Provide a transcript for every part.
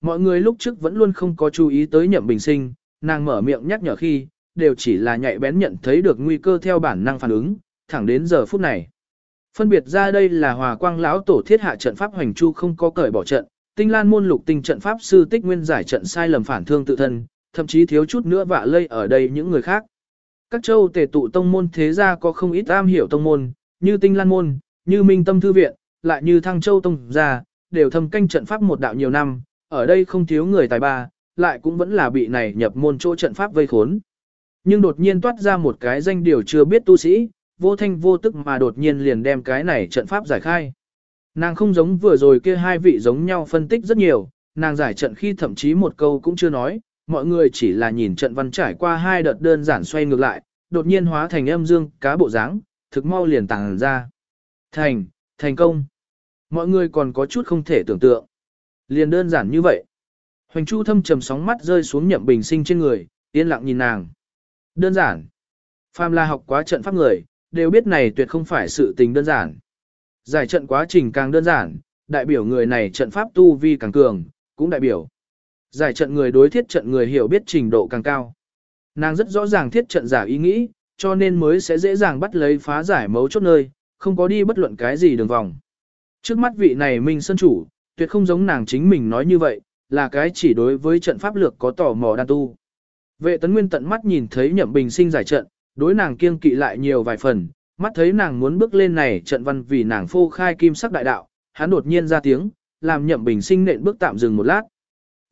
Mọi người lúc trước vẫn luôn không có chú ý tới nhậm bình sinh, nàng mở miệng nhắc nhở khi, đều chỉ là nhạy bén nhận thấy được nguy cơ theo bản năng phản ứng, thẳng đến giờ phút này. Phân biệt ra đây là hòa quang lão tổ thiết hạ trận pháp hoành chu không có cởi bỏ trận, tinh lan môn lục tinh trận pháp sư tích nguyên giải trận sai lầm phản thương tự thân, thậm chí thiếu chút nữa vạ lây ở đây những người khác. Các châu tề tụ tông môn thế gia có không ít am hiểu tông môn, như tinh lan môn, như minh tâm thư viện, lại như thăng châu tông gia, đều thâm canh trận pháp một đạo nhiều năm, ở đây không thiếu người tài ba, lại cũng vẫn là bị này nhập môn chỗ trận pháp vây khốn. Nhưng đột nhiên toát ra một cái danh điều chưa biết tu sĩ, vô thanh vô tức mà đột nhiên liền đem cái này trận pháp giải khai. Nàng không giống vừa rồi kia hai vị giống nhau phân tích rất nhiều, nàng giải trận khi thậm chí một câu cũng chưa nói, mọi người chỉ là nhìn trận văn trải qua hai đợt đơn giản xoay ngược lại, đột nhiên hóa thành âm dương cá bộ dáng, thực mau liền tàng ra. Thành, thành công. Mọi người còn có chút không thể tưởng tượng. Liền đơn giản như vậy. Hoành Chu thâm trầm sóng mắt rơi xuống nhậm bình sinh trên người, yên lặng nhìn nàng. Đơn giản. Phàm là học quá trận pháp người, đều biết này tuyệt không phải sự tình đơn giản. Giải trận quá trình càng đơn giản, đại biểu người này trận pháp tu vi càng cường, cũng đại biểu. Giải trận người đối thiết trận người hiểu biết trình độ càng cao. Nàng rất rõ ràng thiết trận giả ý nghĩ, cho nên mới sẽ dễ dàng bắt lấy phá giải mấu chốt nơi, không có đi bất luận cái gì đường vòng. Trước mắt vị này Minh Sơn Chủ, tuyệt không giống nàng chính mình nói như vậy, là cái chỉ đối với trận pháp lược có tò mò đan tu. Vệ tấn nguyên tận mắt nhìn thấy nhậm bình sinh giải trận, đối nàng kiêng kỵ lại nhiều vài phần, mắt thấy nàng muốn bước lên này trận văn vì nàng phô khai kim sắc đại đạo, hắn đột nhiên ra tiếng, làm nhậm bình sinh nện bước tạm dừng một lát.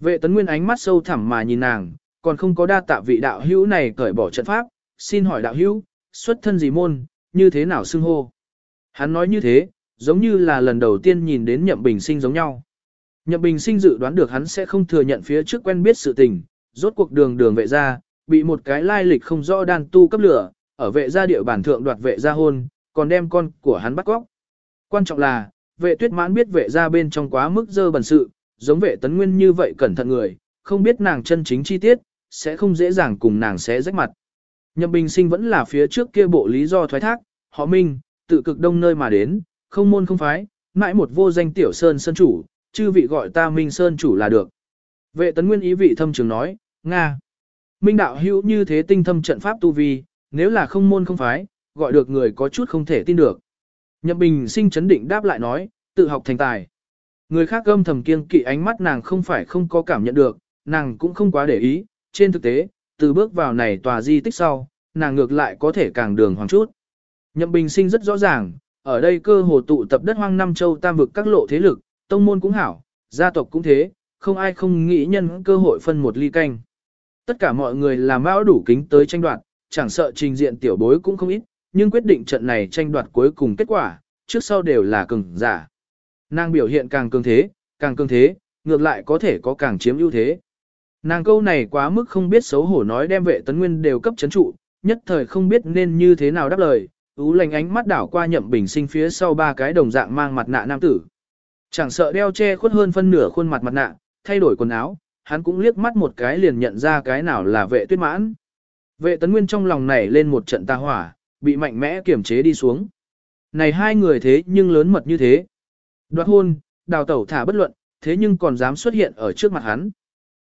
Vệ tấn nguyên ánh mắt sâu thẳm mà nhìn nàng, còn không có đa tạ vị đạo hữu này cởi bỏ trận pháp, xin hỏi đạo hữu, xuất thân gì môn, như thế nào xưng hô. Hắn nói như thế, giống như là lần đầu tiên nhìn đến nhậm bình sinh giống nhau. Nhậm bình sinh dự đoán được hắn sẽ không thừa nhận phía trước quen biết sự tình, rốt cuộc đường đường vệ gia, bị một cái lai lịch không rõ đan tu cấp lửa, ở vệ gia địa bản thượng đoạt vệ gia hôn, còn đem con của hắn bắt cóc. Quan trọng là, vệ tuyết mãn biết vệ gia bên trong quá mức dơ bẩn sự, giống vệ tấn nguyên như vậy cẩn thận người, không biết nàng chân chính chi tiết, sẽ không dễ dàng cùng nàng sẽ rách mặt. Nhậm bình sinh vẫn là phía trước kia bộ lý do thoái thác, họ minh, tự cực đông nơi mà đến, không môn không phái, mãi một vô danh tiểu sơn sơn chủ, chư vị gọi ta minh sơn chủ là được. Vệ tấn nguyên ý vị thâm trường nói, Nga. Minh đạo hữu như thế tinh thâm trận pháp tu vi, nếu là không môn không phái, gọi được người có chút không thể tin được. Nhậm bình sinh chấn định đáp lại nói, tự học thành tài. Người khác gâm thầm kiêng kỵ ánh mắt nàng không phải không có cảm nhận được, nàng cũng không quá để ý, trên thực tế, từ bước vào này tòa di tích sau, nàng ngược lại có thể càng đường hoàng chút. Nhậm bình sinh rất rõ ràng, ở đây cơ hồ tụ tập đất hoang năm châu tam vực các lộ thế lực, tông môn cũng hảo, gia tộc cũng thế, không ai không nghĩ nhân cơ hội phân một ly canh. Tất cả mọi người làm mão đủ kính tới tranh đoạt, chẳng sợ trình diện tiểu bối cũng không ít, nhưng quyết định trận này tranh đoạt cuối cùng kết quả, trước sau đều là cường giả. Nàng biểu hiện càng cường thế, càng cường thế, ngược lại có thể có càng chiếm ưu thế. Nàng câu này quá mức không biết xấu hổ nói đem vệ tấn nguyên đều cấp chấn trụ, nhất thời không biết nên như thế nào đáp lời, ú lành ánh mắt đảo qua nhậm bình sinh phía sau ba cái đồng dạng mang mặt nạ nam tử. Chẳng sợ đeo che khuất hơn phân nửa khuôn mặt mặt nạ, thay đổi quần áo, hắn cũng liếc mắt một cái liền nhận ra cái nào là vệ tuyết mãn. Vệ tấn nguyên trong lòng này lên một trận tà hỏa, bị mạnh mẽ kiểm chế đi xuống. Này hai người thế nhưng lớn mật như thế. Đoạt hôn, đào tẩu thả bất luận, thế nhưng còn dám xuất hiện ở trước mặt hắn.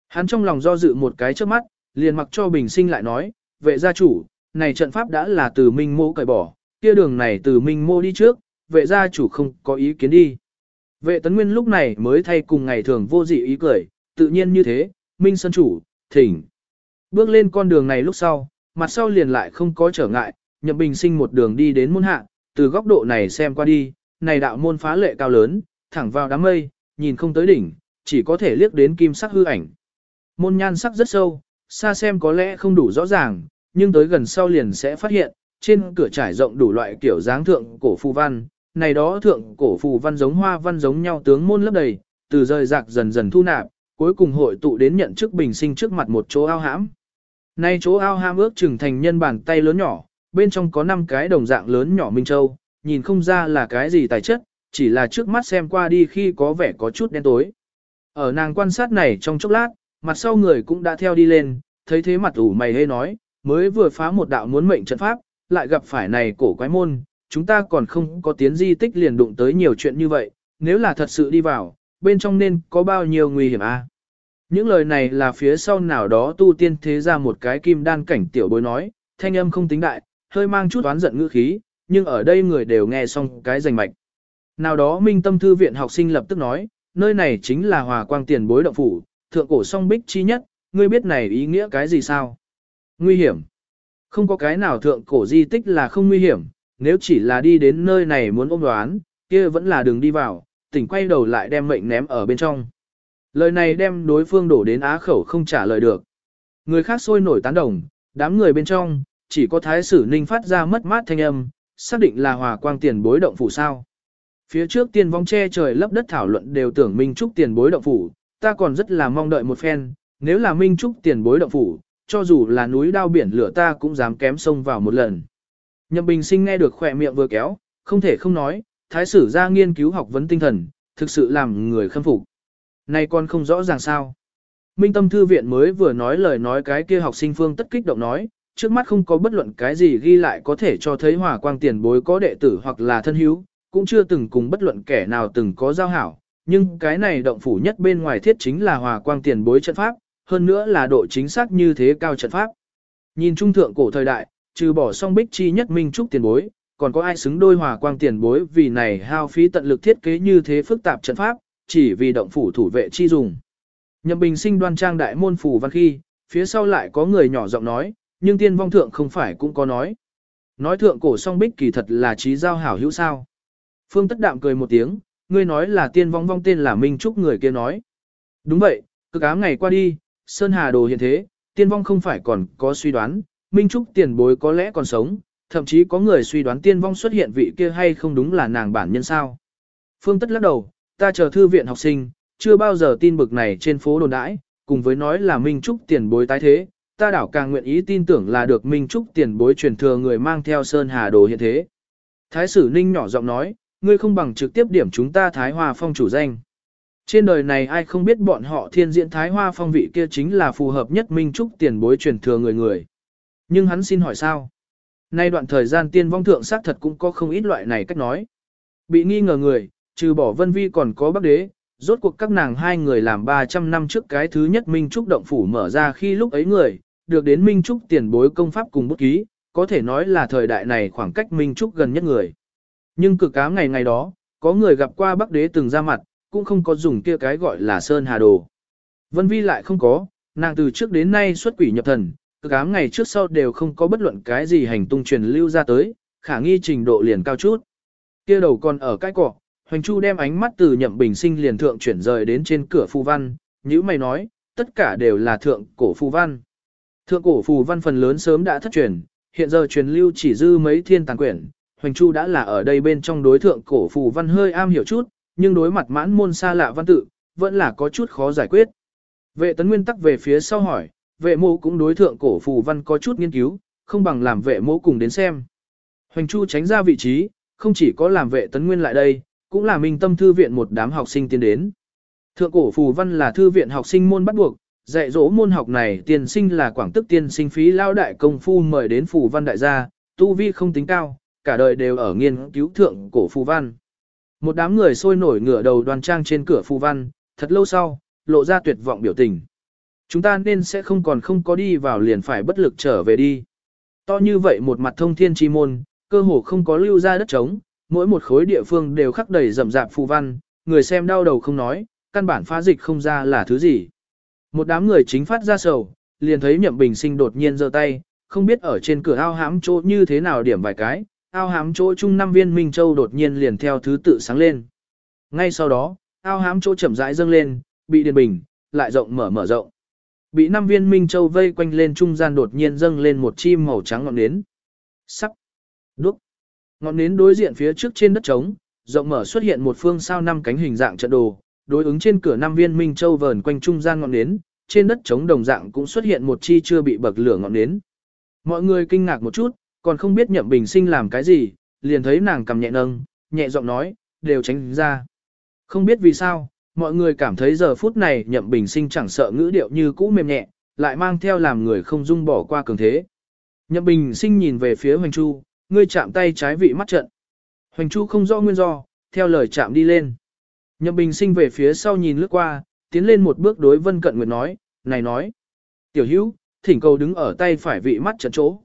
Hắn trong lòng do dự một cái trước mắt, liền mặc cho bình sinh lại nói, vệ gia chủ, này trận pháp đã là từ minh mô cởi bỏ, kia đường này từ minh mô đi trước, vệ gia chủ không có ý kiến đi. Vệ tấn nguyên lúc này mới thay cùng ngày thường vô dị ý cười, tự nhiên như thế, minh Sơn chủ, thỉnh. Bước lên con đường này lúc sau, mặt sau liền lại không có trở ngại, nhậm bình sinh một đường đi đến môn hạ, từ góc độ này xem qua đi, này đạo môn phá lệ cao lớn, thẳng vào đám mây, nhìn không tới đỉnh, chỉ có thể liếc đến kim sắc hư ảnh. Môn nhan sắc rất sâu, xa xem có lẽ không đủ rõ ràng, nhưng tới gần sau liền sẽ phát hiện, trên cửa trải rộng đủ loại kiểu dáng thượng cổ phù văn, này đó thượng cổ phù văn giống hoa văn giống nhau tướng môn lấp đầy, từ rời rạc dần dần thu nạp, cuối cùng hội tụ đến nhận chức bình sinh trước mặt một chỗ ao hãm. Nay chỗ ao hãm ước chừng thành nhân bàn tay lớn nhỏ, bên trong có 5 cái đồng dạng lớn nhỏ minh châu, nhìn không ra là cái gì tài chất, chỉ là trước mắt xem qua đi khi có vẻ có chút đen tối. Ở nàng quan sát này trong chốc lát, mặt sau người cũng đã theo đi lên, thấy thế mặt ủ mày hê nói, mới vừa phá một đạo muốn mệnh trận pháp, lại gặp phải này cổ quái môn, chúng ta còn không có tiến di tích liền đụng tới nhiều chuyện như vậy, nếu là thật sự đi vào, bên trong nên có bao nhiêu nguy hiểm a? À? Những lời này là phía sau nào đó tu tiên thế ra một cái kim đan cảnh tiểu bối nói, thanh âm không tính đại, hơi mang chút oán giận ngữ khí, nhưng ở đây người đều nghe xong cái rành mạch. Nào đó minh tâm thư viện học sinh lập tức nói, nơi này chính là hòa quang tiền bối động phủ, thượng cổ song bích chi nhất, ngươi biết này ý nghĩa cái gì sao? Nguy hiểm. Không có cái nào thượng cổ di tích là không nguy hiểm, nếu chỉ là đi đến nơi này muốn ôm đoán, kia vẫn là đường đi vào, tỉnh quay đầu lại đem mệnh ném ở bên trong. Lời này đem đối phương đổ đến á khẩu không trả lời được. Người khác sôi nổi tán đồng, đám người bên trong, chỉ có thái sử ninh phát ra mất mát thanh âm, xác định là hòa quang tiền bối động phủ sao. Phía trước tiền vong che trời lấp đất thảo luận đều tưởng Minh Trúc tiền bối động phủ, ta còn rất là mong đợi một phen, nếu là Minh Trúc tiền bối động phủ, cho dù là núi đao biển lửa ta cũng dám kém sông vào một lần. Nhậm Bình Sinh nghe được khỏe miệng vừa kéo, không thể không nói, thái sử ra nghiên cứu học vấn tinh thần, thực sự làm người khâm phục. Này còn không rõ ràng sao. Minh Tâm Thư Viện mới vừa nói lời nói cái kia học sinh phương tất kích động nói, trước mắt không có bất luận cái gì ghi lại có thể cho thấy hòa quang tiền bối có đệ tử hoặc là thân hữu, cũng chưa từng cùng bất luận kẻ nào từng có giao hảo, nhưng cái này động phủ nhất bên ngoài thiết chính là hòa quang tiền bối trận pháp, hơn nữa là độ chính xác như thế cao trận pháp. Nhìn trung thượng cổ thời đại, trừ bỏ song bích chi nhất minh trúc tiền bối, còn có ai xứng đôi hòa quang tiền bối vì này hao phí tận lực thiết kế như thế phức tạp trận pháp, chỉ vì động phủ thủ vệ chi dùng. Nhậm bình sinh đoan trang đại môn phủ văn khi, phía sau lại có người nhỏ giọng nói, nhưng tiên vong thượng không phải cũng có nói. Nói thượng cổ song bích kỳ thật là trí giao hảo hữu sao. Phương tất đạm cười một tiếng, ngươi nói là tiên vong vong tên là Minh Trúc người kia nói. Đúng vậy, cực ám ngày qua đi, Sơn Hà Đồ hiện thế, tiên vong không phải còn có suy đoán, Minh Trúc tiền bối có lẽ còn sống, thậm chí có người suy đoán tiên vong xuất hiện vị kia hay không đúng là nàng bản nhân sao. Phương Tất lắc đầu, ta chờ thư viện học sinh, chưa bao giờ tin bực này trên phố đồn đãi, cùng với nói là Minh Trúc tiền bối tái thế, ta đảo càng nguyện ý tin tưởng là được Minh Trúc tiền bối truyền thừa người mang theo Sơn Hà Đồ hiện thế. Thái sử Ninh nhỏ giọng nói, ngươi không bằng trực tiếp điểm chúng ta Thái Hòa Phong chủ danh. Trên đời này ai không biết bọn họ thiên diễn Thái Hoa Phong vị kia chính là phù hợp nhất Minh Trúc tiền bối truyền thừa người người. Nhưng hắn xin hỏi sao? Nay đoạn thời gian tiên vong thượng xác thật cũng có không ít loại này cách nói. Bị nghi ngờ người, trừ bỏ vân vi còn có bác đế, rốt cuộc các nàng hai người làm 300 năm trước cái thứ nhất Minh Trúc động phủ mở ra khi lúc ấy người, được đến Minh Trúc tiền bối công pháp cùng bút ký, có thể nói là thời đại này khoảng cách Minh Trúc gần nhất người. Nhưng cực ám ngày ngày đó, có người gặp qua Bắc Đế từng ra mặt, cũng không có dùng kia cái gọi là Sơn Hà Đồ. Vân Vi lại không có, nàng từ trước đến nay xuất quỷ nhập thần, cực ám ngày trước sau đều không có bất luận cái gì hành tung truyền lưu ra tới, khả nghi trình độ liền cao chút. Kia đầu còn ở cái cỏ, Hoành Chu đem ánh mắt từ nhậm bình sinh liền thượng chuyển rời đến trên cửa phù văn, như mày nói, tất cả đều là thượng cổ phù văn. Thượng cổ phù văn phần lớn sớm đã thất truyền, hiện giờ truyền lưu chỉ dư mấy thiên tàng quyển, Hoành Chu đã là ở đây bên trong đối thượng cổ phù văn hơi am hiểu chút, nhưng đối mặt mãn môn xa lạ văn tự, vẫn là có chút khó giải quyết. Vệ tấn nguyên tắc về phía sau hỏi, vệ mô cũng đối thượng cổ phù văn có chút nghiên cứu, không bằng làm vệ mô cùng đến xem. Hoành Chu tránh ra vị trí, không chỉ có làm vệ tấn nguyên lại đây, cũng là minh tâm thư viện một đám học sinh tiến đến. Thượng cổ phù văn là thư viện học sinh môn bắt buộc, dạy dỗ môn học này tiền sinh là quảng tức tiên sinh phí lao đại công phu mời đến phù văn đại gia, tu vi không tính cao, cả đời đều ở nghiên cứu thượng cổ phù văn. Một đám người sôi nổi ngửa đầu đoàn trang trên cửa phù văn, thật lâu sau, lộ ra tuyệt vọng biểu tình. Chúng ta nên sẽ không còn không có đi vào liền phải bất lực trở về đi. To như vậy một mặt thông thiên chi môn, cơ hồ không có lưu ra đất trống, mỗi một khối địa phương đều khắc đầy rậm rạp phù văn, người xem đau đầu không nói, căn bản phá dịch không ra là thứ gì. Một đám người chính phát ra sầu, liền thấy nhậm bình sinh đột nhiên giơ tay, không biết ở trên cửa ao hãm chỗ như thế nào điểm vài cái, ao hám chỗ trung năm viên Minh Châu đột nhiên liền theo thứ tự sáng lên. Ngay sau đó, ao hám chỗ chậm rãi dâng lên, bị điền bình, lại rộng mở mở rộng. Bị năm viên Minh Châu vây quanh lên trung gian đột nhiên dâng lên một chim màu trắng ngọn nến. Sắc. Đúc. Ngọn nến đối diện phía trước trên đất trống, rộng mở xuất hiện một phương sao năm cánh hình dạng trận đồ, đối ứng trên cửa năm viên Minh Châu vờn quanh trung gian ngọn nến, trên đất trống đồng dạng cũng xuất hiện một chi chưa bị bậc lửa ngọn nến. Mọi người kinh ngạc một chút, còn không biết nhậm bình sinh làm cái gì, liền thấy nàng cầm nhẹ nâng, nhẹ giọng nói, đều tránh ra. Không biết vì sao, mọi người cảm thấy giờ phút này nhậm bình sinh chẳng sợ ngữ điệu như cũ mềm nhẹ, lại mang theo làm người không dung bỏ qua cường thế. Nhậm bình sinh nhìn về phía Hoành Chu, ngươi chạm tay trái vị mắt trận. Hoành Chu không rõ nguyên do, theo lời chạm đi lên. Nhậm bình sinh về phía sau nhìn lướt qua, tiến lên một bước đối Vân Cận Nguyệt nói, này nói. Tiểu hữu, thỉnh cầu đứng ở tay phải vị mắt trận chỗ.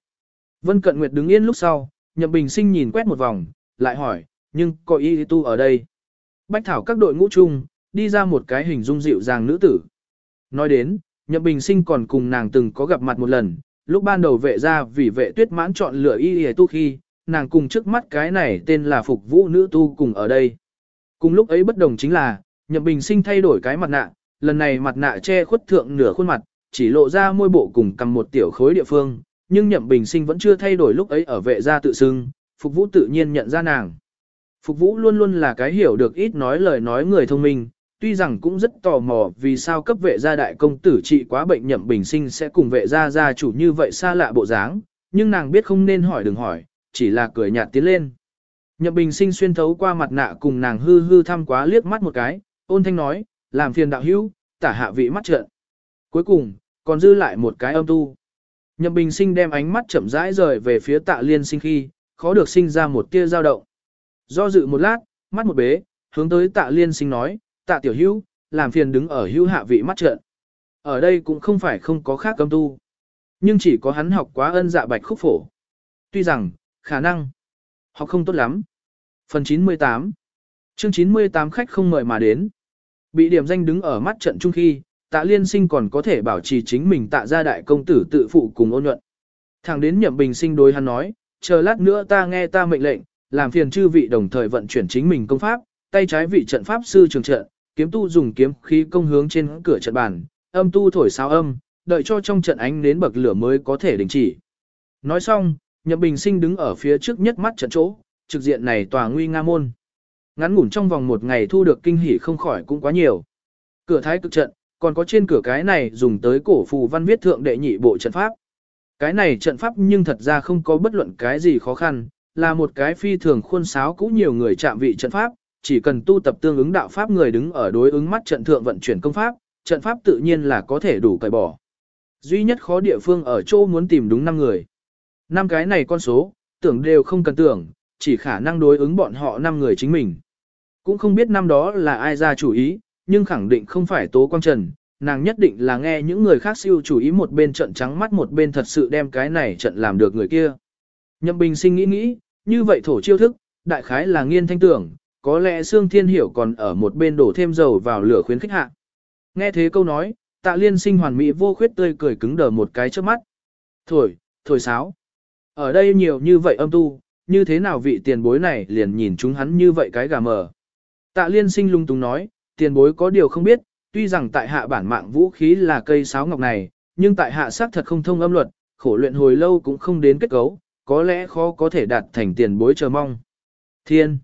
Vân Cận Nguyệt đứng yên lúc sau, Nhậm Bình Sinh nhìn quét một vòng, lại hỏi, nhưng có y tu ở đây. Bách thảo các đội ngũ chung, đi ra một cái hình dung dịu dàng nữ tử. Nói đến, Nhậm Bình Sinh còn cùng nàng từng có gặp mặt một lần, lúc ban đầu vệ ra vì vệ tuyết mãn chọn lựa y y tu khi, nàng cùng trước mắt cái này tên là phục vũ nữ tu cùng ở đây. Cùng lúc ấy bất đồng chính là, Nhậm Bình Sinh thay đổi cái mặt nạ, lần này mặt nạ che khuất thượng nửa khuôn mặt, chỉ lộ ra môi bộ cùng cầm một tiểu khối địa phương, nhưng Nhậm Bình Sinh vẫn chưa thay đổi lúc ấy ở vệ gia tự xưng, Phục Vũ tự nhiên nhận ra nàng. Phục Vũ luôn luôn là cái hiểu được ít nói lời nói người thông minh, tuy rằng cũng rất tò mò vì sao cấp vệ gia đại công tử trị quá bệnh Nhậm Bình Sinh sẽ cùng vệ gia gia chủ như vậy xa lạ bộ dáng, nhưng nàng biết không nên hỏi đừng hỏi, chỉ là cười nhạt tiến lên. Nhậm Bình Sinh xuyên thấu qua mặt nạ cùng nàng hư hư thăm quá liếc mắt một cái, ôn thanh nói, làm phiền đạo hữu, tả hạ vị mắt trợn. Cuối cùng, còn dư lại một cái âm tu. Nhậm Bình Sinh đem ánh mắt chậm rãi rời về phía tạ liên sinh khi, khó được sinh ra một tia dao động. Do dự một lát, mắt một bế, hướng tới tạ liên sinh nói, tạ tiểu hữu, làm phiền đứng ở hữu hạ vị mắt trợn. Ở đây cũng không phải không có khác cấm tu. Nhưng chỉ có hắn học quá ân dạ bạch khúc phổ. Tuy rằng, khả năng, học không tốt lắm. Phần 98 Chương 98 khách không mời mà đến. Bị điểm danh đứng ở mắt trận trung khi, tạ liên sinh còn có thể bảo trì chính mình tạ gia đại công tử tự phụ cùng ôn nhuận. Thẳng đến nhậm bình sinh đối hắn nói, chờ lát nữa ta nghe ta mệnh lệnh, làm phiền chư vị đồng thời vận chuyển chính mình công pháp, tay trái vị trận pháp sư trường trận, kiếm tu dùng kiếm khí công hướng trên cửa trận bàn, âm tu thổi sao âm, đợi cho trong trận ánh đến bậc lửa mới có thể đình chỉ. Nói xong, nhậm bình sinh đứng ở phía trước nhất mắt trận chỗ, trực diện này tòa nguy nga môn. Ngắn ngủn trong vòng một ngày thu được kinh hỉ không khỏi cũng quá nhiều. Cửa thái cực trận, còn có trên cửa cái này dùng tới cổ phù văn viết thượng đệ nhị bộ trận pháp. Cái này trận pháp nhưng thật ra không có bất luận cái gì khó khăn, là một cái phi thường khuôn sáo cũng nhiều người chạm vị trận pháp, chỉ cần tu tập tương ứng đạo pháp người đứng ở đối ứng mắt trận thượng vận chuyển công pháp, trận pháp tự nhiên là có thể đủ cải bỏ. Duy nhất khó địa phương ở chỗ muốn tìm đúng 5 người. năm cái này con số, tưởng đều không cần tưởng, chỉ khả năng đối ứng bọn họ 5 người chính mình. Cũng không biết năm đó là ai ra chủ ý, nhưng khẳng định không phải Tố Quang Trần, nàng nhất định là nghe những người khác siêu chủ ý một bên trận trắng mắt một bên thật sự đem cái này trận làm được người kia. Nhậm Bình sinh nghĩ nghĩ, như vậy thổ chiêu thức, đại khái là nghiên thanh tưởng, có lẽ Sương Thiên Hiểu còn ở một bên đổ thêm dầu vào lửa khuyến khích hạ. Nghe thế câu nói, tạ liên sinh hoàn mỹ vô khuyết tươi cười cứng đờ một cái trước mắt. Thổi, thổi sáo. Ở đây nhiều như vậy âm tu, như thế nào vị tiền bối này liền nhìn chúng hắn như vậy cái gà mờ. Tạ liên sinh lung tung nói, tiền bối có điều không biết, tuy rằng tại hạ bản mạng vũ khí là cây sáo ngọc này, nhưng tại hạ xác thật không thông âm luật, khổ luyện hồi lâu cũng không đến kết cấu, có lẽ khó có thể đạt thành tiền bối chờ mong. Thiên.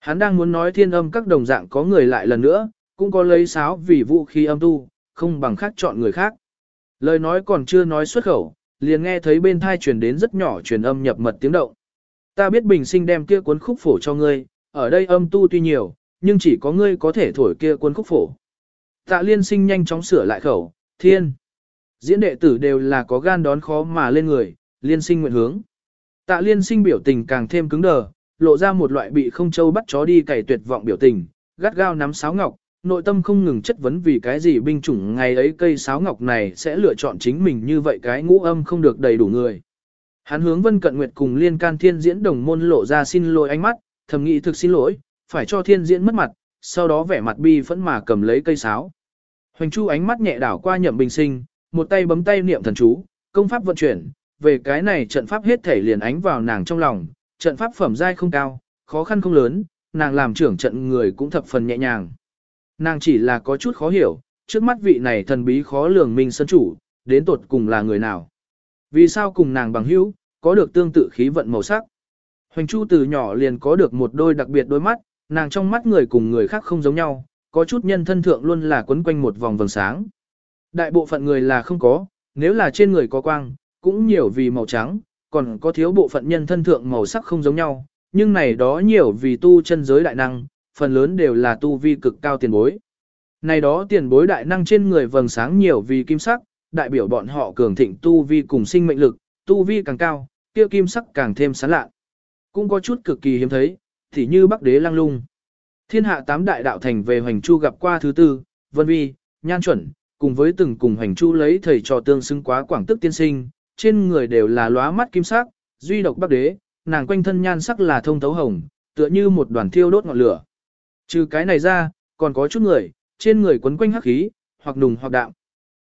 Hắn đang muốn nói thiên âm các đồng dạng có người lại lần nữa, cũng có lấy sáo vì vũ khí âm tu, không bằng khác chọn người khác. Lời nói còn chưa nói xuất khẩu, liền nghe thấy bên thai truyền đến rất nhỏ truyền âm nhập mật tiếng động. Ta biết bình sinh đem kia cuốn khúc phổ cho ngươi, ở đây âm tu tuy nhiều, nhưng chỉ có ngươi có thể thổi kia quân khúc phổ. Tạ liên sinh nhanh chóng sửa lại khẩu, thiên. Diễn đệ tử đều là có gan đón khó mà lên người, liên sinh nguyện hướng. Tạ liên sinh biểu tình càng thêm cứng đờ, lộ ra một loại bị không châu bắt chó đi cày tuyệt vọng biểu tình, gắt gao nắm sáo ngọc, nội tâm không ngừng chất vấn vì cái gì binh chủng ngày ấy cây sáo ngọc này sẽ lựa chọn chính mình như vậy cái ngũ âm không được đầy đủ người. Hắn hướng Vân Cận Nguyệt cùng Liên Can Thiên Diễn đồng môn lộ ra xin lỗi ánh mắt, thầm nghĩ thực xin lỗi, phải cho Thiên Diễn mất mặt, sau đó vẻ mặt bi phẫn mà cầm lấy cây sáo. Hoành Chu ánh mắt nhẹ đảo qua Nhậm Bình Sinh, một tay bấm tay niệm thần chú, công pháp vận chuyển, về cái này trận pháp hết thể liền ánh vào nàng trong lòng, trận pháp phẩm giai không cao, khó khăn không lớn, nàng làm trưởng trận người cũng thập phần nhẹ nhàng. Nàng chỉ là có chút khó hiểu, trước mắt vị này thần bí khó lường minh sân chủ, đến tột cùng là người nào. Vì sao cùng nàng bằng hữu, có được tương tự khí vận màu sắc. Hoành Chu từ nhỏ liền có được một đôi đặc biệt đôi mắt, nàng trong mắt người cùng người khác không giống nhau, có chút nhân thân thượng luôn là quấn quanh một vòng vầng sáng. Đại bộ phận người là không có, nếu là trên người có quang, cũng nhiều vì màu trắng, còn có thiếu bộ phận nhân thân thượng màu sắc không giống nhau, nhưng này đó nhiều vì tu chân giới đại năng, phần lớn đều là tu vi cực cao tiền bối. Này đó tiền bối đại năng trên người vầng sáng nhiều vì kim sắc, đại biểu bọn họ cường thịnh tu vi cùng sinh mệnh lực, tu vi càng cao, kia kim sắc càng thêm sáng lạ. Cũng có chút cực kỳ hiếm thấy, thì như Bắc Đế Lăng Lung. Thiên hạ tám đại đạo thành về Hoành Chu gặp qua thứ tư, Vân Vi, nhan chuẩn, cùng với từng cùng hành chu lấy thầy trò tương xứng quá quảng tức tiên sinh, trên người đều là lóa mắt kim sắc, duy độc bắc đế, nàng quanh thân nhan sắc là thông thấu hồng, tựa như một đoàn thiêu đốt ngọn lửa. Trừ cái này ra, còn có chút người, trên người quấn quanh hắc khí, hoặc nùng hoặc đạm.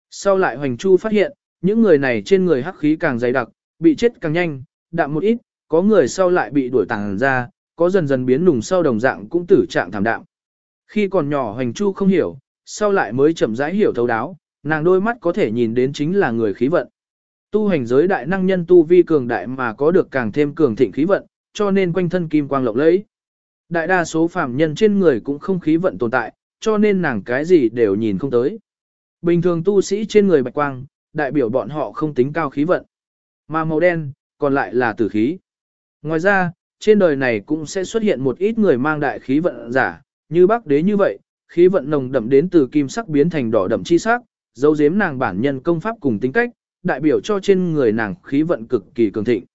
Sau lại Hoành Chu phát hiện, những người này trên người hắc khí càng dày đặc, bị chết càng nhanh, đạm một ít, có người sau lại bị đuổi tàng ra, có dần dần biến lùng sau đồng dạng cũng tử trạng thảm đạm. Khi còn nhỏ Hoành Chu không hiểu, sau lại mới chậm rãi hiểu thấu đáo, nàng đôi mắt có thể nhìn đến chính là người khí vận. Tu hành giới đại năng nhân tu vi cường đại mà có được càng thêm cường thịnh khí vận, cho nên quanh thân kim quang lộng lẫy. Đại đa số phàm nhân trên người cũng không khí vận tồn tại, cho nên nàng cái gì đều nhìn không tới. Bình thường tu sĩ trên người bạch quang, đại biểu bọn họ không tính cao khí vận. Mà màu đen, còn lại là tử khí. Ngoài ra, trên đời này cũng sẽ xuất hiện một ít người mang đại khí vận giả, như bác đế như vậy, khí vận nồng đậm đến từ kim sắc biến thành đỏ đậm chi sắc, dấu giếm nàng bản nhân công pháp cùng tính cách, đại biểu cho trên người nàng khí vận cực kỳ cường thịnh.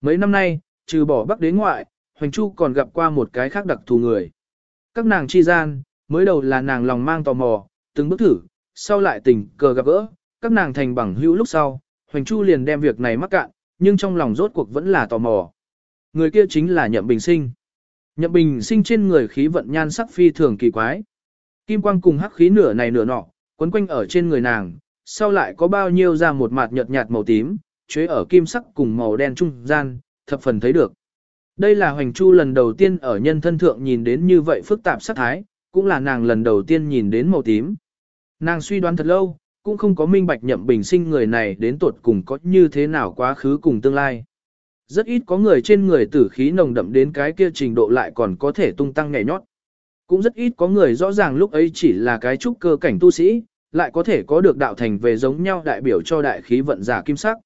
Mấy năm nay, trừ bỏ bắc đế ngoại, Hoành Chu còn gặp qua một cái khác đặc thù người. Các nàng chi gian, mới đầu là nàng lòng mang tò mò, từng bước thử, sau lại tình cờ gặp gỡ, các nàng thành bằng hữu lúc sau, Hoành Chu liền đem việc này mắc cạn, nhưng trong lòng rốt cuộc vẫn là tò mò. Người kia chính là Nhậm Bình Sinh. Nhậm Bình Sinh trên người khí vận nhan sắc phi thường kỳ quái. Kim quang cùng hắc khí nửa này nửa nọ, quấn quanh ở trên người nàng, sau lại có bao nhiêu ra một mặt nhợt nhạt màu tím, chế ở kim sắc cùng màu đen trung gian, thập phần thấy được. Đây là Hoành Chu lần đầu tiên ở nhân thân thượng nhìn đến như vậy phức tạp sắc thái, cũng là nàng lần đầu tiên nhìn đến màu tím. Nàng suy đoán thật lâu, cũng không có minh bạch nhậm bình sinh người này đến tuột cùng có như thế nào quá khứ cùng tương lai. Rất ít có người trên người tử khí nồng đậm đến cái kia trình độ lại còn có thể tung tăng nhảy nhót. Cũng rất ít có người rõ ràng lúc ấy chỉ là cái trúc cơ cảnh tu sĩ, lại có thể có được đạo thành về giống nhau đại biểu cho đại khí vận giả kim sắc.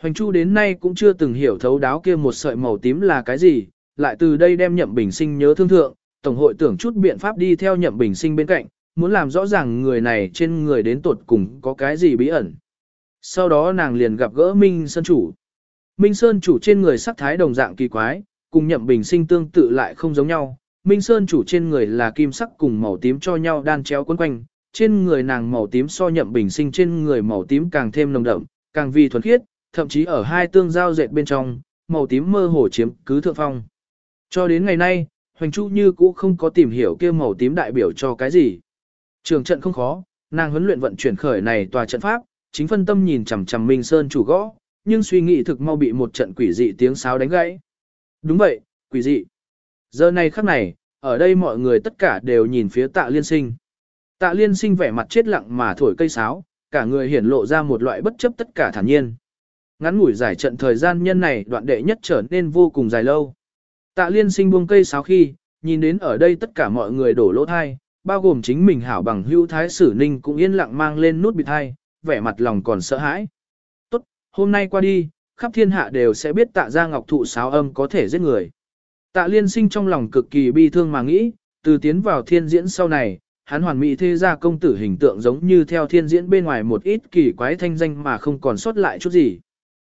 Hoành Chu đến nay cũng chưa từng hiểu thấu đáo kia một sợi màu tím là cái gì, lại từ đây đem nhậm bình sinh nhớ thương thượng, Tổng hội tưởng chút biện pháp đi theo nhậm bình sinh bên cạnh, muốn làm rõ ràng người này trên người đến tuột cùng có cái gì bí ẩn. Sau đó nàng liền gặp gỡ Minh Sơn Chủ. Minh Sơn Chủ trên người sắc thái đồng dạng kỳ quái, cùng nhậm bình sinh tương tự lại không giống nhau. Minh Sơn Chủ trên người là kim sắc cùng màu tím cho nhau đan chéo quấn quanh, trên người nàng màu tím so nhậm bình sinh trên người màu tím càng thêm nồng đậm, càng vì thuần khiết, thậm chí ở hai tương giao dệt bên trong, màu tím mơ hồ chiếm cứ thượng phong. Cho đến ngày nay, Hoành Chu như cũ không có tìm hiểu kia màu tím đại biểu cho cái gì. Trường trận không khó, nàng huấn luyện vận chuyển khởi này tòa trận pháp, chính phân tâm nhìn chằm chằm Minh Sơn chủ gõ, nhưng suy nghĩ thực mau bị một trận quỷ dị tiếng sáo đánh gãy. Đúng vậy, quỷ dị. Giờ này khắc này, ở đây mọi người tất cả đều nhìn phía tạ liên sinh. Tạ liên sinh vẻ mặt chết lặng mà thổi cây sáo, cả người hiển lộ ra một loại bất chấp tất cả thản nhiên. Ngắn ngủi giải trận thời gian nhân này đoạn đệ nhất trở nên vô cùng dài lâu. Tạ liên sinh buông cây sáo khi, nhìn đến ở đây tất cả mọi người đổ lỗ thai, bao gồm chính mình hảo bằng Hưu thái sử ninh cũng yên lặng mang lên nút bịt thai, vẻ mặt lòng còn sợ hãi. Hôm nay qua đi, khắp thiên hạ đều sẽ biết tạ ra ngọc thụ sáo âm có thể giết người. Tạ liên sinh trong lòng cực kỳ bi thương mà nghĩ, từ tiến vào thiên diễn sau này, hắn hoàn mỹ thế gia công tử hình tượng giống như theo thiên diễn bên ngoài một ít kỳ quái thanh danh mà không còn sót lại chút gì.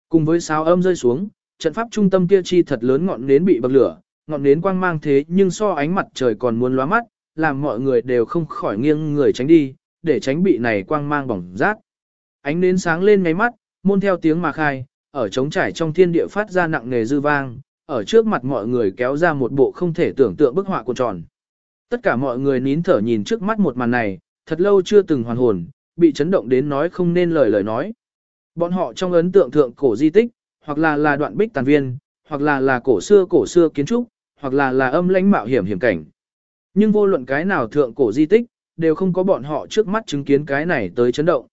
Cùng với sáo âm rơi xuống, trận pháp trung tâm kia chi thật lớn ngọn nến bị bậc lửa, ngọn nến quang mang thế nhưng so ánh mặt trời còn muốn lóa mắt, làm mọi người đều không khỏi nghiêng người tránh đi, để tránh bị này quang mang bỏng rát. Ánh nến sáng lên ngay mắt, môn theo tiếng mà khai, ở trống trải trong thiên địa phát ra nặng nề dư vang, ở trước mặt mọi người kéo ra một bộ không thể tưởng tượng bức họa của tròn. Tất cả mọi người nín thở nhìn trước mắt một màn này, thật lâu chưa từng hoàn hồn, bị chấn động đến nói không nên lời lời nói. Bọn họ trong ấn tượng thượng cổ di tích, hoặc là là đoạn bích tàn viên, hoặc là là cổ xưa cổ xưa kiến trúc, hoặc là là âm lãnh mạo hiểm hiểm cảnh. Nhưng vô luận cái nào thượng cổ di tích, đều không có bọn họ trước mắt chứng kiến cái này tới chấn động.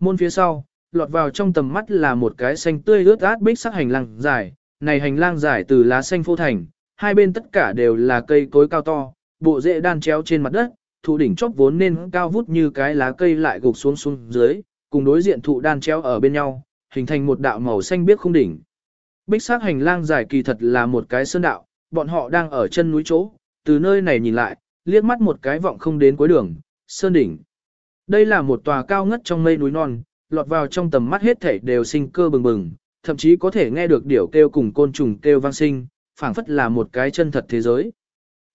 Môn phía sau, lọt vào trong tầm mắt là một cái xanh tươi ướt át bích sắc hành lang dài, này hành lang dài từ lá xanh phô thành, hai bên tất cả đều là cây cối cao to, bộ rễ đan chéo trên mặt đất, thụ đỉnh chóp vốn nên cao vút như cái lá cây lại gục xuống xuống dưới, cùng đối diện thụ đan chéo ở bên nhau, hình thành một đạo màu xanh biếc không đỉnh. Bích sắc hành lang dài kỳ thật là một cái sơn đạo, bọn họ đang ở chân núi chỗ, từ nơi này nhìn lại, liếc mắt một cái vọng không đến cuối đường, sơn đỉnh. Đây là một tòa cao ngất trong mây núi non, lọt vào trong tầm mắt hết thảy đều sinh cơ bừng bừng, thậm chí có thể nghe được điểu kêu cùng côn trùng kêu vang sinh, phảng phất là một cái chân thật thế giới.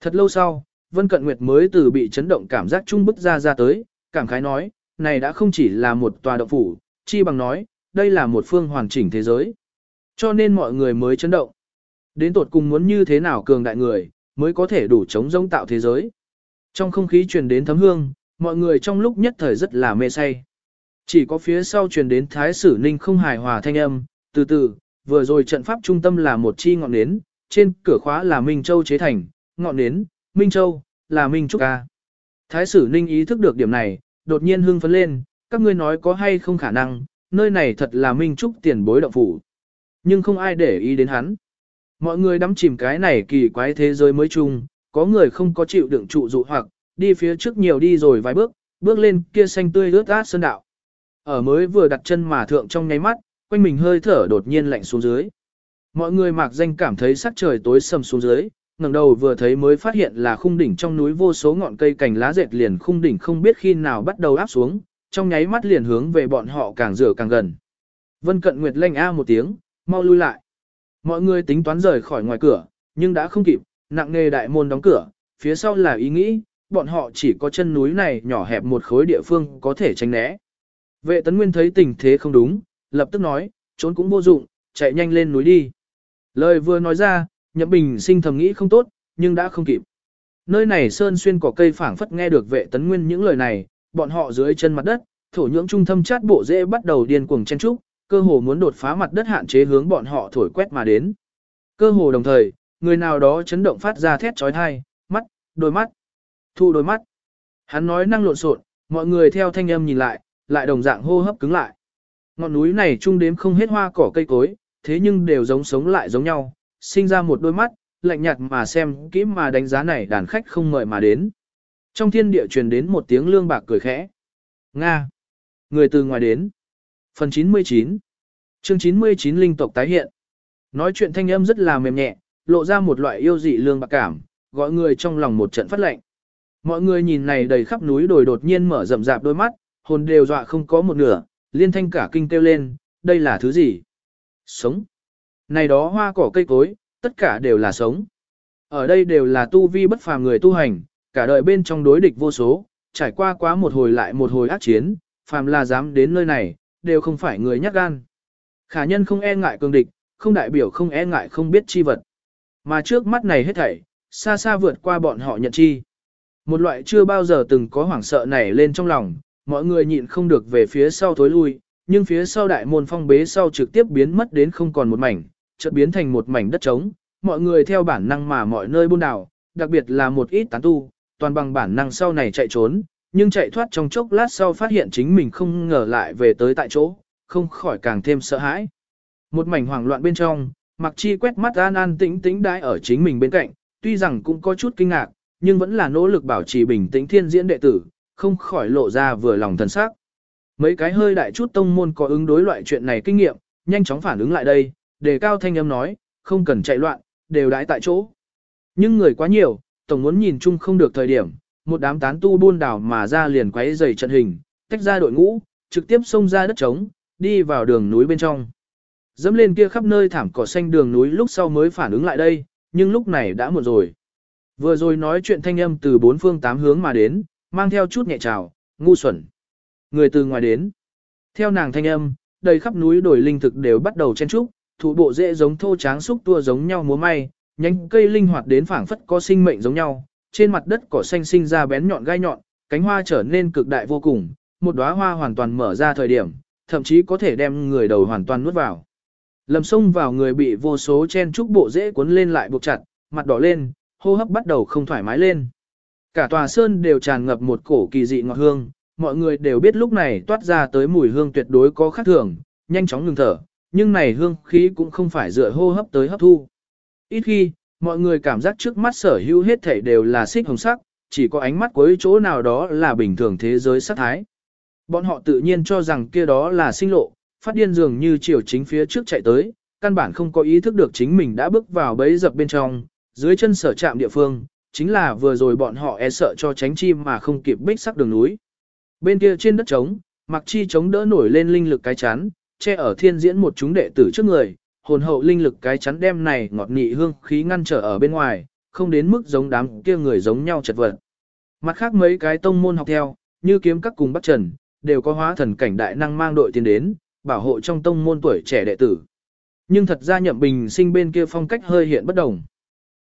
Thật lâu sau, Vân Cận Nguyệt mới từ bị chấn động cảm giác trung bức ra ra tới, cảm khái nói, này đã không chỉ là một tòa động phủ, chi bằng nói, đây là một phương hoàn chỉnh thế giới. Cho nên mọi người mới chấn động. Đến tột cùng muốn như thế nào cường đại người, mới có thể đủ chống giống tạo thế giới. Trong không khí truyền đến thấm hương, mọi người trong lúc nhất thời rất là mê say. Chỉ có phía sau truyền đến thái sử ninh không hài hòa thanh âm, từ từ, vừa rồi trận pháp trung tâm là một chi ngọn nến, trên cửa khóa là Minh Châu chế thành, ngọn nến, Minh Châu, là Minh Trúc Ca. Thái sử ninh ý thức được điểm này, đột nhiên hưng phấn lên, các ngươi nói có hay không khả năng, nơi này thật là Minh Trúc tiền bối động phủ. Nhưng không ai để ý đến hắn. Mọi người đắm chìm cái này kỳ quái thế giới mới chung, có người không có chịu đựng trụ dụ hoặc, đi phía trước nhiều đi rồi vài bước, bước lên kia xanh tươi ướt át sơn đạo. Ở mới vừa đặt chân mà thượng trong nháy mắt, quanh mình hơi thở đột nhiên lạnh xuống dưới. Mọi người mạc danh cảm thấy sắc trời tối sầm xuống dưới, ngẩng đầu vừa thấy mới phát hiện là khung đỉnh trong núi vô số ngọn cây cành lá dệt liền khung đỉnh không biết khi nào bắt đầu áp xuống, trong nháy mắt liền hướng về bọn họ càng rửa càng gần. Vân Cận Nguyệt lanh a một tiếng, mau lui lại. Mọi người tính toán rời khỏi ngoài cửa, nhưng đã không kịp, nặng nề đại môn đóng cửa, phía sau là ý nghĩ, bọn họ chỉ có chân núi này nhỏ hẹp một khối địa phương có thể tránh né. Vệ tấn nguyên thấy tình thế không đúng, lập tức nói, trốn cũng vô dụng, chạy nhanh lên núi đi. Lời vừa nói ra, Nhậm Bình sinh thầm nghĩ không tốt, nhưng đã không kịp. Nơi này sơn xuyên cỏ cây phảng phất nghe được vệ tấn nguyên những lời này, bọn họ dưới chân mặt đất, thổ nhưỡng trung thâm chát bộ dễ bắt đầu điên cuồng chen trúc, cơ hồ muốn đột phá mặt đất hạn chế hướng bọn họ thổi quét mà đến. Cơ hồ đồng thời, người nào đó chấn động phát ra thét chói tai, mắt, đôi mắt, thu đôi mắt. Hắn nói năng lộn xộn, mọi người theo thanh âm nhìn lại, lại đồng dạng hô hấp cứng lại. Ngọn núi này trung đếm không hết hoa cỏ cây cối, thế nhưng đều giống sống lại giống nhau, sinh ra một đôi mắt, lạnh nhạt mà xem kỹ mà đánh giá này đàn khách không mời mà đến. Trong thiên địa truyền đến một tiếng lương bạc cười khẽ. Nga. Người từ ngoài đến. Phần 99. Chương 99 linh tộc tái hiện. Nói chuyện thanh âm rất là mềm nhẹ, lộ ra một loại yêu dị lương bạc cảm, gọi người trong lòng một trận phát lệnh. Mọi người nhìn này đầy khắp núi đồi đột nhiên mở rậm rạp đôi mắt, hồn đều dọa không có một nửa, liên thanh cả kinh kêu lên, đây là thứ gì? Sống. Này đó hoa cỏ cây cối, tất cả đều là sống. Ở đây đều là tu vi bất phàm người tu hành, cả đời bên trong đối địch vô số, trải qua quá một hồi lại một hồi ác chiến, phàm là dám đến nơi này, đều không phải người nhát gan. Khả nhân không e ngại cường địch, không đại biểu không e ngại không biết chi vật. Mà trước mắt này hết thảy, xa xa vượt qua bọn họ nhận chi. Một loại chưa bao giờ từng có hoảng sợ nảy lên trong lòng, mọi người nhịn không được về phía sau thối lui, nhưng phía sau đại môn phong bế sau trực tiếp biến mất đến không còn một mảnh, chợt biến thành một mảnh đất trống, mọi người theo bản năng mà mọi nơi buôn đảo, đặc biệt là một ít tán tu, toàn bằng bản năng sau này chạy trốn, nhưng chạy thoát trong chốc lát sau phát hiện chính mình không ngờ lại về tới tại chỗ, không khỏi càng thêm sợ hãi. Một mảnh hoảng loạn bên trong, Mặc Chi quét mắt an an tĩnh tĩnh đãi ở chính mình bên cạnh, tuy rằng cũng có chút kinh ngạc, nhưng vẫn là nỗ lực bảo trì bình tĩnh thiên diễn đệ tử, không khỏi lộ ra vừa lòng thần sắc. Mấy cái hơi đại chút tông môn có ứng đối loại chuyện này kinh nghiệm, nhanh chóng phản ứng lại đây, đề cao thanh âm nói, không cần chạy loạn, đều đãi tại chỗ. Nhưng người quá nhiều, tổng muốn nhìn chung không được thời điểm, một đám tán tu buôn đảo mà ra liền quấy dày trận hình, tách ra đội ngũ, trực tiếp xông ra đất trống, đi vào đường núi bên trong. Dẫm lên kia khắp nơi thảm cỏ xanh đường núi lúc sau mới phản ứng lại đây, nhưng lúc này đã muộn rồi. Vừa rồi nói chuyện thanh âm từ bốn phương tám hướng mà đến, mang theo chút nhẹ trào, ngu xuẩn. Người từ ngoài đến. Theo nàng thanh âm, đầy khắp núi đồi linh thực đều bắt đầu chen trúc, thủ bộ dễ giống thô tráng xúc tua giống nhau múa may, nhánh cây linh hoạt đến phảng phất có sinh mệnh giống nhau, trên mặt đất cỏ xanh sinh ra bén nhọn gai nhọn, cánh hoa trở nên cực đại vô cùng, một đóa hoa hoàn toàn mở ra thời điểm, thậm chí có thể đem người đầu hoàn toàn nuốt vào. Lầm sông vào người bị vô số chen trúc bộ dễ cuốn lên lại buộc chặt, mặt đỏ lên, hô hấp bắt đầu không thoải mái lên. Cả tòa sơn đều tràn ngập một cổ kỳ dị ngọt hương, mọi người đều biết lúc này toát ra tới mùi hương tuyệt đối có khác thường, nhanh chóng ngừng thở, nhưng này hương khí cũng không phải dựa hô hấp tới hấp thu. Ít khi, mọi người cảm giác trước mắt sở hữu hết thảy đều là xích hồng sắc, chỉ có ánh mắt cuối chỗ nào đó là bình thường thế giới sắc thái. Bọn họ tự nhiên cho rằng kia đó là sinh lộ, phát điên dường như chiều chính phía trước chạy tới, căn bản không có ý thức được chính mình đã bước vào bẫy dập bên trong, dưới chân sở trạm địa phương, chính là vừa rồi bọn họ e sợ cho tránh chim mà không kịp bích sắc đường núi. Bên kia trên đất trống, mặc chi chống đỡ nổi lên linh lực cái chắn, che ở thiên diễn một chúng đệ tử trước người, hồn hậu linh lực cái chắn đem này ngọt nị hương khí ngăn trở ở bên ngoài, không đến mức giống đám kia người giống nhau chật vật. Mặt khác mấy cái tông môn học theo, như kiếm các cùng Bắc Trần, đều có hóa thần cảnh đại năng mang đội tiến đến, bảo hộ trong tông môn tuổi trẻ đệ tử. Nhưng thật ra nhậm bình sinh bên kia phong cách hơi hiện bất đồng.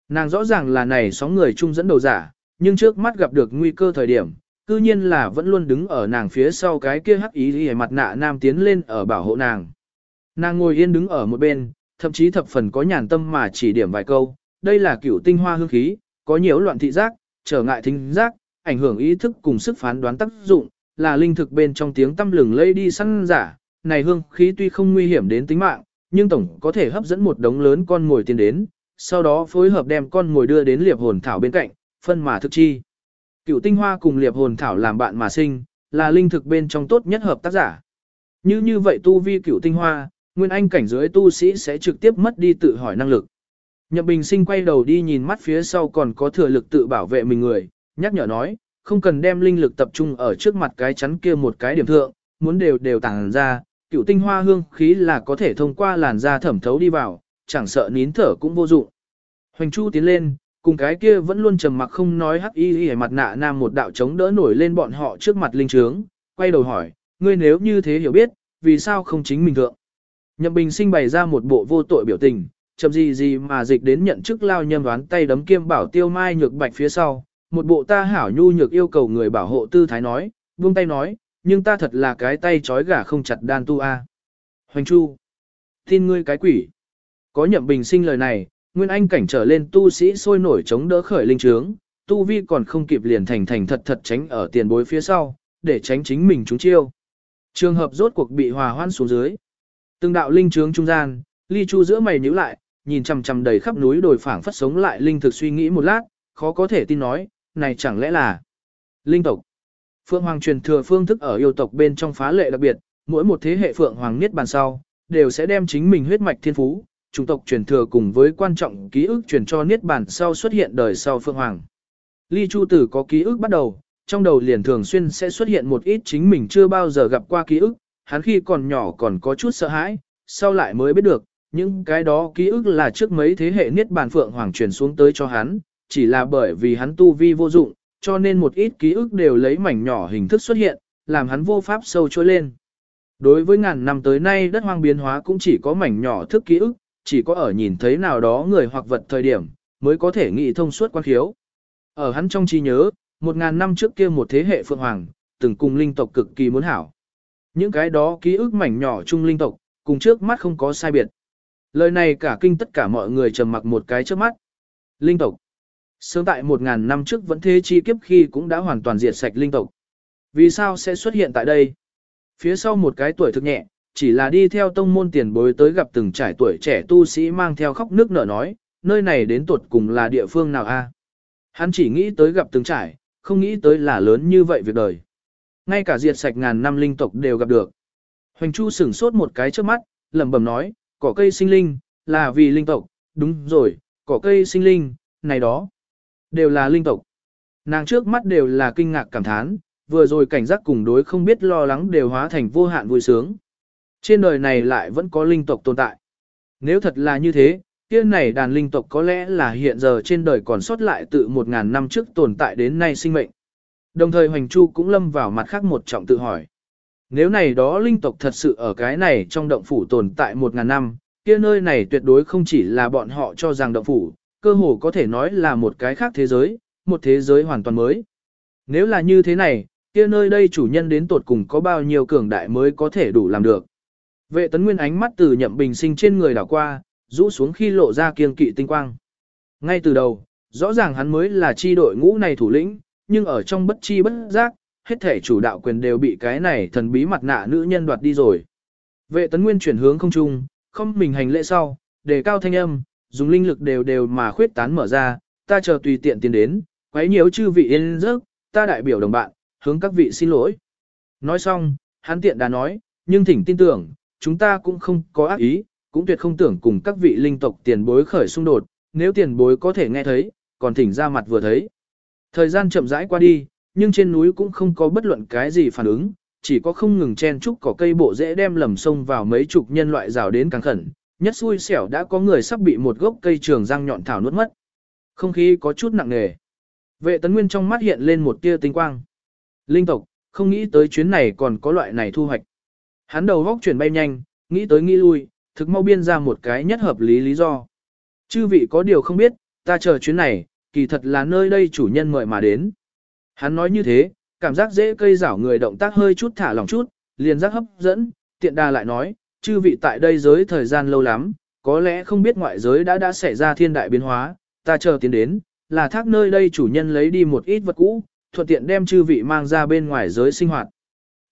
Nàng rõ ràng là này sóng người chung dẫn đầu giả, nhưng trước mắt gặp được nguy cơ thời điểm, cư nhiên là vẫn luôn đứng ở nàng phía sau cái kia hắc ý hề mặt nạ nam tiến lên ở bảo hộ nàng. Nàng ngồi yên đứng ở một bên, thậm chí thập phần có nhàn tâm mà chỉ điểm vài câu, đây là cửu tinh hoa hương khí, có nhiều loạn thị giác, trở ngại thính giác, ảnh hưởng ý thức cùng sức phán đoán tác dụng, là linh thực bên trong tiếng tâm lừng lây đi săn giả, này hương khí tuy không nguy hiểm đến tính mạng, nhưng tổng có thể hấp dẫn một đống lớn con ngồi tiến đến, sau đó phối hợp đem con ngồi đưa đến liệp hồn thảo bên cạnh, phân mà thực chi. Cửu tinh hoa cùng liệp hồn thảo làm bạn mà sinh, là linh thực bên trong tốt nhất hợp tác giả. Như như vậy tu vi cửu tinh hoa, nguyên anh cảnh giới tu sĩ sẽ trực tiếp mất đi tự hỏi năng lực. Nhậm Bình Sinh quay đầu đi nhìn mắt phía sau còn có thừa lực tự bảo vệ mình người, nhắc nhở nói, không cần đem linh lực tập trung ở trước mặt cái chắn kia một cái điểm thượng, muốn đều đều tàng ra, cựu tinh hoa hương khí là có thể thông qua làn da thẩm thấu đi vào, chẳng sợ nín thở cũng vô dụng. Hoành Chu tiến lên, cùng cái kia vẫn luôn trầm mặc không nói hắc y y mặt nạ nam một đạo chống đỡ nổi lên bọn họ trước mặt linh trướng, quay đầu hỏi, ngươi nếu như thế hiểu biết, vì sao không chính mình thượng? Nhậm Bình sinh bày ra một bộ vô tội biểu tình, chậm gì gì mà dịch đến nhận chức lao nhâm đoán tay đấm kiêm bảo tiêu mai nhược bạch phía sau, một bộ ta hảo nhu nhược yêu cầu người bảo hộ tư thái nói, buông tay nói, nhưng ta thật là cái tay trói gà không chặt đan tu a. Hoành Chu, tin ngươi cái quỷ. Có nhậm bình sinh lời này, nguyên anh cảnh trở lên tu sĩ sôi nổi chống đỡ khởi linh trướng, tu vi còn không kịp liền thành thành thật thật tránh ở tiền bối phía sau, để tránh chính mình trúng chiêu. Trường hợp rốt cuộc bị hòa hoan xuống dưới. Từng đạo linh trướng trung gian, ly chu giữa mày nhíu lại, nhìn chằm chằm đầy khắp núi đồi phảng phất sống lại linh thực suy nghĩ một lát, khó có thể tin nói, này chẳng lẽ là linh tộc. Phượng Hoàng truyền thừa phương thức ở yêu tộc bên trong phá lệ đặc biệt, mỗi một thế hệ Phượng Hoàng niết bàn sau, đều sẽ đem chính mình huyết mạch thiên phú, chủng tộc truyền thừa cùng với quan trọng ký ức truyền cho niết bàn sau xuất hiện đời sau Phượng Hoàng. Ly Chu Tử có ký ức bắt đầu, trong đầu liền thường xuyên sẽ xuất hiện một ít chính mình chưa bao giờ gặp qua ký ức, hắn khi còn nhỏ còn có chút sợ hãi, sau lại mới biết được, những cái đó ký ức là trước mấy thế hệ niết bàn Phượng Hoàng truyền xuống tới cho hắn, chỉ là bởi vì hắn tu vi vô dụng, cho nên một ít ký ức đều lấy mảnh nhỏ hình thức xuất hiện, làm hắn vô pháp sâu trôi lên. Đối với ngàn năm tới nay đất hoang biến hóa cũng chỉ có mảnh nhỏ thức ký ức, chỉ có ở nhìn thấy nào đó người hoặc vật thời điểm, mới có thể nghĩ thông suốt quan khiếu. Ở hắn trong trí nhớ, một ngàn năm trước kia một thế hệ phượng hoàng, từng cùng linh tộc cực kỳ muốn hảo. Những cái đó ký ức mảnh nhỏ chung linh tộc, cùng trước mắt không có sai biệt. Lời này cả kinh tất cả mọi người trầm mặc một cái trước mắt. Linh tộc. Sớm tại một ngàn năm trước vẫn thế chi kiếp khi cũng đã hoàn toàn diệt sạch linh tộc. Vì sao sẽ xuất hiện tại đây? Phía sau một cái tuổi thực nhẹ, chỉ là đi theo tông môn tiền bối tới gặp từng trải tuổi trẻ tu sĩ mang theo khóc nước nở nói, nơi này đến tuột cùng là địa phương nào a? Hắn chỉ nghĩ tới gặp từng trải, không nghĩ tới là lớn như vậy việc đời. Ngay cả diệt sạch ngàn năm linh tộc đều gặp được. Hoành Chu sửng sốt một cái trước mắt, lẩm bẩm nói, cỏ cây sinh linh, là vì linh tộc, đúng rồi, cỏ cây sinh linh, này đó. Đều là linh tộc. Nàng trước mắt đều là kinh ngạc cảm thán, vừa rồi cảnh giác cùng đối không biết lo lắng đều hóa thành vô hạn vui sướng. Trên đời này lại vẫn có linh tộc tồn tại. Nếu thật là như thế, kia này đàn linh tộc có lẽ là hiện giờ trên đời còn sót lại từ một ngàn năm trước tồn tại đến nay sinh mệnh. Đồng thời Hoành Chu cũng lâm vào mặt khác một trọng tự hỏi. Nếu này đó linh tộc thật sự ở cái này trong động phủ tồn tại một ngàn năm, kia nơi này tuyệt đối không chỉ là bọn họ cho rằng động phủ, cơ hồ có thể nói là một cái khác thế giới, một thế giới hoàn toàn mới. Nếu là như thế này, kia nơi đây chủ nhân đến tột cùng có bao nhiêu cường đại mới có thể đủ làm được. Vệ tấn nguyên ánh mắt từ nhậm bình sinh trên người đảo qua, rũ xuống khi lộ ra kiên kỵ tinh quang. Ngay từ đầu, rõ ràng hắn mới là chi đội ngũ này thủ lĩnh, nhưng ở trong bất chi bất giác, hết thể chủ đạo quyền đều bị cái này thần bí mặt nạ nữ nhân đoạt đi rồi. Vệ tấn nguyên chuyển hướng không trung, không mình hành lễ sau, đề cao thanh âm, dùng linh lực đều đều mà khuyết tán mở ra, ta chờ tùy tiện tiến đến, quấy nhiễu chư vị yên giấc, ta đại biểu đồng bạn, hướng các vị xin lỗi. Nói xong, hắn tiện đã nói, nhưng thỉnh tin tưởng, chúng ta cũng không có ác ý, cũng tuyệt không tưởng cùng các vị linh tộc tiền bối khởi xung đột, nếu tiền bối có thể nghe thấy, còn thỉnh ra mặt vừa thấy. Thời gian chậm rãi qua đi, nhưng trên núi cũng không có bất luận cái gì phản ứng, chỉ có không ngừng chen trúc cỏ cây bộ dễ đem lầm sông vào mấy chục nhân loại rào đến càng khẩn, nhất xui xẻo đã có người sắp bị một gốc cây trường răng nhọn thảo nuốt mất. Không khí có chút nặng nề. Vệ tấn nguyên trong mắt hiện lên một tia tinh quang. Linh tộc, không nghĩ tới chuyến này còn có loại này thu hoạch. Hắn đầu góc chuyển bay nhanh, nghĩ tới nghĩ lui, thực mau biên ra một cái nhất hợp lý lý do. Chư vị có điều không biết, ta chờ chuyến này, kỳ thật là nơi đây chủ nhân mời mà đến. Hắn nói như thế, cảm giác dễ cây rảo người động tác hơi chút thả lỏng chút, liền giác hấp dẫn, tiện đà lại nói, chư vị tại đây giới thời gian lâu lắm, có lẽ không biết ngoại giới đã đã xảy ra thiên đại biến hóa, ta chờ tiến đến, là thác nơi đây chủ nhân lấy đi một ít vật cũ, thuận tiện đem chư vị mang ra bên ngoài giới sinh hoạt.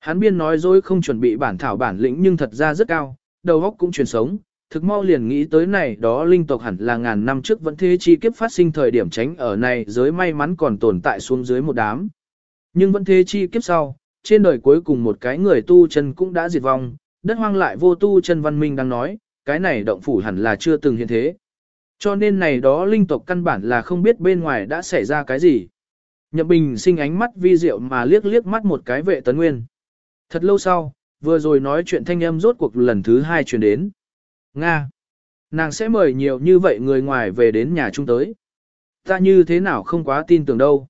Hắn biên nói dối không chuẩn bị bản thảo bản lĩnh nhưng thật ra rất cao, đầu óc cũng truyền sống, thực mau liền nghĩ tới này đó linh tộc hẳn là ngàn năm trước vẫn thế chi kiếp phát sinh thời điểm tránh ở này giới may mắn còn tồn tại xuống dưới một đám. Nhưng vẫn thế chi kiếp sau, trên đời cuối cùng một cái người tu chân cũng đã diệt vong, đất hoang lại vô tu chân văn minh đang nói, cái này động phủ hẳn là chưa từng hiện thế. Cho nên này đó linh tộc căn bản là không biết bên ngoài đã xảy ra cái gì. Nhậm Bình sinh ánh mắt vi diệu mà liếc liếc mắt một cái vệ tấn nguyên. Thật lâu sau, vừa rồi nói chuyện thanh âm rốt cuộc lần thứ hai truyền đến. Nga! Nàng sẽ mời nhiều như vậy người ngoài về đến nhà chúng tới. Ta như thế nào không quá tin tưởng đâu.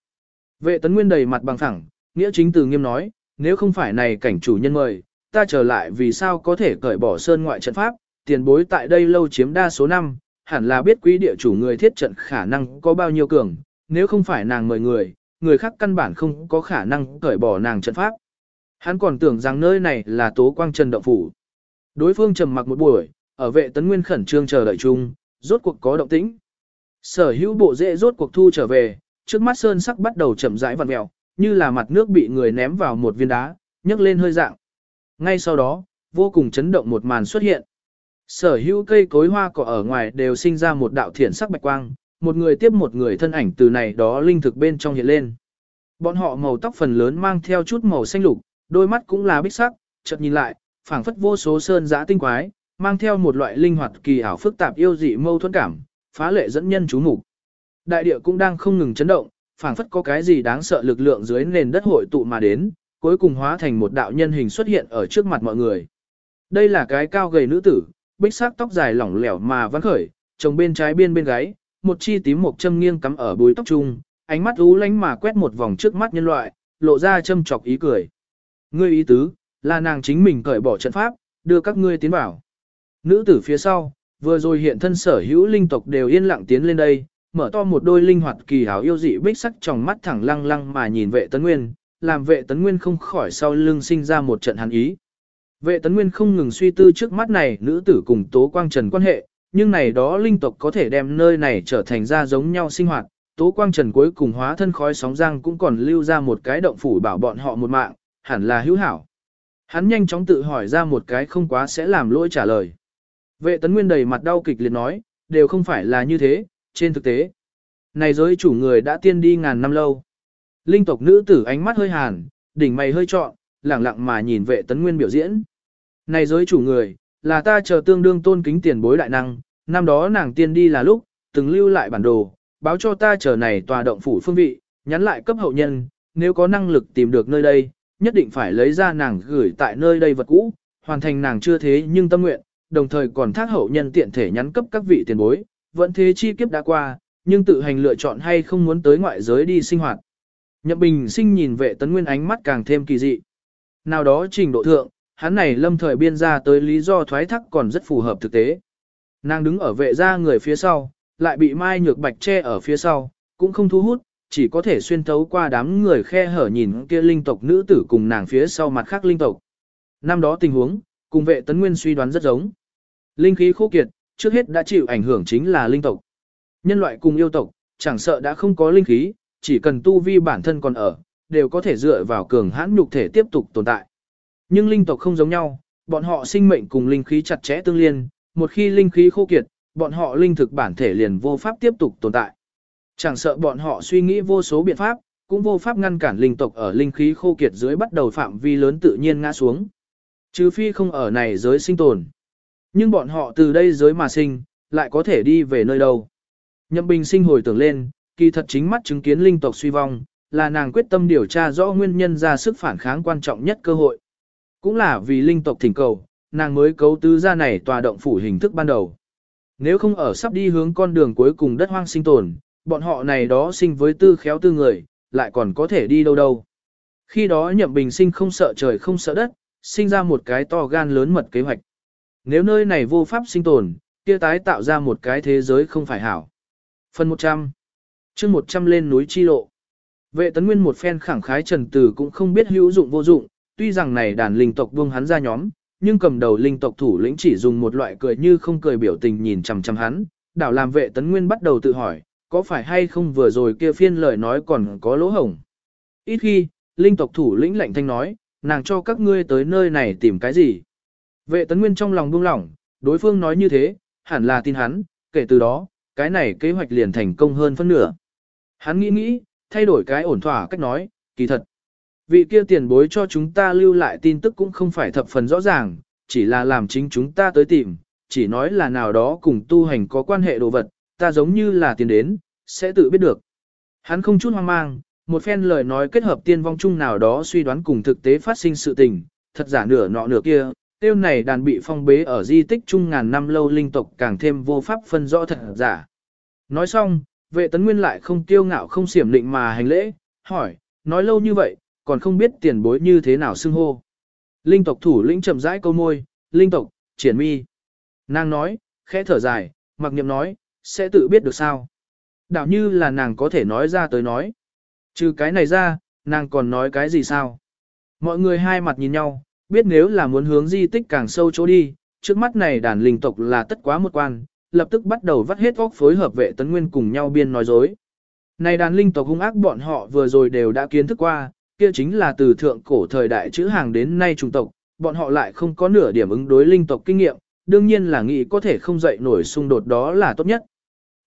Vệ tấn nguyên đầy mặt bằng thẳng, nghĩa chính từ nghiêm nói, nếu không phải này cảnh chủ nhân mời, ta trở lại vì sao có thể cởi bỏ sơn ngoại trận pháp, tiền bối tại đây lâu chiếm đa số năm, hẳn là biết quý địa chủ người thiết trận khả năng có bao nhiêu cường, nếu không phải nàng mời người, người khác căn bản không có khả năng cởi bỏ nàng trận pháp. Hắn còn tưởng rằng nơi này là tố quang trần động phủ. Đối phương trầm mặc một buổi, ở vệ tấn nguyên khẩn trương chờ đợi chung, rốt cuộc có động tĩnh. Sở hữu bộ dễ rốt cuộc thu trở về, trước mắt sơn sắc bắt đầu chậm rãi vặn mèo, như là mặt nước bị người ném vào một viên đá, nhấc lên hơi dạng. Ngay sau đó, vô cùng chấn động một màn xuất hiện. Sở hữu cây cối hoa cỏ ở ngoài đều sinh ra một đạo thiển sắc bạch quang, một người tiếp một người thân ảnh từ này đó linh thực bên trong hiện lên. Bọn họ màu tóc phần lớn mang theo chút màu xanh lục, đôi mắt cũng là bích sắc, chợt nhìn lại, phảng phất vô số sơn giã tinh quái, mang theo một loại linh hoạt kỳ ảo phức tạp yêu dị mâu thuẫn cảm, phá lệ dẫn nhân chú mục. Đại địa cũng đang không ngừng chấn động, phảng phất có cái gì đáng sợ lực lượng dưới nền đất hội tụ mà đến, cuối cùng hóa thành một đạo nhân hình xuất hiện ở trước mặt mọi người. Đây là cái cao gầy nữ tử, bích sắc tóc dài lỏng lẻo mà vắn khởi, trồng bên trái biên bên gáy, một chi tím một châm nghiêng cắm ở búi tóc trung, ánh mắt u lánh mà quét một vòng trước mắt nhân loại, lộ ra châm chọc ý cười. Ngươi ý tứ, là nàng chính mình cởi bỏ trận pháp, đưa các ngươi tiến vào. Nữ tử phía sau, vừa rồi hiện thân sở hữu linh tộc đều yên lặng tiến lên đây, mở to một đôi linh hoạt kỳ hảo yêu dị bích sắc trong mắt thẳng lăng lăng mà nhìn vệ tấn nguyên, làm vệ tấn nguyên không khỏi sau lưng sinh ra một trận hắn ý. Vệ tấn nguyên không ngừng suy tư trước mắt này nữ tử cùng tố quang trần quan hệ, nhưng này đó linh tộc có thể đem nơi này trở thành ra giống nhau sinh hoạt, tố quang trần cuối cùng hóa thân khói sóng giang cũng còn lưu ra một cái động phủ bảo bọn họ một mạng, hẳn là hữu hảo. Hắn nhanh chóng tự hỏi ra một cái không quá sẽ làm lỗi trả lời. Vệ tấn nguyên đầy mặt đau kịch liệt nói, đều không phải là như thế, trên thực tế. Này giới chủ người đã tiên đi ngàn năm lâu. Linh tộc nữ tử ánh mắt hơi hàn, đỉnh mày hơi trọn, lẳng lặng mà nhìn vệ tấn nguyên biểu diễn. Này giới chủ người, là ta chờ tương đương tôn kính tiền bối đại năng, năm đó nàng tiên đi là lúc, từng lưu lại bản đồ, báo cho ta chờ này tòa động phủ phương vị, nhắn lại cấp hậu nhân, nếu có năng lực tìm được nơi đây, nhất định phải lấy ra nàng gửi tại nơi đây vật cũ, hoàn thành nàng chưa thế nhưng tâm nguyện, đồng thời còn thác hậu nhân tiện thể nhắn cấp các vị tiền bối, vẫn thế chi kiếp đã qua, nhưng tự hành lựa chọn hay không muốn tới ngoại giới đi sinh hoạt. Nhậm Bình sinh nhìn vệ tấn nguyên ánh mắt càng thêm kỳ dị. Nào đó trình độ thượng, hắn này lâm thời biên ra tới lý do thoái thác còn rất phù hợp thực tế. Nàng đứng ở vệ gia người phía sau, lại bị mai nhược bạch che ở phía sau, cũng không thu hút, chỉ có thể xuyên thấu qua đám người khe hở nhìn kia linh tộc nữ tử cùng nàng phía sau mặt khác linh tộc. Năm đó tình huống, cùng vệ tấn nguyên suy đoán rất giống. Linh khí khô kiệt, trước hết đã chịu ảnh hưởng chính là linh tộc. Nhân loại cùng yêu tộc, chẳng sợ đã không có linh khí, chỉ cần tu vi bản thân còn ở, đều có thể dựa vào cường hãn nhục thể tiếp tục tồn tại. Nhưng linh tộc không giống nhau, bọn họ sinh mệnh cùng linh khí chặt chẽ tương liên, một khi linh khí khô kiệt, bọn họ linh thực bản thể liền vô pháp tiếp tục tồn tại. Chẳng sợ bọn họ suy nghĩ vô số biện pháp, cũng vô pháp ngăn cản linh tộc ở linh khí khô kiệt dưới bắt đầu phạm vi lớn tự nhiên ngã xuống. Trừ phi không ở này giới sinh tồn. Nhưng bọn họ từ đây giới mà sinh, lại có thể đi về nơi đâu. Nhậm Bình sinh hồi tưởng lên, kỳ thật chính mắt chứng kiến linh tộc suy vong, là nàng quyết tâm điều tra rõ nguyên nhân ra sức phản kháng quan trọng nhất cơ hội. Cũng là vì linh tộc thỉnh cầu, nàng mới cấu tứ ra này tòa động phủ hình thức ban đầu. Nếu không ở sắp đi hướng con đường cuối cùng đất hoang sinh tồn, bọn họ này đó sinh với tư khéo tư người, lại còn có thể đi đâu đâu. Khi đó nhậm bình sinh không sợ trời không sợ đất, sinh ra một cái to gan lớn mật kế hoạch. Nếu nơi này vô pháp sinh tồn, kia tái tạo ra một cái thế giới không phải hảo. Phần 100 chương 100 lên núi chi lộ. Vệ tấn nguyên một phen khẳng khái trần tử cũng không biết hữu dụng vô dụng, tuy rằng này đàn linh tộc buông hắn ra nhóm, nhưng cầm đầu linh tộc thủ lĩnh chỉ dùng một loại cười như không cười biểu tình nhìn chằm chằm hắn, đảo làm vệ tấn nguyên bắt đầu tự hỏi, có phải hay không vừa rồi kia phiên lời nói còn có lỗ hổng. Ít khi, linh tộc thủ lĩnh lạnh thanh nói, nàng cho các ngươi tới nơi này tìm cái gì. Vệ tấn nguyên trong lòng buông lỏng, đối phương nói như thế, hẳn là tin hắn, kể từ đó, cái này kế hoạch liền thành công hơn phân nửa. Hắn nghĩ nghĩ, thay đổi cái ổn thỏa cách nói, kỳ thật. Vị kia tiền bối cho chúng ta lưu lại tin tức cũng không phải thập phần rõ ràng, chỉ là làm chính chúng ta tới tìm, chỉ nói là nào đó cùng tu hành có quan hệ đồ vật, ta giống như là tiền đến, sẽ tự biết được. Hắn không chút hoang mang, một phen lời nói kết hợp tiên vong chung nào đó suy đoán cùng thực tế phát sinh sự tình, thật giả nửa nọ nửa kia, tiêu này đàn bị phong bế ở di tích chung ngàn năm lâu linh tộc càng thêm vô pháp phân rõ thật giả. Nói xong, vệ tấn nguyên lại không tiêu ngạo không xiểm định mà hành lễ, hỏi, nói lâu như vậy, còn không biết tiền bối như thế nào xưng hô. Linh tộc thủ lĩnh chậm rãi câu môi, linh tộc, triển mi. Nàng nói, khẽ thở dài, mặc niệm nói, sẽ tự biết được sao. Đạo như là nàng có thể nói ra tới nói. Trừ cái này ra, nàng còn nói cái gì sao? Mọi người hai mặt nhìn nhau, biết nếu là muốn hướng di tích càng sâu chỗ đi, trước mắt này đàn linh tộc là tất quá một quan, lập tức bắt đầu vắt hết óc phối hợp vệ tấn nguyên cùng nhau biên nói dối. Này đàn linh tộc hung ác bọn họ vừa rồi đều đã kiến thức qua, kia chính là từ thượng cổ thời đại chữ hàng đến nay trùng tộc, bọn họ lại không có nửa điểm ứng đối linh tộc kinh nghiệm, đương nhiên là nghĩ có thể không dậy nổi xung đột đó là tốt nhất.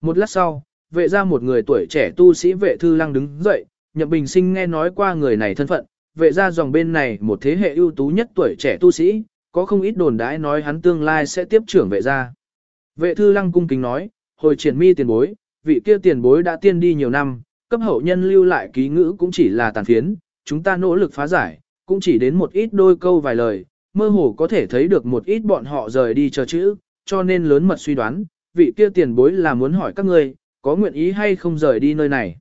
Một lát sau, vệ ra một người tuổi trẻ tu sĩ vệ thư lăng đứng dậy, nhậm bình sinh nghe nói qua người này thân phận, vệ ra dòng bên này một thế hệ ưu tú nhất tuổi trẻ tu sĩ, có không ít đồn đãi nói hắn tương lai sẽ tiếp trưởng vệ ra. Vệ thư lăng cung kính nói, hồi triển mi tiền bối, vị kia tiền bối đã tiên đi nhiều năm, cấp hậu nhân lưu lại ký ngữ cũng chỉ là tàn phiến, chúng ta nỗ lực phá giải, cũng chỉ đến một ít đôi câu vài lời, mơ hồ có thể thấy được một ít bọn họ rời đi chờ chữ, cho nên lớn mật suy đoán, vị kia tiền bối là muốn hỏi các ngươi, có nguyện ý hay không rời đi nơi này.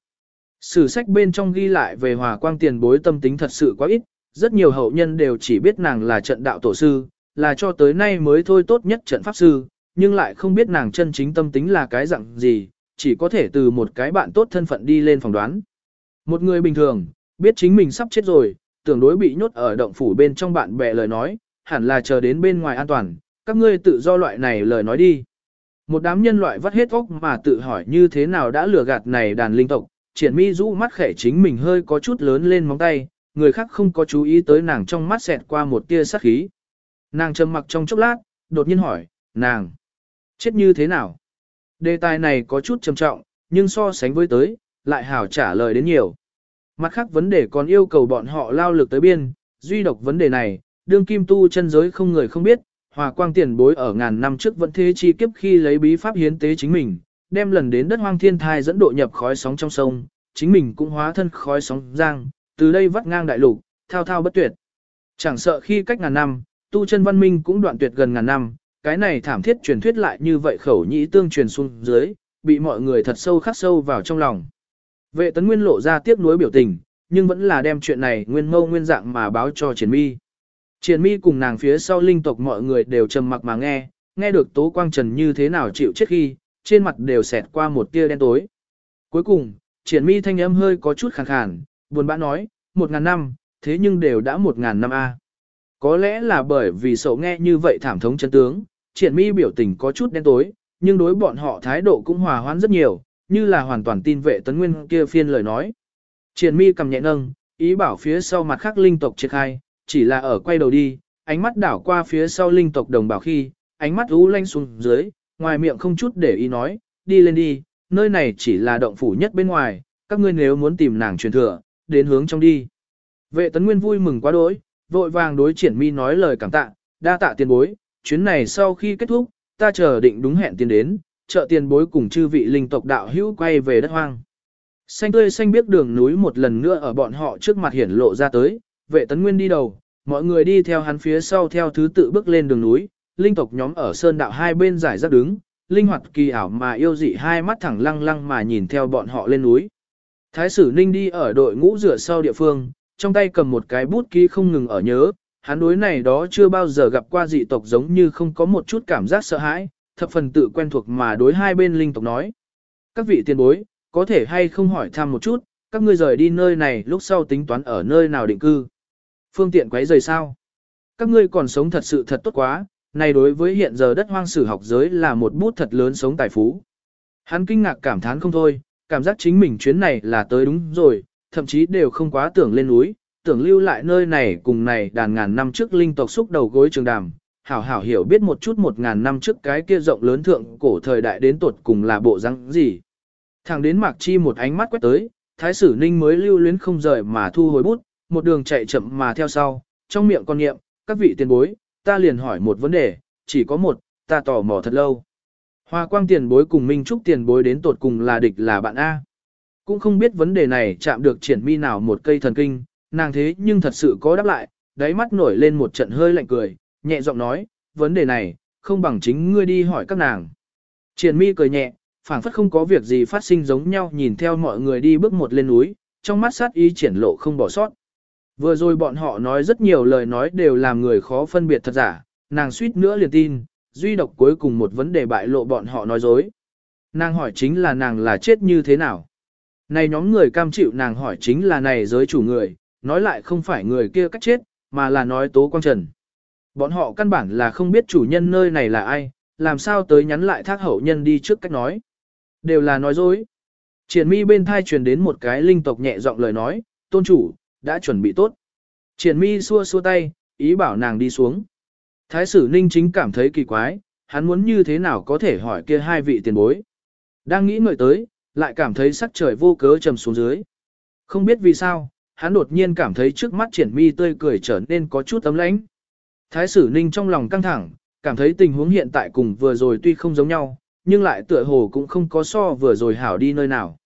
Sử sách bên trong ghi lại về hòa quang tiền bối tâm tính thật sự quá ít, rất nhiều hậu nhân đều chỉ biết nàng là trận đạo tổ sư, là cho tới nay mới thôi tốt nhất trận pháp sư, nhưng lại không biết nàng chân chính tâm tính là cái dạng gì, chỉ có thể từ một cái bạn tốt thân phận đi lên phỏng đoán. Một người bình thường, biết chính mình sắp chết rồi, tưởng đối bị nhốt ở động phủ bên trong bạn bè lời nói, hẳn là chờ đến bên ngoài an toàn, các ngươi tự do loại này lời nói đi. Một đám nhân loại vắt hết óc mà tự hỏi như thế nào đã lừa gạt này đàn linh tộc, triển mi rũ mắt khẽ chính mình hơi có chút lớn lên móng tay, người khác không có chú ý tới nàng trong mắt xẹt qua một tia sát khí. Nàng trầm mặc trong chốc lát, đột nhiên hỏi, nàng, chết như thế nào? Đề tài này có chút trầm trọng, nhưng so sánh với tới, lại hảo trả lời đến nhiều. Mặt khác vấn đề còn yêu cầu bọn họ lao lực tới biên, duy độc vấn đề này, đương kim tu chân giới không người không biết, hòa quang tiền bối ở ngàn năm trước vẫn thế chi kiếp khi lấy bí pháp hiến tế chính mình, đem lần đến đất hoang thiên thai dẫn độ nhập khói sóng trong sông, chính mình cũng hóa thân khói sóng giang, từ đây vắt ngang đại lục, thao thao bất tuyệt. Chẳng sợ khi cách ngàn năm, tu chân văn minh cũng đoạn tuyệt gần ngàn năm, cái này thảm thiết truyền thuyết lại như vậy khẩu nhĩ tương truyền xuống dưới, bị mọi người thật sâu khắc sâu vào trong lòng. Vệ tấn nguyên lộ ra tiếc nuối biểu tình, nhưng vẫn là đem chuyện này nguyên mâu nguyên dạng mà báo cho triển mi. Triển mi cùng nàng phía sau linh tộc mọi người đều trầm mặc mà nghe, nghe được tố quang trần như thế nào chịu chết khi, trên mặt đều xẹt qua một tia đen tối. Cuối cùng, triển mi thanh âm hơi có chút khàn khàn, buồn bã nói, một ngàn năm, thế nhưng đều đã một ngàn năm a. Có lẽ là bởi vì sầu nghe như vậy thảm thống chân tướng, triển mi biểu tình có chút đen tối, nhưng đối bọn họ thái độ cũng hòa hoãn rất nhiều, như là hoàn toàn tin vệ tấn nguyên kia phiên lời nói. Triển mi cầm nhẹ nâng, ý bảo phía sau mặt khác linh tộc triệt khai, chỉ là ở quay đầu đi, ánh mắt đảo qua phía sau linh tộc đồng bào khi, ánh mắt u lanh xuống dưới, ngoài miệng không chút để ý nói, đi lên đi, nơi này chỉ là động phủ nhất bên ngoài, các ngươi nếu muốn tìm nàng truyền thừa, đến hướng trong đi. Vệ tấn nguyên vui mừng quá đỗi, vội vàng đối triển mi nói lời cảm tạ, đa tạ tiền bối, chuyến này sau khi kết thúc, ta chờ định đúng hẹn tiền đến, trợ tiền bối cùng chư vị linh tộc đạo hữu quay về đất hoang. Xanh tươi xanh biết đường núi một lần nữa ở bọn họ trước mặt hiển lộ ra tới, vệ tấn nguyên đi đầu, mọi người đi theo hắn phía sau theo thứ tự bước lên đường núi, linh tộc nhóm ở sơn đạo hai bên giải rác đứng, linh hoạt kỳ ảo mà yêu dị hai mắt thẳng lăng lăng mà nhìn theo bọn họ lên núi. Thái sử ninh đi ở đội ngũ rửa sau địa phương, trong tay cầm một cái bút ký không ngừng ở nhớ, hắn đối này đó chưa bao giờ gặp qua dị tộc giống như không có một chút cảm giác sợ hãi, thập phần tự quen thuộc mà đối hai bên linh tộc nói. Các vị tiền bối, có thể hay không hỏi thăm một chút, các ngươi rời đi nơi này lúc sau tính toán ở nơi nào định cư. Phương tiện quấy rời sao? Các ngươi còn sống thật sự thật tốt quá, này đối với hiện giờ đất hoang sử học giới là một bút thật lớn sống tài phú. Hắn kinh ngạc cảm thán không thôi, cảm giác chính mình chuyến này là tới đúng rồi, thậm chí đều không quá tưởng lên núi, tưởng lưu lại nơi này cùng này đàn ngàn năm trước linh tộc xúc đầu gối trường đàm, hảo hảo hiểu biết một chút một ngàn năm trước cái kia rộng lớn thượng cổ thời đại đến tuột cùng là bộ răng gì. Thẳng đến Mạc Chi một ánh mắt quét tới, Thái Sử Ninh mới lưu luyến không rời mà thu hồi bút, một đường chạy chậm mà theo sau, trong miệng con niệm, các vị tiền bối, ta liền hỏi một vấn đề, chỉ có một, ta tò mò thật lâu. Hoa quang tiền bối cùng Minh Trúc tiền bối đến tột cùng là địch là bạn A. Cũng không biết vấn đề này chạm được triển mi nào một cây thần kinh, nàng thế nhưng thật sự có đáp lại, đáy mắt nổi lên một trận hơi lạnh cười, nhẹ giọng nói, vấn đề này, không bằng chính ngươi đi hỏi các nàng. Triển mi cười nhẹ, phảng phất không có việc gì phát sinh giống nhau nhìn theo mọi người đi bước một lên núi, trong mắt sát ý triển lộ không bỏ sót. Vừa rồi bọn họ nói rất nhiều lời nói đều làm người khó phân biệt thật giả, nàng suýt nữa liền tin, duy độc cuối cùng một vấn đề bại lộ bọn họ nói dối. Nàng hỏi chính là nàng là chết như thế nào. Này nhóm người cam chịu nàng hỏi chính là này giới chủ người, nói lại không phải người kia cách chết, mà là nói tố quang trần. Bọn họ căn bản là không biết chủ nhân nơi này là ai, làm sao tới nhắn lại thác hậu nhân đi trước cách nói. Đều là nói dối. Triển mi bên thai truyền đến một cái linh tộc nhẹ giọng lời nói, tôn chủ, đã chuẩn bị tốt. Triển mi xua xua tay, ý bảo nàng đi xuống. Thái sử ninh chính cảm thấy kỳ quái, hắn muốn như thế nào có thể hỏi kia hai vị tiền bối. Đang nghĩ ngợi tới, lại cảm thấy sắc trời vô cớ trầm xuống dưới. Không biết vì sao, hắn đột nhiên cảm thấy trước mắt triển mi tươi cười trở nên có chút ấm lãnh. Thái sử ninh trong lòng căng thẳng, cảm thấy tình huống hiện tại cùng vừa rồi tuy không giống nhau, nhưng lại tựa hồ cũng không có so vừa rồi hảo đi nơi nào.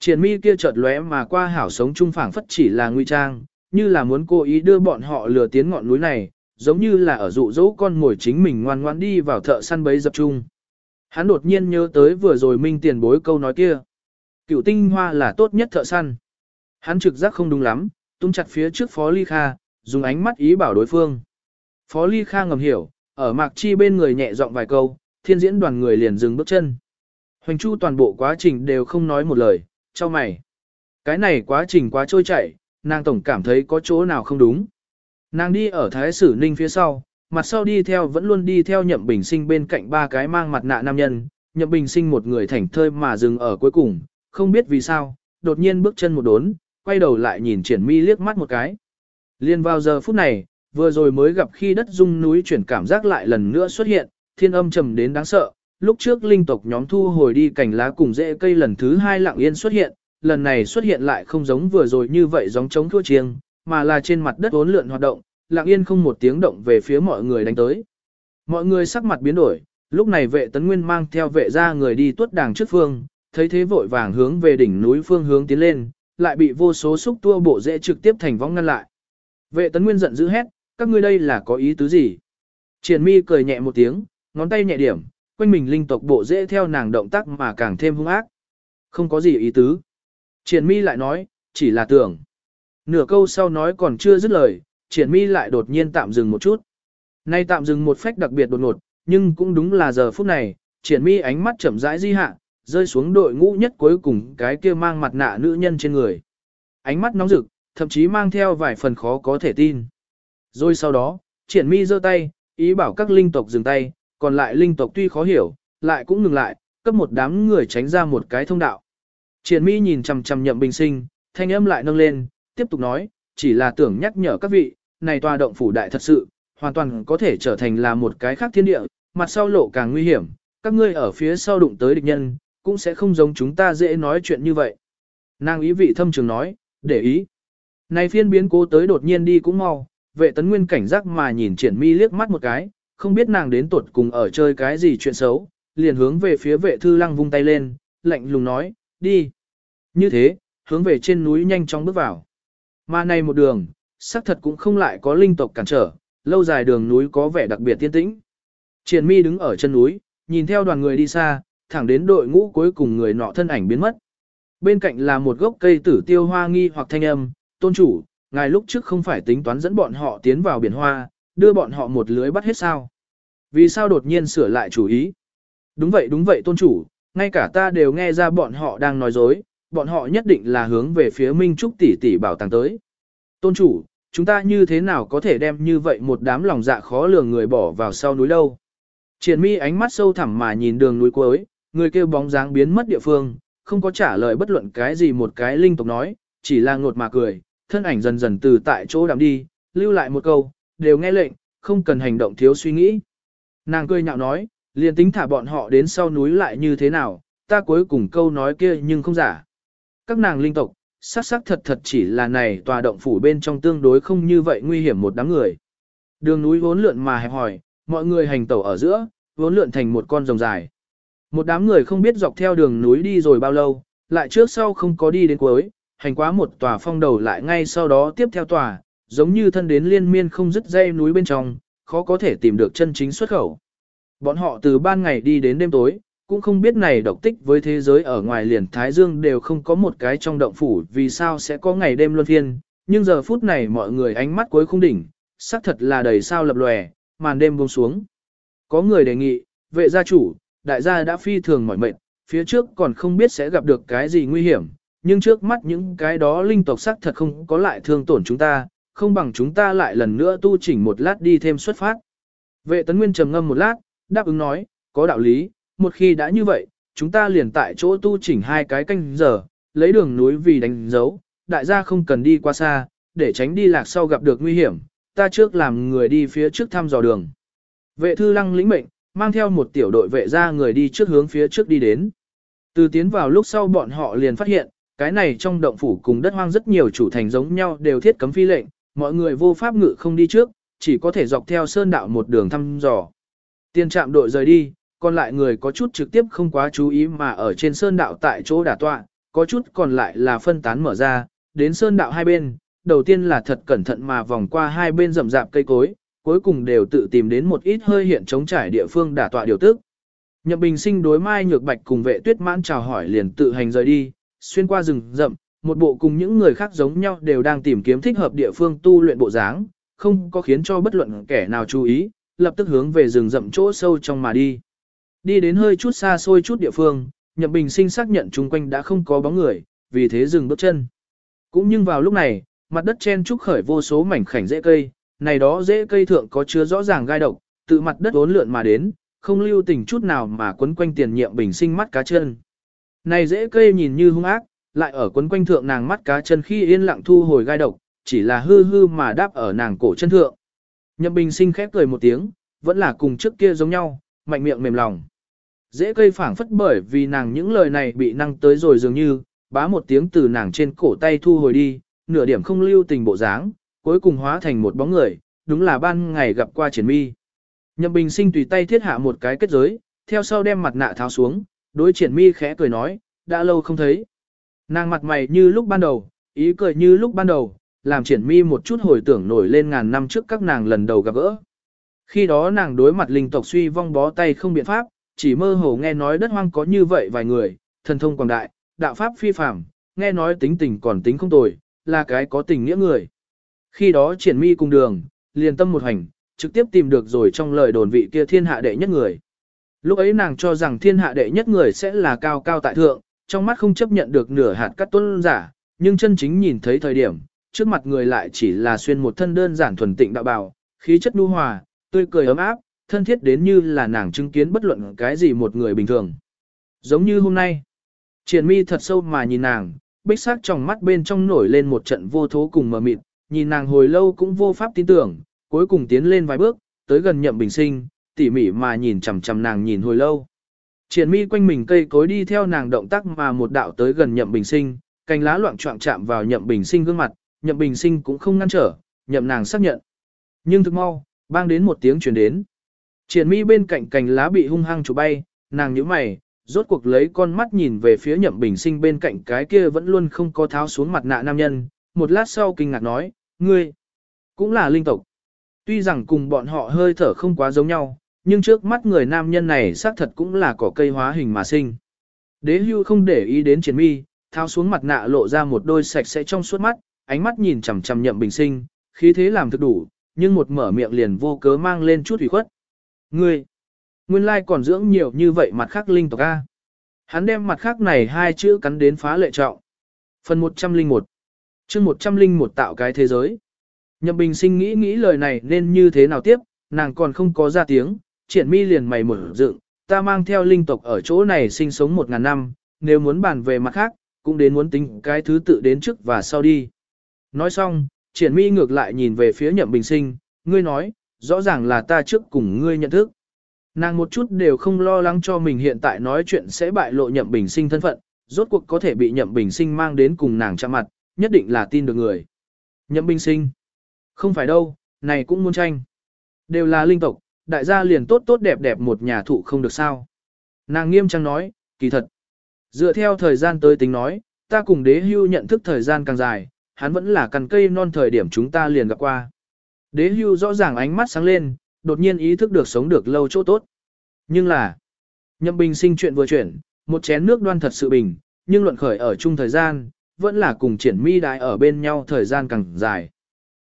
Triển mi kia chợt lóe mà qua hảo sống trung phảng phất chỉ là nguy trang, như là muốn cố ý đưa bọn họ lừa tiến ngọn núi này, giống như là ở dụ dỗ con ngồi chính mình ngoan ngoan đi vào thợ săn bấy dập trung. Hắn đột nhiên nhớ tới vừa rồi minh tiền bối câu nói kia. Cựu tinh hoa là tốt nhất thợ săn. Hắn trực giác không đúng lắm, tung chặt phía trước Phó Ly Kha, dùng ánh mắt ý bảo đối phương. Phó Ly Kha ngầm hiểu, ở Mạc Chi bên người nhẹ giọng vài câu, thiên diễn đoàn người liền dừng bước chân. Hoành Chu toàn bộ quá trình đều không nói một lời, cho mày. Cái này quá trình quá trôi chảy, nàng tổng cảm thấy có chỗ nào không đúng. Nàng đi ở Thái Sử Ninh phía sau, mặt sau đi theo vẫn luôn đi theo Nhậm Bình Sinh bên cạnh ba cái mang mặt nạ nam nhân, Nhậm Bình Sinh một người thảnh thơi mà dừng ở cuối cùng, không biết vì sao, đột nhiên bước chân một đốn, quay đầu lại nhìn triển mi liếc mắt một cái. Liên vào giờ phút này, vừa rồi mới gặp khi đất rung núi chuyển cảm giác lại lần nữa xuất hiện, thiên âm trầm đến đáng sợ. Lúc trước linh tộc nhóm thu hồi đi cành lá cùng rễ cây lần thứ hai lặng yên xuất hiện, lần này xuất hiện lại không giống vừa rồi như vậy giống chống thua chiêng, mà là trên mặt đất ốn lượn hoạt động, lặng yên không một tiếng động về phía mọi người đánh tới. Mọi người sắc mặt biến đổi, lúc này vệ tấn nguyên mang theo vệ ra người đi tuất đàng trước phương, thấy thế vội vàng hướng về đỉnh núi phương hướng tiến lên, lại bị vô số xúc tua bộ dễ trực tiếp thành vong ngăn lại. Vệ tấn nguyên giận dữ hét, các ngươi đây là có ý tứ gì? Triển mi cười nhẹ một tiếng, ngón tay nhẹ điểm, quanh mình linh tộc bộ dễ theo nàng động tác mà càng thêm hung ác. Không có gì ý tứ. Triển mi lại nói, chỉ là tưởng. Nửa câu sau nói còn chưa dứt lời, triển mi lại đột nhiên tạm dừng một chút. Nay tạm dừng một phách đặc biệt đột ngột, nhưng cũng đúng là giờ phút này, triển mi ánh mắt chậm rãi di hạ, rơi xuống đội ngũ nhất cuối cùng cái kia mang mặt nạ nữ nhân trên người. Ánh mắt nóng rực, thậm chí mang theo vài phần khó có thể tin. Rồi sau đó, triển mi giơ tay, ý bảo các linh tộc dừng tay, còn lại linh tộc tuy khó hiểu, lại cũng ngừng lại, cấp một đám người tránh ra một cái thông đạo. Triển mi nhìn chằm chằm nhậm bình sinh, thanh âm lại nâng lên, tiếp tục nói, chỉ là tưởng nhắc nhở các vị, này tòa động phủ đại thật sự, hoàn toàn có thể trở thành là một cái khác thiên địa, mặt sau lộ càng nguy hiểm, các ngươi ở phía sau đụng tới địch nhân, cũng sẽ không giống chúng ta dễ nói chuyện như vậy. Nàng ý vị thâm trường nói, để ý. Này phiên biến cố tới đột nhiên đi cũng mau, vệ tấn nguyên cảnh giác mà nhìn triển mi liếc mắt một cái, không biết nàng đến tuột cùng ở chơi cái gì chuyện xấu, liền hướng về phía vệ thư lăng vung tay lên, lạnh lùng nói, đi. Như thế, hướng về trên núi nhanh chóng bước vào. Mà này một đường, xác thật cũng không lại có linh tộc cản trở, lâu dài đường núi có vẻ đặc biệt tiên tĩnh. Triển mi đứng ở chân núi, nhìn theo đoàn người đi xa, thẳng đến đội ngũ cuối cùng người nọ thân ảnh biến mất. Bên cạnh là một gốc cây tử tiêu hoa nghi hoặc thanh âm, tôn chủ, ngài lúc trước không phải tính toán dẫn bọn họ tiến vào biển hoa, đưa bọn họ một lưới bắt hết sao. Vì sao đột nhiên sửa lại chủ ý? Đúng vậy đúng vậy tôn chủ, ngay cả ta đều nghe ra bọn họ đang nói dối, bọn họ nhất định là hướng về phía Minh Trúc tỷ tỷ bảo tàng tới. Tôn chủ, chúng ta như thế nào có thể đem như vậy một đám lòng dạ khó lường người bỏ vào sau núi đâu? Triển mi ánh mắt sâu thẳm mà nhìn đường núi cuối, người kêu bóng dáng biến mất địa phương, không có trả lời bất luận cái gì một cái linh tộc nói, chỉ là ngột mà cười, thân ảnh dần dần từ tại chỗ đạm đi, lưu lại một câu, đều nghe lệnh, không cần hành động thiếu suy nghĩ. Nàng cười nhạo nói, liền tính thả bọn họ đến sau núi lại như thế nào, ta cuối cùng câu nói kia nhưng không giả. Các nàng linh tộc, sắc sắc thật thật chỉ là này tòa động phủ bên trong tương đối không như vậy nguy hiểm một đám người. Đường núi vốn lượn mà hẹp hỏi, mọi người hành tẩu ở giữa, vốn lượn thành một con rồng dài. Một đám người không biết dọc theo đường núi đi rồi bao lâu, lại trước sau không có đi đến cuối, hành quá một tòa phong đầu lại ngay sau đó tiếp theo tòa, giống như thân đến liên miên không dứt dây núi bên trong, khó có thể tìm được chân chính xuất khẩu. Bọn họ từ ban ngày đi đến đêm tối, cũng không biết này độc tích với thế giới ở ngoài liền Thái Dương đều không có một cái trong động phủ vì sao sẽ có ngày đêm luân phiên, nhưng giờ phút này mọi người ánh mắt cuối không đỉnh, xác thật là đầy sao lập lòe, màn đêm buông xuống. Có người đề nghị, vệ gia chủ, đại gia đã phi thường mỏi mệt, phía trước còn không biết sẽ gặp được cái gì nguy hiểm, nhưng trước mắt những cái đó linh tộc xác thật không có lại thương tổn chúng ta, không bằng chúng ta lại lần nữa tu chỉnh một lát đi thêm xuất phát. Vệ tấn nguyên trầm ngâm một lát, đáp ứng nói, có đạo lý, một khi đã như vậy, chúng ta liền tại chỗ tu chỉnh hai cái canh giờ, lấy đường núi vì đánh dấu, đại gia không cần đi qua xa, để tránh đi lạc sau gặp được nguy hiểm, ta trước làm người đi phía trước thăm dò đường. Vệ thư lăng lĩnh mệnh, mang theo một tiểu đội vệ ra người đi trước hướng phía trước đi đến. Từ tiến vào lúc sau bọn họ liền phát hiện, cái này trong động phủ cùng đất hoang rất nhiều chủ thành giống nhau đều thiết cấm phi lệnh, mọi người vô pháp ngự không đi trước, chỉ có thể dọc theo sơn đạo một đường thăm dò. Tiền trạm đội rời đi, còn lại người có chút trực tiếp không quá chú ý mà ở trên sơn đạo tại chỗ đả tọa, có chút còn lại là phân tán mở ra, đến sơn đạo hai bên, đầu tiên là thật cẩn thận mà vòng qua hai bên rậm rạp cây cối, cuối cùng đều tự tìm đến một ít hơi hiện chống trải địa phương đả tọa điều tức. Nhậm Bình Sinh đối Mai Nhược Bạch cùng vệ tuyết mãn chào hỏi liền tự hành rời đi, xuyên qua rừng rậm, một bộ cùng những người khác giống nhau đều đang tìm kiếm thích hợp địa phương tu luyện bộ dáng, không có khiến cho bất luận kẻ nào chú ý, lập tức hướng về rừng rậm chỗ sâu trong mà đi. Đi đến hơi chút xa xôi chút địa phương, Nhậm Bình Sinh xác nhận chung quanh đã không có bóng người, vì thế dừng bước chân. Cũng nhưng vào lúc này, mặt đất chen trúc khởi vô số mảnh khảnh rễ cây, này đó rễ cây thượng có chứa rõ ràng gai độc, tự mặt đất uốn lượn mà đến, không lưu tình chút nào mà quấn quanh tiền nhiệm bình sinh mắt cá chân. Này rễ cây nhìn như hung ác, lại ở quấn quanh thượng nàng mắt cá chân khi yên lặng thu hồi gai độc, chỉ là hư hư mà đáp ở nàng cổ chân thượng. Nhậm bình sinh khép cười một tiếng, vẫn là cùng trước kia giống nhau, mạnh miệng mềm lòng. Dễ cây phảng phất bởi vì nàng những lời này bị năng tới rồi dường như, bá một tiếng từ nàng trên cổ tay thu hồi đi, nửa điểm không lưu tình bộ dáng, cuối cùng hóa thành một bóng người, đúng là ban ngày gặp qua triển mi. Nhậm bình sinh tùy tay thiết hạ một cái kết giới, theo sau đem mặt nạ tháo xuống, đối triển mi khẽ cười nói, đã lâu không thấy. Nàng mặt mày như lúc ban đầu, ý cười như lúc ban đầu, làm triển mi một chút hồi tưởng nổi lên ngàn năm trước các nàng lần đầu gặp gỡ. Khi đó nàng đối mặt linh tộc suy vong bó tay không biện pháp, chỉ mơ hồ nghe nói đất hoang có như vậy vài người, thần thông quảng đại, đạo pháp phi phàm, nghe nói tính tình còn tính không tồi, là cái có tình nghĩa người. Khi đó triển mi cùng đường, liền tâm một hành, trực tiếp tìm được rồi trong lời đồn vị kia thiên hạ đệ nhất người. Lúc ấy nàng cho rằng thiên hạ đệ nhất người sẽ là cao cao tại thượng, trong mắt không chấp nhận được nửa hạt cắt tuân giả, nhưng chân chính nhìn thấy thời điểm, trước mặt người lại chỉ là xuyên một thân đơn giản thuần tịnh đạo bào, khí chất nhu hòa, tươi cười ấm áp, thân thiết đến như là nàng chứng kiến bất luận cái gì một người bình thường. Giống như hôm nay, triển mi thật sâu mà nhìn nàng, bích sắc trong mắt bên trong nổi lên một trận vô thố cùng mờ mịt, nhìn nàng hồi lâu cũng vô pháp tin tưởng, cuối cùng tiến lên vài bước, tới gần nhậm bình sinh, tỉ mỉ mà nhìn chằm chằm nàng nhìn hồi lâu. Triển mi quanh mình cây cối đi theo nàng động tác mà một đạo tới gần nhậm bình sinh, cành lá loạn trọng chạm vào nhậm bình sinh gương mặt, nhậm bình sinh cũng không ngăn trở, nhậm nàng xác nhận. Nhưng thực mau, bang đến một tiếng chuyển đến. Triển mi bên cạnh cành lá bị hung hăng chụp bay, nàng nhíu mày, rốt cuộc lấy con mắt nhìn về phía nhậm bình sinh bên cạnh cái kia vẫn luôn không có tháo xuống mặt nạ nam nhân, một lát sau kinh ngạc nói, ngươi, cũng là linh tộc. Tuy rằng cùng bọn họ hơi thở không quá giống nhau, nhưng trước mắt người nam nhân này xác thật cũng là cỏ cây hóa hình mà sinh. Đế hưu không để ý đến triển mi, tháo xuống mặt nạ lộ ra một đôi sạch sẽ trong suốt mắt, ánh mắt nhìn chằm chằm nhậm bình sinh, khí thế làm thực đủ, nhưng một mở miệng liền vô cớ mang lên chút ủy khuất. Ngươi, nguyên lai còn dưỡng nhiều như vậy mặt khác linh tộc A. Hắn đem mặt khác này hai chữ cắn đến phá lệ trọng. Phần 101 chương 101 tạo cái thế giới. Nhậm bình sinh nghĩ nghĩ lời này nên như thế nào tiếp, nàng còn không có ra tiếng, triển mi liền mày mở dựng, ta mang theo linh tộc ở chỗ này sinh sống một ngàn năm, nếu muốn bàn về mặt khác, cũng đến muốn tính cái thứ tự đến trước và sau đi. Nói xong, triển mi ngược lại nhìn về phía nhậm bình sinh, ngươi nói, rõ ràng là ta trước cùng ngươi nhận thức. Nàng một chút đều không lo lắng cho mình hiện tại nói chuyện sẽ bại lộ nhậm bình sinh thân phận, rốt cuộc có thể bị nhậm bình sinh mang đến cùng nàng chạm mặt, nhất định là tin được người. Nhậm bình sinh. Không phải đâu, này cũng muốn tranh. Đều là linh tộc, đại gia liền tốt tốt đẹp đẹp một nhà thụ không được sao. Nàng nghiêm trang nói, kỳ thật. Dựa theo thời gian tới tính nói, ta cùng đế hưu nhận thức thời gian càng dài, hắn vẫn là cằn cây non thời điểm chúng ta liền gặp qua. Đế hưu rõ ràng ánh mắt sáng lên, đột nhiên ý thức được sống được lâu chỗ tốt. Nhưng là, nhậm bình sinh chuyện vừa chuyển, một chén nước đoan thật sự bình, nhưng luận khởi ở chung thời gian, vẫn là cùng triển mi đại ở bên nhau thời gian càng dài.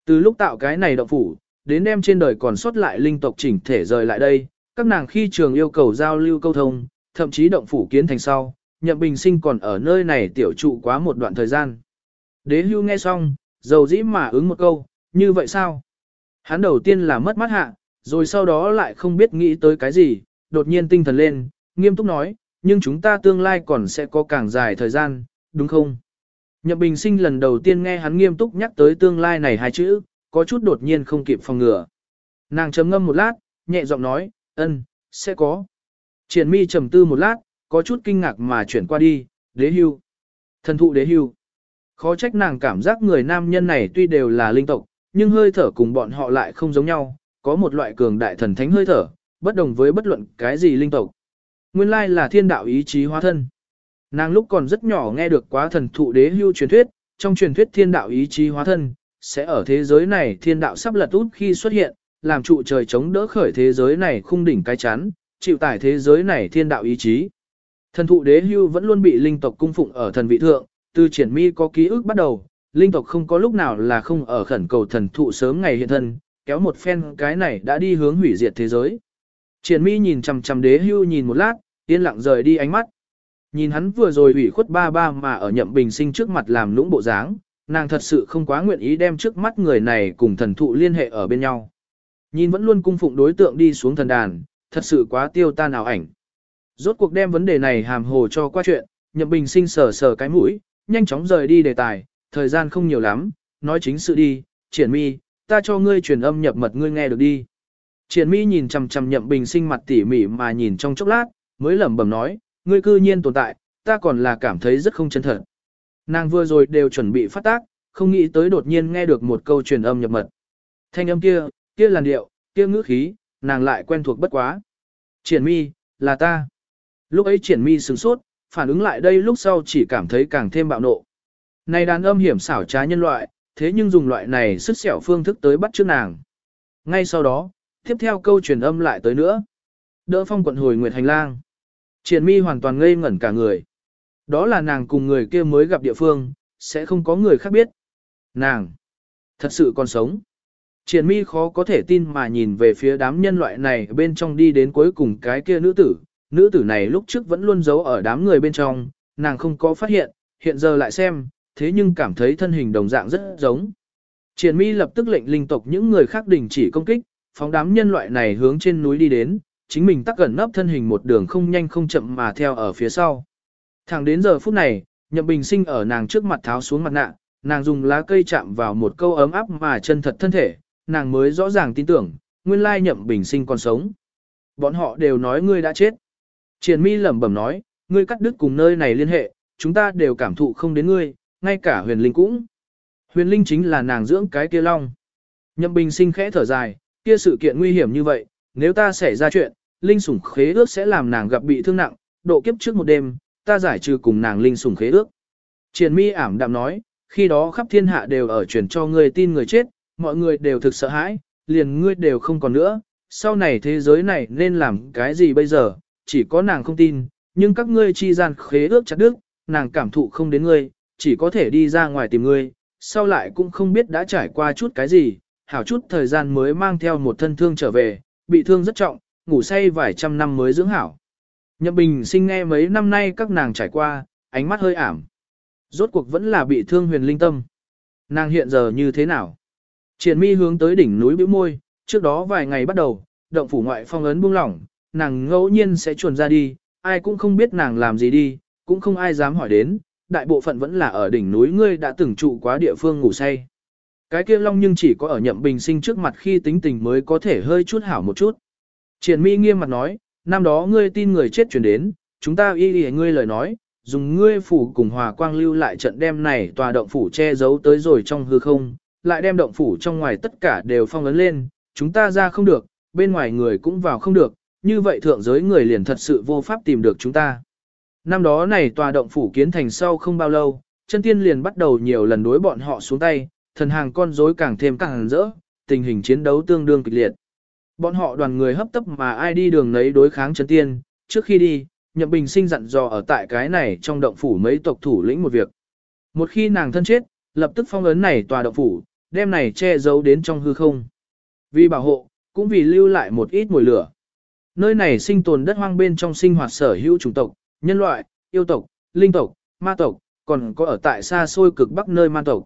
Từ lúc tạo cái này động phủ, đến đem trên đời còn sót lại linh tộc chỉnh thể rời lại đây, các nàng khi trường yêu cầu giao lưu câu thông, thậm chí động phủ kiến thành sau, nhậm bình sinh còn ở nơi này tiểu trụ quá một đoạn thời gian. Đế hưu nghe xong, dầu dĩ mà ứng một câu, như vậy sao? Hắn đầu tiên là mất mắt hạ, rồi sau đó lại không biết nghĩ tới cái gì, đột nhiên tinh thần lên, nghiêm túc nói, nhưng chúng ta tương lai còn sẽ có càng dài thời gian, đúng không? Nhậm Bình Sinh lần đầu tiên nghe hắn nghiêm túc nhắc tới tương lai này hai chữ, có chút đột nhiên không kịp phòng ngừa. Nàng chấm ngâm một lát, nhẹ giọng nói, ân, sẽ có. Triển mi trầm tư một lát, có chút kinh ngạc mà chuyển qua đi, đế hưu. Thần thụ đế hưu. Khó trách nàng cảm giác người nam nhân này tuy đều là linh tộc, nhưng hơi thở cùng bọn họ lại không giống nhau, có một loại cường đại thần thánh hơi thở, bất đồng với bất luận cái gì linh tộc. Nguyên lai là thiên đạo ý chí hóa thân. Nàng lúc còn rất nhỏ nghe được quá thần thụ đế hưu truyền thuyết, trong truyền thuyết thiên đạo ý chí hóa thân, sẽ ở thế giới này thiên đạo sắp lật út khi xuất hiện, làm trụ trời chống đỡ khởi thế giới này khung đỉnh cái chắn, chịu tải thế giới này thiên đạo ý chí. Thần thụ đế hưu vẫn luôn bị linh tộc cung phụng ở thần vị thượng, từ triển mi có ký ức bắt đầu, linh tộc không có lúc nào là không ở khẩn cầu thần thụ sớm ngày hiện thân, kéo một phen cái này đã đi hướng hủy diệt thế giới. Triển mi nhìn chằm chằm đế hưu nhìn một lát, yên lặng rời đi ánh mắt. Nhìn hắn vừa rồi ủy khuất ba ba mà ở nhậm bình sinh trước mặt làm lũng bộ dáng, nàng thật sự không quá nguyện ý đem trước mắt người này cùng thần thụ liên hệ ở bên nhau. Nhìn vẫn luôn cung phụng đối tượng đi xuống thần đàn, thật sự quá tiêu tan ảo ảnh. Rốt cuộc đem vấn đề này hàm hồ cho qua chuyện, nhậm bình sinh sờ sờ cái mũi, nhanh chóng rời đi đề tài, thời gian không nhiều lắm, nói chính sự đi, triển mi, ta cho ngươi truyền âm nhập mật ngươi nghe được đi. Triển mi nhìn chằm chằm nhậm bình sinh mặt tỉ mỉ mà nhìn trong chốc lát, mới lẩm bẩm nói, ngươi cư nhiên tồn tại, ta còn là cảm thấy rất không chân thật. Nàng vừa rồi đều chuẩn bị phát tác, không nghĩ tới đột nhiên nghe được một câu truyền âm nhập mật. Thanh âm kia, kia làn điệu, kia ngữ khí, nàng lại quen thuộc bất quá. Triển mi, là ta. Lúc ấy triển mi sửng sốt, phản ứng lại đây lúc sau chỉ cảm thấy càng thêm bạo nộ. Này đàn âm hiểm xảo trá nhân loại, thế nhưng dùng loại này sức xẻo phương thức tới bắt trước nàng. Ngay sau đó, tiếp theo câu truyền âm lại tới nữa. Đỡ phong quận hồi nguyệt hành lang. Triển mi hoàn toàn ngây ngẩn cả người. Đó là nàng cùng người kia mới gặp địa phương, sẽ không có người khác biết. Nàng, thật sự còn sống. Triển mi khó có thể tin mà nhìn về phía đám nhân loại này bên trong đi đến cuối cùng cái kia nữ tử. Nữ tử này lúc trước vẫn luôn giấu ở đám người bên trong, nàng không có phát hiện, hiện giờ lại xem, thế nhưng cảm thấy thân hình đồng dạng rất giống. Triển mi lập tức lệnh linh tộc những người khác đình chỉ công kích, phóng đám nhân loại này hướng trên núi đi đến, chính mình tắc gần nấp thân hình một đường không nhanh không chậm mà theo ở phía sau. Thẳng đến giờ phút này, Nhậm Bình Sinh ở nàng trước mặt tháo xuống mặt nạ, nàng dùng lá cây chạm vào một câu ấm áp mà chân thật thân thể, nàng mới rõ ràng tin tưởng, nguyên lai Nhậm Bình Sinh còn sống. Bọn họ đều nói ngươi đã chết. Triển Mi lẩm bẩm nói, ngươi cắt đứt cùng nơi này liên hệ, chúng ta đều cảm thụ không đến ngươi, ngay cả huyền linh cũng. Huyền linh chính là nàng dưỡng cái kia long. Nhậm Bình Sinh khẽ thở dài, kia sự kiện nguy hiểm như vậy, nếu ta xảy ra chuyện, linh sủng khế ước sẽ làm nàng gặp bị thương nặng, độ kiếp trước một đêm, ta giải trừ cùng nàng linh sủng khế ước. Triển mi ảm đạm nói, khi đó khắp thiên hạ đều ở truyền cho người tin người chết, mọi người đều thực sợ hãi, liền ngươi đều không còn nữa, sau này thế giới này nên làm cái gì bây giờ, chỉ có nàng không tin, nhưng các ngươi chi gian khế ước chặt đức, nàng cảm thụ không đến ngươi, chỉ có thể đi ra ngoài tìm ngươi, sau lại cũng không biết đã trải qua chút cái gì, hảo chút thời gian mới mang theo một thân thương trở về, bị thương rất trọng, ngủ say vài trăm năm mới dưỡng hảo. Nhậm Bình sinh nghe mấy năm nay các nàng trải qua, ánh mắt hơi ảm. Rốt cuộc vẫn là bị thương huyền linh tâm. Nàng hiện giờ như thế nào? Triển mi hướng tới đỉnh núi bĩu môi, trước đó vài ngày bắt đầu, động phủ ngoại phong ấn buông lỏng, nàng ngẫu nhiên sẽ chuồn ra đi, ai cũng không biết nàng làm gì đi, cũng không ai dám hỏi đến, đại bộ phận vẫn là ở đỉnh núi ngươi đã từng trụ quá địa phương ngủ say. Cái kia long nhưng chỉ có ở nhậm bình sinh trước mặt khi tính tình mới có thể hơi chút hảo một chút. Triển mi nghiêm mặt nói, năm đó ngươi tin người chết chuyển đến, chúng ta y đi ngươi lời nói, dùng ngươi phủ cùng hòa quang lưu lại trận đem này tòa động phủ che giấu tới rồi trong hư không, lại đem động phủ trong ngoài tất cả đều phong ấn lên, chúng ta ra không được, bên ngoài người cũng vào không được, như vậy thượng giới người liền thật sự vô pháp tìm được chúng ta. Năm đó này tòa động phủ kiến thành sau không bao lâu, chân tiên liền bắt đầu nhiều lần đối bọn họ xuống tay, thần hàng con rối càng thêm càng rỡ, tình hình chiến đấu tương đương kịch liệt. Bọn họ đoàn người hấp tấp mà ai đi đường nấy đối kháng chân tiên, trước khi đi, Nhậm Bình sinh dặn dò ở tại cái này trong động phủ mấy tộc thủ lĩnh một việc. Một khi nàng thân chết, lập tức phong ấn này tòa động phủ, đem này che giấu đến trong hư không. Vì bảo hộ, cũng vì lưu lại một ít mùi lửa. Nơi này sinh tồn đất hoang bên trong sinh hoạt sở hữu chủng tộc, nhân loại, yêu tộc, linh tộc, ma tộc, còn có ở tại xa xôi cực bắc nơi ma tộc.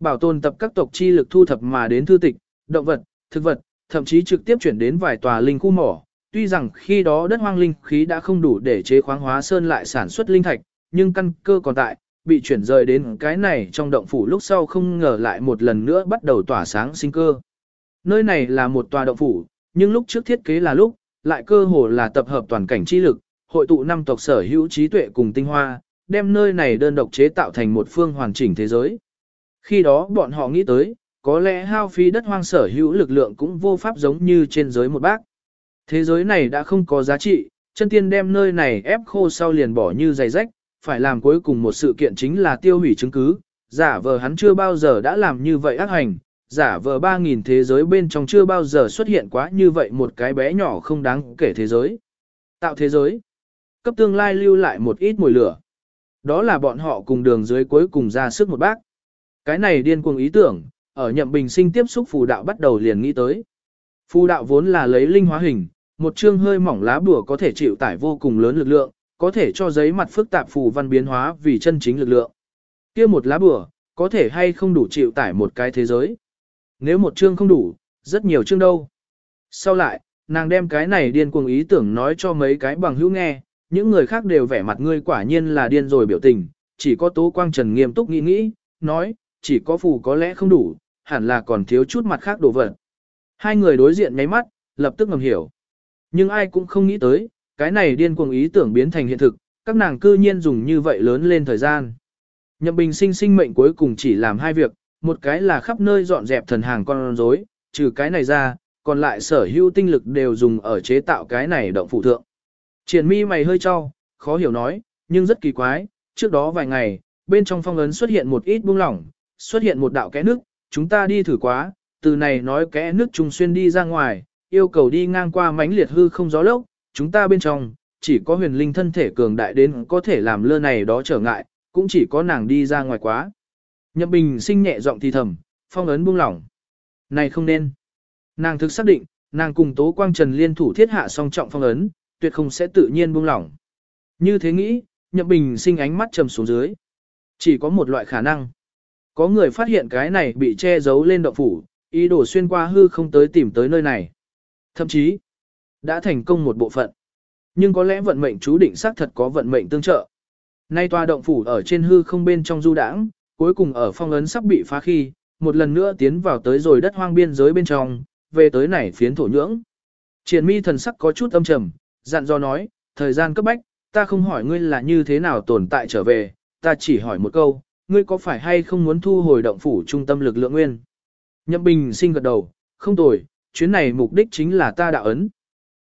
Bảo tồn tập các tộc chi lực thu thập mà đến thư tịch, động vật, thực vật, thậm chí trực tiếp chuyển đến vài tòa linh khu mỏ. Tuy rằng khi đó đất hoang linh khí đã không đủ để chế khoáng hóa sơn lại sản xuất linh thạch, nhưng căn cơ còn tại, bị chuyển rời đến cái này trong động phủ lúc sau không ngờ lại một lần nữa bắt đầu tỏa sáng sinh cơ. Nơi này là một tòa động phủ, nhưng lúc trước thiết kế là lúc, lại cơ hồ là tập hợp toàn cảnh chi lực, hội tụ năm tộc sở hữu trí tuệ cùng tinh hoa, đem nơi này đơn độc chế tạo thành một phương hoàn chỉnh thế giới. Khi đó bọn họ nghĩ tới, có lẽ hao phí đất hoang sở hữu lực lượng cũng vô pháp giống như trên giới một bác. Thế giới này đã không có giá trị, chân tiên đem nơi này ép khô sau liền bỏ như giày rách, phải làm cuối cùng một sự kiện chính là tiêu hủy chứng cứ, giả vờ hắn chưa bao giờ đã làm như vậy ác hành, giả vờ 3.000 thế giới bên trong chưa bao giờ xuất hiện quá như vậy một cái bé nhỏ không đáng kể thế giới. Tạo thế giới, cấp tương lai lưu lại một ít mùi lửa. Đó là bọn họ cùng đường dưới cuối cùng ra sức một bác. Cái này điên cuồng ý tưởng, ở nhậm bình sinh tiếp xúc phù đạo bắt đầu liền nghĩ tới. Phù đạo vốn là lấy linh hóa hình, một chương hơi mỏng lá bùa có thể chịu tải vô cùng lớn lực lượng, có thể cho giấy mặt phức tạp phù văn biến hóa vì chân chính lực lượng. kia một lá bùa, có thể hay không đủ chịu tải một cái thế giới. Nếu một chương không đủ, rất nhiều chương đâu. Sau lại, nàng đem cái này điên cuồng ý tưởng nói cho mấy cái bằng hữu nghe, những người khác đều vẻ mặt ngươi quả nhiên là điên rồi biểu tình, chỉ có Tố Quang Trần nghiêm túc nghĩ nghĩ, nói, chỉ có phù có lẽ không đủ, hẳn là còn thiếu chút mặt khác đồ vật. Hai người đối diện nháy mắt, lập tức ngầm hiểu. Nhưng ai cũng không nghĩ tới, cái này điên cuồng ý tưởng biến thành hiện thực, các nàng cư nhiên dùng như vậy lớn lên thời gian. Nhậm Bình sinh sinh mệnh cuối cùng chỉ làm hai việc, một cái là khắp nơi dọn dẹp thần hàng con rối, trừ cái này ra, còn lại sở hữu tinh lực đều dùng ở chế tạo cái này động phụ thượng. Triển mi mày hơi cho, khó hiểu nói, nhưng rất kỳ quái, trước đó vài ngày, bên trong phong ấn xuất hiện một ít buông lỏng, xuất hiện một đạo kẽ nước, chúng ta đi thử quá, từ này nói kẽ nước trùng xuyên đi ra ngoài, yêu cầu đi ngang qua mánh liệt hư không gió lốc, chúng ta bên trong, chỉ có huyền linh thân thể cường đại đến có thể làm lơ này đó trở ngại, cũng chỉ có nàng đi ra ngoài quá. Nhậm Bình sinh nhẹ giọng thì thầm, phong ấn buông lỏng. Này không nên. Nàng thực xác định, nàng cùng Tố Quang Trần liên thủ thiết hạ song trọng phong ấn, tuyệt không sẽ tự nhiên buông lỏng. Như thế nghĩ, Nhậm Bình sinh ánh mắt trầm xuống dưới. Chỉ có một loại khả năng. Có người phát hiện cái này bị che giấu lên động phủ, ý đồ xuyên qua hư không tới tìm tới nơi này. Thậm chí, đã thành công một bộ phận. Nhưng có lẽ vận mệnh chú định xác thật có vận mệnh tương trợ. Nay tòa động phủ ở trên hư không bên trong du đãng, cuối cùng ở phong ấn sắp bị phá khi, một lần nữa tiến vào tới rồi đất hoang biên giới bên trong, về tới này phiến thổ nhưỡng. Triển mi thần sắc có chút âm trầm, dặn dò nói, thời gian cấp bách, ta không hỏi ngươi là như thế nào tồn tại trở về, ta chỉ hỏi một câu, ngươi có phải hay không muốn thu hồi động phủ trung tâm lực lượng nguyên? Nhậm Bình sinh gật đầu, không tồi, chuyến này mục đích chính là ta đạo ấn.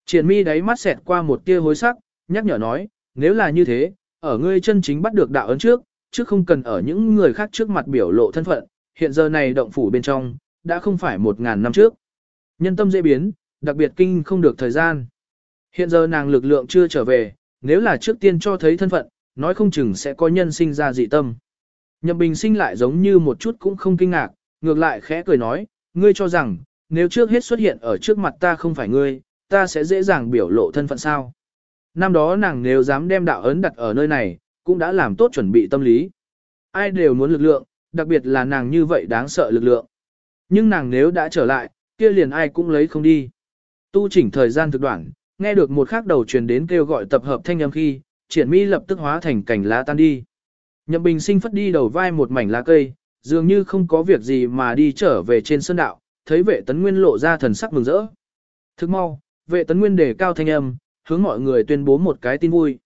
Triển mi đáy mắt xẹt qua một tia hối sắc, nhắc nhở nói, nếu là như thế, ở ngươi chân chính bắt được đạo ấn trước, chứ không cần ở những người khác trước mặt biểu lộ thân phận, hiện giờ này động phủ bên trong, đã không phải một ngàn năm trước. Nhân tâm dễ biến, đặc biệt kinh không được thời gian. Hiện giờ nàng lực lượng chưa trở về, nếu là trước tiên cho thấy thân phận, nói không chừng sẽ có nhân sinh ra dị tâm. Nhậm Bình sinh lại giống như một chút cũng không kinh ngạc, ngược lại khẽ cười nói, ngươi cho rằng, nếu trước hết xuất hiện ở trước mặt ta không phải ngươi, ta sẽ dễ dàng biểu lộ thân phận sao. Năm đó nàng nếu dám đem đạo ấn đặt ở nơi này, cũng đã làm tốt chuẩn bị tâm lý. Ai đều muốn lực lượng, đặc biệt là nàng như vậy đáng sợ lực lượng. Nhưng nàng nếu đã trở lại, kia liền ai cũng lấy không đi. Tu chỉnh thời gian thực đoạn, nghe được một khắc đầu truyền đến kêu gọi tập hợp thanh âm khi, triển mi lập tức hóa thành cảnh lá tan đi. Nhậm bình sinh phất đi đầu vai một mảnh lá cây, dường như không có việc gì mà đi trở về trên sân đạo, thấy vệ tấn nguyên lộ ra thần sắc mừng rỡ. Thức mau, vệ tấn nguyên đề cao thanh âm, hướng mọi người tuyên bố một cái tin vui.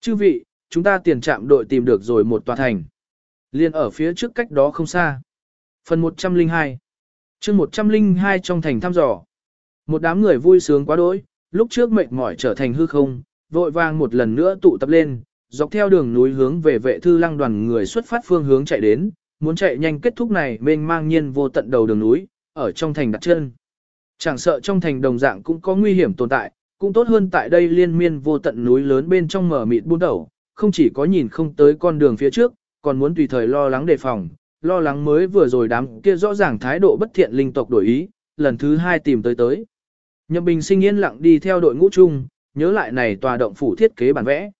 Chư vị, chúng ta tiền trạm đội tìm được rồi một tòa thành. Liên ở phía trước cách đó không xa. Phần 102 chương 102 trong thành thăm dò. Một đám người vui sướng quá đỗi, lúc trước mệt mỏi trở thành hư không, vội vàng một lần nữa tụ tập lên, dọc theo đường núi hướng về vệ thư lăng đoàn người xuất phát phương hướng chạy đến, muốn chạy nhanh kết thúc này mênh mang nhiên vô tận đầu đường núi, ở trong thành đặt chân. Chẳng sợ trong thành đồng dạng cũng có nguy hiểm tồn tại, cũng tốt hơn tại đây liên miên vô tận núi lớn bên trong mở mịt buôn đầu, không chỉ có nhìn không tới con đường phía trước, còn muốn tùy thời lo lắng đề phòng, lo lắng mới vừa rồi đám kia rõ ràng thái độ bất thiện linh tộc đổi ý, lần thứ hai tìm tới tới. Nhậm Bình sinh yên lặng đi theo đội ngũ chung, nhớ lại này tòa động phủ thiết kế bản vẽ.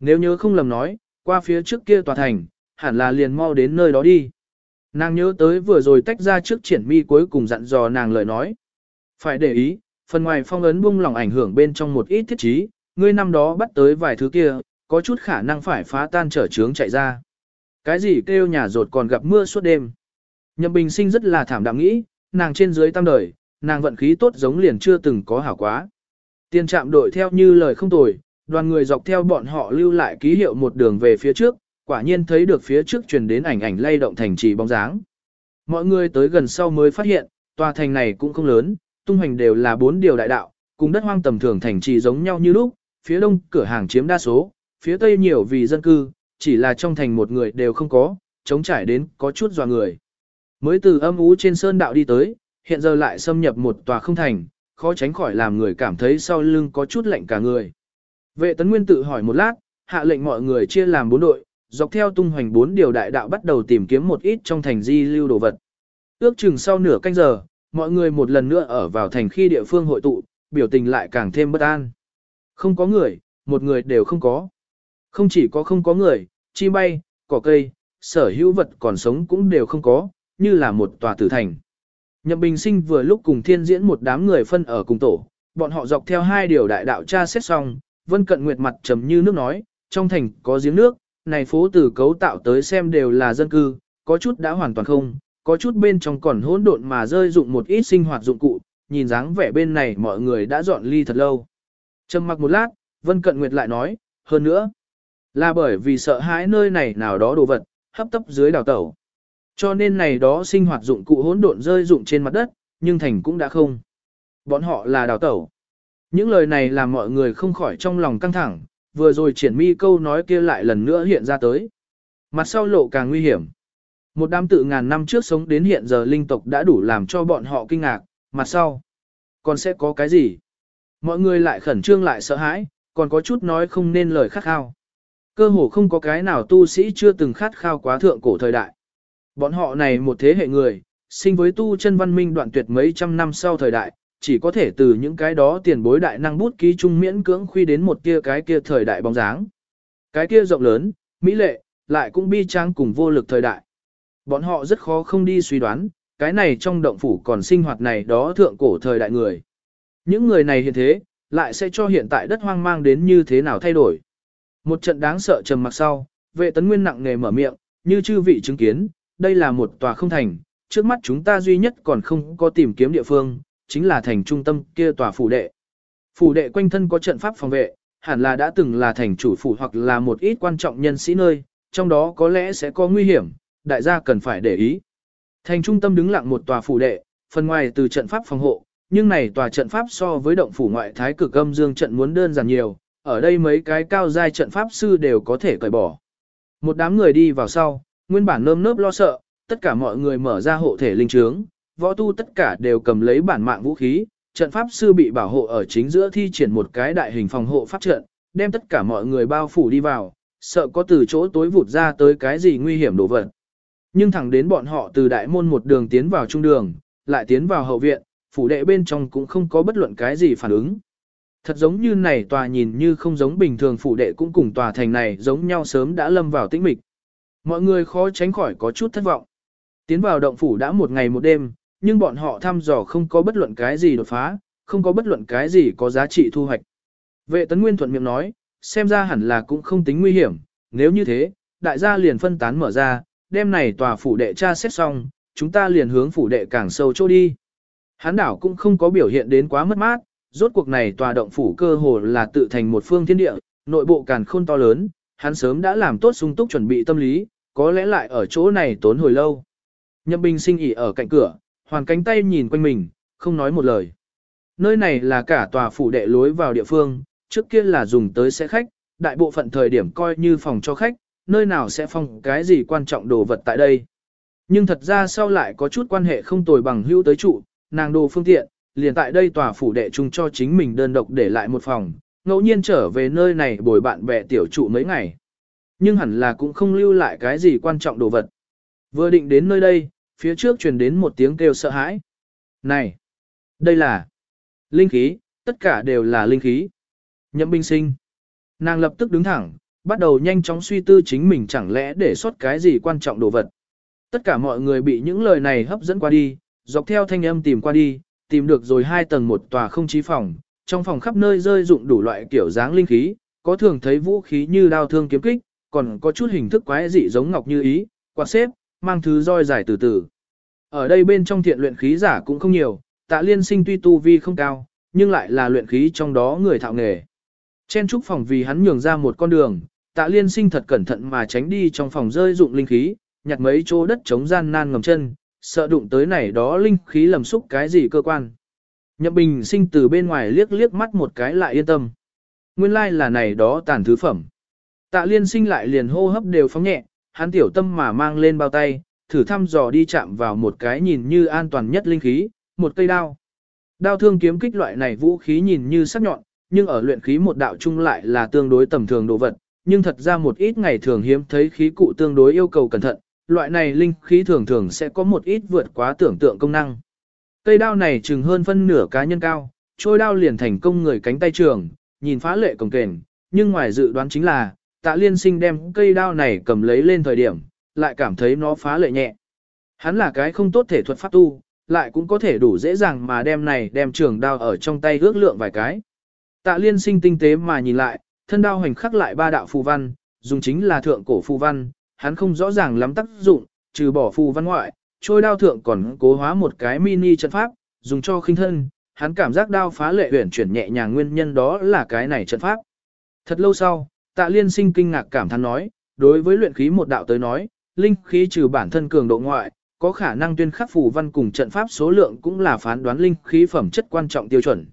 Nếu nhớ không lầm nói, qua phía trước kia tòa thành, hẳn là liền mau đến nơi đó đi. Nàng nhớ tới vừa rồi tách ra trước triển mi cuối cùng dặn dò nàng lời nói. Phải để ý, phần ngoài phong ấn bung lỏng ảnh hưởng bên trong một ít thiết chí ngươi năm đó bắt tới vài thứ kia, có chút khả năng phải phá tan trở trướng chạy ra. Cái gì kêu nhà rột còn gặp mưa suốt đêm. Nhậm bình sinh rất là thảm đạm nghĩ, nàng trên dưới tam đời, nàng vận khí tốt giống liền chưa từng có hảo quá. Tiên trạm đội theo như lời không tồi, đoàn người dọc theo bọn họ lưu lại ký hiệu một đường về phía trước, quả nhiên thấy được phía trước truyền đến ảnh ảnh lay động thành trì bóng dáng. Mọi người tới gần sau mới phát hiện, tòa thành này cũng không lớn, tung hành đều là bốn điều đại đạo, cùng đất hoang tầm thường thành trì giống nhau như lúc, phía đông cửa hàng chiếm đa số, phía tây nhiều vì dân cư, chỉ là trong thành một người đều không có, chống trải đến có chút dò người. Mới từ âm ú trên sơn đạo đi tới, hiện giờ lại xâm nhập một tòa không thành, khó tránh khỏi làm người cảm thấy sau lưng có chút lạnh cả người. Vệ tấn nguyên tự hỏi một lát, hạ lệnh mọi người chia làm bốn đội, dọc theo tung hoành bốn điều đại đạo bắt đầu tìm kiếm một ít trong thành di lưu đồ vật. Ước chừng sau nửa canh giờ, mọi người một lần nữa ở vào thành khi địa phương hội tụ, biểu tình lại càng thêm bất an. Không có người, một người đều không có. Không chỉ có không có người, chim bay, cỏ cây, sở hữu vật còn sống cũng đều không có, như là một tòa tử thành. Nhậm Bình Sinh vừa lúc cùng thiên diễn một đám người phân ở cùng tổ, bọn họ dọc theo hai điều đại đạo tra xét xong, Vân Cận Nguyệt mặt trầm như nước nói, trong thành có giếng nước, này phố từ cấu tạo tới xem đều là dân cư, có chút đã hoàn toàn không, có chút bên trong còn hỗn độn mà rơi dụng một ít sinh hoạt dụng cụ, nhìn dáng vẻ bên này mọi người đã dọn ly thật lâu. Trầm mặc một lát, Vân Cận Nguyệt lại nói, hơn nữa, là bởi vì sợ hãi nơi này nào đó đồ vật, hấp tấp dưới đào tẩu. Cho nên này đó sinh hoạt dụng cụ hỗn độn rơi dụng trên mặt đất, nhưng thành cũng đã không. Bọn họ là đào tẩu. Những lời này làm mọi người không khỏi trong lòng căng thẳng, vừa rồi triển mi câu nói kia lại lần nữa hiện ra tới. Mặt sau lộ càng nguy hiểm. Một đám tự ngàn năm trước sống đến hiện giờ linh tộc đã đủ làm cho bọn họ kinh ngạc, mặt sau. Còn sẽ có cái gì? Mọi người lại khẩn trương lại sợ hãi, còn có chút nói không nên lời khát khao. Cơ hồ không có cái nào tu sĩ chưa từng khát khao quá thượng cổ thời đại. Bọn họ này một thế hệ người, sinh với tu chân văn minh đoạn tuyệt mấy trăm năm sau thời đại, chỉ có thể từ những cái đó tiền bối đại năng bút ký trung miễn cưỡng khuy đến một kia cái kia thời đại bóng dáng. Cái kia rộng lớn, mỹ lệ, lại cũng bi trang cùng vô lực thời đại. Bọn họ rất khó không đi suy đoán, cái này trong động phủ còn sinh hoạt này đó thượng cổ thời đại người. Những người này hiện thế, lại sẽ cho hiện tại đất hoang mang đến như thế nào thay đổi. Một trận đáng sợ trầm mặc sau, vệ tấn nguyên nặng nề mở miệng, như chư vị chứng kiến, đây là một tòa không thành, trước mắt chúng ta duy nhất còn không có tìm kiếm địa phương, chính là thành trung tâm kia tòa phủ đệ. Phủ đệ quanh thân có trận pháp phòng vệ, hẳn là đã từng là thành chủ phủ hoặc là một ít quan trọng nhân sĩ nơi, trong đó có lẽ sẽ có nguy hiểm, đại gia cần phải để ý. Thành trung tâm đứng lặng một tòa phủ đệ, phần ngoài từ trận pháp phòng hộ, nhưng này tòa trận pháp so với động phủ ngoại thái cực âm dương trận muốn đơn giản nhiều, ở đây mấy cái cao giai trận pháp sư đều có thể cởi bỏ. Một đám người đi vào sau, nguyên bản nơm nớp lo sợ, tất cả mọi người mở ra hộ thể linh trướng, võ tu tất cả đều cầm lấy bản mạng vũ khí, trận pháp sư bị bảo hộ ở chính giữa thi triển một cái đại hình phòng hộ pháp trận, đem tất cả mọi người bao phủ đi vào, sợ có từ chỗ tối vụt ra tới cái gì nguy hiểm đổ vật, Nhưng thẳng đến bọn họ từ đại môn một đường tiến vào trung đường, lại tiến vào hậu viện, phủ đệ bên trong cũng không có bất luận cái gì phản ứng. Thật giống như này tòa nhìn như không giống bình thường phủ đệ cũng cùng tòa thành này giống nhau sớm đã lâm vào tĩnh mịch. Mọi người khó tránh khỏi có chút thất vọng. Tiến vào động phủ đã một ngày một đêm, nhưng bọn họ thăm dò không có bất luận cái gì đột phá, không có bất luận cái gì có giá trị thu hoạch. Vệ tấn nguyên thuận miệng nói, xem ra hẳn là cũng không tính nguy hiểm, nếu như thế, đại gia liền phân tán mở ra, đêm này tòa phủ đệ tra xét xong, chúng ta liền hướng phủ đệ càng sâu chỗ đi. Hán đảo cũng không có biểu hiện đến quá mất mát, rốt cuộc này tòa động phủ cơ hồ là tự thành một phương thiên địa, nội bộ càng khôn to lớn, hắn sớm đã làm tốt sung túc chuẩn bị tâm lý, có lẽ lại ở chỗ này tốn hồi lâu. Nhậm Bình sinh ỉ ở cạnh cửa, hoàn cánh tay nhìn quanh mình, không nói một lời. Nơi này là cả tòa phủ đệ lối vào địa phương, trước kia là dùng tới sẽ khách, đại bộ phận thời điểm coi như phòng cho khách, nơi nào sẽ phong cái gì quan trọng đồ vật tại đây. Nhưng thật ra sau lại có chút quan hệ không tồi bằng hữu tới trụ, nàng đồ phương tiện, liền tại đây tòa phủ đệ chung cho chính mình đơn độc để lại một phòng, ngẫu nhiên trở về nơi này bồi bạn bè tiểu trụ mấy ngày. Nhưng hẳn là cũng không lưu lại cái gì quan trọng đồ vật. Vừa định đến nơi đây, phía trước truyền đến một tiếng kêu sợ hãi. Này! Đây là linh khí, tất cả đều là linh khí. Nhậm binh sinh. Nàng lập tức đứng thẳng, bắt đầu nhanh chóng suy tư chính mình chẳng lẽ để xuất cái gì quan trọng đồ vật. Tất cả mọi người bị những lời này hấp dẫn qua đi, dọc theo thanh âm tìm qua đi, tìm được rồi hai tầng một tòa không chí phòng, trong phòng khắp nơi rơi dụng đủ loại kiểu dáng linh khí, có thường thấy vũ khí như đao thương kiếm kích, còn có chút hình thức quái dị giống ngọc như ý, quạt xếp, mang thứ roi dài từ từ. Ở đây bên trong thiện luyện khí giả cũng không nhiều, tạ liên sinh tuy tu vi không cao, nhưng lại là luyện khí trong đó người thạo nghề. Chen trúc phòng vì hắn nhường ra một con đường, tạ liên sinh thật cẩn thận mà tránh đi trong phòng rơi dụng linh khí, nhặt mấy chỗ đất chống gian nan ngầm chân, sợ đụng tới này đó linh khí lầm xúc cái gì cơ quan. Nhậm bình sinh từ bên ngoài liếc liếc mắt một cái lại yên tâm. Nguyên lai like là này đó tàn thứ phẩm. Tạ liên sinh lại liền hô hấp đều phóng nhẹ, hắn tiểu tâm mà mang lên bao tay, thử thăm dò đi chạm vào một cái nhìn như an toàn nhất linh khí, một cây đao. Đao thương kiếm kích loại này vũ khí nhìn như sắc nhọn, nhưng ở luyện khí một đạo chung lại là tương đối tầm thường đồ vật, nhưng thật ra một ít ngày thường hiếm thấy khí cụ tương đối yêu cầu cẩn thận, loại này linh khí thường thường sẽ có một ít vượt quá tưởng tượng công năng. Cây đao này chừng hơn phân nửa cá nhân cao, trôi đao liền thành công người cánh tay trường, nhìn phá lệ cồng kềnh, nhưng ngoài dự đoán chính là, tạ liên sinh đem cây đao này cầm lấy lên thời điểm, lại cảm thấy nó phá lệ nhẹ. Hắn là cái không tốt thể thuật pháp tu, lại cũng có thể đủ dễ dàng mà đem này đem trường đao ở trong tay ước lượng vài cái. Tạ liên sinh tinh tế mà nhìn lại, thân đao hành khắc lại ba đạo phù văn, dùng chính là thượng cổ phù văn, hắn không rõ ràng lắm tác dụng, trừ bỏ phù văn ngoại, trôi đao thượng còn cố hóa một cái mini trận pháp, dùng cho khinh thân, hắn cảm giác đao phá lệ huyển chuyển nhẹ nhàng nguyên nhân đó là cái này trận pháp. Thật lâu sau, tạ liên sinh kinh ngạc cảm thán nói, đối với luyện khí một đạo tới nói, linh khí trừ bản thân cường độ ngoại, có khả năng tuyên khắc phù văn cùng trận pháp số lượng cũng là phán đoán linh khí phẩm chất quan trọng tiêu chuẩn.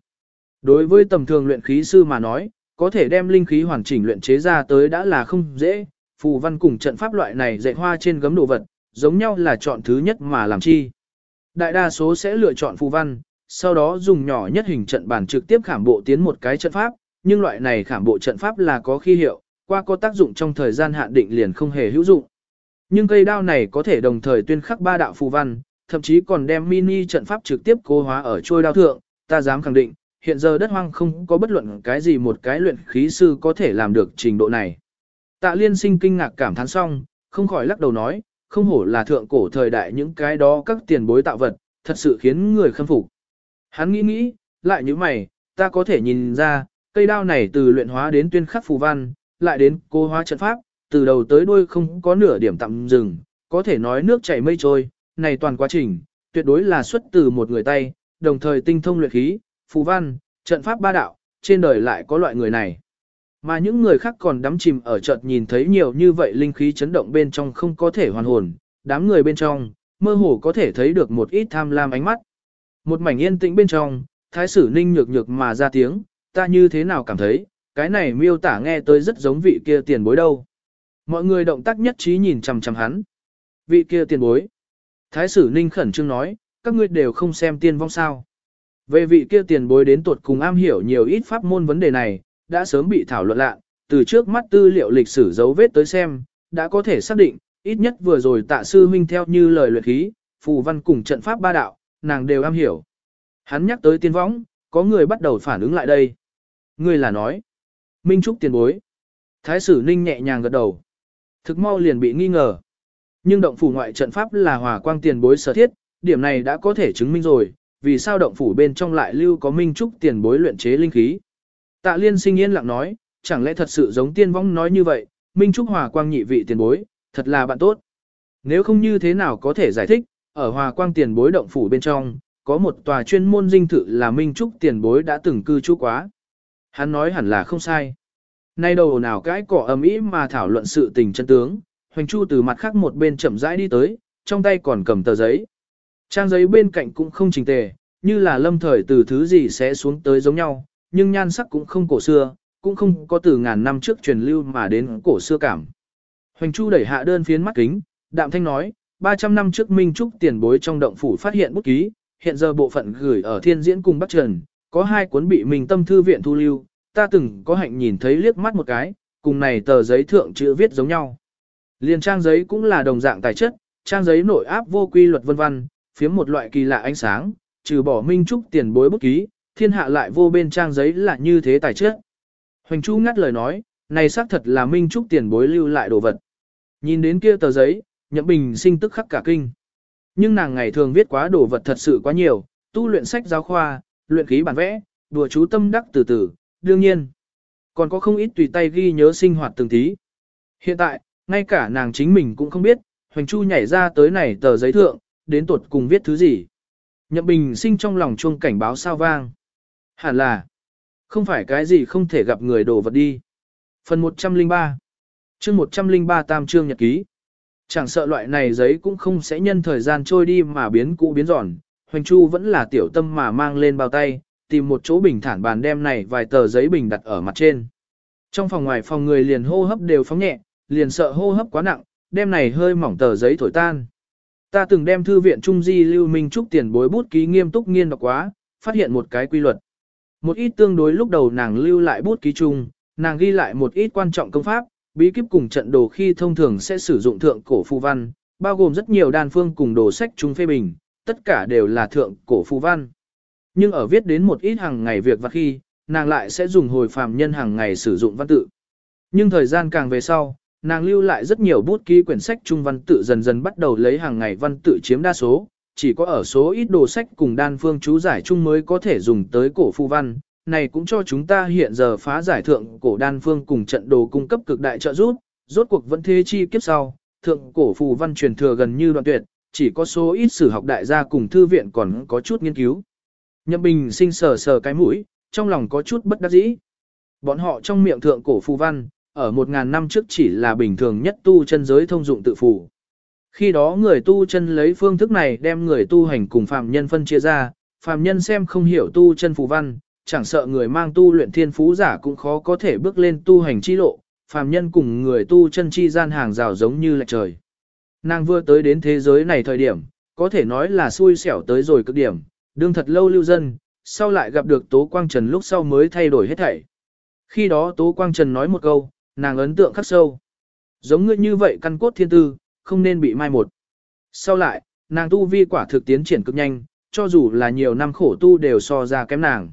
Đối với tầm thường luyện khí sư mà nói, có thể đem linh khí hoàn chỉnh luyện chế ra tới đã là không dễ, phù văn cùng trận pháp loại này dạy hoa trên gấm đồ vật, giống nhau là chọn thứ nhất mà làm chi. Đại đa số sẽ lựa chọn phù văn, sau đó dùng nhỏ nhất hình trận bản trực tiếp khảm bộ tiến một cái trận pháp, nhưng loại này khảm bộ trận pháp là có khi hiệu, qua có tác dụng trong thời gian hạn định liền không hề hữu dụng. Nhưng cây đao này có thể đồng thời tuyên khắc ba đạo phù văn, thậm chí còn đem mini trận pháp trực tiếp cố hóa ở trôi đao thượng, ta dám khẳng định, hiện giờ đất hoang không có bất luận cái gì một cái luyện khí sư có thể làm được trình độ này. Tạ liên sinh kinh ngạc cảm thán xong, không khỏi lắc đầu nói, không hổ là thượng cổ thời đại những cái đó các tiền bối tạo vật, thật sự khiến người khâm phục. Hắn nghĩ nghĩ, lại như mày, ta có thể nhìn ra, cây đao này từ luyện hóa đến tuyên khắc phù văn, lại đến cô hóa trận pháp, từ đầu tới đuôi không có nửa điểm tạm dừng, có thể nói nước chảy mây trôi, này toàn quá trình, tuyệt đối là xuất từ một người tay, đồng thời tinh thông luyện khí, phù văn, trận pháp ba đạo, trên đời lại có loại người này. Mà những người khác còn đắm chìm ở chợt nhìn thấy nhiều như vậy linh khí chấn động bên trong không có thể hoàn hồn, đám người bên trong, mơ hồ có thể thấy được một ít tham lam ánh mắt. Một mảnh yên tĩnh bên trong, thái sử ninh nhược nhược mà ra tiếng, ta như thế nào cảm thấy, cái này miêu tả nghe tới rất giống vị kia tiền bối đâu. Mọi người động tác nhất trí nhìn chằm chằm hắn. Vị kia tiền bối. Thái sử ninh khẩn trương nói, các ngươi đều không xem tiên vong sao. Về vị kia tiền bối đến tuột cùng am hiểu nhiều ít pháp môn vấn đề này, đã sớm bị thảo luận lạ, từ trước mắt tư liệu lịch sử dấu vết tới xem, đã có thể xác định, ít nhất vừa rồi tạ sư huynh theo như lời luyện khí, phù văn cùng trận pháp ba đạo, nàng đều am hiểu. Hắn nhắc tới tiên võng, có người bắt đầu phản ứng lại đây. Người là nói, Minh Trúc tiền bối. Thái sử ninh nhẹ nhàng gật đầu. Thực mau liền bị nghi ngờ. Nhưng động phủ ngoại trận pháp là hòa quang tiền bối sở thiết, điểm này đã có thể chứng minh rồi, vì sao động phủ bên trong lại lưu có Minh Trúc tiền bối luyện chế linh khí. Tạ liên sinh yên lặng nói, chẳng lẽ thật sự giống tiên võng nói như vậy, Minh Trúc hòa quang nhị vị tiền bối, thật là bạn tốt. Nếu không như thế nào có thể giải thích, ở hòa quang tiền bối động phủ bên trong, có một tòa chuyên môn dinh thự là Minh Trúc tiền bối đã từng cư trú quá. Hắn nói hẳn là không sai. Nay đầu nào cái cỏ ầm ĩ mà thảo luận sự tình chân tướng, Hoành Chu từ mặt khác một bên chậm rãi đi tới, trong tay còn cầm tờ giấy. Trang giấy bên cạnh cũng không chỉnh tề, như là lâm thời từ thứ gì sẽ xuống tới giống nhau, nhưng nhan sắc cũng không cổ xưa, cũng không có từ ngàn năm trước truyền lưu mà đến cổ xưa cảm. Hoành Chu đẩy hạ đơn phiến mắt kính, đạm thanh nói, 300 năm trước Minh Trúc tiền bối trong động phủ phát hiện bút ký, hiện giờ bộ phận gửi ở thiên diễn cùng Bắc Trần, có hai cuốn bị Minh Tâm Thư Viện thu lưu, ta từng có hạnh nhìn thấy liếc mắt một cái, cùng này tờ giấy thượng chữ viết giống nhau. Liên trang giấy cũng là đồng dạng tài chất, trang giấy nội áp vô quy luật vân vân, phiếm một loại kỳ lạ ánh sáng, trừ bỏ Minh Trúc tiền bối bút ký, thiên hạ lại vô bên trang giấy là như thế tài chất. Hoành Chu ngắt lời nói, này xác thật là Minh Trúc tiền bối lưu lại đồ vật. Nhìn đến kia tờ giấy, Nhậm Bình sinh tức khắc cả kinh. Nhưng nàng ngày thường viết quá đồ vật thật sự quá nhiều, tu luyện sách giáo khoa, luyện khí bản vẽ, đùa chú tâm đắc từ từ, đương nhiên. Còn có không ít tùy tay ghi nhớ sinh hoạt từng tí. Hiện tại, ngay cả nàng chính mình cũng không biết, Hoành Chu nhảy ra tới này tờ giấy thượng, đến tuột cùng viết thứ gì. Nhậm Bình sinh trong lòng chuông cảnh báo sao vang. Hẳn là, không phải cái gì không thể gặp người đổ vật đi. Phần 103 chương 103 tam trương nhật ký. Chẳng sợ loại này giấy cũng không sẽ nhân thời gian trôi đi mà biến cũ biến giòn. Hoành Chu vẫn là tiểu tâm mà mang lên bao tay, tìm một chỗ bình thản bàn đem này vài tờ giấy bình đặt ở mặt trên. Trong phòng ngoài phòng người liền hô hấp đều phóng nhẹ, liền sợ hô hấp quá nặng, đem này hơi mỏng tờ giấy thổi tan. Ta từng đem thư viện Trung Di Lưu Minh Trúc tiền bối bút ký nghiêm túc nghiên đọc quá, phát hiện một cái quy luật. Một ít tương đối lúc đầu nàng lưu lại bút ký chung, nàng ghi lại một ít quan trọng công pháp, bí kíp cùng trận đồ khi thông thường sẽ sử dụng thượng cổ phù văn, bao gồm rất nhiều đan phương cùng đồ sách chung phê bình, tất cả đều là thượng cổ phù văn. Nhưng ở viết đến một ít hàng ngày việc và khi, nàng lại sẽ dùng hồi phàm nhân hàng ngày sử dụng văn tự. Nhưng thời gian càng về sau, nàng lưu lại rất nhiều bút ký quyển sách trung văn tự dần dần bắt đầu lấy hàng ngày văn tự chiếm đa số, chỉ có ở số ít đồ sách cùng đan phương chú giải chung mới có thể dùng tới cổ phù văn. Này cũng cho chúng ta hiện giờ phá giải thượng cổ đan phương cùng trận đồ cung cấp cực đại trợ giúp, rốt cuộc vẫn thế chi kiếp sau, thượng cổ phù văn truyền thừa gần như đoạn tuyệt, chỉ có số ít sử học đại gia cùng thư viện còn có chút nghiên cứu. Nhậm Bình sinh sờ sờ cái mũi, trong lòng có chút bất đắc dĩ. Bọn họ trong miệng thượng cổ phù văn, ở một ngàn năm trước chỉ là bình thường nhất tu chân giới thông dụng tự phù. Khi đó người tu chân lấy phương thức này đem người tu hành cùng phàm nhân phân chia ra, phàm nhân xem không hiểu tu chân phù văn, chẳng sợ người mang tu luyện thiên phú giả cũng khó có thể bước lên tu hành chi lộ, phàm nhân cùng người tu chân chi gian hàng rào giống như lệch trời. Nàng vừa tới đến thế giới này thời điểm, có thể nói là xui xẻo tới rồi cực điểm, đương thật lâu lưu dân, sau lại gặp được Tố Quang Trần lúc sau mới thay đổi hết thảy. Khi đó Tố Quang Trần nói một câu, nàng ấn tượng khắc sâu. Giống ngươi như vậy căn cốt thiên tư, không nên bị mai một. Sau lại, nàng tu vi quả thực tiến triển cực nhanh, cho dù là nhiều năm khổ tu đều so ra kém nàng.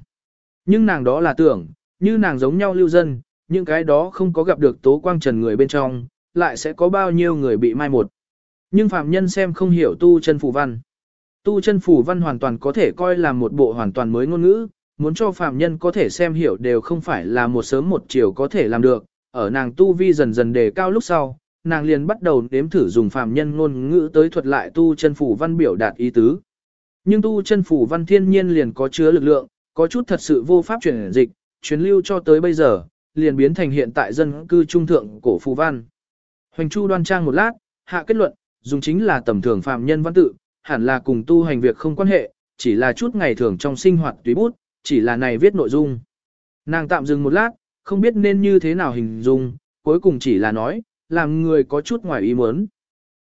Nhưng nàng đó là tưởng, như nàng giống nhau lưu dân, những cái đó không có gặp được Tố Quang Trần người bên trong, lại sẽ có bao nhiêu người bị mai một. Nhưng phạm nhân xem không hiểu tu chân phù văn. Tu chân phủ văn hoàn toàn có thể coi là một bộ hoàn toàn mới ngôn ngữ, muốn cho phạm nhân có thể xem hiểu đều không phải là một sớm một chiều có thể làm được, ở nàng tu vi dần dần đề cao lúc sau, nàng liền bắt đầu nếm thử dùng phạm nhân ngôn ngữ tới thuật lại tu chân phủ văn biểu đạt ý tứ. Nhưng tu chân phủ văn thiên nhiên liền có chứa lực lượng, có chút thật sự vô pháp chuyển dịch, truyền lưu cho tới bây giờ, liền biến thành hiện tại dân cư trung thượng cổ phù văn. Hoành Chu đoan trang một lát, hạ kết luận, dùng chính là tầm thường phạm nhân văn tự, hẳn là cùng tu hành việc không quan hệ, chỉ là chút ngày thường trong sinh hoạt tùy bút, chỉ là này viết nội dung. Nàng tạm dừng một lát, không biết nên như thế nào hình dung, cuối cùng chỉ là nói, làm người có chút ngoài ý muốn.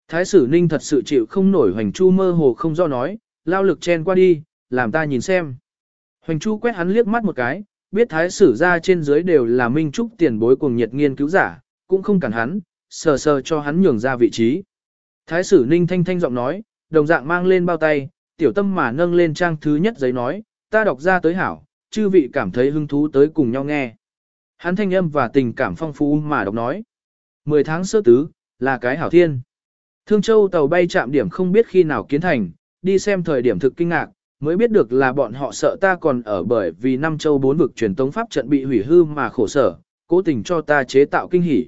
Thái sử ninh thật sự chịu không nổi hoành chu mơ hồ không do nói, lao lực chen qua đi, làm ta nhìn xem. Hoành chu quét hắn liếc mắt một cái, biết thái sử ra trên dưới đều là minh trúc tiền bối cùng nhiệt nghiên cứu giả, cũng không cản hắn, sờ sờ cho hắn nhường ra vị trí. Thái sử ninh thanh thanh giọng nói, đồng dạng mang lên bao tay, tiểu tâm mà nâng lên trang thứ nhất giấy nói, ta đọc ra tới hảo, chư vị cảm thấy hứng thú tới cùng nhau nghe. Hắn thanh âm và tình cảm phong phú mà đọc nói. Mười tháng sơ tứ, là cái hảo thiên. Thương Châu tàu bay chạm điểm không biết khi nào kiến thành, đi xem thời điểm thực kinh ngạc, mới biết được là bọn họ sợ ta còn ở bởi vì năm châu bốn vực truyền tống pháp trận bị hủy hư mà khổ sở, cố tình cho ta chế tạo kinh hỉ.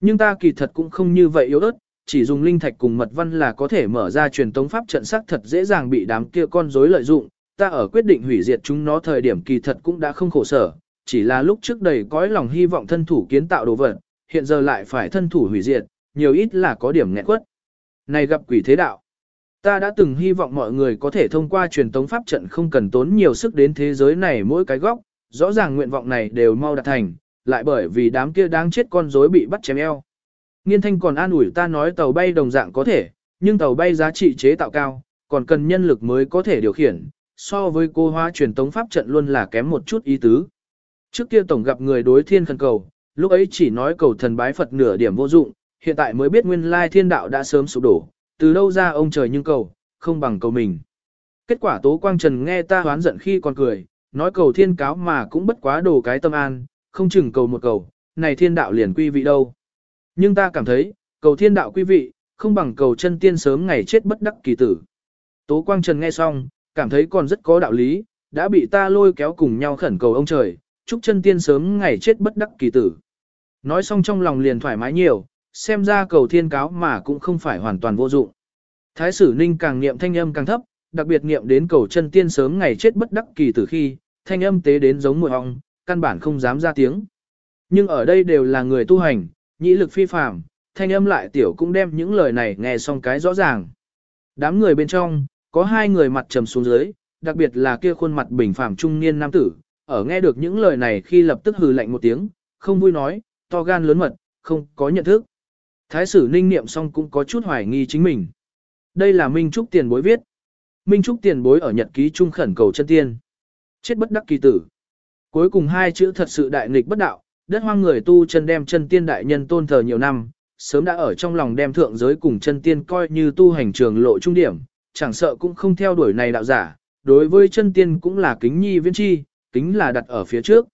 Nhưng ta kỳ thật cũng không như vậy yếu ớt, chỉ dùng linh thạch cùng mật văn là có thể mở ra truyền tống pháp trận sắc thật dễ dàng bị đám kia con rối lợi dụng, ta ở quyết định hủy diệt chúng nó thời điểm kỳ thật cũng đã không khổ sở, chỉ là lúc trước đầy cõi lòng hy vọng thân thủ kiến tạo đồ vật, hiện giờ lại phải thân thủ hủy diệt, nhiều ít là có điểm nghẹn quất. Này gặp quỷ thế đạo. Ta đã từng hy vọng mọi người có thể thông qua truyền tống pháp trận không cần tốn nhiều sức đến thế giới này mỗi cái góc, rõ ràng nguyện vọng này đều mau đạt thành, lại bởi vì đám kia đáng chết con rối bị bắt chém eo. Nghiên thanh còn an ủi ta nói tàu bay đồng dạng có thể, nhưng tàu bay giá trị chế tạo cao, còn cần nhân lực mới có thể điều khiển, so với cô hóa truyền tống pháp trận luôn là kém một chút ý tứ. Trước kia tổng gặp người đối thiên khẩn cầu, lúc ấy chỉ nói cầu thần bái Phật nửa điểm vô dụng, hiện tại mới biết nguyên lai thiên đạo đã sớm sụp đổ, từ đâu ra ông trời nhưng cầu, không bằng cầu mình. Kết quả Tố Quang Trần nghe ta hoán giận khi còn cười, nói cầu thiên cáo mà cũng bất quá đồ cái tâm an, không chừng cầu một cầu, này thiên đạo liền quy vị đâu. Nhưng ta cảm thấy, cầu thiên đạo quý vị, không bằng cầu chân tiên sớm ngày chết bất đắc kỳ tử. Tố Quang Trần nghe xong, cảm thấy còn rất có đạo lý, đã bị ta lôi kéo cùng nhau khẩn cầu ông trời, chúc chân tiên sớm ngày chết bất đắc kỳ tử. Nói xong trong lòng liền thoải mái nhiều, xem ra cầu thiên cáo mà cũng không phải hoàn toàn vô dụng. Thái sử ninh càng niệm thanh âm càng thấp, đặc biệt niệm đến cầu chân tiên sớm ngày chết bất đắc kỳ tử khi, thanh âm tế đến giống mùi ong, căn bản không dám ra tiếng. Nhưng ở đây đều là người tu hành, nhĩ lực phi phàm, thanh âm lại tiểu cũng đem những lời này nghe xong cái rõ ràng. Đám người bên trong, có hai người mặt trầm xuống dưới, đặc biệt là kia khuôn mặt bình phàm trung niên nam tử, ở nghe được những lời này khi lập tức hừ lạnh một tiếng, không vui nói, to gan lớn mật, không có nhận thức. Thái sử ninh niệm xong cũng có chút hoài nghi chính mình. Đây là Minh Trúc tiền bối viết. Minh Trúc tiền bối ở nhật ký trung khẩn cầu chân tiên. Chết bất đắc kỳ tử. Cuối cùng hai chữ thật sự đại nghịch bất đạo, đất hoang người tu chân đem chân tiên đại nhân tôn thờ nhiều năm, sớm đã ở trong lòng đem thượng giới cùng chân tiên coi như tu hành trường lộ trung điểm, chẳng sợ cũng không theo đuổi này đạo giả, đối với chân tiên cũng là kính nhi viễn chi, kính là đặt ở phía trước.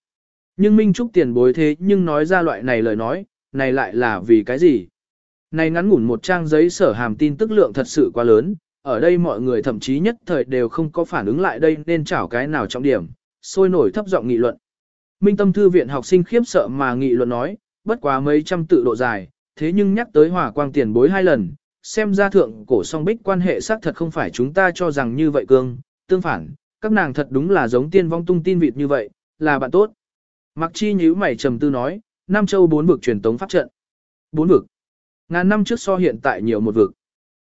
Nhưng Minh Trúc tiền bối thế nhưng nói ra loại này lời nói, này lại là vì cái gì? Này ngắn ngủn một trang giấy sở hàm tin tức lượng thật sự quá lớn, ở đây mọi người thậm chí nhất thời đều không có phản ứng lại đây nên chảo cái nào trọng điểm, sôi nổi thấp giọng nghị luận. Minh tâm thư viện học sinh khiếp sợ mà nghị luận nói, bất quá mấy trăm tự độ dài, thế nhưng nhắc tới hỏa quang tiền bối hai lần, xem ra thượng cổ song bích quan hệ xác thật không phải chúng ta cho rằng như vậy cương, tương phản, các nàng thật đúng là giống tiên vong tung tin vịt như vậy, là bạn tốt. Mặc chi nhíu mày trầm tư nói, Nam Châu bốn vực truyền tống pháp trận. Bốn vực. Ngàn năm trước so hiện tại nhiều một vực.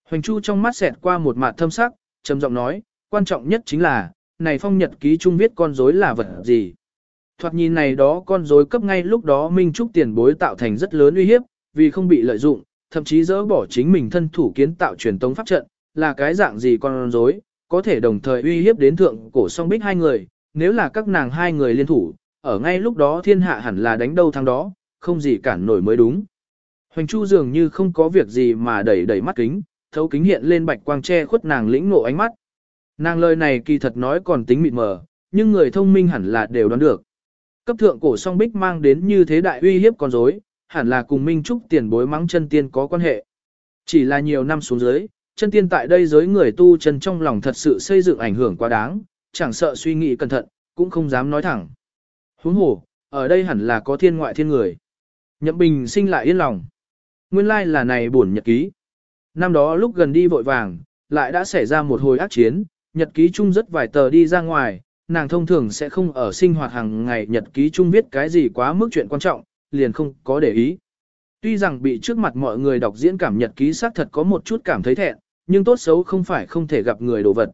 Hoành Chu trong mắt xẹt qua một mạt thâm sắc, trầm giọng nói, quan trọng nhất chính là, này phong nhật ký trung viết con rối là vật gì. Thoạt nhìn này đó con rối cấp ngay lúc đó Minh Trúc tiền bối tạo thành rất lớn uy hiếp, vì không bị lợi dụng, thậm chí dỡ bỏ chính mình thân thủ kiến tạo truyền tống pháp trận, là cái dạng gì con rối, có thể đồng thời uy hiếp đến thượng cổ song bích hai người, nếu là các nàng hai người liên thủ, ở ngay lúc đó thiên hạ hẳn là đánh đâu thắng đó, không gì cản nổi mới đúng. Hoành Chu dường như không có việc gì mà đẩy đẩy mắt kính, thấu kính hiện lên bạch quang che khuất nàng lĩnh ngộ ánh mắt. Nàng lời này kỳ thật nói còn tính mịt mờ, nhưng người thông minh hẳn là đều đoán được. Cấp thượng cổ song bích mang đến như thế đại uy hiếp con rối, hẳn là cùng Minh Trúc tiền bối mắng chân tiên có quan hệ. Chỉ là nhiều năm xuống dưới, chân tiên tại đây giới người tu chân trong lòng thật sự xây dựng ảnh hưởng quá đáng, chẳng sợ suy nghĩ cẩn thận, cũng không dám nói thẳng. Huống hồ, ở đây hẳn là có thiên ngoại thiên người. Nhậm Bình sinh lại yên lòng. Nguyên lai like là này buồn nhật ký. Năm đó lúc gần đi vội vàng, lại đã xảy ra một hồi ác chiến, nhật ký chung rất vài tờ đi ra ngoài, nàng thông thường sẽ không ở sinh hoạt hàng ngày nhật ký chung viết cái gì quá mức chuyện quan trọng, liền không có để ý. Tuy rằng bị trước mặt mọi người đọc diễn cảm nhật ký xác thật có một chút cảm thấy thẹn, nhưng tốt xấu không phải không thể gặp người đồ vật.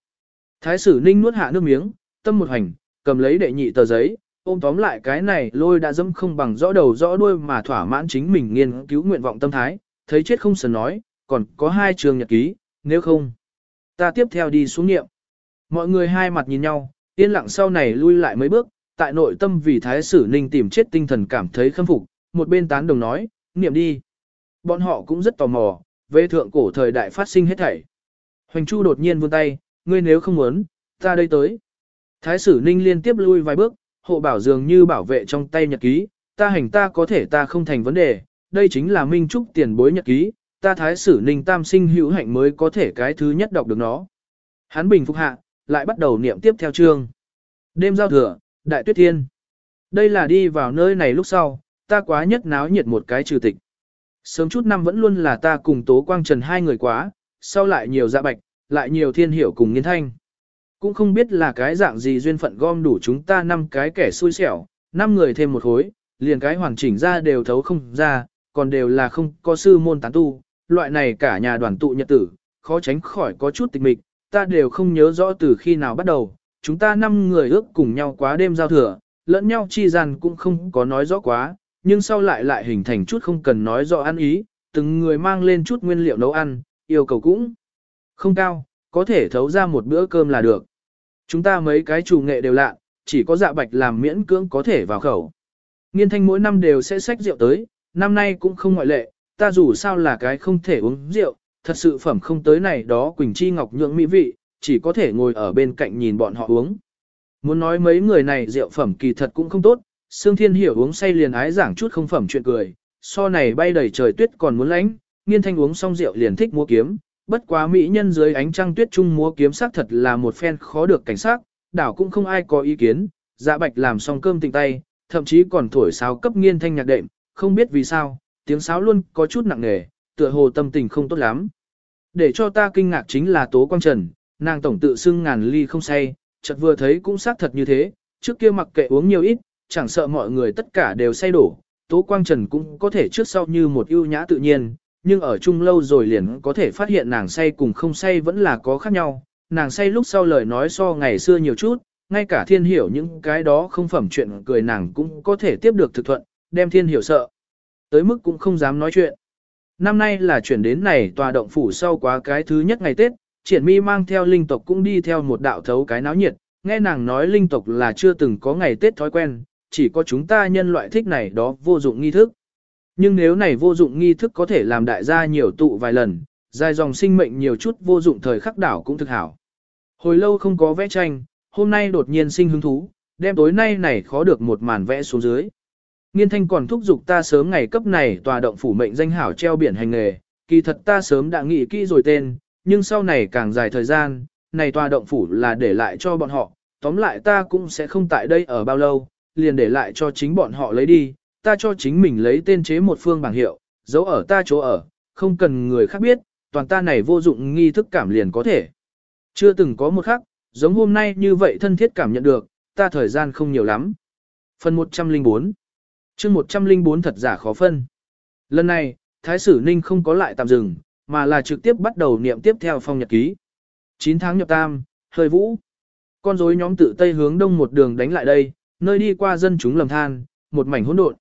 Thái sử ninh nuốt hạ nước miếng, tâm một hành, cầm lấy đệ nhị tờ giấy, ôm tóm lại cái này lôi đã dâm không bằng rõ đầu rõ đuôi mà thỏa mãn chính mình nghiên cứu nguyện vọng tâm thái, thấy chết không sờn nói, còn có hai trường nhật ký, nếu không, ta tiếp theo đi xuống nghiệm. Mọi người hai mặt nhìn nhau, yên lặng sau này lui lại mấy bước, tại nội tâm vì thái sử ninh tìm chết tinh thần cảm thấy khâm phục, một bên tán đồng nói, niệm đi. Bọn họ cũng rất tò mò, về thượng cổ thời đại phát sinh hết thảy. Hoành Chu đột nhiên vươn tay, ngươi nếu không muốn, ta đây tới. Thái sử Ninh liên tiếp lui vài bước, hộ bảo dường như bảo vệ trong tay nhật ký, ta hành ta có thể ta không thành vấn đề, đây chính là minh trúc tiền bối nhật ký, ta thái sử Ninh tam sinh hữu hạnh mới có thể cái thứ nhất đọc được nó. Hắn bình phục hạ, lại bắt đầu niệm tiếp theo chương. Đêm giao thừa, đại tuyết thiên. Đây là đi vào nơi này lúc sau, ta quá nhất náo nhiệt một cái trừ tịch. Sớm chút năm vẫn luôn là ta cùng Tố Quang Trần hai người quá, sau lại nhiều dạ bạch, lại nhiều thiên hiểu cùng nghiên thanh. Cũng không biết là cái dạng gì duyên phận gom đủ chúng ta năm cái kẻ xui xẻo, năm người thêm một khối, liền cái hoàn chỉnh ra đều thấu không ra, còn đều là không có sư môn tán tu, loại này cả nhà đoàn tụ nhật tử, khó tránh khỏi có chút tịch mịch, ta đều không nhớ rõ từ khi nào bắt đầu, chúng ta năm người ước cùng nhau quá đêm giao thừa, lẫn nhau chi gian cũng không có nói rõ quá, nhưng sau lại lại hình thành chút không cần nói rõ ăn ý, từng người mang lên chút nguyên liệu nấu ăn, yêu cầu cũng không cao, có thể thấu ra một bữa cơm là được. Chúng ta mấy cái chủ nghệ đều lạ, chỉ có dạ bạch làm miễn cưỡng có thể vào khẩu. Nghiên thanh mỗi năm đều sẽ xách rượu tới, năm nay cũng không ngoại lệ, ta dù sao là cái không thể uống rượu, thật sự phẩm không tới này đó Quỳnh Chi Ngọc nhượng mỹ vị, chỉ có thể ngồi ở bên cạnh nhìn bọn họ uống. Muốn nói mấy người này rượu phẩm kỳ thật cũng không tốt, Sương Thiên Hiểu uống say liền ái giảng chút không phẩm chuyện cười, so này bay đầy trời tuyết còn muốn lánh, nghiên thanh uống xong rượu liền thích mua kiếm, bất quá mỹ nhân dưới ánh trăng tuyết trung múa kiếm sắc thật là một phen khó được cảnh sát, đảo cũng không ai có ý kiến, dạ bạch làm xong cơm tịnh tay, thậm chí còn thổi sáo cấp nghiên thanh nhạc đệm, không biết vì sao, tiếng sáo luôn có chút nặng nề, tựa hồ tâm tình không tốt lắm. Để cho ta kinh ngạc chính là Tố Quang Trần, nàng tổng tự xưng ngàn ly không say, chợt vừa thấy cũng xác thật như thế, trước kia mặc kệ uống nhiều ít, chẳng sợ mọi người tất cả đều say đổ, Tố Quang Trần cũng có thể trước sau như một ưu nhã tự nhiên, nhưng ở chung lâu rồi liền có thể phát hiện nàng say cùng không say vẫn là có khác nhau, nàng say lúc sau lời nói so ngày xưa nhiều chút, ngay cả thiên hiểu những cái đó không phẩm chuyện cười nàng cũng có thể tiếp được thực thuận, đem thiên hiểu sợ. Tới mức cũng không dám nói chuyện. Năm nay là chuyển đến này tòa động phủ sau quá cái thứ nhất ngày Tết, triển mi mang theo linh tộc cũng đi theo một đạo thấu cái náo nhiệt, nghe nàng nói linh tộc là chưa từng có ngày Tết thói quen, chỉ có chúng ta nhân loại thích này đó vô dụng nghi thức. Nhưng nếu này vô dụng nghi thức có thể làm đại gia nhiều tụ vài lần, dài dòng sinh mệnh nhiều chút vô dụng thời khắc đảo cũng thực hảo. Hồi lâu không có vẽ tranh, hôm nay đột nhiên sinh hứng thú, đem tối nay này khó được một màn vẽ xuống dưới. Nghiên thanh còn thúc giục ta sớm ngày cấp này tòa động phủ mệnh danh hảo treo biển hành nghề, kỳ thật ta sớm đã nghĩ kỹ rồi tên, nhưng sau này càng dài thời gian, này tòa động phủ là để lại cho bọn họ, tóm lại ta cũng sẽ không tại đây ở bao lâu, liền để lại cho chính bọn họ lấy đi, ta cho chính mình lấy tên chế một phương bảng hiệu, giấu ở ta chỗ ở, không cần người khác biết, toàn ta này vô dụng nghi thức cảm liền có thể. Chưa từng có một khắc, giống hôm nay như vậy thân thiết cảm nhận được, ta thời gian không nhiều lắm. Phần 104 chương 104 thật giả khó phân. Lần này, Thái sử Ninh không có lại tạm dừng, mà là trực tiếp bắt đầu niệm tiếp theo phong nhật ký. 9 tháng nhập tam, hơi vũ. Con rối nhóm tự tây hướng đông một đường đánh lại đây, nơi đi qua dân chúng lầm than, một mảnh hỗn độn.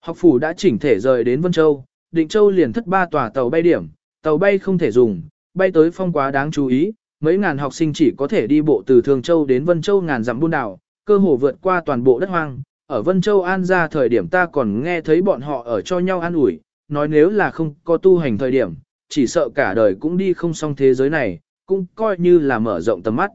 Học phủ đã chỉnh thể rời đến Vân Châu, Định Châu liền thất ba tòa tàu bay điểm, tàu bay không thể dùng, bay tới phong quá đáng chú ý, mấy ngàn học sinh chỉ có thể đi bộ từ Thường Châu đến Vân Châu ngàn dặm buôn đảo, cơ hồ vượt qua toàn bộ đất hoang. Ở Vân Châu an ra thời điểm ta còn nghe thấy bọn họ ở cho nhau an ủi, nói nếu là không có tu hành thời điểm, chỉ sợ cả đời cũng đi không xong thế giới này, cũng coi như là mở rộng tầm mắt.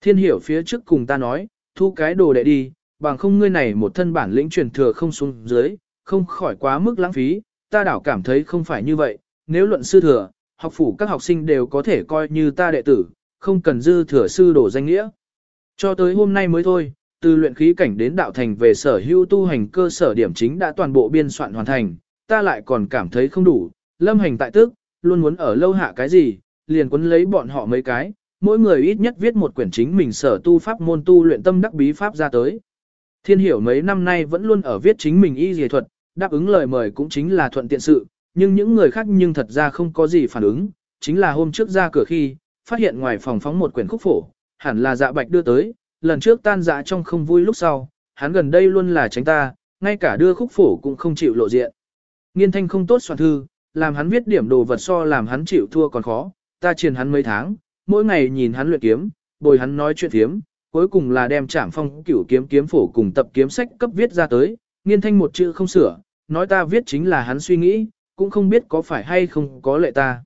Thiên hiểu phía trước cùng ta nói, thu cái đồ đệ đi, bằng không ngươi này một thân bản lĩnh truyền thừa không xuống dưới, không khỏi quá mức lãng phí, ta đảo cảm thấy không phải như vậy, nếu luận sư thừa, học phủ các học sinh đều có thể coi như ta đệ tử, không cần dư thừa sư đồ danh nghĩa. Cho tới hôm nay mới thôi, từ luyện khí cảnh đến đạo thành về sở hữu tu hành cơ sở điểm chính đã toàn bộ biên soạn hoàn thành, ta lại còn cảm thấy không đủ, lâm hành tại tức, luôn muốn ở lâu hạ cái gì, liền quấn lấy bọn họ mấy cái, mỗi người ít nhất viết một quyển chính mình sở tu pháp môn tu luyện tâm đắc bí pháp ra tới. Thiên hiểu mấy năm nay vẫn luôn ở viết chính mình y dề thuật, đáp ứng lời mời cũng chính là thuận tiện sự, nhưng những người khác nhưng thật ra không có gì phản ứng, chính là hôm trước ra cửa khi, phát hiện ngoài phòng phóng một quyển khúc phổ, hẳn là dạ bạch đưa tới, lần trước tan dã trong không vui lúc sau, hắn gần đây luôn là tránh ta, ngay cả đưa khúc phổ cũng không chịu lộ diện. Nghiên thanh không tốt soạn thư, làm hắn viết điểm đồ vật so làm hắn chịu thua còn khó, ta truyền hắn mấy tháng, mỗi ngày nhìn hắn luyện kiếm, bồi hắn nói chuyện thiếm, cuối cùng là đem trảm phong cửu kiếm kiếm phổ cùng tập kiếm sách cấp viết ra tới, nghiên thanh một chữ không sửa, nói ta viết chính là hắn suy nghĩ, cũng không biết có phải hay không có lệ ta.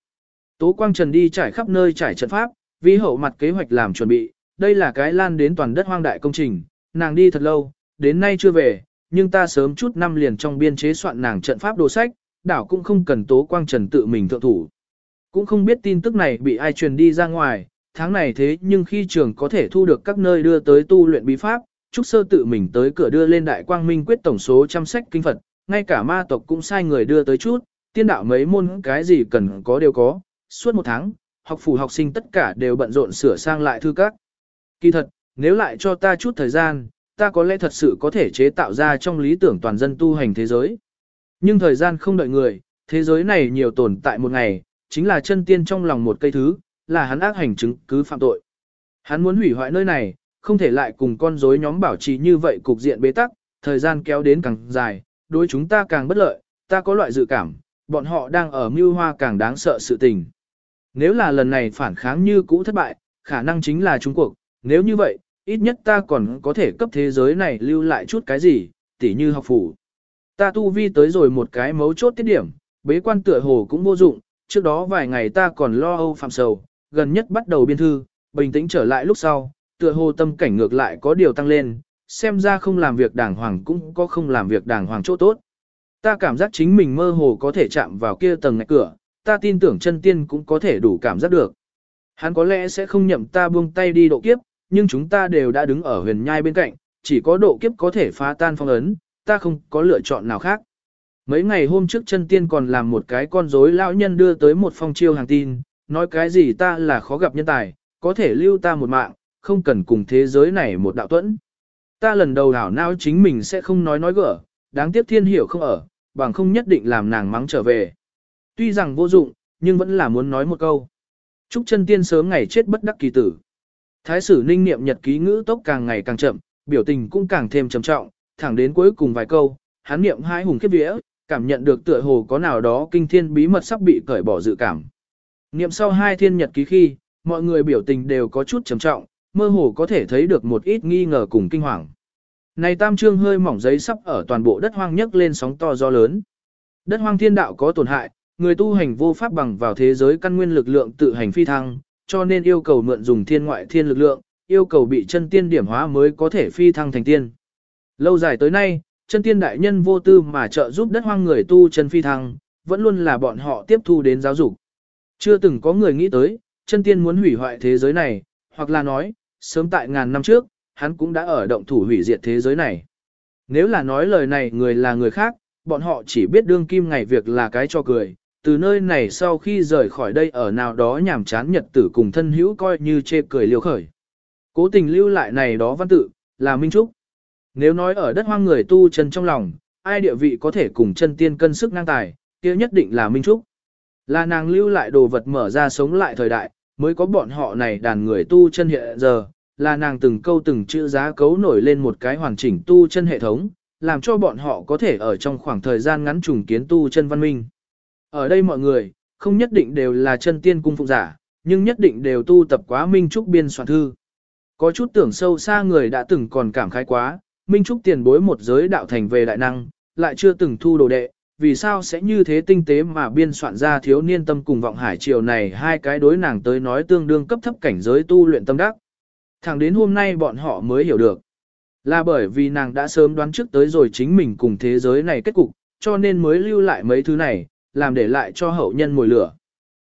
Tố Quang Trần đi trải khắp nơi trải trận pháp, vì hậu mặt kế hoạch làm chuẩn bị, đây là cái lan đến toàn đất hoang đại công trình, nàng đi thật lâu, đến nay chưa về, nhưng ta sớm chút năm liền trong biên chế soạn nàng trận pháp đồ sách, đảo cũng không cần Tố Quang Trần tự mình thượng thủ. Cũng không biết tin tức này bị ai truyền đi ra ngoài, tháng này thế nhưng khi trường có thể thu được các nơi đưa tới tu luyện bí pháp, Trúc Sơ tự mình tới cửa đưa lên Đại Quang Minh quyết tổng số trăm sách kinh Phật, ngay cả ma tộc cũng sai người đưa tới chút, tiên đạo mấy môn cái gì cần có đều có, suốt một tháng, học phủ học sinh tất cả đều bận rộn sửa sang lại thư các. Kỳ thật, nếu lại cho ta chút thời gian, ta có lẽ thật sự có thể chế tạo ra trong lý tưởng toàn dân tu hành thế giới. Nhưng thời gian không đợi người, thế giới này nhiều tồn tại một ngày, chính là chân tiên trong lòng một cây thứ, là hắn ác hành chứng cứ phạm tội. Hắn muốn hủy hoại nơi này, không thể lại cùng con rối nhóm bảo trì như vậy cục diện bế tắc, thời gian kéo đến càng dài, đối chúng ta càng bất lợi, ta có loại dự cảm, bọn họ đang ở mưu hoa càng đáng sợ sự tình. Nếu là lần này phản kháng như cũ thất bại, khả năng chính là Trung Quốc, nếu như vậy, ít nhất ta còn có thể cấp thế giới này lưu lại chút cái gì, tỉ như học phủ. Ta tu vi tới rồi một cái mấu chốt tiết điểm, bế quan tựa hồ cũng vô dụng, trước đó vài ngày ta còn lo âu phạm sầu, gần nhất bắt đầu biên thư, bình tĩnh trở lại lúc sau, tựa hồ tâm cảnh ngược lại có điều tăng lên, xem ra không làm việc đàng hoàng cũng có không làm việc đàng hoàng chỗ tốt. Ta cảm giác chính mình mơ hồ có thể chạm vào kia tầng ngạch cửa, ta tin tưởng chân tiên cũng có thể đủ cảm giác được. Hắn có lẽ sẽ không nhậm ta buông tay đi độ kiếp, nhưng chúng ta đều đã đứng ở huyền nhai bên cạnh, chỉ có độ kiếp có thể phá tan phong ấn, ta không có lựa chọn nào khác. Mấy ngày hôm trước chân tiên còn làm một cái con rối lão nhân đưa tới một phong chiêu hàng tin, nói cái gì ta là khó gặp nhân tài, có thể lưu ta một mạng, không cần cùng thế giới này một đạo tuẫn. Ta lần đầu đảo não chính mình sẽ không nói nói gỡ, đáng tiếc thiên hiểu không ở, bằng không nhất định làm nàng mắng trở về. Tuy rằng vô dụng, nhưng vẫn là muốn nói một câu. chúc chân tiên sớm ngày chết bất đắc kỳ tử. Thái sử ninh niệm nhật ký ngữ tốc càng ngày càng chậm, biểu tình cũng càng thêm trầm trọng, thẳng đến cuối cùng vài câu, hắn niệm hai hùng kiếp vía, cảm nhận được tựa hồ có nào đó kinh thiên bí mật sắp bị cởi bỏ dự cảm. Niệm sau hai thiên nhật ký khi, mọi người biểu tình đều có chút trầm trọng, mơ hồ có thể thấy được một ít nghi ngờ cùng kinh hoàng. Này tam trương hơi mỏng giấy sắp ở toàn bộ đất hoang nhấc lên sóng to gió lớn. Đất hoang thiên đạo có tổn hại, người tu hành vô pháp bằng vào thế giới căn nguyên lực lượng tự hành phi thăng, cho nên yêu cầu mượn dùng thiên ngoại thiên lực lượng, yêu cầu bị chân tiên điểm hóa mới có thể phi thăng thành tiên. Lâu dài tới nay, chân tiên đại nhân vô tư mà trợ giúp đất hoang người tu chân phi thăng, vẫn luôn là bọn họ tiếp thu đến giáo dục. Chưa từng có người nghĩ tới, chân tiên muốn hủy hoại thế giới này, hoặc là nói, sớm tại ngàn năm trước, hắn cũng đã ở động thủ hủy diệt thế giới này. Nếu là nói lời này người là người khác, bọn họ chỉ biết đương kim ngày việc là cái cho cười, từ nơi này sau khi rời khỏi đây ở nào đó nhảm chán nhật tử cùng thân hữu coi như chê cười liều khởi. Cố tình lưu lại này đó văn tự, là Minh Trúc. Nếu nói ở đất hoang người tu chân trong lòng, ai địa vị có thể cùng chân tiên cân sức ngang tài, kia nhất định là Minh Trúc. Là nàng lưu lại đồ vật mở ra sống lại thời đại, mới có bọn họ này đàn người tu chân hiện giờ, là nàng từng câu từng chữ giá cấu nổi lên một cái hoàn chỉnh tu chân hệ thống, làm cho bọn họ có thể ở trong khoảng thời gian ngắn trùng kiến tu chân văn minh. Ở đây mọi người, không nhất định đều là chân tiên cung phụng giả, nhưng nhất định đều tu tập quá Minh Trúc biên soạn thư. Có chút tưởng sâu xa người đã từng còn cảm khái quá, Minh Trúc tiền bối một giới đạo thành về đại năng, lại chưa từng thu đồ đệ, vì sao sẽ như thế tinh tế mà biên soạn ra thiếu niên tâm cùng vọng hải triều này hai cái đối nàng tới nói tương đương cấp thấp cảnh giới tu luyện tâm đắc. Thẳng đến hôm nay bọn họ mới hiểu được. Là bởi vì nàng đã sớm đoán trước tới rồi chính mình cùng thế giới này kết cục, cho nên mới lưu lại mấy thứ này, làm để lại cho hậu nhân mồi lửa.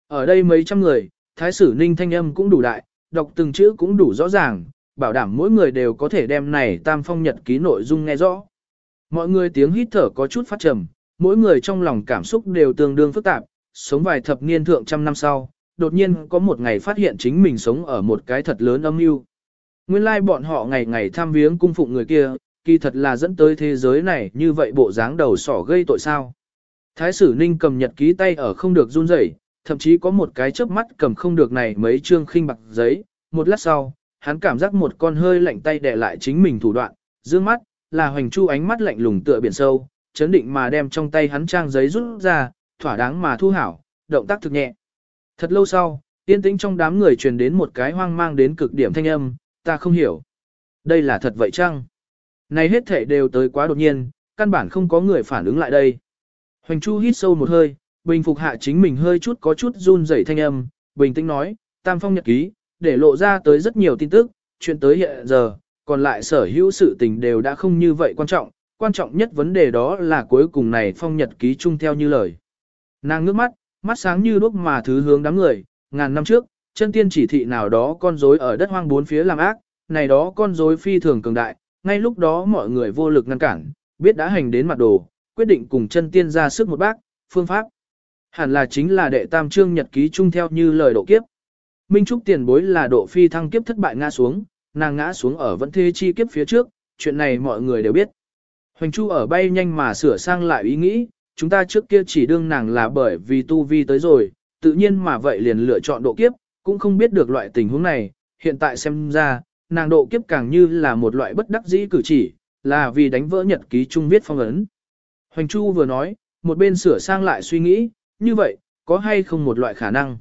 Ở đây mấy trăm người, thái sử ninh thanh âm cũng đủ đại, đọc từng chữ cũng đủ rõ ràng, bảo đảm mỗi người đều có thể đem này tam phong nhật ký nội dung nghe rõ. Mọi người tiếng hít thở có chút phát trầm, mỗi người trong lòng cảm xúc đều tương đương phức tạp, sống vài thập niên thượng trăm năm sau, đột nhiên có một ngày phát hiện chính mình sống ở một cái thật lớn âm mưu. Nguyên lai like bọn họ ngày ngày tham viếng cung phụng người kia, kỳ thật là dẫn tới thế giới này như vậy bộ dáng đầu sỏ gây tội sao. Thái sử ninh cầm nhật ký tay ở không được run rẩy, thậm chí có một cái chớp mắt cầm không được này mấy chương khinh bạc giấy, một lát sau, hắn cảm giác một con hơi lạnh tay đè lại chính mình thủ đoạn, dương mắt, là hoành chu ánh mắt lạnh lùng tựa biển sâu, chấn định mà đem trong tay hắn trang giấy rút ra, thỏa đáng mà thu hảo, động tác thực nhẹ. Thật lâu sau, yên tĩnh trong đám người truyền đến một cái hoang mang đến cực điểm thanh âm, ta không hiểu. Đây là thật vậy chăng? Này hết thể đều tới quá đột nhiên, căn bản không có người phản ứng lại đây. Hoành Chu hít sâu một hơi, bình phục hạ chính mình hơi chút có chút run rẩy thanh âm, bình tĩnh nói, Tam Phong nhật ký, để lộ ra tới rất nhiều tin tức, chuyện tới hiện giờ, còn lại sở hữu sự tình đều đã không như vậy quan trọng, quan trọng nhất vấn đề đó là cuối cùng này Phong nhật ký chung theo như lời. Nàng ngước mắt, mắt sáng như đuốc mà thứ hướng đám người, ngàn năm trước, chân tiên chỉ thị nào đó con rối ở đất hoang bốn phía làm ác, này đó con rối phi thường cường đại, ngay lúc đó mọi người vô lực ngăn cản, biết đã hành đến mặt đồ, quyết định cùng chân tiên ra sức một bác, phương pháp. Hẳn là chính là đệ tam trương nhật ký chung theo như lời độ kiếp. Minh Trúc tiền bối là độ phi thăng kiếp thất bại ngã xuống, nàng ngã xuống ở vẫn thế chi kiếp phía trước, chuyện này mọi người đều biết. Hoành Chu ở bay nhanh mà sửa sang lại ý nghĩ, chúng ta trước kia chỉ đương nàng là bởi vì tu vi tới rồi, tự nhiên mà vậy liền lựa chọn độ kiếp, cũng không biết được loại tình huống này, hiện tại xem ra, nàng độ kiếp càng như là một loại bất đắc dĩ cử chỉ, là vì đánh vỡ nhật ký chung viết phong ấn. Hoành Chu vừa nói, một bên sửa sang lại suy nghĩ, như vậy, có hay không một loại khả năng?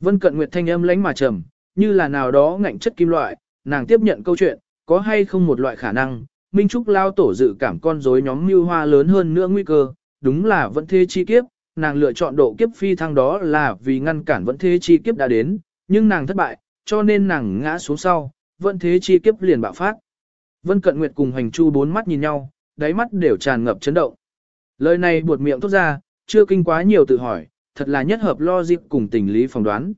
Vân Cận Nguyệt thanh âm lánh mà trầm, như là nào đó ngạnh chất kim loại, nàng tiếp nhận câu chuyện, có hay không một loại khả năng? Minh Trúc lao tổ dự cảm con rối nhóm mưu hoa lớn hơn nữa nguy cơ, đúng là vẫn thế chi kiếp, nàng lựa chọn độ kiếp phi thăng đó là vì ngăn cản vẫn thế chi kiếp đã đến, nhưng nàng thất bại, cho nên nàng ngã xuống sau, vẫn thế chi kiếp liền bạo phát. Vân Cận Nguyệt cùng Hoành Chu bốn mắt nhìn nhau, đáy mắt đều tràn ngập chấn động. Lời này buột miệng thốt ra, chưa kinh quá nhiều tự hỏi, thật là nhất hợp lo dịp cùng tình lý phỏng đoán.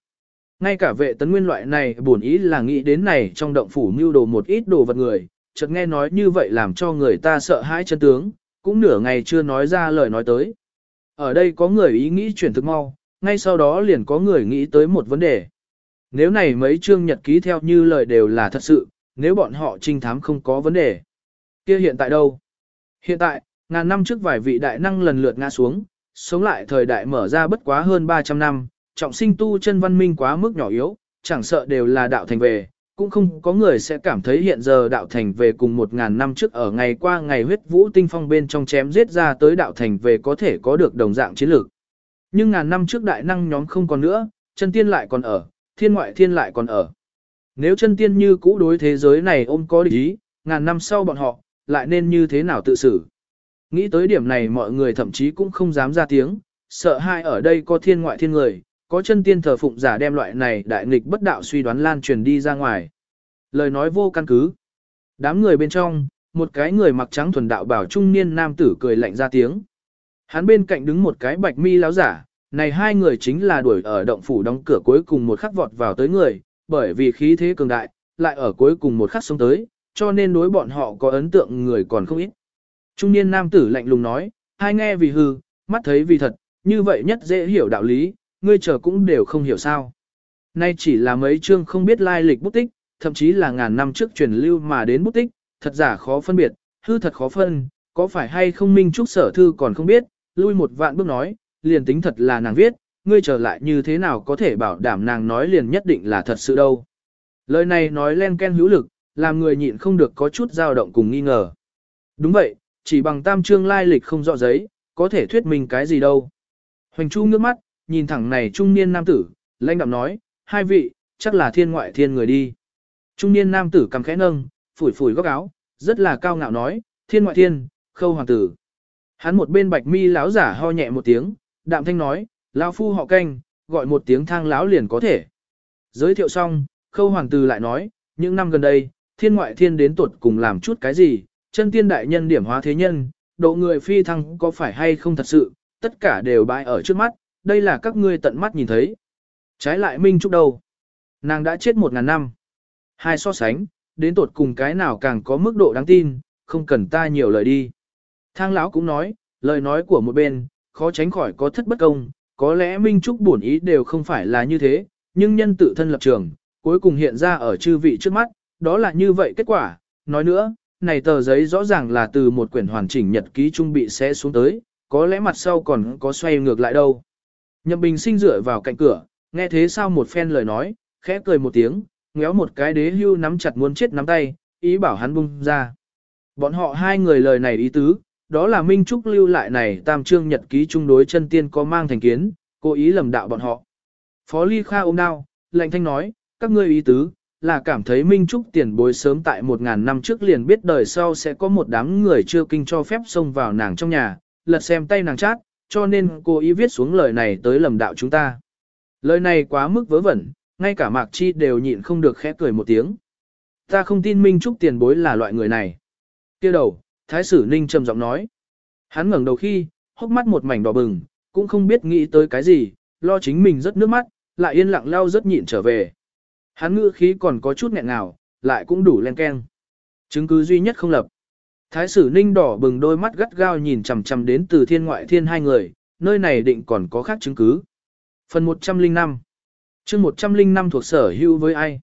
Ngay cả vệ tấn nguyên loại này buồn ý là nghĩ đến này trong động phủ mưu đồ một ít đồ vật người, chợt nghe nói như vậy làm cho người ta sợ hãi chân tướng, cũng nửa ngày chưa nói ra lời nói tới. Ở đây có người ý nghĩ chuyển thực mau, ngay sau đó liền có người nghĩ tới một vấn đề. Nếu này mấy chương nhật ký theo như lời đều là thật sự, nếu bọn họ trinh thám không có vấn đề. kia hiện tại đâu? Hiện tại, ngàn năm trước vài vị đại năng lần lượt ngã xuống, sống lại thời đại mở ra bất quá hơn 300 năm, trọng sinh tu chân văn minh quá mức nhỏ yếu, chẳng sợ đều là đạo thành về, cũng không có người sẽ cảm thấy hiện giờ đạo thành về cùng một ngàn năm trước ở ngày qua ngày huyết vũ tinh phong bên trong chém giết ra tới đạo thành về có thể có được đồng dạng chiến lược. Nhưng ngàn năm trước đại năng nhóm không còn nữa, chân tiên lại còn ở, thiên ngoại thiên lại còn ở. Nếu chân tiên như cũ đối thế giới này ôm có địch ý, ngàn năm sau bọn họ, lại nên như thế nào tự xử. Nghĩ tới điểm này mọi người thậm chí cũng không dám ra tiếng, sợ hai ở đây có thiên ngoại thiên người, có chân tiên thờ phụng giả đem loại này đại nghịch bất đạo suy đoán lan truyền đi ra ngoài. Lời nói vô căn cứ. Đám người bên trong, một cái người mặc trắng thuần đạo bảo trung niên nam tử cười lạnh ra tiếng. Hắn bên cạnh đứng một cái bạch mi láo giả, này hai người chính là đuổi ở động phủ đóng cửa cuối cùng một khắc vọt vào tới người, bởi vì khí thế cường đại, lại ở cuối cùng một khắc sống tới, cho nên đối bọn họ có ấn tượng người còn không ít. Trung niên nam tử lạnh lùng nói, hai nghe vì hư, mắt thấy vì thật, như vậy nhất dễ hiểu đạo lý, ngươi chờ cũng đều không hiểu sao. Nay chỉ là mấy chương không biết lai lịch bút tích, thậm chí là ngàn năm trước truyền lưu mà đến bút tích, thật giả khó phân biệt, hư thật khó phân, có phải hay không minh trúc sở thư còn không biết, lui một vạn bước nói, liền tính thật là nàng viết, ngươi trở lại như thế nào có thể bảo đảm nàng nói liền nhất định là thật sự đâu. Lời này nói len ken hữu lực, làm người nhịn không được có chút dao động cùng nghi ngờ. Đúng vậy, chỉ bằng tam trương lai lịch không rõ giấy, có thể thuyết minh cái gì đâu. Hoành Chu ngước mắt, nhìn thẳng này trung niên nam tử, lãnh đạm nói, hai vị, chắc là thiên ngoại thiên người đi. Trung niên nam tử cầm khẽ nâng, phủi phủi góc áo, rất là cao ngạo nói, thiên ngoại thiên, khâu hoàng tử. Hắn một bên bạch mi lão giả ho nhẹ một tiếng, đạm thanh nói, lão phu họ canh, gọi một tiếng thang lão liền có thể. Giới thiệu xong, khâu hoàng tử lại nói, những năm gần đây, thiên ngoại thiên đến tuột cùng làm chút cái gì, chân tiên đại nhân điểm hóa thế nhân, độ người phi thăng có phải hay không thật sự, tất cả đều bại ở trước mắt, đây là các ngươi tận mắt nhìn thấy. Trái lại Minh Trúc đâu? Nàng đã chết một ngàn năm. Hai so sánh, đến tột cùng cái nào càng có mức độ đáng tin, không cần ta nhiều lời đi. Thang lão cũng nói, lời nói của một bên, khó tránh khỏi có thất bất công, có lẽ Minh Trúc bổn ý đều không phải là như thế, nhưng nhân tự thân lập trường, cuối cùng hiện ra ở chư vị trước mắt, đó là như vậy kết quả. Nói nữa, này tờ giấy rõ ràng là từ một quyển hoàn chỉnh nhật ký trung bị sẽ xuống tới, có lẽ mặt sau còn có xoay ngược lại đâu. Nhậm Bình sinh dựa vào cạnh cửa, nghe thế sao một phen lời nói, khẽ cười một tiếng, ngéo một cái đế hưu nắm chặt muốn chết nắm tay, ý bảo hắn bung ra. Bọn họ hai người lời này ý tứ, đó là Minh Trúc lưu lại này tam trương nhật ký trung đối chân tiên có mang thành kiến, cố ý lầm đạo bọn họ. Phó Ly Kha ôm đao, lạnh thanh nói, các ngươi ý tứ, là cảm thấy Minh Trúc tiền bối sớm tại một ngàn năm trước liền biết đời sau sẽ có một đám người chưa kinh cho phép xông vào nàng trong nhà, lật xem tay nàng chát, cho nên cô ý viết xuống lời này tới lầm đạo chúng ta. Lời này quá mức vớ vẩn, ngay cả Mạc Chi đều nhịn không được khẽ cười một tiếng. Ta không tin Minh Trúc tiền bối là loại người này. kia đầu, Thái sử Ninh trầm giọng nói. Hắn ngẩng đầu khi, hốc mắt một mảnh đỏ bừng, cũng không biết nghĩ tới cái gì, lo chính mình rất nước mắt, lại yên lặng lao rất nhịn trở về. Hắn ngữ khí còn có chút nghẹn ngào, lại cũng đủ len keng. Chứng cứ duy nhất không lập. Thái sử ninh đỏ bừng đôi mắt gắt gao nhìn chằm chằm đến từ thiên ngoại thiên hai người, nơi này định còn có khác chứng cứ. Phần 105 chương 105 thuộc sở hữu với ai?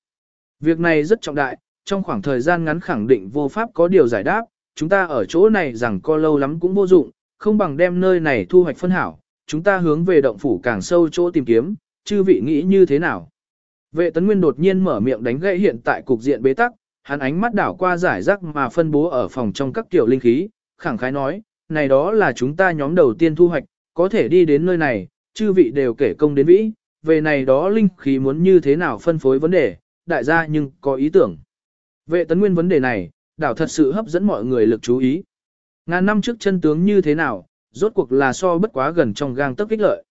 Việc này rất trọng đại, trong khoảng thời gian ngắn khẳng định vô pháp có điều giải đáp, chúng ta ở chỗ này rằng co lâu lắm cũng vô dụng, không bằng đem nơi này thu hoạch phân hảo, chúng ta hướng về động phủ càng sâu chỗ tìm kiếm, chư vị nghĩ như thế nào? Vệ tấn nguyên đột nhiên mở miệng đánh gãy hiện tại cục diện bế tắc, hắn ánh mắt đảo qua giải rác mà phân bố ở phòng trong các tiểu linh khí, khẳng khái nói, này đó là chúng ta nhóm đầu tiên thu hoạch, có thể đi đến nơi này, chư vị đều kể công đến vĩ, về này đó linh khí muốn như thế nào phân phối vấn đề, đại gia nhưng có ý tưởng. Vệ tấn nguyên vấn đề này, đảo thật sự hấp dẫn mọi người lực chú ý. Ngàn năm trước chân tướng như thế nào, rốt cuộc là so bất quá gần trong gang tấc kích lợi.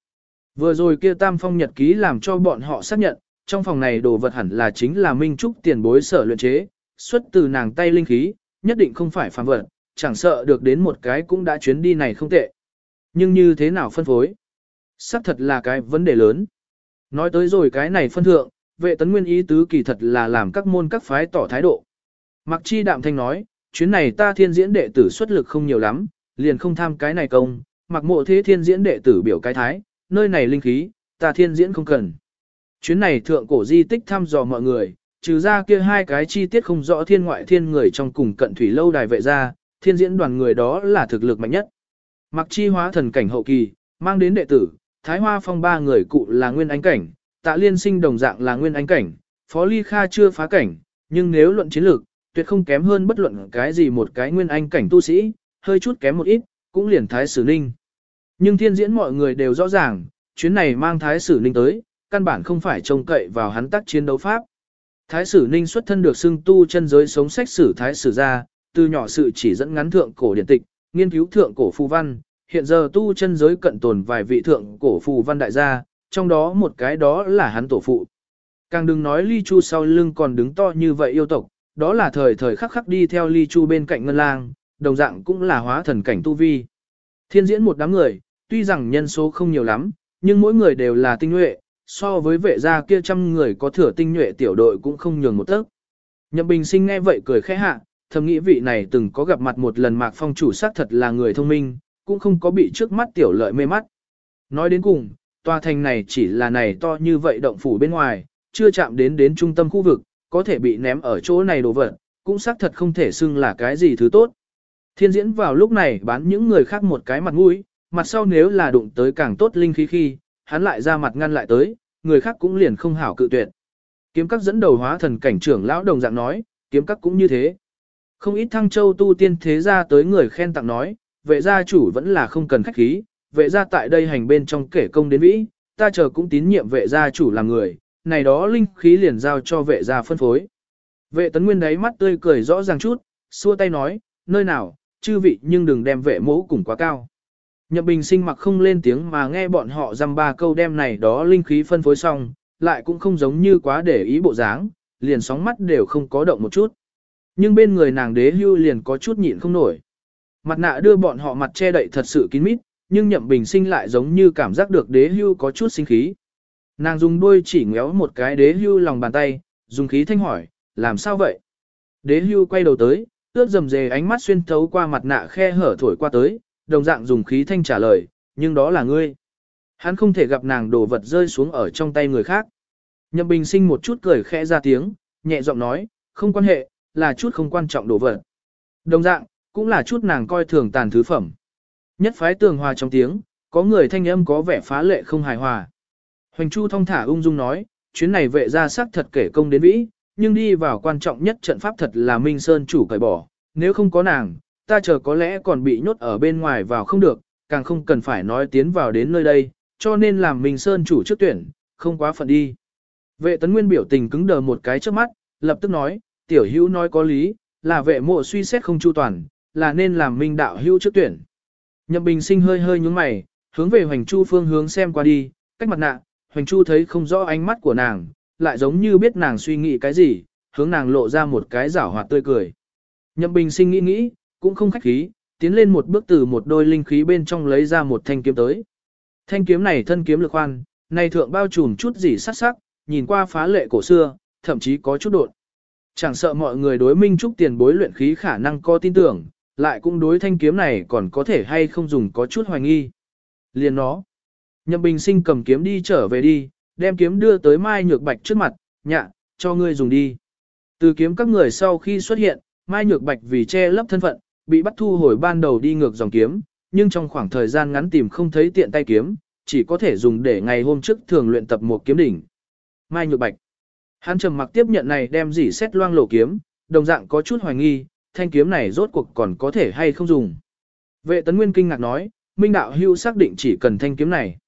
Vừa rồi kia tam phong nhật ký làm cho bọn họ xác nhận, trong phòng này đồ vật hẳn là chính là Minh Trúc tiền bối sở luyện chế, xuất từ nàng tay linh khí, nhất định không phải phàm vật, chẳng sợ được đến một cái cũng đã chuyến đi này không tệ. Nhưng như thế nào phân phối? Sắc thật là cái vấn đề lớn. Nói tới rồi cái này phân thượng, vệ tấn nguyên ý tứ kỳ thật là làm các môn các phái tỏ thái độ. Mặc chi đạm thanh nói, chuyến này ta thiên diễn đệ tử xuất lực không nhiều lắm, liền không tham cái này công, mặc mộ thế thiên diễn đệ tử biểu cái thái, nơi này linh khí, ta thiên diễn không cần. Chuyến này thượng cổ di tích thăm dò mọi người, trừ ra kia hai cái chi tiết không rõ thiên ngoại thiên người trong cùng cận thủy lâu đài vệ ra, thiên diễn đoàn người đó là thực lực mạnh nhất. Mặc chi hóa thần cảnh hậu kỳ, mang đến đệ tử, Thái Hoa Phong ba người cụ là nguyên ánh cảnh, tạ liên sinh đồng dạng là nguyên ánh cảnh, Phó Ly Kha chưa phá cảnh, nhưng nếu luận chiến lược, tuyệt không kém hơn bất luận cái gì một cái nguyên anh cảnh tu sĩ, hơi chút kém một ít, cũng liền Thái Sử Ninh. Nhưng thiên diễn mọi người đều rõ ràng, chuyến này mang Thái Sử Ninh tới, căn bản không phải trông cậy vào hắn tác chiến đấu pháp. Thái sử ninh xuất thân được xưng tu chân giới sống sách sử thái sử gia, từ nhỏ sự chỉ dẫn ngắn thượng cổ điển tịch, nghiên cứu thượng cổ phù văn, hiện giờ tu chân giới cận tồn vài vị thượng cổ phù văn đại gia, trong đó một cái đó là hắn tổ phụ. Càng đừng nói Ly Chu sau lưng còn đứng to như vậy yêu tộc, đó là thời thời khắc khắc đi theo Ly Chu bên cạnh ngân lang, đồng dạng cũng là hóa thần cảnh tu vi. Thiên diễn một đám người, tuy rằng nhân số không nhiều lắm, nhưng mỗi người đều là tinh nhuệ, so với vệ gia kia trăm người có thừa tinh nhuệ tiểu đội cũng không nhường một tấc. Nhậm Bình Sinh nghe vậy cười khẽ hạ, thầm nghĩ vị này từng có gặp mặt một lần Mạc Phong chủ xác thật là người thông minh, cũng không có bị trước mắt tiểu lợi mê mắt. Nói đến cùng, tòa thành này chỉ là này to như vậy động phủ bên ngoài, chưa chạm đến đến trung tâm khu vực, có thể bị ném ở chỗ này đồ vật, cũng xác thật không thể xưng là cái gì thứ tốt. Thiên diễn vào lúc này bán những người khác một cái mặt mũi, mặt sau nếu là đụng tới càng tốt linh khí khi, hắn lại ra mặt ngăn lại tới, người khác cũng liền không hảo cự tuyệt. Kiếm các dẫn đầu hóa thần cảnh trưởng lão đồng dạng nói, kiếm các cũng như thế. Không ít thăng châu tu tiên thế gia tới người khen tặng nói, vệ gia chủ vẫn là không cần khách khí, vệ gia tại đây hành bên trong kể công đến vĩ, ta chờ cũng tín nhiệm vệ gia chủ là người, này đó linh khí liền giao cho vệ gia phân phối. Vệ tấn nguyên đấy mắt tươi cười rõ ràng chút, xua tay nói, nơi nào, chư vị nhưng đừng đem vệ mẫu cùng quá cao. Nhậm bình sinh mặc không lên tiếng mà nghe bọn họ dăm ba câu đem này đó linh khí phân phối xong, lại cũng không giống như quá để ý bộ dáng, liền sóng mắt đều không có động một chút. Nhưng bên người nàng đế hưu liền có chút nhịn không nổi. Mặt nạ đưa bọn họ mặt che đậy thật sự kín mít, nhưng nhậm bình sinh lại giống như cảm giác được đế hưu có chút sinh khí. Nàng dùng đuôi chỉ ngéo một cái đế hưu lòng bàn tay, dùng khí thanh hỏi, làm sao vậy? Đế hưu quay đầu tới, ướt dầm dề ánh mắt xuyên thấu qua mặt nạ khe hở thổi qua tới, đồng dạng dùng khí thanh trả lời, nhưng đó là ngươi. Hắn không thể gặp nàng đồ vật rơi xuống ở trong tay người khác. Nhậm bình sinh một chút cười khẽ ra tiếng, nhẹ giọng nói, không quan hệ, là chút không quan trọng đồ vật. Đồng dạng, cũng là chút nàng coi thường tàn thứ phẩm. Nhất phái tường hòa trong tiếng, có người thanh âm có vẻ phá lệ không hài hòa. Hoành Chu thông thả ung dung nói, chuyến này vệ ra sắc thật kể công đến vĩ, nhưng đi vào quan trọng nhất trận pháp thật là Minh Sơn chủ cởi bỏ, nếu không có nàng, ta chờ có lẽ còn bị nhốt ở bên ngoài vào không được, càng không cần phải nói tiến vào đến nơi đây, cho nên làm mình sơn chủ trước tuyển, không quá phận đi. Vệ tấn nguyên biểu tình cứng đờ một cái trước mắt, lập tức nói, tiểu hữu nói có lý, là vệ mộ suy xét không chu toàn, là nên làm minh đạo hữu trước tuyển. Nhậm bình sinh hơi hơi nhúng mày, Hướng về Hoành Chu phương hướng xem qua đi, cách mặt nạ, Hoành Chu thấy không rõ ánh mắt của nàng, lại giống như biết nàng suy nghĩ cái gì, hướng nàng lộ ra một cái giảo hoạt tươi cười. Nhậm Bình sinh nghĩ nghĩ, cũng không khách khí, tiến lên một bước từ một đôi linh khí bên trong lấy ra một thanh kiếm tới. Thanh kiếm này thân kiếm lực khoan, này thượng bao trùm chút gì sắc sắc, nhìn qua phá lệ cổ xưa, thậm chí có chút đột. Chẳng sợ mọi người đối minh trúc tiền bối luyện khí khả năng có tin tưởng, lại cũng đối thanh kiếm này còn có thể hay không dùng có chút hoài nghi. Liền nó. Nhậm bình sinh cầm kiếm đi trở về đi, đem kiếm đưa tới Mai Nhược Bạch trước mặt, nhạ, cho ngươi dùng đi. Từ kiếm các người sau khi xuất hiện, Mai Nhược Bạch vì che lấp thân phận, bị bắt thu hồi ban đầu đi ngược dòng kiếm, nhưng trong khoảng thời gian ngắn tìm không thấy tiện tay kiếm, chỉ có thể dùng để ngày hôm trước thường luyện tập một kiếm đỉnh. Mai Nhược Bạch. Hắn trầm mặc tiếp nhận này đem dỉ xét loang lổ kiếm, đồng dạng có chút hoài nghi, thanh kiếm này rốt cuộc còn có thể hay không dùng. Vệ tấn nguyên kinh ngạc nói, Minh Đạo Hưu xác định chỉ cần thanh kiếm này.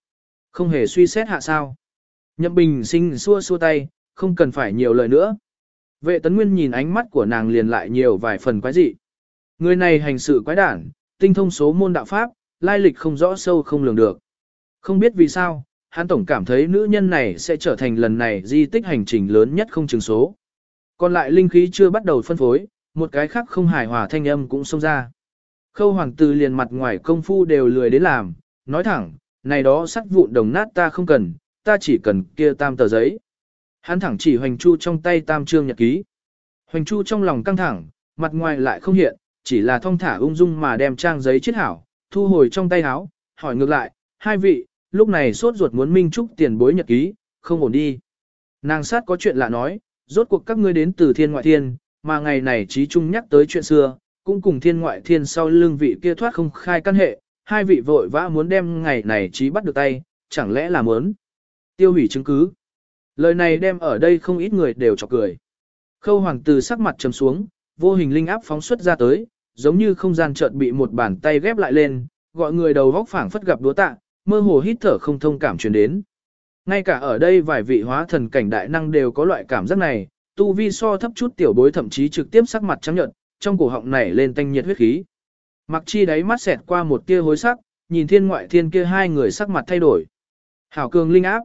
Không hề suy xét hạ sao. Nhậm Bình sinh xua xua tay, không cần phải nhiều lời nữa. Vệ tấn nguyên nhìn ánh mắt của nàng liền lại nhiều vài phần quái dị. Người này hành sự quái đản, tinh thông số môn đạo pháp, lai lịch không rõ sâu không lường được. Không biết vì sao, hắn tổng cảm thấy nữ nhân này sẽ trở thành lần này di tích hành trình lớn nhất không chừng số. Còn lại linh khí chưa bắt đầu phân phối, một cái khác không hài hòa thanh âm cũng xông ra. Khâu hoàng tử liền mặt ngoài công phu đều lười đến làm, nói thẳng, này đó sắt vụn đồng nát ta không cần, ta chỉ cần kia tam tờ giấy. Hắn thẳng chỉ hoành chu trong tay tam trương nhật ký. Hoành chu trong lòng căng thẳng, mặt ngoài lại không hiện, chỉ là thong thả ung dung mà đem trang giấy chiết hảo, thu hồi trong tay áo, hỏi ngược lại, hai vị, lúc này sốt ruột muốn minh trúc tiền bối nhật ký, không ổn đi. Nàng sát có chuyện lạ nói, rốt cuộc các ngươi đến từ thiên ngoại thiên, mà ngày này trí trung nhắc tới chuyện xưa, cũng cùng thiên ngoại thiên sau lưng vị kia thoát không khai căn hệ, hai vị vội vã muốn đem ngày này trí bắt được tay, chẳng lẽ là muốn tiêu hủy chứng cứ. Lời này đem ở đây không ít người đều chọc cười. Khâu hoàng từ sắc mặt trầm xuống, vô hình linh áp phóng xuất ra tới, giống như không gian chợt bị một bàn tay ghép lại lên, gọi người đầu vóc phảng phất gặp đúa tạ, mơ hồ hít thở không thông cảm truyền đến. Ngay cả ở đây vài vị hóa thần cảnh đại năng đều có loại cảm giác này, tu vi so thấp chút tiểu bối thậm chí trực tiếp sắc mặt trắng nhợt, trong cổ họng nảy lên tanh nhiệt huyết khí. Mặc chi đáy mắt xẹt qua một tia hối sắc, nhìn thiên ngoại thiên kia hai người sắc mặt thay đổi. Hảo cường linh áp,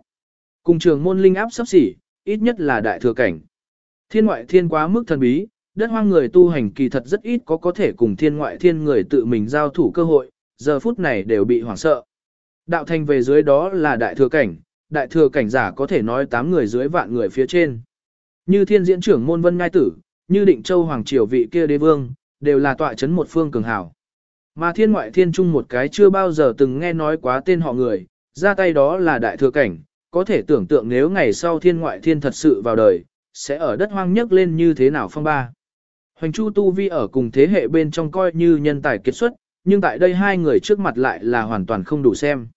cùng trường môn linh áp sắp xỉ, ít nhất là đại thừa cảnh. Thiên ngoại thiên quá mức thần bí, đất hoang người tu hành kỳ thật rất ít có có thể cùng thiên ngoại thiên người tự mình giao thủ cơ hội, giờ phút này đều bị hoảng sợ. Đạo thành về dưới đó là đại thừa cảnh, đại thừa cảnh giả có thể nói 8 người dưới vạn người phía trên. Như thiên diễn trưởng môn vân ngai tử, như định châu hoàng triều vị kia đế vương, đều là tọa chấn một phương cường hảo. Mà thiên ngoại thiên trung một cái chưa bao giờ từng nghe nói quá tên họ người, ra tay đó là đại thừa cảnh, có thể tưởng tượng nếu ngày sau thiên ngoại thiên thật sự vào đời, sẽ ở đất hoang nhất lên như thế nào phong ba. Hoành Chu Tu Vi ở cùng thế hệ bên trong coi như nhân tài kết xuất, nhưng tại đây hai người trước mặt lại là hoàn toàn không đủ xem.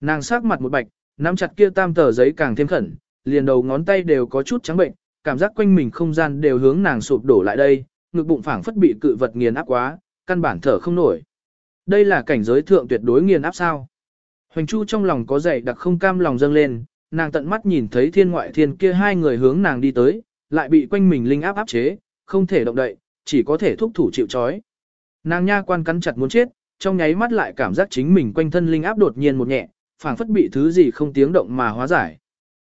Nàng sắc mặt một bạch, nắm chặt kia tam tờ giấy càng thêm khẩn, liền đầu ngón tay đều có chút trắng bệnh, cảm giác quanh mình không gian đều hướng nàng sụp đổ lại đây, ngực bụng phảng phất bị cự vật nghiền áp quá, căn bản thở không nổi. Đây là cảnh giới thượng tuyệt đối nghiền áp sao? Hoành Chu trong lòng có dậy đặc không cam lòng dâng lên, nàng tận mắt nhìn thấy thiên ngoại thiên kia hai người hướng nàng đi tới, lại bị quanh mình linh áp áp chế, không thể động đậy, chỉ có thể thúc thủ chịu trói. Nàng nha quan cắn chặt muốn chết, trong nháy mắt lại cảm giác chính mình quanh thân linh áp đột nhiên một nhẹ, phảng phất bị thứ gì không tiếng động mà hóa giải.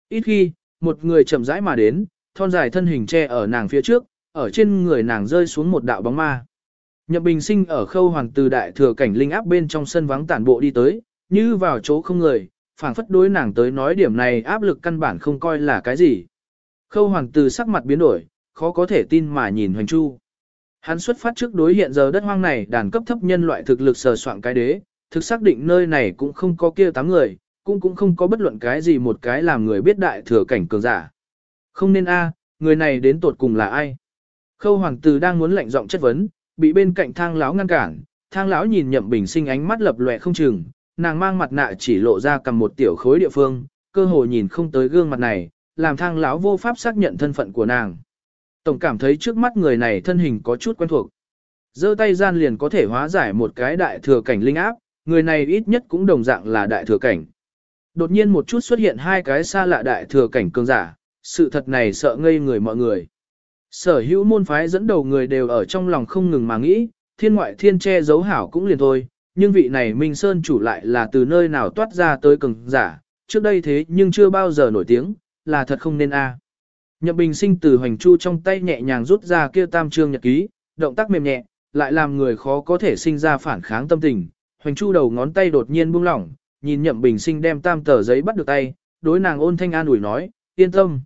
Ít khi, một người chậm rãi mà đến, thon dài thân hình che ở nàng phía trước, ở trên người nàng rơi xuống một đạo bóng ma. Nhậm Bình Sinh ở khâu hoàng từ đại thừa cảnh linh áp bên trong sân vắng tản bộ đi tới, như vào chỗ không người, phảng phất đối nàng tới nói điểm này áp lực căn bản không coi là cái gì. Khâu hoàng từ sắc mặt biến đổi, khó có thể tin mà nhìn Hoành Chu. Hắn xuất phát trước đối hiện giờ đất hoang này đàn cấp thấp nhân loại thực lực sờ soạn cái đế, thực xác định nơi này cũng không có kia tám người, cũng cũng không có bất luận cái gì một cái làm người biết đại thừa cảnh cường giả. Không nên a, người này đến tột cùng là ai? Khâu hoàng tử đang muốn lạnh giọng chất vấn, bị bên cạnh thang lão ngăn cản, thang lão nhìn nhậm bình sinh ánh mắt lập lòe không chừng, nàng mang mặt nạ chỉ lộ ra cầm một tiểu khối địa phương, cơ hồ nhìn không tới gương mặt này, làm thang lão vô pháp xác nhận thân phận của nàng. Tổng cảm thấy trước mắt người này thân hình có chút quen thuộc. giơ tay gian liền có thể hóa giải một cái đại thừa cảnh linh áp, người này ít nhất cũng đồng dạng là đại thừa cảnh. Đột nhiên một chút xuất hiện hai cái xa lạ đại thừa cảnh cường giả, sự thật này sợ ngây người mọi người. Sở hữu môn phái dẫn đầu người đều ở trong lòng không ngừng mà nghĩ, thiên ngoại thiên che giấu hảo cũng liền thôi, nhưng vị này Minh Sơn chủ lại là từ nơi nào toát ra tới cường giả, trước đây thế nhưng chưa bao giờ nổi tiếng, là thật không nên a. Nhậm Bình Sinh từ Hoành Chu trong tay nhẹ nhàng rút ra kia tam trương nhật ký, động tác mềm nhẹ, lại làm người khó có thể sinh ra phản kháng tâm tình. Hoành Chu đầu ngón tay đột nhiên buông lỏng, nhìn Nhậm Bình Sinh đem tam tờ giấy bắt được tay, đối nàng ôn thanh an ủi nói, yên tâm,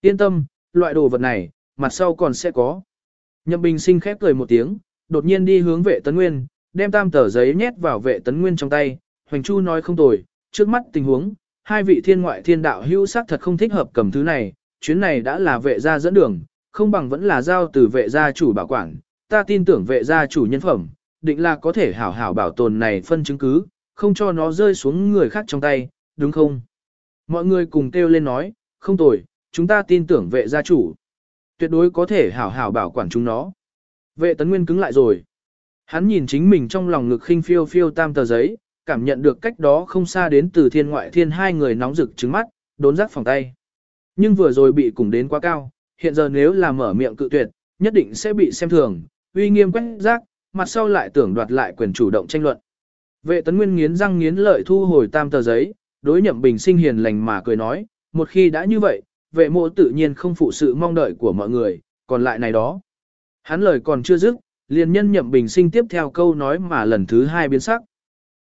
yên tâm, loại đồ vật này, mặt sau còn sẽ có. Nhậm Bình Sinh khép cười một tiếng, đột nhiên đi hướng vệ tấn nguyên, đem tam tờ giấy nhét vào vệ tấn nguyên trong tay. Hoành Chu nói không tồi, trước mắt tình huống, hai vị thiên ngoại thiên đạo hữu sắc thật không thích hợp cầm thứ này, chuyến này đã là vệ gia dẫn đường, không bằng vẫn là giao từ vệ gia chủ bảo quản, ta tin tưởng vệ gia chủ nhân phẩm, định là có thể hảo hảo bảo tồn này phân chứng cứ, không cho nó rơi xuống người khác trong tay, đúng không? Mọi người cùng kêu lên nói, không tồi, chúng ta tin tưởng vệ gia chủ. Tuyệt đối có thể hảo hảo bảo quản chúng nó. Vệ tấn nguyên cứng lại rồi. Hắn nhìn chính mình trong lòng ngực khinh phiêu phiêu tam tờ giấy, cảm nhận được cách đó không xa đến từ thiên ngoại thiên hai người nóng rực trứng mắt, đốn rắc phòng tay. Nhưng vừa rồi bị cùng đến quá cao, hiện giờ nếu là mở miệng cự tuyệt, nhất định sẽ bị xem thường, uy nghiêm quét rác, mặt sau lại tưởng đoạt lại quyền chủ động tranh luận. Vệ tấn nguyên nghiến răng nghiến lợi thu hồi tam tờ giấy, đối nhậm bình sinh hiền lành mà cười nói, một khi đã như vậy, vệ mộ tự nhiên không phụ sự mong đợi của mọi người, còn lại này đó. Hắn lời còn chưa dứt, liền nhân nhậm bình sinh tiếp theo câu nói mà lần thứ hai biến sắc.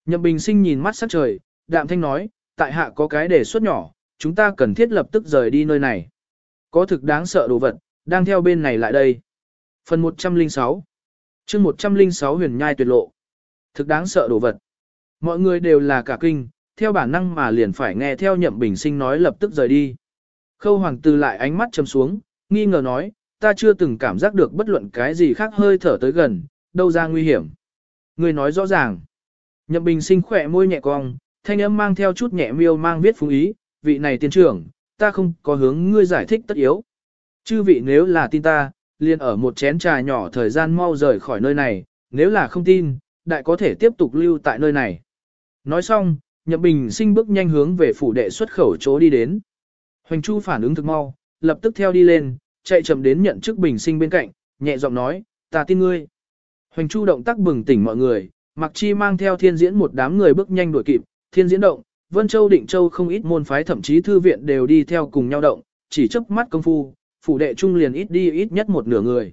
Nhậm bình sinh nhìn mắt sắc trời, đạm thanh nói, tại hạ có cái đề xuất nhỏ, chúng ta cần thiết lập tức rời đi nơi này. Có thực đáng sợ đồ vật, đang theo bên này lại đây. Phần 106 chương 106 huyền nhai tuyệt lộ. Thực đáng sợ đồ vật. Mọi người đều là cả kinh, theo bản năng mà liền phải nghe theo nhậm bình sinh nói lập tức rời đi. Khâu hoàng từ lại ánh mắt chầm xuống, nghi ngờ nói, ta chưa từng cảm giác được bất luận cái gì khác hơi thở tới gần, đâu ra nguy hiểm. Người nói rõ ràng. Nhậm bình sinh khỏe môi nhẹ cong, thanh âm mang theo chút nhẹ miêu mang viết phúng ý, vị này tiên trưởng, ta không có hướng ngươi giải thích tất yếu. Chư vị nếu là tin ta, liền ở một chén trà nhỏ thời gian mau rời khỏi nơi này, nếu là không tin, đại có thể tiếp tục lưu tại nơi này. Nói xong, Nhậm Bình sinh bước nhanh hướng về phủ đệ xuất khẩu chỗ đi đến. Hoành Chu phản ứng thực mau, lập tức theo đi lên, chạy chậm đến nhận chức Bình sinh bên cạnh, nhẹ giọng nói, ta tin ngươi. Hoành Chu động tác bừng tỉnh mọi người, Mặc Chi mang theo thiên diễn một đám người bước nhanh đuổi kịp, thiên diễn động, Vân Châu Định Châu không ít môn phái thậm chí thư viện đều đi theo cùng nhau động, chỉ chớp mắt công phu, phủ đệ trung liền ít đi ít nhất một nửa người.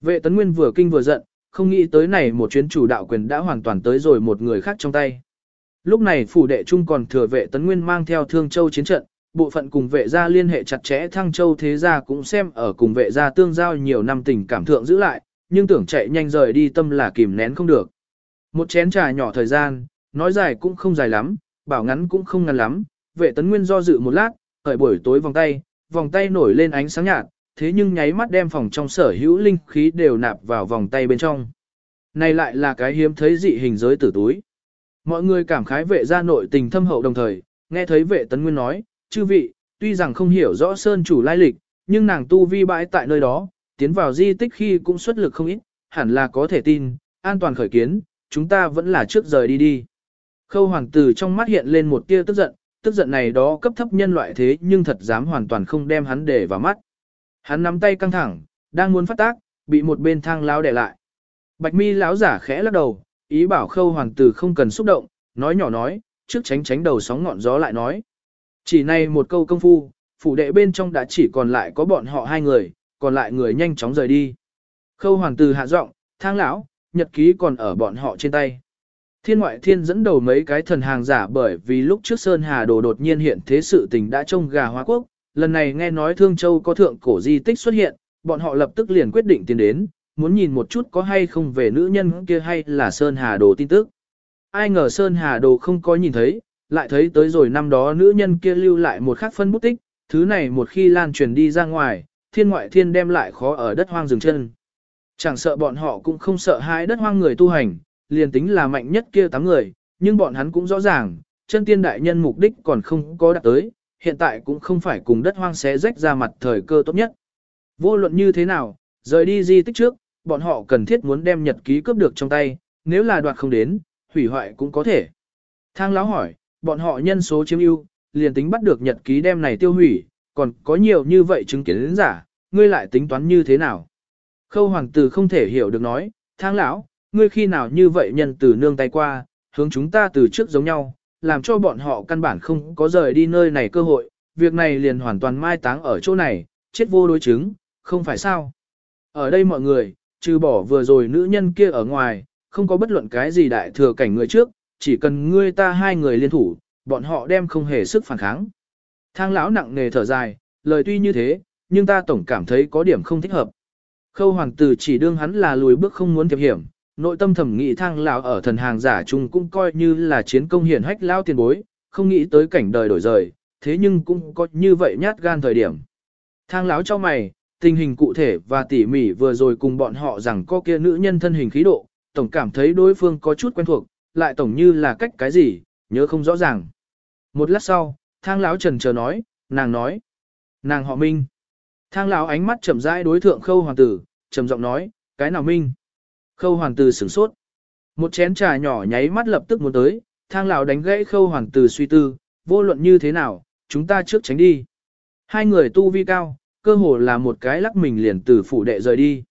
Vệ Tấn Nguyên vừa kinh vừa giận, không nghĩ tới này một chuyến chủ đạo quyền đã hoàn toàn tới rồi một người khác trong tay. Lúc này phủ đệ trung còn thừa vệ Tấn Nguyên mang theo Thương Châu chiến trận, bộ phận cùng vệ gia liên hệ chặt chẽ Thăng Châu thế gia cũng xem ở cùng vệ gia tương giao nhiều năm tình cảm thượng giữ lại, nhưng tưởng chạy nhanh rời đi tâm là kìm nén không được. Một chén trà nhỏ thời gian, nói dài cũng không dài lắm, bảo ngắn cũng không ngắn lắm, vệ tấn nguyên do dự một lát, khởi buổi tối vòng tay, vòng tay nổi lên ánh sáng nhạt, thế nhưng nháy mắt đem phòng trong sở hữu linh khí đều nạp vào vòng tay bên trong. Này lại là cái hiếm thấy dị hình giới tử túi. Mọi người cảm khái vệ gia nội tình thâm hậu đồng thời, nghe thấy vệ tấn nguyên nói, chư vị, tuy rằng không hiểu rõ sơn chủ lai lịch, nhưng nàng tu vi bãi tại nơi đó, tiến vào di tích khi cũng xuất lực không ít, hẳn là có thể tin, an toàn khởi kiến, chúng ta vẫn là trước rời đi đi. Khâu hoàng tử trong mắt hiện lên một tia tức giận, tức giận này đó cấp thấp nhân loại thế nhưng thật dám hoàn toàn không đem hắn để vào mắt. Hắn nắm tay căng thẳng, đang muốn phát tác, bị một bên thang lao đè lại. Bạch mi lão giả khẽ lắc đầu, ý bảo khâu hoàng tử không cần xúc động, nói nhỏ nói, trước tránh tránh đầu sóng ngọn gió lại nói. Chỉ này một câu công phu, phủ đệ bên trong đã chỉ còn lại có bọn họ hai người, còn lại người nhanh chóng rời đi. Khâu hoàng tử hạ giọng, thang lão, nhật ký còn ở bọn họ trên tay. Thiên ngoại thiên dẫn đầu mấy cái thần hàng giả bởi vì lúc trước Sơn Hà Đồ đột nhiên hiện thế sự tình đã trông gà hóa quốc, lần này nghe nói Thương Châu có thượng cổ di tích xuất hiện, bọn họ lập tức liền quyết định tiến đến, muốn nhìn một chút có hay không về nữ nhân kia hay là Sơn Hà Đồ tin tức. Ai ngờ Sơn Hà Đồ không có nhìn thấy, lại thấy tới rồi năm đó nữ nhân kia lưu lại một khắc phân bút tích, thứ này một khi lan truyền đi ra ngoài, thiên ngoại thiên đem lại khó ở đất hoang dừng chân. Chẳng sợ bọn họ cũng không sợ hãi đất hoang người tu hành, liền tính là mạnh nhất kia tám người, nhưng bọn hắn cũng rõ ràng, chân tiên đại nhân mục đích còn không có đạt tới, hiện tại cũng không phải cùng đất hoang xé rách ra mặt thời cơ tốt nhất. Vô luận như thế nào, rời đi di tích trước, bọn họ cần thiết muốn đem nhật ký cướp được trong tay, nếu là đoạt không đến, hủy hoại cũng có thể. Thang lão hỏi, bọn họ nhân số chiếm ưu, liền tính bắt được nhật ký đem này tiêu hủy, còn có nhiều như vậy chứng kiến đến giả, ngươi lại tính toán như thế nào? Khâu hoàng tử không thể hiểu được nói, thang lão, ngươi khi nào như vậy nhân từ nương tay qua, hướng chúng ta từ trước giống nhau, làm cho bọn họ căn bản không có rời đi nơi này cơ hội, việc này liền hoàn toàn mai táng ở chỗ này, chết vô đối chứng, không phải sao. Ở đây mọi người, trừ bỏ vừa rồi nữ nhân kia ở ngoài, không có bất luận cái gì đại thừa cảnh người trước, chỉ cần ngươi ta hai người liên thủ, bọn họ đem không hề sức phản kháng. Thang lão nặng nề thở dài, lời tuy như thế, nhưng ta tổng cảm thấy có điểm không thích hợp. Khâu hoàng tử chỉ đương hắn là lùi bước không muốn thiệp hiểm, nội tâm thẩm nghị thang lão ở thần hàng giả chung cũng coi như là chiến công hiển hách lao tiền bối, không nghĩ tới cảnh đời đổi rời, thế nhưng cũng có như vậy nhát gan thời điểm. Thang lão cho mày, tình hình cụ thể và tỉ mỉ vừa rồi cùng bọn họ rằng có kia nữ nhân thân hình khí độ, tổng cảm thấy đối phương có chút quen thuộc, lại tổng như là cách cái gì, nhớ không rõ ràng. Một lát sau, thang lão trần chờ nói, nàng nói, nàng họ Minh. Thang lão ánh mắt chậm rãi đối thượng khâu hoàng tử, trầm giọng nói, cái nào Minh? Khâu hoàng tử sửng sốt. Một chén trà nhỏ nháy mắt lập tức muốn tới, thang lão đánh gãy khâu hoàng tử suy tư, vô luận như thế nào, chúng ta trước tránh đi. Hai người tu vi cao, cơ hồ là một cái lắc mình liền từ phủ đệ rời đi.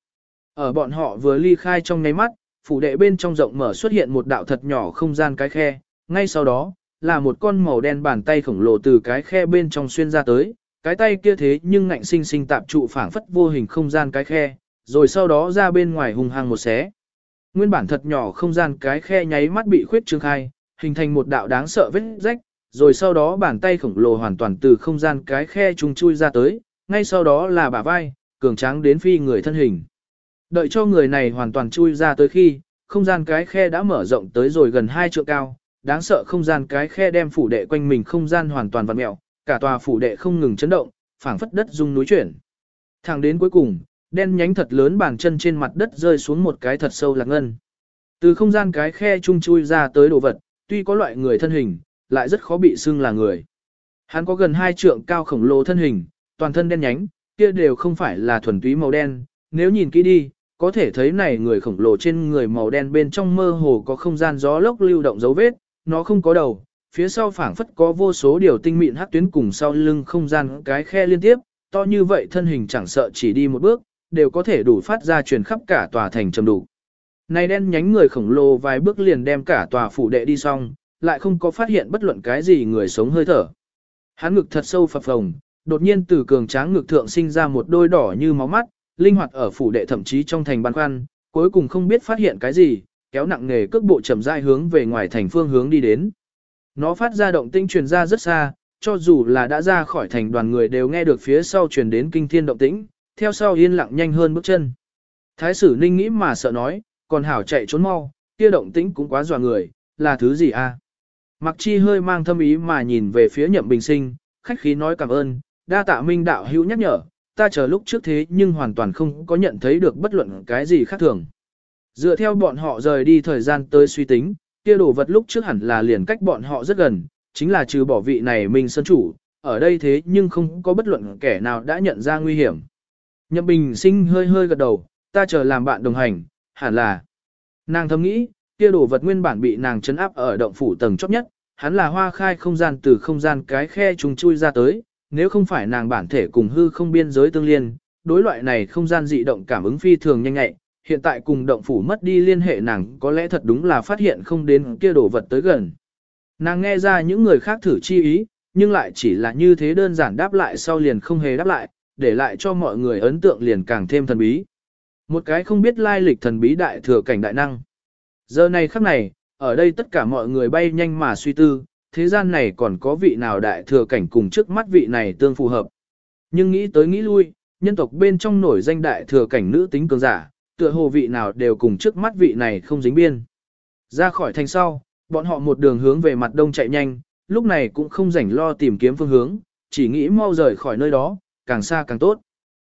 Ở bọn họ vừa ly khai trong nháy mắt, phủ đệ bên trong rộng mở xuất hiện một đạo thật nhỏ không gian cái khe, ngay sau đó, là một con màu đen bàn tay khổng lồ từ cái khe bên trong xuyên ra tới, cái tay kia thế nhưng ngạnh sinh sinh tạp trụ phảng phất vô hình không gian cái khe, rồi sau đó ra bên ngoài hùng hăng một xé. Nguyên bản thật nhỏ không gian cái khe nháy mắt bị khuyết trương khai, hình thành một đạo đáng sợ vết rách, rồi sau đó bàn tay khổng lồ hoàn toàn từ không gian cái khe trùng chui ra tới, ngay sau đó là bả vai, cường tráng đến phi người thân hình. Đợi cho người này hoàn toàn chui ra tới khi, không gian cái khe đã mở rộng tới rồi gần hai trượng cao, đáng sợ không gian cái khe đem phủ đệ quanh mình không gian hoàn toàn vặn mẹo, cả tòa phủ đệ không ngừng chấn động, phảng phất đất rung núi chuyển. Thẳng đến cuối cùng, đen nhánh thật lớn bàn chân trên mặt đất rơi xuống một cái thật sâu lạc ngân. Từ không gian cái khe chung chui ra tới đồ vật, tuy có loại người thân hình, lại rất khó bị xưng là người. Hắn có gần hai trượng cao khổng lồ thân hình, toàn thân đen nhánh, kia đều không phải là thuần túy màu đen, nếu nhìn kỹ đi, có thể thấy này người khổng lồ trên người màu đen bên trong mơ hồ có không gian gió lốc lưu động dấu vết, nó không có đầu, phía sau phảng phất có vô số điều tinh mịn hắc tuyến cùng sau lưng không gian cái khe liên tiếp, to như vậy thân hình chẳng sợ chỉ đi một bước, đều có thể đủ phát ra truyền khắp cả tòa thành trầm đủ. Này đen nhánh người khổng lồ vài bước liền đem cả tòa phủ đệ đi xong, lại không có phát hiện bất luận cái gì người sống hơi thở. Hắn ngực thật sâu phập phồng, đột nhiên từ cường tráng ngực thượng sinh ra một đôi đỏ như máu mắt, linh hoạt ở phủ đệ thậm chí trong thành ban khoăn, cuối cùng không biết phát hiện cái gì, kéo nặng nghề cước bộ chậm rãi hướng về ngoài thành phương hướng đi đến. Nó phát ra động tĩnh truyền ra rất xa, cho dù là đã ra khỏi thành đoàn người đều nghe được phía sau truyền đến kinh thiên động tĩnh, theo sau yên lặng nhanh hơn bước chân. Thái sử ninh nghĩ mà sợ nói, còn hảo chạy trốn mau, kia động tĩnh cũng quá dọa người, là thứ gì a? Mặc chi hơi mang thâm ý mà nhìn về phía nhậm bình sinh, khách khí nói cảm ơn, đa tạ minh đạo hữu nhắc nhở, ta chờ lúc trước thế nhưng hoàn toàn không có nhận thấy được bất luận cái gì khác thường. Dựa theo bọn họ rời đi thời gian tới suy tính, kia đồ vật lúc trước hẳn là liền cách bọn họ rất gần, chính là trừ bỏ vị này mình sân chủ, ở đây thế nhưng không có bất luận kẻ nào đã nhận ra nguy hiểm. Nhậm bình sinh hơi hơi gật đầu, ta chờ làm bạn đồng hành, hẳn là. Nàng thầm nghĩ, kia đồ vật nguyên bản bị nàng chấn áp ở động phủ tầng chóp nhất, hắn là hoa khai không gian từ không gian cái khe trùng chui ra tới, nếu không phải nàng bản thể cùng hư không biên giới tương liên, đối loại này không gian dị động cảm ứng phi thường nhanh nhạy, hiện tại cùng động phủ mất đi liên hệ nàng có lẽ thật đúng là phát hiện không đến kia đồ vật tới gần. Nàng nghe ra những người khác thử chi ý, nhưng lại chỉ là như thế đơn giản đáp lại sau liền không hề đáp lại, để lại cho mọi người ấn tượng liền càng thêm thần bí. Một cái không biết lai lịch thần bí đại thừa cảnh đại năng. Giờ này khắc này, ở đây tất cả mọi người bay nhanh mà suy tư, thế gian này còn có vị nào đại thừa cảnh cùng trước mắt vị này tương phù hợp. Nhưng nghĩ tới nghĩ lui, nhân tộc bên trong nổi danh đại thừa cảnh nữ tính cường giả, tựa hồ vị nào đều cùng trước mắt vị này không dính biên. Ra khỏi thành sau, bọn họ một đường hướng về mặt đông chạy nhanh, lúc này cũng không rảnh lo tìm kiếm phương hướng, chỉ nghĩ mau rời khỏi nơi đó, càng xa càng tốt.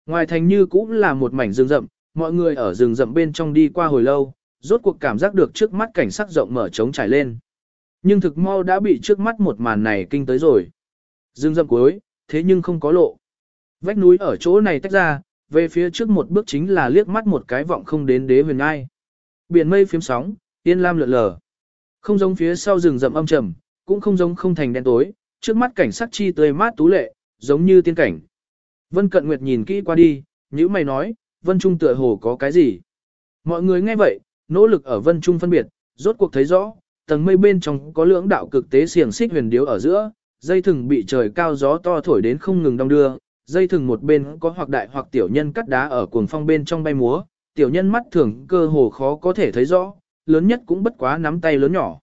Ngoài thành như cũng là một mảnh rừng rậm, mọi người ở rừng rậm bên trong đi qua hồi lâu, rốt cuộc cảm giác được trước mắt cảnh sắc rộng mở trống trải lên. Nhưng thực mau đã bị trước mắt một màn này kinh tới rồi. Dương rậm cuối, thế nhưng không có lộ. Vách núi ở chỗ này tách ra, về phía trước một bước chính là liếc mắt một cái vọng không đến đế huyền ai. Biển mây phiếm sóng, yên lam lượn lờ. Không giống phía sau rừng rậm âm trầm, cũng không giống không thành đen tối, trước mắt cảnh sắc chi tươi mát tú lệ, giống như tiên cảnh. Vân Cận Nguyệt nhìn kỹ qua đi, nhữ mày nói, Vân Trung tựa hồ có cái gì. Mọi người nghe vậy, nỗ lực ở vân trung phân biệt, rốt cuộc thấy rõ, tầng mây bên trong có lưỡng đạo cực tế xiềng xích huyền điếu ở giữa, dây thừng bị trời cao gió to thổi đến không ngừng đong đưa, dây thừng một bên có hoặc đại hoặc tiểu nhân cắt đá ở cuồng phong bên trong bay múa, tiểu nhân mắt thường cơ hồ khó có thể thấy rõ, lớn nhất cũng bất quá nắm tay lớn nhỏ.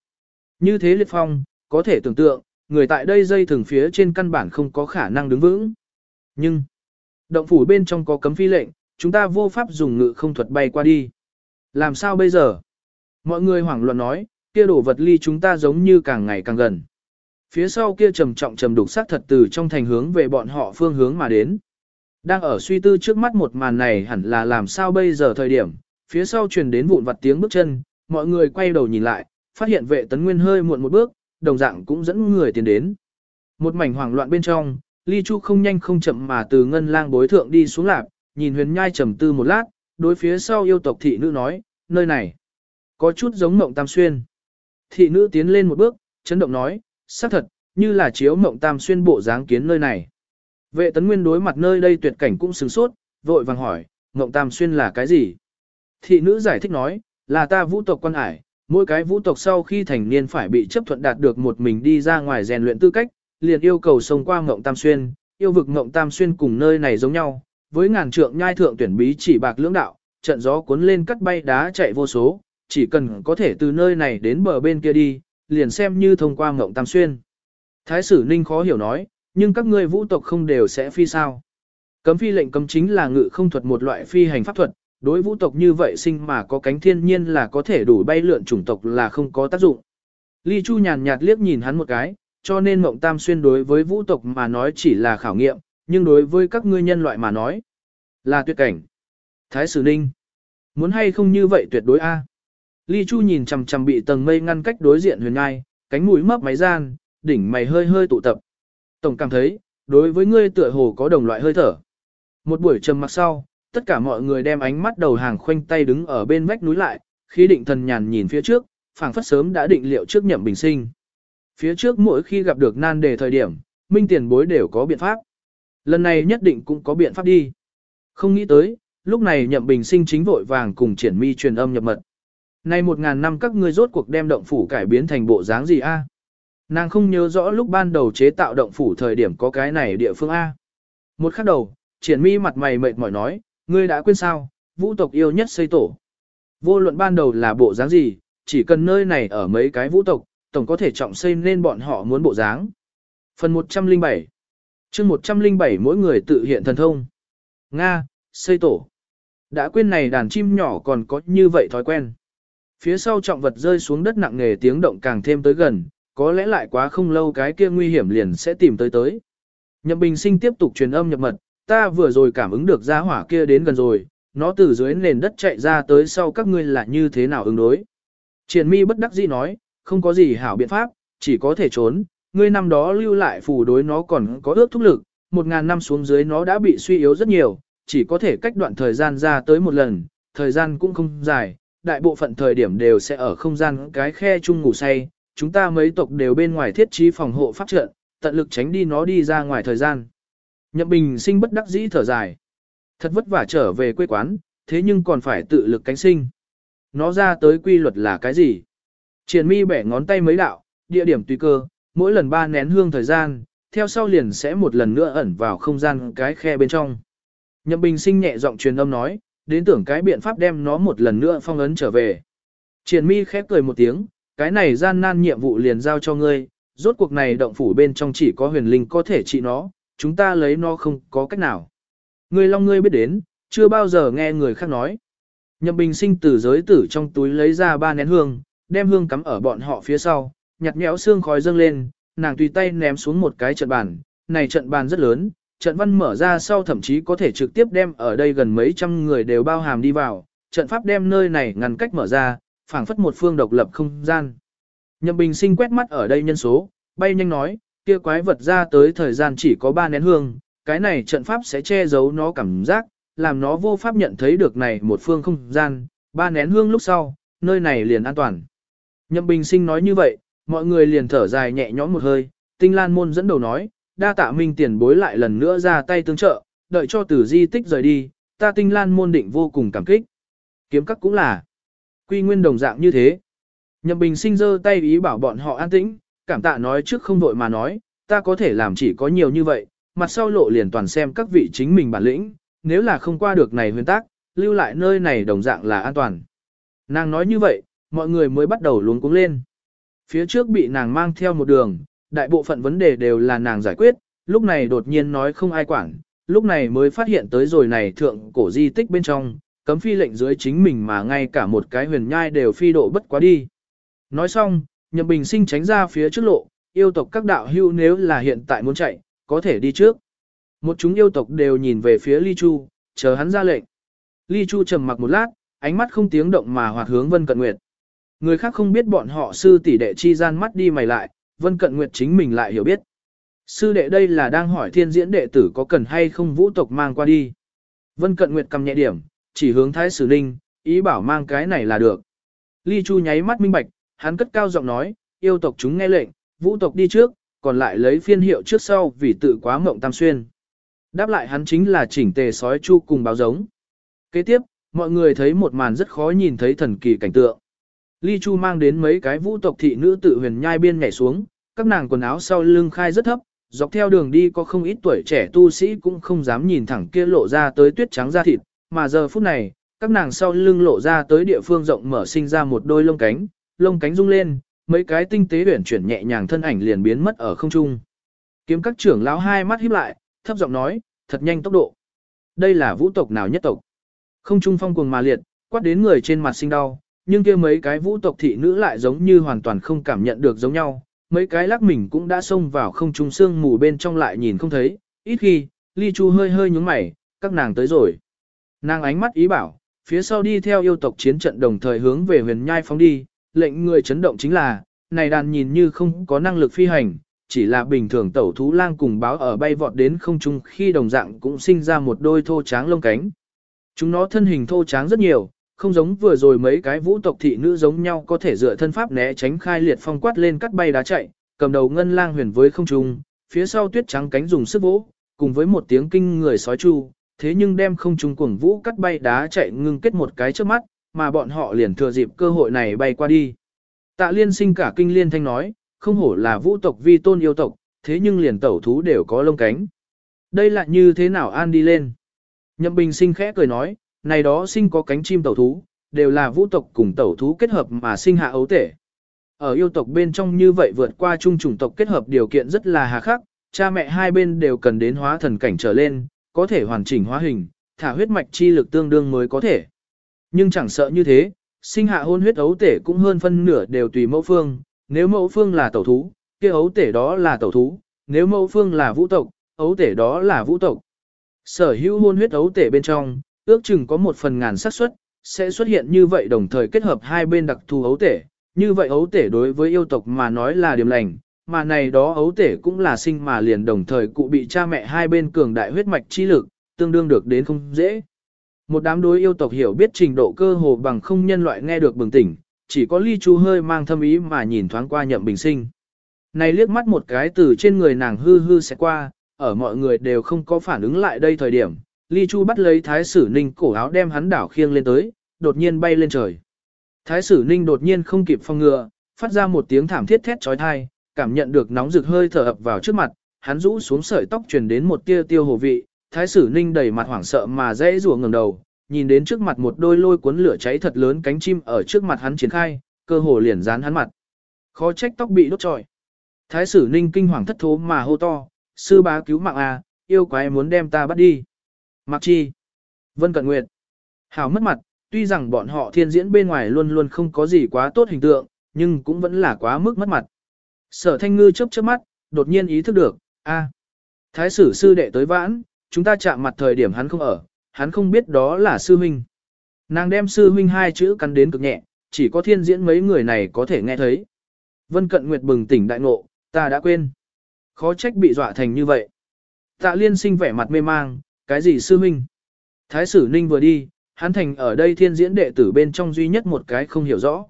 Như thế liệt phong, có thể tưởng tượng, người tại đây dây thừng phía trên căn bản không có khả năng đứng vững. Nhưng, động phủ bên trong có cấm phi lệnh, chúng ta vô pháp dùng ngự không thuật bay qua đi. Làm sao bây giờ? Mọi người hoảng loạn nói, kia đổ vật ly chúng ta giống như càng ngày càng gần. Phía sau kia trầm trọng trầm đục sát thật từ trong thành hướng về bọn họ phương hướng mà đến. Đang ở suy tư trước mắt một màn này hẳn là làm sao bây giờ thời điểm, phía sau truyền đến vụn vặt tiếng bước chân, mọi người quay đầu nhìn lại, phát hiện vệ tấn nguyên hơi muộn một bước, đồng dạng cũng dẫn người tiến đến. Một mảnh hoảng loạn bên trong, Ly Chu không nhanh không chậm mà từ ngân lang bối thượng đi xuống lạp, nhìn huyền nhai trầm tư một lát, đối phía sau yêu tộc thị nữ nói, nơi này, có chút giống mộng tam xuyên. Thị nữ tiến lên một bước, chấn động nói, xác thật, như là chiếu mộng tam xuyên bộ dáng kiến nơi này. Vệ tấn nguyên đối mặt nơi đây tuyệt cảnh cũng sửng sốt, vội vàng hỏi, mộng tam xuyên là cái gì? Thị nữ giải thích nói, là ta vũ tộc quan ải, mỗi cái vũ tộc sau khi thành niên phải bị chấp thuận đạt được một mình đi ra ngoài rèn luyện tư cách, liền yêu cầu sông qua Ngộng tam xuyên, yêu vực Ngộng tam xuyên cùng nơi này giống nhau, với ngàn trượng nhai thượng tuyển bí chỉ bạc lưỡng đạo, trận gió cuốn lên cắt bay đá chạy vô số, chỉ cần có thể từ nơi này đến bờ bên kia đi, liền xem như thông qua ngộng tam xuyên. Thái sử Ninh khó hiểu nói, nhưng các ngươi vũ tộc không đều sẽ phi sao. Cấm phi lệnh cấm chính là ngự không thuật một loại phi hành pháp thuật, đối vũ tộc như vậy sinh mà có cánh thiên nhiên là có thể đủ bay lượn chủng tộc là không có tác dụng. Ly Chu nhàn nhạt liếc nhìn hắn một cái, cho nên mộng tam xuyên đối với vũ tộc mà nói chỉ là khảo nghiệm, nhưng đối với các ngươi nhân loại mà nói là tuyệt cảnh. Thái sử Ninh, muốn hay không như vậy tuyệt đối A. Ly Chu nhìn chằm chằm bị tầng mây ngăn cách đối diện huyền ngai, cánh mũi mấp máy gian, đỉnh mày hơi hơi tụ tập. Tổng cảm thấy, đối với ngươi tựa hồ có đồng loại hơi thở. Một buổi trầm mặc sau, tất cả mọi người đem ánh mắt đầu hàng khoanh tay đứng ở bên vách núi lại, khi định thần nhàn nhìn phía trước, phảng phất sớm đã định liệu trước nhậm bình sinh. Phía trước mỗi khi gặp được nan đề thời điểm, minh tiền bối đều có biện pháp. Lần này nhất định cũng có biện pháp đi. Không nghĩ tới, lúc này nhậm bình sinh chính vội vàng cùng triển mi truyền âm nhập mật. Nay một ngàn năm các ngươi rốt cuộc đem động phủ cải biến thành bộ dáng gì a? Nàng không nhớ rõ lúc ban đầu chế tạo động phủ thời điểm có cái này địa phương A. Một khắc đầu, triển mi mặt mày mệt mỏi nói, ngươi đã quên sao, vũ tộc yêu nhất xây tổ. Vô luận ban đầu là bộ dáng gì, chỉ cần nơi này ở mấy cái vũ tộc, tổng có thể trọng xây nên bọn họ muốn bộ dáng. Phần 107 chương 107 mỗi người tự hiện thần thông. Nga, xây tổ. Đã quên này đàn chim nhỏ còn có như vậy thói quen. Phía sau trọng vật rơi xuống đất nặng nề tiếng động càng thêm tới gần, có lẽ lại quá không lâu cái kia nguy hiểm liền sẽ tìm tới tới. Nhậm Bình Sinh tiếp tục truyền âm nhập mật, ta vừa rồi cảm ứng được gia hỏa kia đến gần rồi, nó từ dưới nền đất chạy ra tới sau các ngươi là như thế nào ứng đối. Triển mi bất đắc dĩ nói, không có gì hảo biện pháp, chỉ có thể trốn, ngươi năm đó lưu lại phù đối nó còn có ước thúc lực, một ngàn năm xuống dưới nó đã bị suy yếu rất nhiều, chỉ có thể cách đoạn thời gian ra tới một lần, thời gian cũng không dài, đại bộ phận thời điểm đều sẽ ở không gian cái khe chung ngủ say, chúng ta mấy tộc đều bên ngoài thiết trí phòng hộ pháp trận, tận lực tránh đi nó đi ra ngoài thời gian. Nhậm Bình sinh bất đắc dĩ thở dài. Thật vất vả trở về quê quán, thế nhưng còn phải tự lực cánh sinh. Nó ra tới quy luật là cái gì? Triển mi bẻ ngón tay mấy đạo, địa điểm tùy cơ, mỗi lần ba nén hương thời gian, theo sau liền sẽ một lần nữa ẩn vào không gian cái khe bên trong. Nhậm Bình sinh nhẹ giọng truyền âm nói, đến tưởng cái biện pháp đem nó một lần nữa phong ấn trở về. Triển mi khép cười một tiếng, cái này gian nan nhiệm vụ liền giao cho ngươi, rốt cuộc này động phủ bên trong chỉ có huyền linh có thể trị nó, chúng ta lấy nó không có cách nào. Ngươi long ngươi biết đến, chưa bao giờ nghe người khác nói. Nhậm bình sinh từ giới tử trong túi lấy ra ba nén hương, đem hương cắm ở bọn họ phía sau, nhặt nhẽo xương khói dâng lên, nàng tùy tay ném xuống một cái trận bàn, này trận bàn rất lớn, trận văn mở ra sau thậm chí có thể trực tiếp đem ở đây gần mấy trăm người đều bao hàm đi vào, trận pháp đem nơi này ngăn cách mở ra, phảng phất một phương độc lập không gian. Nhậm Bình Sinh quét mắt ở đây nhân số, bay nhanh nói, kia quái vật ra tới thời gian chỉ có 3 nén hương, cái này trận pháp sẽ che giấu nó cảm giác, làm nó vô pháp nhận thấy được này một phương không gian, ba nén hương lúc sau, nơi này liền an toàn. Nhậm Bình Sinh nói như vậy, mọi người liền thở dài nhẹ nhõm một hơi, Tinh Lan Môn dẫn đầu nói, đa tạ minh tiền bối lại lần nữa ra tay tương trợ, đợi cho tử di tích rời đi, ta Tinh Lan Môn định vô cùng cảm kích. Kiếm các cũng là. Quy nguyên đồng dạng như thế. Nhậm Bình sinh giơ tay ý bảo bọn họ an tĩnh, cảm tạ nói trước không vội mà nói, ta có thể làm chỉ có nhiều như vậy, mặt sau lộ liền toàn xem các vị chính mình bản lĩnh, nếu là không qua được này huyền tác, lưu lại nơi này đồng dạng là an toàn. Nàng nói như vậy, mọi người mới bắt đầu luống cuống lên. Phía trước bị nàng mang theo một đường, đại bộ phận vấn đề đều là nàng giải quyết, lúc này đột nhiên nói không ai quản, lúc này mới phát hiện tới rồi này thượng cổ di tích bên trong, cấm phi lệnh dưới chính mình mà ngay cả một cái huyền nhai đều phi độ bất quá đi. Nói xong, Nhậm Bình Sinh tránh ra phía trước lộ, yêu tộc các đạo hưu nếu là hiện tại muốn chạy, có thể đi trước. Một chúng yêu tộc đều nhìn về phía Ly Chu, chờ hắn ra lệnh. Ly Chu trầm mặc một lát, ánh mắt không tiếng động mà hoạt hướng Vân Cận Nguyệt. Người khác không biết bọn họ sư tỷ đệ chi gian mắt đi mày lại, Vân Cận Nguyệt chính mình lại hiểu biết. Sư đệ đây là đang hỏi thiên diễn đệ tử có cần hay không vũ tộc mang qua đi. Vân Cận Nguyệt cầm nhẹ điểm, chỉ hướng Thái Sử Ninh, ý bảo mang cái này là được. Ly Chu nháy mắt minh bạch, hắn cất cao giọng nói, yêu tộc chúng nghe lệnh, vũ tộc đi trước, còn lại lấy phiên hiệu trước sau vì tự quá mộng tam xuyên. Đáp lại hắn chính là chỉnh tề sói chu cùng báo giống. Kế tiếp, mọi người thấy một màn rất khó nhìn thấy thần kỳ cảnh tượng. Ly Chu mang đến mấy cái vũ tộc thị nữ tự huyền nhai biên nhảy xuống, các nàng quần áo sau lưng khai rất thấp, dọc theo đường đi có không ít tuổi trẻ tu sĩ cũng không dám nhìn thẳng kia lộ ra tới tuyết trắng da thịt, mà giờ phút này, các nàng sau lưng lộ ra tới địa phương rộng mở sinh ra một đôi lông cánh, lông cánh rung lên, mấy cái tinh tế huyển chuyển nhẹ nhàng thân ảnh liền biến mất ở không trung. Kiếm các trưởng lão hai mắt híp lại, thấp giọng nói, thật nhanh tốc độ. Đây là vũ tộc nào nhất tộc? Không trung phong cuồng mà liệt, quát đến người trên mặt sinh đau, nhưng kia mấy cái vũ tộc thị nữ lại giống như hoàn toàn không cảm nhận được giống nhau, mấy cái lắc mình cũng đã xông vào không trung sương mù bên trong lại nhìn không thấy, ít khi, Ly Chu hơi hơi nhúng mày, các nàng tới rồi. Nàng ánh mắt ý bảo, phía sau đi theo yêu tộc chiến trận đồng thời hướng về huyền nhai phóng đi, lệnh người chấn động chính là, này đàn nhìn như không có năng lực phi hành, chỉ là bình thường tẩu thú lang cùng báo ở bay vọt đến không trung khi đồng dạng cũng sinh ra một đôi thô tráng lông cánh. Chúng nó thân hình thô tráng rất nhiều, không giống vừa rồi mấy cái vũ tộc thị nữ giống nhau có thể dựa thân pháp né tránh khai liệt phong quát lên cắt bay đá chạy, cầm đầu ngân lang huyền với không trung, phía sau tuyết trắng cánh dùng sức vỗ, cùng với một tiếng kinh người sói chu, thế nhưng đem không trung cuồng vũ cắt bay đá chạy ngưng kết một cái trước mắt, mà bọn họ liền thừa dịp cơ hội này bay qua đi. Tạ liên sinh cả kinh liên thanh nói, không hổ là vũ tộc vi tôn yêu tộc, thế nhưng liền tẩu thú đều có lông cánh. Đây là như thế nào an đi lên? Nhậm bình sinh khẽ cười nói, này đó sinh có cánh chim tẩu thú, đều là vũ tộc cùng tẩu thú kết hợp mà sinh hạ ấu tể. Ở yêu tộc bên trong như vậy vượt qua chung chủng tộc kết hợp điều kiện rất là hà khắc, cha mẹ hai bên đều cần đến hóa thần cảnh trở lên, có thể hoàn chỉnh hóa hình, thả huyết mạch chi lực tương đương mới có thể. Nhưng chẳng sợ như thế, sinh hạ hôn huyết ấu tể cũng hơn phân nửa đều tùy mẫu phương, nếu mẫu phương là tẩu thú, kia ấu tể đó là tẩu thú, nếu mẫu phương là vũ tộc, ấu tể đó là vũ tộc. Sở hữu hôn huyết ấu tể bên trong, ước chừng có một phần ngàn xác suất sẽ xuất hiện như vậy đồng thời kết hợp hai bên đặc thù ấu tể. Như vậy ấu tể đối với yêu tộc mà nói là điểm lành, mà này đó ấu tể cũng là sinh mà liền đồng thời cụ bị cha mẹ hai bên cường đại huyết mạch chi lực, tương đương được đến không dễ. Một đám đối yêu tộc hiểu biết trình độ cơ hồ bằng không nhân loại nghe được bừng tỉnh, chỉ có ly chu hơi mang thâm ý mà nhìn thoáng qua nhậm bình sinh. Này liếc mắt một cái từ trên người nàng hư hư sẽ qua, ở mọi người đều không có phản ứng lại đây thời điểm, ly chu bắt lấy thái sử ninh cổ áo đem hắn đảo khiêng lên tới, đột nhiên bay lên trời. Thái sử ninh đột nhiên không kịp phong ngừa, phát ra một tiếng thảm thiết thét chói tai, cảm nhận được nóng rực hơi thở ập vào trước mặt, hắn rũ xuống sợi tóc truyền đến một tia tiêu hồ vị, thái sử ninh đầy mặt hoảng sợ mà dễ rủa ngẩng đầu, nhìn đến trước mặt một đôi lôi cuốn lửa cháy thật lớn cánh chim ở trước mặt hắn triển khai, cơ hồ liền dán hắn mặt. Khó trách tóc bị đốt trọi. Thái sử ninh kinh hoàng thất thố mà hô to, sư bá cứu mạng à, yêu quái muốn đem ta bắt đi. Mặc chi. Vân Cận Nguyệt. Hảo mất mặt, tuy rằng bọn họ thiên diễn bên ngoài luôn luôn không có gì quá tốt hình tượng, nhưng cũng vẫn là quá mức mất mặt. Sở thanh ngư chớp chớp mắt, đột nhiên ý thức được, a, Thái sử sư đệ tới vãn, chúng ta chạm mặt thời điểm hắn không ở, hắn không biết đó là sư huynh. Nàng đem sư huynh hai chữ cắn đến cực nhẹ, chỉ có thiên diễn mấy người này có thể nghe thấy. Vân Cận Nguyệt bừng tỉnh đại ngộ, ta đã quên. Khó trách bị dọa thành như vậy. Tạ liên sinh vẻ mặt mê mang, cái gì sư huynh? Thái sử ninh vừa đi, hắn thành ở đây thiên diễn đệ tử bên trong duy nhất một cái không hiểu rõ.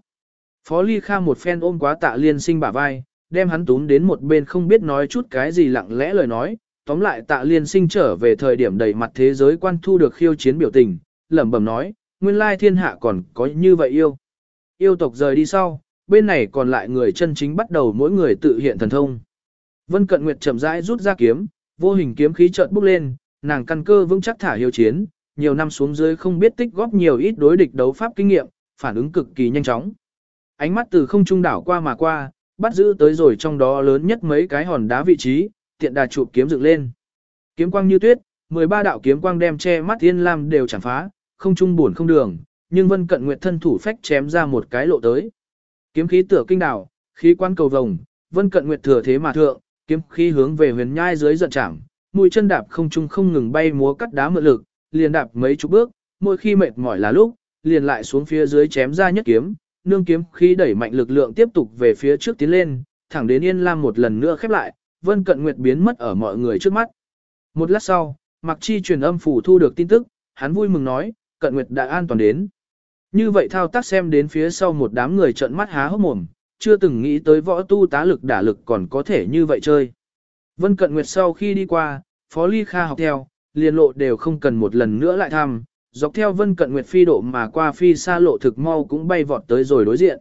Phó Ly Kha một phen ôm quá tạ liên sinh bả vai, đem hắn túm đến một bên không biết nói chút cái gì lặng lẽ lời nói, tóm lại tạ liên sinh trở về thời điểm đầy mặt thế giới quan thu được khiêu chiến biểu tình, lẩm bẩm nói, nguyên lai thiên hạ còn có như vậy yêu. yêu tộc rời đi sau, bên này còn lại người chân chính bắt đầu mỗi người tự hiện thần thông. Vân Cận Nguyệt chậm rãi rút ra kiếm, vô hình kiếm khí chợt bốc lên, nàng căn cơ vững chắc thả hiếu chiến, nhiều năm xuống dưới không biết tích góp nhiều ít đối địch đấu pháp kinh nghiệm, phản ứng cực kỳ nhanh chóng. Ánh mắt từ không trung đảo qua mà qua, bắt giữ tới rồi trong đó lớn nhất mấy cái hòn đá vị trí, tiện đà chụp kiếm dựng lên. Kiếm quang như tuyết, 13 đạo kiếm quang đem che mắt Yên Lam đều chẳng phá, không trung buồn không đường, nhưng Vân Cận Nguyệt thân thủ phách chém ra một cái lộ tới. Kiếm khí tựa kinh đảo, khí quan cầu vồng, Vân Cận Nguyệt thừa thế mà thượng, kiếm khí hướng về huyền nhai dưới giận chạm, mũi chân đạp không trung không ngừng bay múa cắt đá mượn lực, liền đạp mấy chục bước, mỗi khi mệt mỏi là lúc, liền lại xuống phía dưới chém ra nhất kiếm, nương kiếm khi đẩy mạnh lực lượng tiếp tục về phía trước tiến lên, thẳng đến Yên Lam một lần nữa khép lại, Vân Cận Nguyệt biến mất ở mọi người trước mắt. Một lát sau, Mạc Chi truyền âm phủ thu được tin tức, hắn vui mừng nói, Cận Nguyệt đã an toàn đến. Như vậy thao tác xem đến phía sau một đám người trợn mắt há hốc mồm, chưa từng nghĩ tới võ tu tá lực đả lực còn có thể như vậy chơi. Vân Cận Nguyệt sau khi đi qua, Phó Ly Kha học theo, liền lộ đều không cần một lần nữa lại thăm, dọc theo Vân Cận Nguyệt phi độ mà qua phi xa lộ thực mau cũng bay vọt tới rồi đối diện.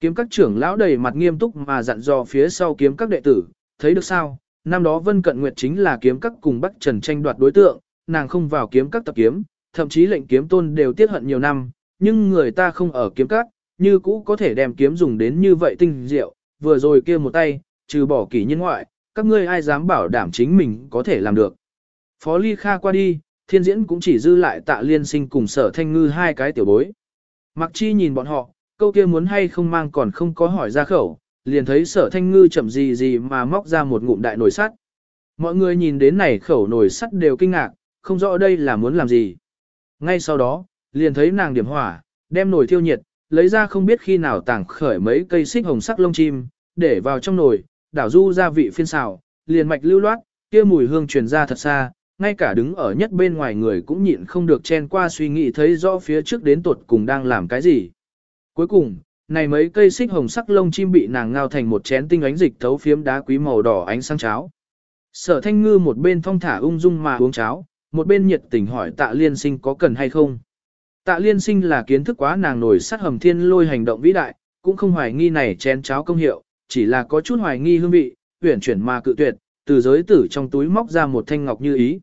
Kiếm các trưởng lão đầy mặt nghiêm túc mà dặn dò phía sau kiếm các đệ tử, thấy được sao, năm đó Vân Cận Nguyệt chính là kiếm các cùng Bắc Trần tranh đoạt đối tượng, nàng không vào kiếm các tập kiếm, thậm chí lệnh kiếm tôn đều tiết hận nhiều năm, nhưng người ta không ở kiếm các, như cũ có thể đem kiếm dùng đến như vậy tinh diệu, vừa rồi kia một tay, trừ bỏ kỷ nhân ngoại, các ngươi ai dám bảo đảm chính mình có thể làm được. Phó Ly Kha qua đi, thiên diễn cũng chỉ dư lại tạ liên sinh cùng sở thanh ngư hai cái tiểu bối. Mặc chi nhìn bọn họ, câu kia muốn hay không mang còn không có hỏi ra khẩu, liền thấy sở thanh ngư chậm gì gì mà móc ra một ngụm đại nồi sắt. Mọi người nhìn đến này khẩu nồi sắt đều kinh ngạc, không rõ đây là muốn làm gì. Ngay sau đó, liền thấy nàng điểm hỏa, đem nồi thiêu nhiệt, lấy ra không biết khi nào tảng khởi mấy cây xích hồng sắc lông chim, để vào trong nồi, đảo du gia vị phiên xào, liền mạch lưu loát, kia mùi hương truyền ra thật xa, ngay cả đứng ở nhất bên ngoài người cũng nhịn không được chen qua suy nghĩ thấy rõ phía trước đến tuột cùng đang làm cái gì. Cuối cùng, này mấy cây xích hồng sắc lông chim bị nàng ngao thành một chén tinh ánh dịch thấu phiếm đá quý màu đỏ ánh sáng cháo. Sở thanh ngư một bên thong thả ung dung mà uống cháo, một bên nhiệt tình hỏi tạ liên sinh có cần hay không. Tạ liên sinh là kiến thức quá nàng nổi sát hầm thiên lôi hành động vĩ đại, cũng không hoài nghi này chén cháo công hiệu, chỉ là có chút hoài nghi hương vị, huyển chuyển mà cự tuyệt, từ giới tử trong túi móc ra một thanh ngọc như ý.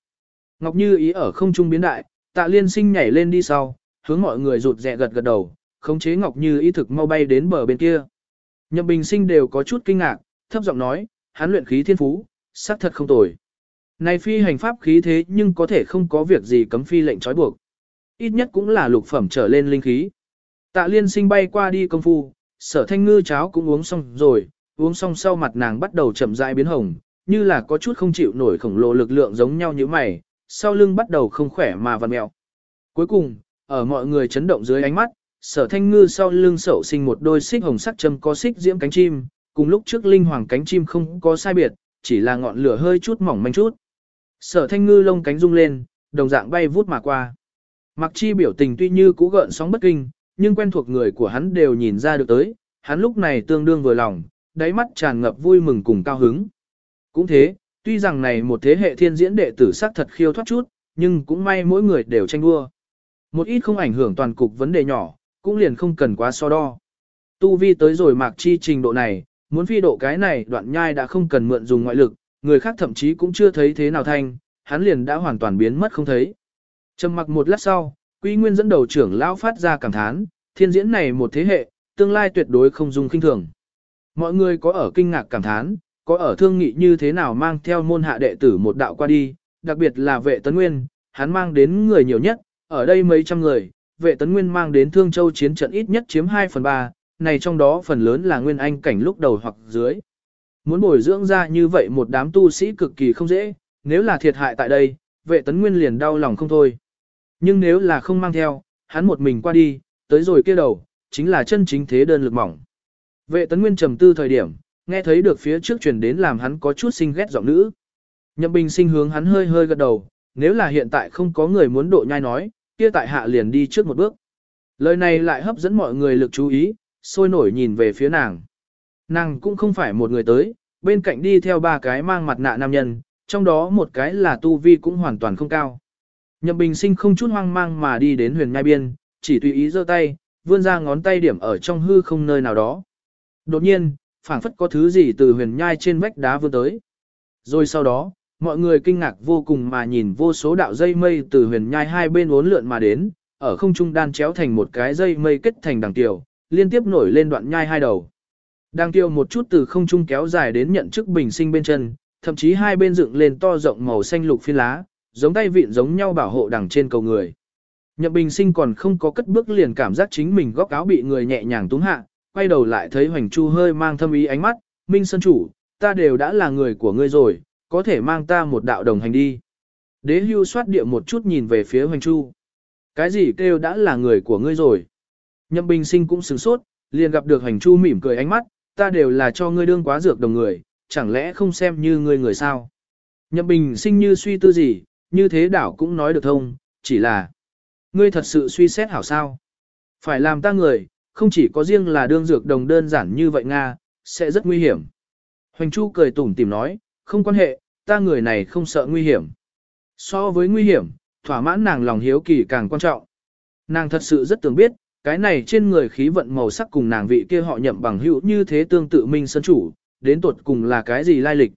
Ngọc như ý ở không trung biến đại, tạ liên sinh nhảy lên đi sau, hướng mọi người rụt rẹ gật gật đầu, khống chế ngọc như ý thực mau bay đến bờ bên kia. Nhậm bình sinh đều có chút kinh ngạc, thấp giọng nói, hắn luyện khí thiên phú, xác thật không tồi. Này phi hành pháp khí thế nhưng có thể không có việc gì cấm phi lệnh trói buộc. Ít nhất cũng là lục phẩm trở lên linh khí. Tạ liên sinh bay qua đi công phu, sở thanh ngư cháo cũng uống xong rồi, uống xong sau mặt nàng bắt đầu chậm rãi biến hồng, như là có chút không chịu nổi khổng lồ lực lượng giống nhau như mày, sau lưng bắt đầu không khỏe mà vặn mẹo. Cuối cùng, ở mọi người chấn động dưới ánh mắt, sở thanh ngư sau lưng sậu sinh một đôi xích hồng sắc châm có xích diễm cánh chim, cùng lúc trước linh hoàng cánh chim không có sai biệt, chỉ là ngọn lửa hơi chút mỏng manh chút. Sở thanh ngư lông cánh rung lên, đồng dạng bay vút mà qua. Mặc chi biểu tình tuy như cũ gợn sóng bất kinh, nhưng quen thuộc người của hắn đều nhìn ra được tới, hắn lúc này tương đương vừa lòng, đáy mắt tràn ngập vui mừng cùng cao hứng. Cũng thế, tuy rằng này một thế hệ thiên diễn đệ tử sắc thật khiêu thoát chút, nhưng cũng may mỗi người đều tranh đua. Một ít không ảnh hưởng toàn cục vấn đề nhỏ, cũng liền không cần quá so đo. Tu vi tới rồi mạc chi trình độ này, muốn phi độ cái này đoạn nhai đã không cần mượn dùng ngoại lực, người khác thậm chí cũng chưa thấy thế nào thanh, hắn liền đã hoàn toàn biến mất không thấy. Trầm mặc một lát sau, Quy Nguyên dẫn đầu trưởng lão phát ra cảm thán, thiên diễn này một thế hệ, tương lai tuyệt đối không dùng kinh thường. Mọi người có ở kinh ngạc cảm thán, có ở thương nghị như thế nào mang theo môn hạ đệ tử một đạo qua đi, đặc biệt là vệ tấn nguyên, hắn mang đến người nhiều nhất, ở đây mấy trăm người, vệ tấn nguyên mang đến thương châu chiến trận ít nhất chiếm 2 phần 3, này trong đó phần lớn là nguyên anh cảnh lúc đầu hoặc dưới. Muốn bồi dưỡng ra như vậy một đám tu sĩ cực kỳ không dễ, nếu là thiệt hại tại đây, vệ tấn nguyên liền đau lòng không thôi. Nhưng nếu là không mang theo, hắn một mình qua đi, tới rồi kia đầu, chính là chân chính thế đơn lực mỏng. Vệ tấn nguyên trầm tư thời điểm, nghe thấy được phía trước truyền đến làm hắn có chút sinh ghét giọng nữ. Nhậm bình sinh hướng hắn hơi hơi gật đầu, nếu là hiện tại không có người muốn độ nhai nói, kia tại hạ liền đi trước một bước. Lời này lại hấp dẫn mọi người lực chú ý, sôi nổi nhìn về phía nàng. Nàng cũng không phải một người tới, bên cạnh đi theo ba cái mang mặt nạ nam nhân, trong đó một cái là tu vi cũng hoàn toàn không cao. Nhậm bình sinh không chút hoang mang mà đi đến huyền nhai biên, chỉ tùy ý giơ tay, vươn ra ngón tay điểm ở trong hư không nơi nào đó. Đột nhiên, phảng phất có thứ gì từ huyền nhai trên vách đá vươn tới. Rồi sau đó, mọi người kinh ngạc vô cùng mà nhìn vô số đạo dây mây từ huyền nhai hai bên uốn lượn mà đến, ở không trung đan chéo thành một cái dây mây kết thành đằng tiểu, liên tiếp nổi lên đoạn nhai hai đầu. Đằng tiểu một chút từ không trung kéo dài đến nhận chức bình sinh bên chân, thậm chí hai bên dựng lên to rộng màu xanh lục phiên lá, giống tay vịn giống nhau bảo hộ đằng trên cầu người. Nhậm bình sinh còn không có cất bước liền cảm giác chính mình góc áo bị người nhẹ nhàng túng hạ, quay đầu lại thấy Hoành Chu hơi mang thâm ý ánh mắt, Minh Sơn Chủ, ta đều đã là người của ngươi rồi, có thể mang ta một đạo đồng hành đi. Đế hưu soát địa một chút nhìn về phía Hoành Chu. Cái gì kêu đã là người của ngươi rồi? Nhậm bình sinh cũng sửng sốt, liền gặp được Hoành Chu mỉm cười ánh mắt, ta đều là cho ngươi đương quá dược đồng người, chẳng lẽ không xem như ngươi người sao? Nhậm bình sinh như suy tư gì, như thế đảo cũng nói được thông, chỉ là ngươi thật sự suy xét hảo sao? Phải làm ta người, không chỉ có riêng là đương dược đồng đơn giản như vậy Nga, sẽ rất nguy hiểm. Hoành Chu cười tủm tìm nói, không quan hệ, ta người này không sợ nguy hiểm. So với nguy hiểm, thỏa mãn nàng lòng hiếu kỳ càng quan trọng. Nàng thật sự rất tưởng biết, cái này trên người khí vận màu sắc cùng nàng vị kia họ nhậm bằng hữu như thế tương tự minh sân chủ, đến tuột cùng là cái gì lai lịch.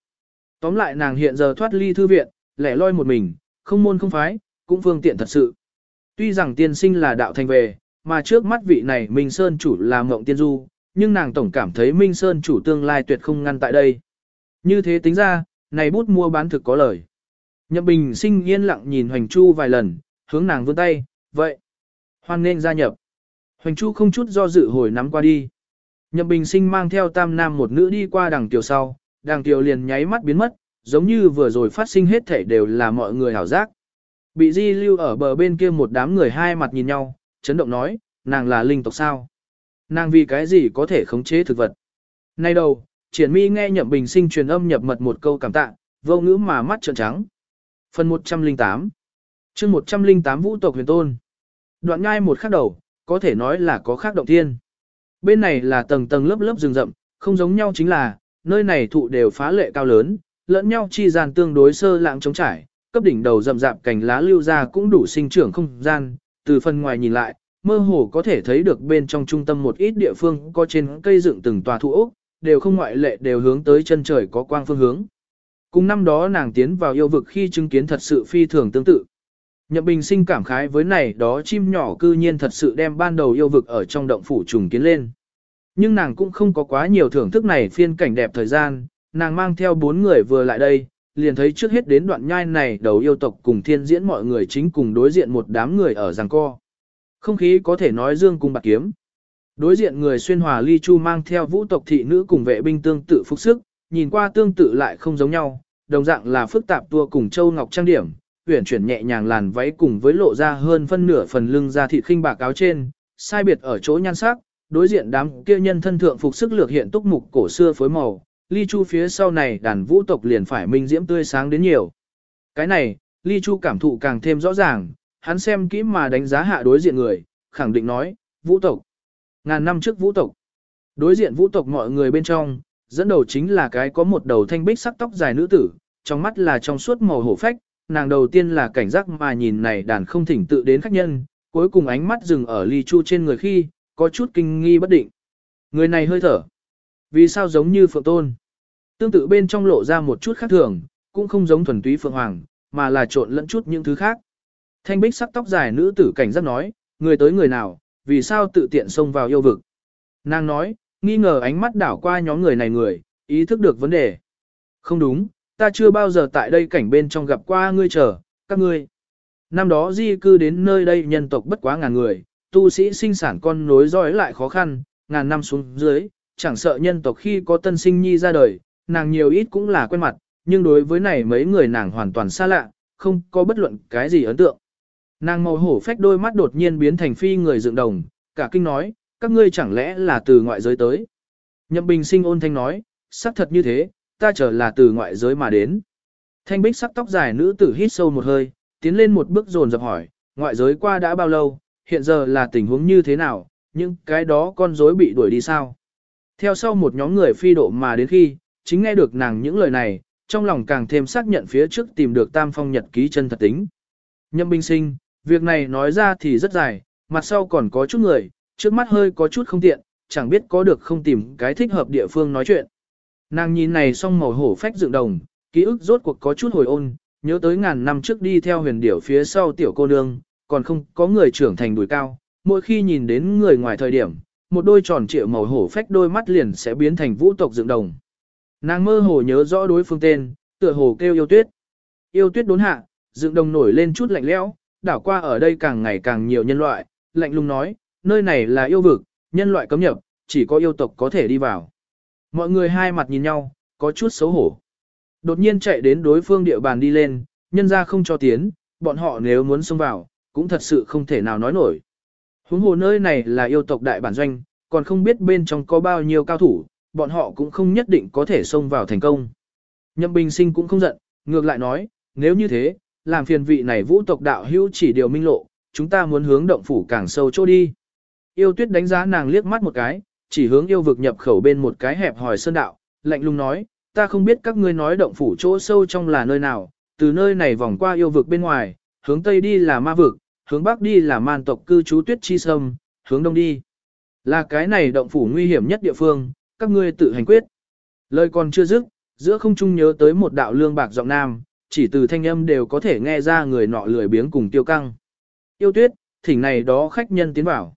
Tóm lại nàng hiện giờ thoát ly thư viện, lẻ loi một mình, không môn không phái, cũng phương tiện thật sự. Tuy rằng tiên sinh là đạo thành về, mà trước mắt vị này Minh Sơn chủ là mộng tiên du, nhưng nàng tổng cảm thấy Minh Sơn chủ tương lai tuyệt không ngăn tại đây. Như thế tính ra, này bút mua bán thực có lời. Nhậm Bình sinh yên lặng nhìn Hoành Chu vài lần, hướng nàng vươn tay, vậy. Hoan nên gia nhập. Hoành Chu không chút do dự hồi nắm qua đi. Nhậm Bình sinh mang theo tam nam một nữ đi qua đằng tiểu sau, đằng tiểu liền nháy mắt biến mất, giống như vừa rồi phát sinh hết thể đều là mọi người hảo giác. Bị di lưu ở bờ bên kia một đám người hai mặt nhìn nhau, chấn động nói, nàng là linh tộc sao? Nàng vì cái gì có thể khống chế thực vật? Nay đầu, triển mi nghe nhậm bình sinh truyền âm nhập mật một câu cảm tạ, vô ngữ mà mắt trợn trắng. Phần 108 chương 108 Vũ tộc huyền tôn Đoạn ngai một khắc đầu, có thể nói là có khác động thiên. Bên này là tầng tầng lớp lớp rừng rậm, không giống nhau chính là, nơi này thụ đều phá lệ cao lớn, lẫn nhau chi gian tương đối sơ lãng trống trải, cấp đỉnh đầu rậm rạp cành lá lưu ra cũng đủ sinh trưởng không gian, từ phần ngoài nhìn lại, mơ hồ có thể thấy được bên trong trung tâm một ít địa phương có trên cây dựng từng tòa thụ ốc, đều không ngoại lệ đều hướng tới chân trời có quang phương hướng. Cùng năm đó nàng tiến vào yêu vực khi chứng kiến thật sự phi thường tương tự. Nhậm Bình sinh cảm khái với này đó chim nhỏ cư nhiên thật sự đem ban đầu yêu vực ở trong động phủ trùng kiến lên. Nhưng nàng cũng không có quá nhiều thưởng thức này phiên cảnh đẹp thời gian, nàng mang theo bốn người vừa lại đây, liền thấy trước hết đến đoạn nhai này đầu yêu tộc cùng thiên diễn mọi người chính cùng đối diện một đám người ở giằng co. Không khí có thể nói dương cùng bạc kiếm. Đối diện người xuyên hòa ly chu mang theo vũ tộc thị nữ cùng vệ binh tương tự phục sức, nhìn qua tương tự lại không giống nhau, đồng dạng là phức tạp tua cùng châu ngọc trang điểm, uyển chuyển nhẹ nhàng làn váy cùng với lộ ra hơn phân nửa phần lưng da thịt khinh bạc áo trên, sai biệt ở chỗ nhan sắc, đối diện đám kia nhân thân thượng phục sức lược hiện túc mục cổ xưa phối màu, ly chu phía sau này đàn vũ tộc liền phải minh diễm tươi sáng đến nhiều. Cái này, ly chu cảm thụ càng thêm rõ ràng, hắn xem kỹ mà đánh giá hạ đối diện người, khẳng định nói, vũ tộc. Ngàn năm trước vũ tộc. Đối diện vũ tộc mọi người bên trong, dẫn đầu chính là cái có một đầu thanh bích sắc tóc dài nữ tử, trong mắt là trong suốt màu hổ phách, nàng đầu tiên là cảnh giác mà nhìn này đàn không thỉnh tự đến khách nhân, cuối cùng ánh mắt dừng ở ly chu trên người khi, có chút kinh nghi bất định. Người này hơi thở. Vì sao giống như phượng tôn? Tương tự bên trong lộ ra một chút khác thường, cũng không giống thuần túy phượng hoàng, mà là trộn lẫn chút những thứ khác. Thanh bích sắc tóc dài nữ tử cảnh giác nói, người tới người nào, vì sao tự tiện xông vào yêu vực. Nàng nói, nghi ngờ ánh mắt đảo qua nhóm người này người, ý thức được vấn đề. Không đúng, ta chưa bao giờ tại đây cảnh bên trong gặp qua ngươi chờ, các ngươi. Năm đó di cư đến nơi đây nhân tộc bất quá ngàn người, tu sĩ sinh sản con nối dõi lại khó khăn, ngàn năm xuống dưới, chẳng sợ nhân tộc khi có tân sinh nhi ra đời, nàng nhiều ít cũng là quen mặt, nhưng đối với này mấy người nàng hoàn toàn xa lạ, không có bất luận cái gì ấn tượng. Nàng màu hổ phách đôi mắt đột nhiên biến thành phi người dựng đồng, cả kinh nói, các ngươi chẳng lẽ là từ ngoại giới tới. Nhậm bình sinh ôn thanh nói, xác thật như thế, ta trở là từ ngoại giới mà đến. Thanh bích sắc tóc dài nữ tử hít sâu một hơi, tiến lên một bước dồn dập hỏi, ngoại giới qua đã bao lâu, hiện giờ là tình huống như thế nào, nhưng cái đó con rối bị đuổi đi sao. Theo sau một nhóm người phi độ mà đến khi, chính nghe được nàng những lời này, trong lòng càng thêm xác nhận phía trước tìm được tam phong nhật ký chân thật tính. Nhậm binh sinh, việc này nói ra thì rất dài, mặt sau còn có chút người, trước mắt hơi có chút không tiện, chẳng biết có được không tìm cái thích hợp địa phương nói chuyện. Nàng nhìn này xong màu hổ phách dựng đồng, ký ức rốt cuộc có chút hồi ôn, nhớ tới ngàn năm trước đi theo huyền điểu phía sau tiểu cô nương, còn không có người trưởng thành đùi cao, mỗi khi nhìn đến người ngoài thời điểm, một đôi tròn trịa màu hổ phách đôi mắt liền sẽ biến thành vũ tộc dựng đồng. Nàng mơ hồ nhớ rõ đối phương tên, tựa hồ kêu yêu tuyết. Yêu tuyết đốn hạ, dựng đồng nổi lên chút lạnh lẽo, đảo qua ở đây càng ngày càng nhiều nhân loại, lạnh lùng nói, nơi này là yêu vực, nhân loại cấm nhập, chỉ có yêu tộc có thể đi vào. Mọi người hai mặt nhìn nhau, có chút xấu hổ. Đột nhiên chạy đến đối phương địa bàn đi lên, nhân ra không cho tiến, bọn họ nếu muốn xông vào, cũng thật sự không thể nào nói nổi. Huống hồ nơi này là yêu tộc đại bản doanh, còn không biết bên trong có bao nhiêu cao thủ, bọn họ cũng không nhất định có thể xông vào thành công. Nhậm Bình Sinh cũng không giận, ngược lại nói, nếu như thế, làm phiền vị này vũ tộc đạo hữu chỉ điều minh lộ, chúng ta muốn hướng động phủ càng sâu chỗ đi. Yêu tuyết đánh giá nàng liếc mắt một cái, chỉ hướng yêu vực nhập khẩu bên một cái hẹp hòi sơn đạo, lạnh lùng nói, ta không biết các ngươi nói động phủ chỗ sâu trong là nơi nào, từ nơi này vòng qua yêu vực bên ngoài, hướng tây đi là ma vực, hướng bắc đi là man tộc cư trú tuyết chi sâm, hướng đông đi. Là cái này động phủ nguy hiểm nhất địa phương, các ngươi tự hành quyết. Lời còn chưa dứt, giữa không trung nhớ tới một đạo lương bạc giọng nam, chỉ từ thanh âm đều có thể nghe ra người nọ lười biếng cùng tiêu căng. Yêu tuyết, thỉnh này đó khách nhân tiến vào.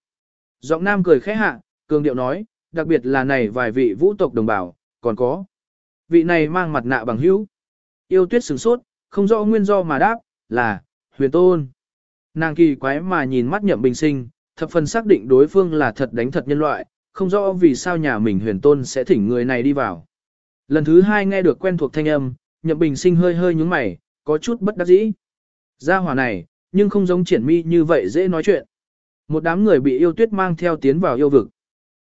Giọng nam cười khẽ hạ, cường điệu nói, đặc biệt là này vài vị vũ tộc đồng bào, còn có. Vị này mang mặt nạ bằng hữu. Yêu tuyết sửng sốt, không rõ nguyên do mà đáp, là, huyền tôn. Nàng kỳ quái mà nhìn mắt nhậm bình sinh, thập phần xác định đối phương là thật đánh thật nhân loại, không rõ vì sao nhà mình huyền tôn sẽ thỉnh người này đi vào. Lần thứ hai nghe được quen thuộc thanh âm, nhậm bình sinh hơi hơi nhúng mày, có chút bất đắc dĩ. Gia hỏa này, nhưng không giống triển mi như vậy dễ nói chuyện. Một đám người bị yêu tuyết mang theo tiến vào yêu vực.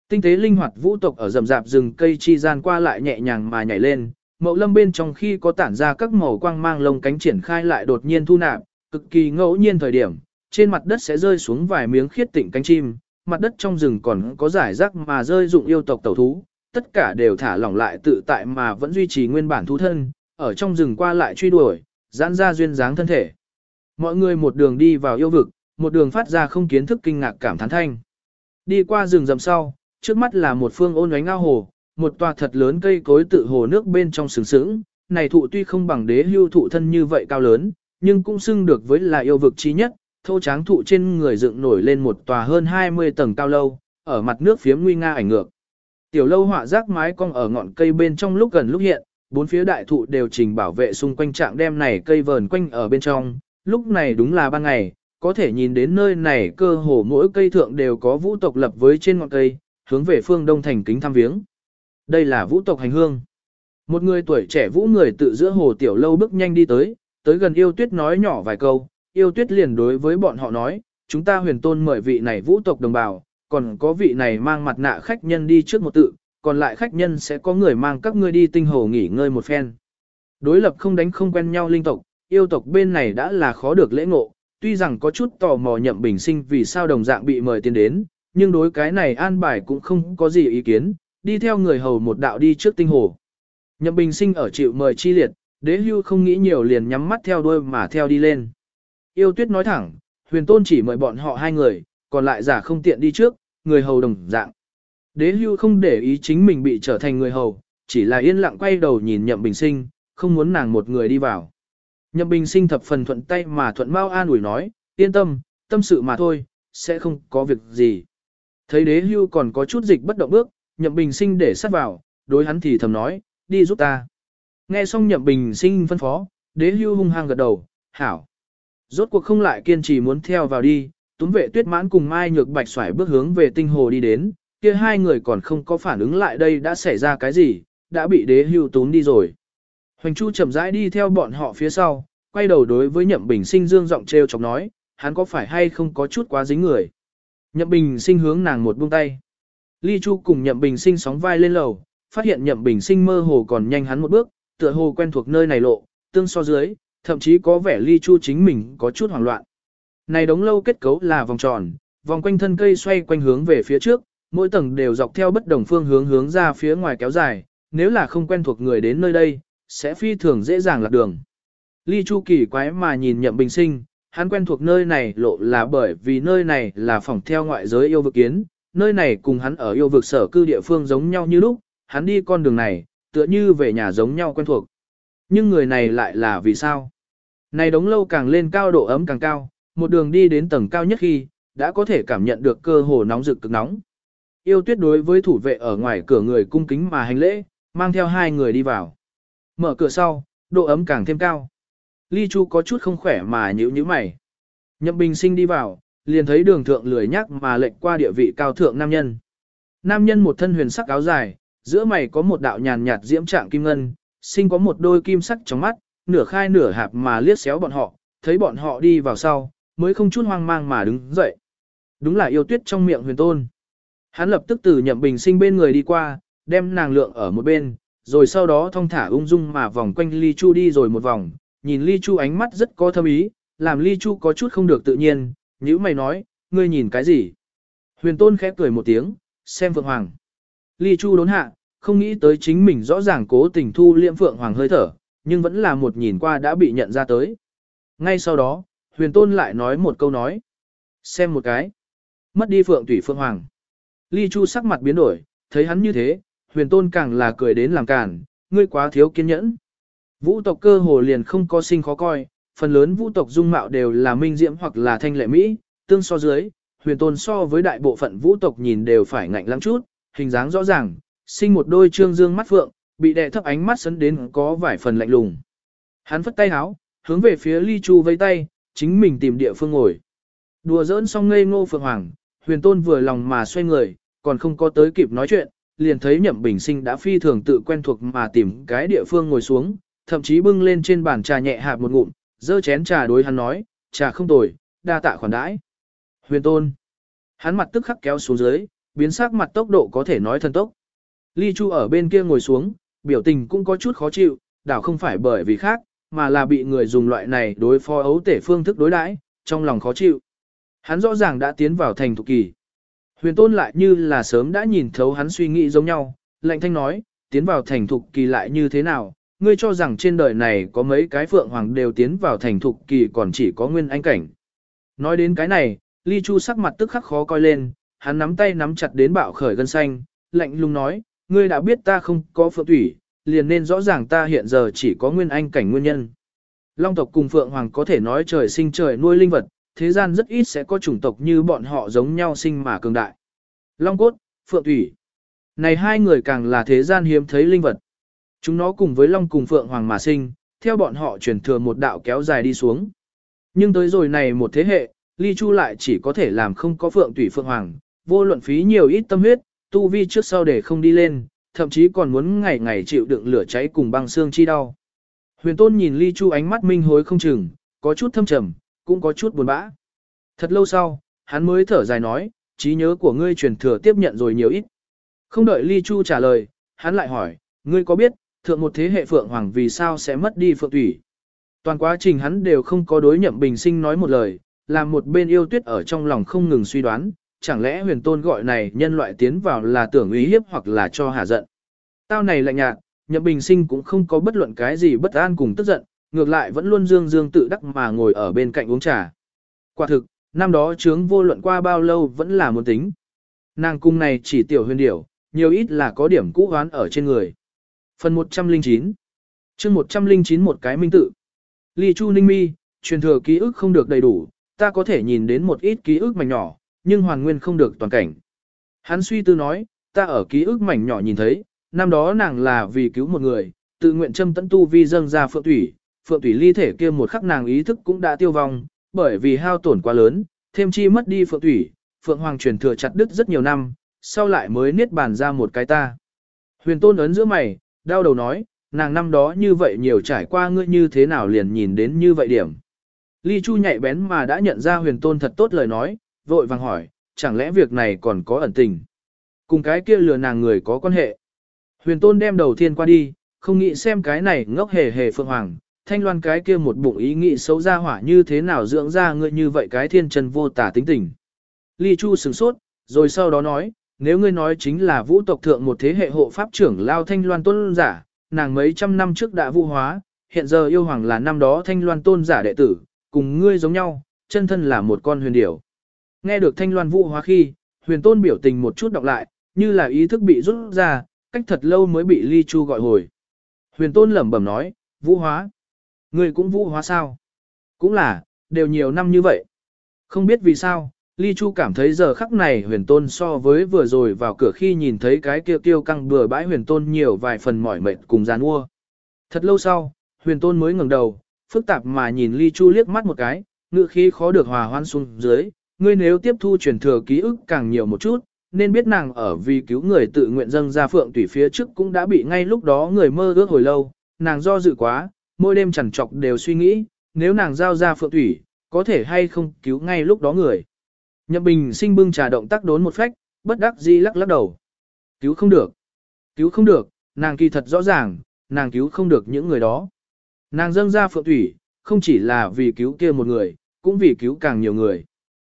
Tinh tế linh hoạt vũ tộc ở rậm rạp rừng cây chi gian qua lại nhẹ nhàng mà nhảy lên, mậu lâm bên trong khi có tản ra các màu quang mang lông cánh triển khai lại đột nhiên thu nạp, cực kỳ ngẫu nhiên thời điểm, trên mặt đất sẽ rơi xuống vài miếng khiết tịnh cánh chim, mặt đất trong rừng còn có giải rác mà rơi dụng yêu tộc tẩu thú, tất cả đều thả lỏng lại tự tại mà vẫn duy trì nguyên bản thú thân, ở trong rừng qua lại truy đuổi, giãn ra duyên dáng thân thể. Mọi người một đường đi vào yêu vực, một đường phát ra không kiến thức kinh ngạc cảm thán thanh. Đi qua rừng rậm sau, trước mắt là một phương ôn ánh ao hồ, một tòa thật lớn cây cối tự hồ nước bên trong sừng sững, này thụ tuy không bằng đế hưu thụ thân như vậy cao lớn, nhưng cũng xưng được với là yêu vực chi nhất, thô tráng thụ trên người dựng nổi lên một tòa hơn 20 tầng cao lâu, ở mặt nước phía nguy nga ảnh ngược. Tiểu lâu họa rác mái cong ở ngọn cây bên trong lúc gần lúc hiện, bốn phía đại thụ đều trình bảo vệ xung quanh trạng đem này cây vờn quanh ở bên trong, lúc này đúng là ban ngày, có thể nhìn đến nơi này cơ hồ mỗi cây thượng đều có vũ tộc lập với trên ngọn cây, hướng về phương đông thành kính thăm viếng. Đây là vũ tộc hành hương. Một người tuổi trẻ vũ người tự giữa hồ tiểu lâu bước nhanh đi tới, tới gần yêu tuyết nói nhỏ vài câu, yêu tuyết liền đối với bọn họ nói, chúng ta huyền tôn mời vị này vũ tộc đồng bào, còn có vị này mang mặt nạ khách nhân đi trước một tự, còn lại khách nhân sẽ có người mang các ngươi đi tinh hồ nghỉ ngơi một phen. Đối lập không đánh không quen nhau linh tộc, yêu tộc bên này đã là khó được lễ ngộ, tuy rằng có chút tò mò nhậm bình sinh vì sao đồng dạng bị mời tiến đến, nhưng đối cái này an bài cũng không có gì ý kiến, đi theo người hầu một đạo đi trước tinh hồ. Nhậm bình sinh ở chịu mời chi liệt, đế hưu không nghĩ nhiều liền nhắm mắt theo đuôi mà theo đi lên. Yêu tuyết nói thẳng, huyền tôn chỉ mời bọn họ hai người, còn lại giả không tiện đi trước, người hầu đồng dạng. Đế hưu không để ý chính mình bị trở thành người hầu, chỉ là yên lặng quay đầu nhìn nhậm bình sinh, không muốn nàng một người đi vào. Nhậm bình sinh thập phần thuận tay mà thuận mau an ủi nói, yên tâm, tâm sự mà thôi, sẽ không có việc gì. Thấy đế hưu còn có chút dịch bất động bước, nhậm bình sinh để sát vào, đối hắn thì thầm nói, đi giúp ta. Nghe xong nhậm bình sinh phân phó, đế hưu hung hăng gật đầu, hảo. Rốt cuộc không lại kiên trì muốn theo vào đi, túm vệ tuyết mãn cùng Mai Nhược Bạch xoải bước hướng về tinh hồ đi đến, kia hai người còn không có phản ứng lại đây đã xảy ra cái gì, đã bị đế hưu túm đi rồi. Hoành Chu chậm rãi đi theo bọn họ phía sau, quay đầu đối với Nhậm Bình Sinh dương giọng trêu chọc nói, hắn có phải hay không có chút quá dính người. Nhậm Bình Sinh hướng nàng một buông tay. Ly Chu cùng Nhậm Bình Sinh sóng vai lên lầu, phát hiện Nhậm Bình Sinh mơ hồ còn nhanh hắn một bước, tựa hồ quen thuộc nơi này lộ, tương so dưới, thậm chí có vẻ Ly Chu chính mình có chút hoảng loạn. Này đống lâu kết cấu là vòng tròn, vòng quanh thân cây xoay quanh hướng về phía trước, mỗi tầng đều dọc theo bất đồng phương hướng hướng ra phía ngoài kéo dài, nếu là không quen thuộc người đến nơi đây, sẽ phi thường dễ dàng lạc đường. Ly Chu kỳ quái mà nhìn Nhậm Bình Sinh, hắn quen thuộc nơi này lộ là bởi vì nơi này là phòng theo ngoại giới yêu vực kiến, nơi này cùng hắn ở yêu vực sở cư địa phương giống nhau như lúc, hắn đi con đường này, tựa như về nhà giống nhau quen thuộc. Nhưng người này lại là vì sao? Này đống lâu càng lên cao độ ấm càng cao, một đường đi đến tầng cao nhất khi, đã có thể cảm nhận được cơ hồ nóng rực cực nóng. Yêu tuyết đối với thủ vệ ở ngoài cửa người cung kính mà hành lễ, mang theo hai người đi vào. Mở cửa sau, độ ấm càng thêm cao. Ly Chu có chút không khỏe mà nhíu nhíu mày. Nhậm Bình Sinh đi vào, liền thấy đường thượng lười nhắc mà lệnh qua địa vị cao thượng nam nhân. Nam nhân một thân huyền sắc áo dài, giữa mày có một đạo nhàn nhạt diễm trạng kim ngân, sinh có một đôi kim sắc trong mắt, nửa khai nửa hạp mà liếc xéo bọn họ, thấy bọn họ đi vào sau, mới không chút hoang mang mà đứng dậy. Đúng là yêu tuyết trong miệng huyền tôn. Hắn lập tức từ nhậm bình sinh bên người đi qua, đem nàng lượng ở một bên, rồi sau đó thong thả ung dung mà vòng quanh Ly Chu đi rồi một vòng, nhìn Ly Chu ánh mắt rất có thâm ý, làm Ly Chu có chút không được tự nhiên, nhữ mày nói, ngươi nhìn cái gì? Huyền tôn khẽ cười một tiếng, xem Phượng Hoàng. Ly Chu đốn hạ, không nghĩ tới chính mình rõ ràng cố tình thu liệm Phượng Hoàng hơi thở, nhưng vẫn là một nhìn qua đã bị nhận ra tới. Ngay sau đó, huyền tôn lại nói một câu nói. Xem một cái. Mất đi Phượng Thủy Phượng Hoàng. Ly Chu sắc mặt biến đổi, thấy hắn như thế, huyền tôn càng là cười đến làm cản, ngươi quá thiếu kiên nhẫn. Vũ tộc cơ hồ liền không có sinh khó coi, phần lớn vũ tộc dung mạo đều là minh diễm hoặc là thanh lệ mỹ, tương so dưới, huyền tôn so với đại bộ phận vũ tộc nhìn đều phải ngạnh lắm chút, hình dáng rõ ràng, sinh một đôi trương dương mắt phượng, bị đè thấp ánh mắt sấn đến có vài phần lạnh lùng. Hắn phất tay háo, hướng về phía ly chu vây tay, chính mình tìm địa phương ngồi. Đùa giỡn xong ngây ngô phượng hoàng, huyền tôn vừa lòng mà xoay người, còn không có tới kịp nói chuyện, liền thấy nhậm bình sinh đã phi thường tự quen thuộc mà tìm cái địa phương ngồi xuống, thậm chí bưng lên trên bàn trà nhẹ hạp một ngụm, dơ chén trà đối hắn nói, trà không tồi, đa tạ khoản đãi. Huyền tôn. Hắn mặt tức khắc kéo xuống dưới, biến sắc mặt tốc độ có thể nói thần tốc. Ly Chu ở bên kia ngồi xuống, biểu tình cũng có chút khó chịu, đảo không phải bởi vì khác, mà là bị người dùng loại này đối phó ấu tể phương thức đối đãi, trong lòng khó chịu. Hắn rõ ràng đã tiến vào thành thục kỳ. Huyền tôn lại như là sớm đã nhìn thấu hắn suy nghĩ giống nhau, lạnh thanh nói, tiến vào thành thục kỳ lại như thế nào, ngươi cho rằng trên đời này có mấy cái phượng hoàng đều tiến vào thành thục kỳ còn chỉ có nguyên anh cảnh. Nói đến cái này, Ly Chu sắc mặt tức khắc khó coi lên, hắn nắm tay nắm chặt đến bạo khởi gân xanh, lạnh lùng nói, ngươi đã biết ta không có phượng thủy, liền nên rõ ràng ta hiện giờ chỉ có nguyên anh cảnh nguyên nhân. Long tộc cùng phượng hoàng có thể nói trời sinh trời nuôi linh vật, thế gian rất ít sẽ có chủng tộc như bọn họ giống nhau sinh mà cường đại. Long cốt, phượng thủy. Này hai người càng là thế gian hiếm thấy linh vật. Chúng nó cùng với long cùng phượng hoàng mà sinh, theo bọn họ truyền thừa một đạo kéo dài đi xuống. Nhưng tới rồi này một thế hệ, Ly Chu lại chỉ có thể làm không có phượng thủy phượng hoàng, vô luận phí nhiều ít tâm huyết, tu vi trước sau để không đi lên, thậm chí còn muốn ngày ngày chịu đựng lửa cháy cùng băng xương chi đau. Huyền Tôn nhìn Ly Chu ánh mắt minh hối không chừng, có chút thâm trầm, cũng có chút buồn bã. Thật lâu sau, hắn mới thở dài nói, trí nhớ của ngươi truyền thừa tiếp nhận rồi nhiều ít. Không đợi Ly Chu trả lời, hắn lại hỏi, ngươi có biết, thượng một thế hệ Phượng Hoàng vì sao sẽ mất đi Phượng Thủy? Toàn quá trình hắn đều không có đối nhậm bình sinh nói một lời, làm một bên yêu tuyết ở trong lòng không ngừng suy đoán, chẳng lẽ huyền tôn gọi này nhân loại tiến vào là tưởng ý hiếp hoặc là cho hà giận. Tao này lạnh nhạt, nhậm bình sinh cũng không có bất luận cái gì bất an cùng tức giận, ngược lại vẫn luôn dương dương tự đắc mà ngồi ở bên cạnh uống trà. Quả thực, năm đó Trướng vô luận qua bao lâu vẫn là muốn tính. Nàng cung này chỉ tiểu huyền điểu, nhiều ít là có điểm cũ hoán ở trên người. Phần 109 chương 109 một cái minh tự. Ly Chu Ninh Mi, truyền thừa ký ức không được đầy đủ, ta có thể nhìn đến một ít ký ức mảnh nhỏ, nhưng hoàn nguyên không được toàn cảnh. Hắn suy tư nói, ta ở ký ức mảnh nhỏ nhìn thấy, năm đó nàng là vì cứu một người, tự nguyện châm tận tu vi dâng ra phượng thủy, phượng thủy ly thể kia một khắc nàng ý thức cũng đã tiêu vong, bởi vì hao tổn quá lớn, thêm chi mất đi phượng thủy, phượng hoàng truyền thừa chặt đứt rất nhiều năm, sau lại mới niết bàn ra một cái ta. Huyền tôn ấn giữa mày, đau đầu nói, nàng năm đó như vậy nhiều trải qua ngươi như thế nào liền nhìn đến như vậy điểm. Ly Chu nhạy bén mà đã nhận ra huyền tôn thật tốt lời nói, vội vàng hỏi, chẳng lẽ việc này còn có ẩn tình. Cùng cái kia lừa nàng người có quan hệ. Huyền tôn đem đầu thiên qua đi, không nghĩ xem cái này ngốc hề hề phượng hoàng, thanh loan cái kia một bụng ý nghĩ xấu ra hỏa như thế nào dưỡng ra ngươi như vậy cái thiên chân vô tả tính tình. Ly Chu sửng sốt, rồi sau đó nói, nếu ngươi nói chính là vũ tộc thượng một thế hệ hộ pháp trưởng lao thanh loan tôn giả, nàng mấy trăm năm trước đã vũ hóa, hiện giờ yêu hoàng là năm đó thanh loan tôn giả đệ tử, cùng ngươi giống nhau, chân thân là một con huyền điểu. Nghe được thanh loan vũ hóa khi, huyền tôn biểu tình một chút đọc lại, như là ý thức bị rút ra, cách thật lâu mới bị ly chu gọi hồi. Huyền tôn lẩm bẩm nói, vũ hóa. Người cũng vũ hóa sao? Cũng là, đều nhiều năm như vậy. Không biết vì sao, Ly Chu cảm thấy giờ khắc này huyền tôn so với vừa rồi vào cửa khi nhìn thấy cái kia tiêu căng bừa bãi huyền tôn nhiều vài phần mỏi mệt cùng gian ua Thật lâu sau, huyền tôn mới ngẩng đầu, phức tạp mà nhìn Ly Chu liếc mắt một cái, ngựa khí khó được hòa hoan xuống dưới, ngươi nếu tiếp thu truyền thừa ký ức càng nhiều một chút, nên biết nàng ở vì cứu người tự nguyện dâng ra phượng tùy phía trước cũng đã bị ngay lúc đó người mơ ước hồi lâu, nàng do dự quá, mỗi đêm chẳng chọc đều suy nghĩ, nếu nàng giao ra phượng thủy, có thể hay không cứu ngay lúc đó người. Nhậm Bình sinh bưng trà động tác đốn một phách, bất đắc dĩ lắc lắc đầu. Cứu không được. Cứu không được, nàng kỳ thật rõ ràng, nàng cứu không được những người đó. Nàng dâng ra phượng thủy, không chỉ là vì cứu kia một người, cũng vì cứu càng nhiều người.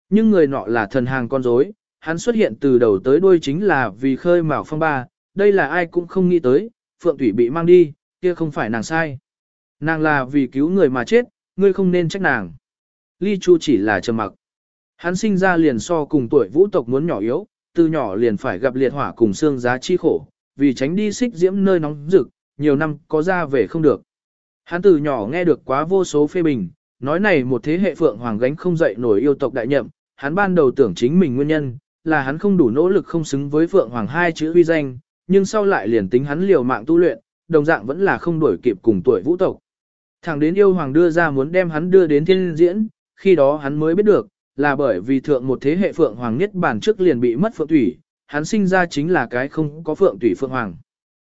Nhưng người nọ là thần hàng con rối, hắn xuất hiện từ đầu tới đuôi chính là vì khơi mào phong ba, đây là ai cũng không nghĩ tới, phượng thủy bị mang đi, kia không phải nàng sai. Nàng là vì cứu người mà chết, ngươi không nên trách nàng. Ly Chu chỉ là trầm mặc. Hắn sinh ra liền so cùng tuổi vũ tộc muốn nhỏ yếu, từ nhỏ liền phải gặp liệt hỏa cùng xương giá chi khổ, vì tránh đi xích diễm nơi nóng rực, nhiều năm có ra về không được. Hắn từ nhỏ nghe được quá vô số phê bình, nói này một thế hệ phượng hoàng gánh không dậy nổi yêu tộc đại nhậm, hắn ban đầu tưởng chính mình nguyên nhân, là hắn không đủ nỗ lực không xứng với phượng hoàng hai chữ uy danh, nhưng sau lại liền tính hắn liều mạng tu luyện, đồng dạng vẫn là không đổi kịp cùng tuổi vũ tộc. Thẳng đến yêu hoàng đưa ra muốn đem hắn đưa đến thiên diễn, khi đó hắn mới biết được, là bởi vì thượng một thế hệ phượng hoàng nhất bản trước liền bị mất phượng thủy, hắn sinh ra chính là cái không có phượng thủy phượng hoàng.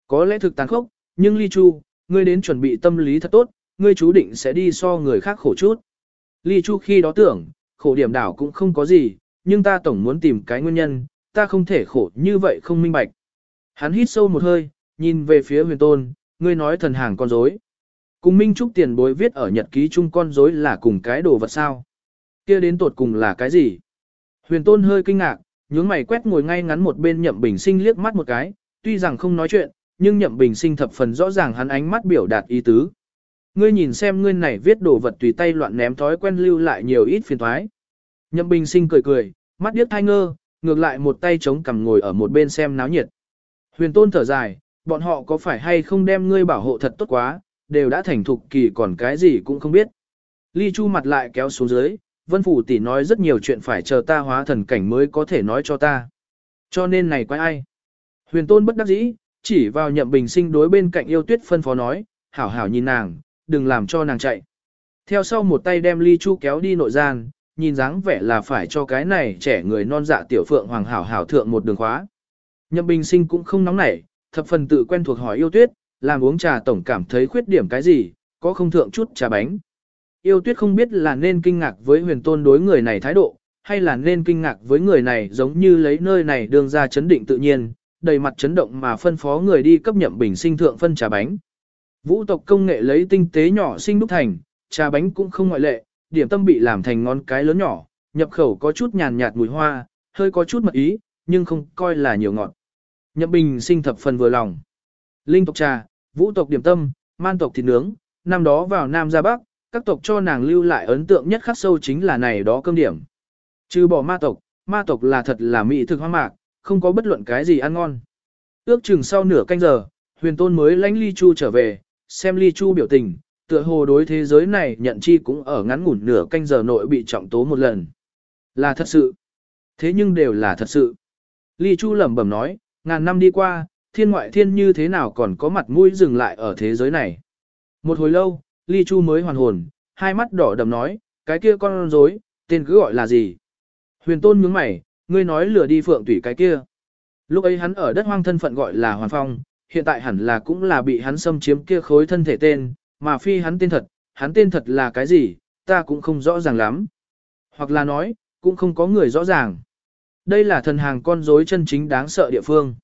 Có lẽ thực tàn khốc, nhưng Ly Chu, ngươi đến chuẩn bị tâm lý thật tốt, ngươi chú định sẽ đi so người khác khổ chút. Ly Chu khi đó tưởng, khổ điểm đảo cũng không có gì, nhưng ta tổng muốn tìm cái nguyên nhân, ta không thể khổ như vậy không minh bạch. Hắn hít sâu một hơi, nhìn về phía huyền tôn, ngươi nói thần hàng con dối. Cùng Minh Trúc tiền bối viết ở nhật ký chung con dối là cùng cái đồ vật sao. kia đến tột cùng là cái gì? Huyền tôn hơi kinh ngạc, nhướng mày quét ngồi ngay ngắn một bên nhậm bình sinh liếc mắt một cái, tuy rằng không nói chuyện, nhưng nhậm bình sinh thập phần rõ ràng hắn ánh mắt biểu đạt ý tứ. Ngươi nhìn xem ngươi này viết đồ vật tùy tay loạn ném thói quen lưu lại nhiều ít phiền thoái. Nhậm bình sinh cười cười, mắt điếc thai ngơ, ngược lại một tay chống cằm ngồi ở một bên xem náo nhiệt. Huyền tôn thở dài, bọn họ có phải hay không đem ngươi bảo hộ thật tốt quá, đều đã thành thục kỳ còn cái gì cũng không biết. Ly Chu mặt lại kéo xuống dưới, Vân Phủ tỷ nói rất nhiều chuyện phải chờ ta hóa thần cảnh mới có thể nói cho ta. Cho nên này quái ai? Huyền Tôn bất đắc dĩ, chỉ vào nhậm bình sinh đối bên cạnh yêu tuyết phân phó nói, hảo hảo nhìn nàng, đừng làm cho nàng chạy. Theo sau một tay đem Ly Chu kéo đi nội gian, nhìn dáng vẻ là phải cho cái này trẻ người non dạ tiểu phượng hoàng hảo hảo thượng một đường khóa. Nhậm bình sinh cũng không nóng nảy, thập phần tự quen thuộc hỏi yêu tuyết, làm uống trà tổng cảm thấy khuyết điểm cái gì, có không thượng chút trà bánh. Yêu tuyết không biết là nên kinh ngạc với huyền tôn đối người này thái độ, hay là nên kinh ngạc với người này giống như lấy nơi này đường ra chấn định tự nhiên, đầy mặt chấn động mà phân phó người đi cấp nhậm bình sinh thượng phân trà bánh. Vũ tộc công nghệ lấy tinh tế nhỏ sinh đúc thành, trà bánh cũng không ngoại lệ, điểm tâm bị làm thành ngón cái lớn nhỏ, nhập khẩu có chút nhàn nhạt mùi hoa, hơi có chút mật ý, nhưng không coi là nhiều ngọt. Nhậm bình sinh thập phần vừa lòng. Linh tộc trà, vũ tộc điểm tâm, man tộc thịt nướng, năm đó vào Nam ra Bắc, các tộc cho nàng lưu lại ấn tượng nhất khắc sâu chính là này đó cơm điểm. Trừ bỏ ma tộc, ma tộc là thật là mỹ thực hoang mạc, không có bất luận cái gì ăn ngon. Ước chừng sau nửa canh giờ, huyền tôn mới lãnh ly chu trở về, xem ly chu biểu tình, tựa hồ đối thế giới này nhận chi cũng ở ngắn ngủn nửa canh giờ nội bị trọng tố một lần. Là thật sự. Thế nhưng đều là thật sự. Ly chu lẩm bẩm nói, ngàn năm đi qua, thiên ngoại thiên như thế nào còn có mặt mũi dừng lại ở thế giới này. Một hồi lâu, Ly Chu mới hoàn hồn, hai mắt đỏ đầm nói, cái kia con rối, tên cứ gọi là gì? Huyền Tôn nhướng mày, ngươi nói lừa đi phượng tủy cái kia. Lúc ấy hắn ở đất hoang thân phận gọi là Hoàn Phong, hiện tại hẳn là cũng là bị hắn xâm chiếm kia khối thân thể tên, mà phi hắn tên thật, hắn tên thật là cái gì, ta cũng không rõ ràng lắm. Hoặc là nói, cũng không có người rõ ràng. Đây là thần hàng con rối chân chính đáng sợ địa phương.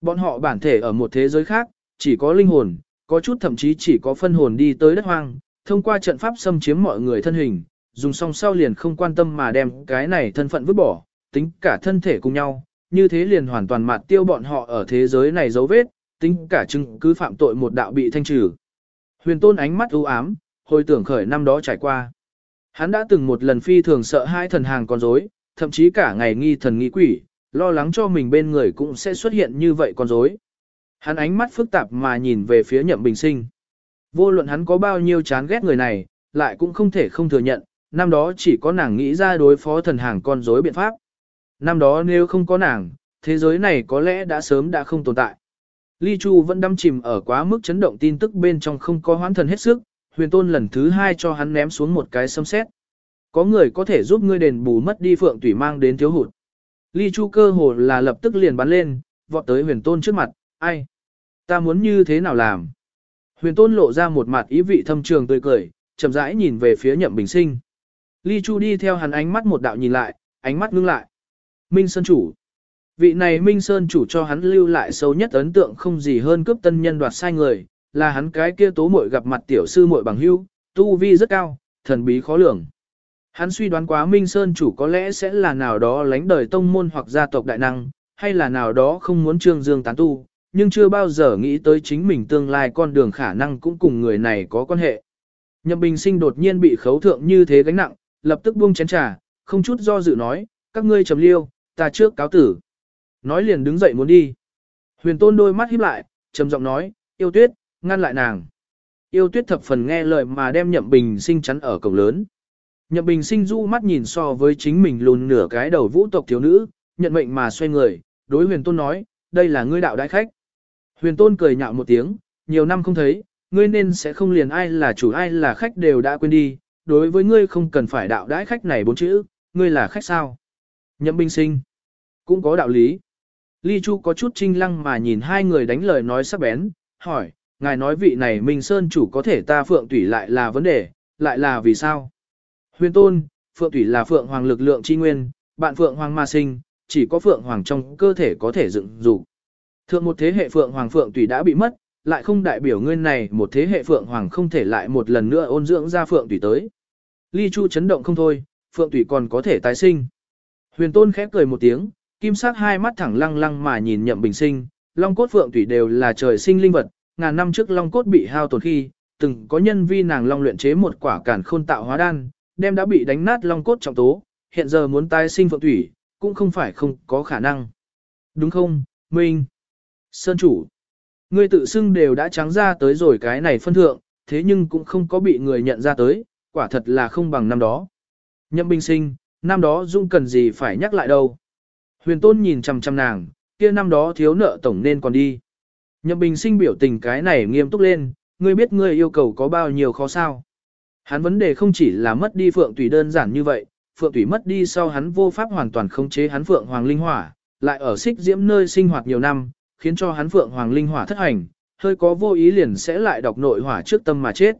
Bọn họ bản thể ở một thế giới khác, chỉ có linh hồn, có chút thậm chí chỉ có phân hồn đi tới đất hoang, thông qua trận pháp xâm chiếm mọi người thân hình, dùng song sau liền không quan tâm mà đem cái này thân phận vứt bỏ, tính cả thân thể cùng nhau, như thế liền hoàn toàn mạt tiêu bọn họ ở thế giới này dấu vết, tính cả chứng cứ phạm tội một đạo bị thanh trừ. Huyền tôn ánh mắt u ám, hồi tưởng khởi năm đó trải qua. Hắn đã từng một lần phi thường sợ hai thần hàng con rối, thậm chí cả ngày nghi thần nghi quỷ, lo lắng cho mình bên người cũng sẽ xuất hiện như vậy con rối. Hắn ánh mắt phức tạp mà nhìn về phía nhậm bình sinh. Vô luận hắn có bao nhiêu chán ghét người này, lại cũng không thể không thừa nhận, năm đó chỉ có nàng nghĩ ra đối phó thần hàng con rối biện pháp. Năm đó nếu không có nàng, thế giới này có lẽ đã sớm đã không tồn tại. Ly Chu vẫn đắm chìm ở quá mức chấn động tin tức bên trong không có hoãn thần hết sức, huyền tôn lần thứ hai cho hắn ném xuống một cái sấm sét. Có người có thể giúp ngươi đền bù mất đi phượng tùy mang đến thiếu hụt. Ly Chu cơ hồ là lập tức liền bắn lên, vọt tới huyền tôn trước mặt, ai? Ta muốn như thế nào làm? Huyền tôn lộ ra một mặt ý vị thâm trường tươi cười, chậm rãi nhìn về phía nhậm bình sinh. Ly Chu đi theo hắn ánh mắt một đạo nhìn lại, ánh mắt ngưng lại. Minh Sơn Chủ. Vị này Minh Sơn Chủ cho hắn lưu lại sâu nhất ấn tượng không gì hơn cướp tân nhân đoạt sai người, là hắn cái kia tố muội gặp mặt tiểu sư muội bằng hữu, tu vi rất cao, thần bí khó lường. Hắn suy đoán quá Minh Sơn chủ có lẽ sẽ là nào đó lánh đời tông môn hoặc gia tộc đại năng, hay là nào đó không muốn trương dương tán tu, nhưng chưa bao giờ nghĩ tới chính mình tương lai con đường khả năng cũng cùng người này có quan hệ. Nhậm Bình Sinh đột nhiên bị khấu thượng như thế gánh nặng, lập tức buông chén trà, không chút do dự nói, các ngươi trầm liêu, ta trước cáo tử. Nói liền đứng dậy muốn đi. Huyền Tôn đôi mắt híp lại, trầm giọng nói, yêu tuyết, ngăn lại nàng. Yêu tuyết thập phần nghe lời mà đem Nhậm Bình Sinh chắn ở cổng lớn. Nhậm Bình Sinh du mắt nhìn so với chính mình lùn nửa cái đầu vũ tộc thiếu nữ, nhận mệnh mà xoay người, đối huyền tôn nói, đây là ngươi đạo đại khách. Huyền tôn cười nhạo một tiếng, nhiều năm không thấy, ngươi nên sẽ không liền ai là chủ ai là khách đều đã quên đi, đối với ngươi không cần phải đạo đãi khách này bốn chữ, ngươi là khách sao. Nhậm Bình Sinh, cũng có đạo lý. Ly Chu có chút trinh lăng mà nhìn hai người đánh lời nói sắc bén, hỏi, ngài nói vị này Minh Sơn chủ có thể ta phượng tủy lại là vấn đề, lại là vì sao? Huyền tôn, Phượng Thủy là Phượng Hoàng lực lượng chi nguyên, bạn Phượng Hoàng ma sinh, chỉ có Phượng Hoàng trong cơ thể có thể dựng dục. Thượng một thế hệ Phượng Hoàng Phượng Thủy đã bị mất, lại không đại biểu nguyên này một thế hệ Phượng Hoàng không thể lại một lần nữa ôn dưỡng ra Phượng Thủy tới. Ly Chu chấn động không thôi, Phượng Thủy còn có thể tái sinh. Huyền Tôn khép cười một tiếng, kim sắc hai mắt thẳng lăng lăng mà nhìn Nhậm Bình Sinh, Long cốt Phượng Thủy đều là trời sinh linh vật, ngàn năm trước Long cốt bị hao tổn khi, từng có nhân vi nàng long luyện chế một quả cản khôn tạo hóa đan, đem đã bị đánh nát long cốt trọng tố, hiện giờ muốn tái sinh phượng thủy, cũng không phải không có khả năng. Đúng không, Minh? Sơn chủ, ngươi tự xưng đều đã trắng ra tới rồi cái này phân thượng, thế nhưng cũng không có bị người nhận ra tới, quả thật là không bằng năm đó. Nhậm Bình sinh, năm đó Dung cần gì phải nhắc lại đâu. Huyền tôn nhìn chằm chằm nàng, kia năm đó thiếu nợ tổng nên còn đi. Nhậm bình sinh biểu tình cái này nghiêm túc lên, ngươi biết ngươi yêu cầu có bao nhiêu khó sao. Hắn vấn đề không chỉ là mất đi phượng tùy đơn giản như vậy, phượng tùy mất đi sau hắn vô pháp hoàn toàn khống chế hắn phượng hoàng linh hỏa, lại ở xích diễm nơi sinh hoạt nhiều năm, khiến cho hắn phượng hoàng linh hỏa thất hành, hơi có vô ý liền sẽ lại đọc nội hỏa trước tâm mà chết.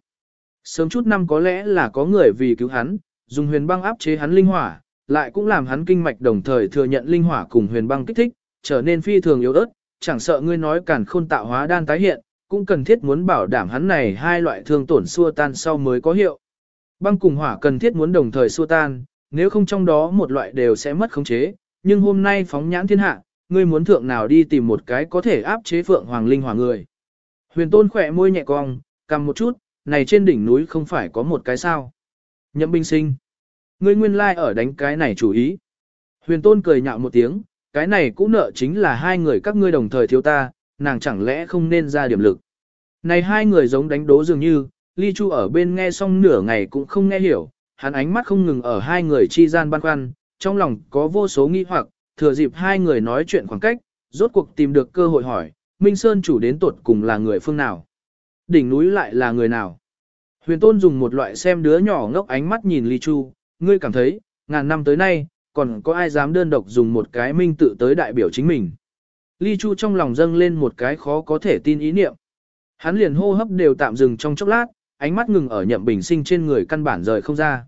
Sớm chút năm có lẽ là có người vì cứu hắn, dùng huyền băng áp chế hắn linh hỏa, lại cũng làm hắn kinh mạch đồng thời thừa nhận linh hỏa cùng huyền băng kích thích, trở nên phi thường yếu ớt, chẳng sợ ngươi nói càn khôn tạo hóa đan tái hiện, cũng cần thiết muốn bảo đảm hắn này hai loại thương tổn xua tan sau mới có hiệu. Băng cùng hỏa cần thiết muốn đồng thời xua tan, nếu không trong đó một loại đều sẽ mất khống chế, nhưng hôm nay phóng nhãn thiên hạ, ngươi muốn thượng nào đi tìm một cái có thể áp chế phượng hoàng linh hỏa người. Huyền tôn khỏe môi nhẹ cong, cầm một chút, này trên đỉnh núi không phải có một cái sao. Nhậm binh sinh. Ngươi nguyên lai like ở đánh cái này chủ ý. Huyền tôn cười nhạo một tiếng, cái này cũng nợ chính là hai người các ngươi đồng thời thiếu ta, nàng chẳng lẽ không nên ra điểm lực. Này hai người giống đánh đố dường như, Ly Chu ở bên nghe xong nửa ngày cũng không nghe hiểu, hắn ánh mắt không ngừng ở hai người chi gian băn khoăn, trong lòng có vô số nghi hoặc, thừa dịp hai người nói chuyện khoảng cách, rốt cuộc tìm được cơ hội hỏi, Minh Sơn chủ đến tuột cùng là người phương nào? Đỉnh núi lại là người nào? Huyền Tôn dùng một loại xem đứa nhỏ ngốc ánh mắt nhìn Ly Chu, ngươi cảm thấy, ngàn năm tới nay, còn có ai dám đơn độc dùng một cái minh tự tới đại biểu chính mình? Ly Chu trong lòng dâng lên một cái khó có thể tin ý niệm. Hắn liền hô hấp đều tạm dừng trong chốc lát, ánh mắt ngừng ở nhậm bình sinh trên người căn bản rời không ra.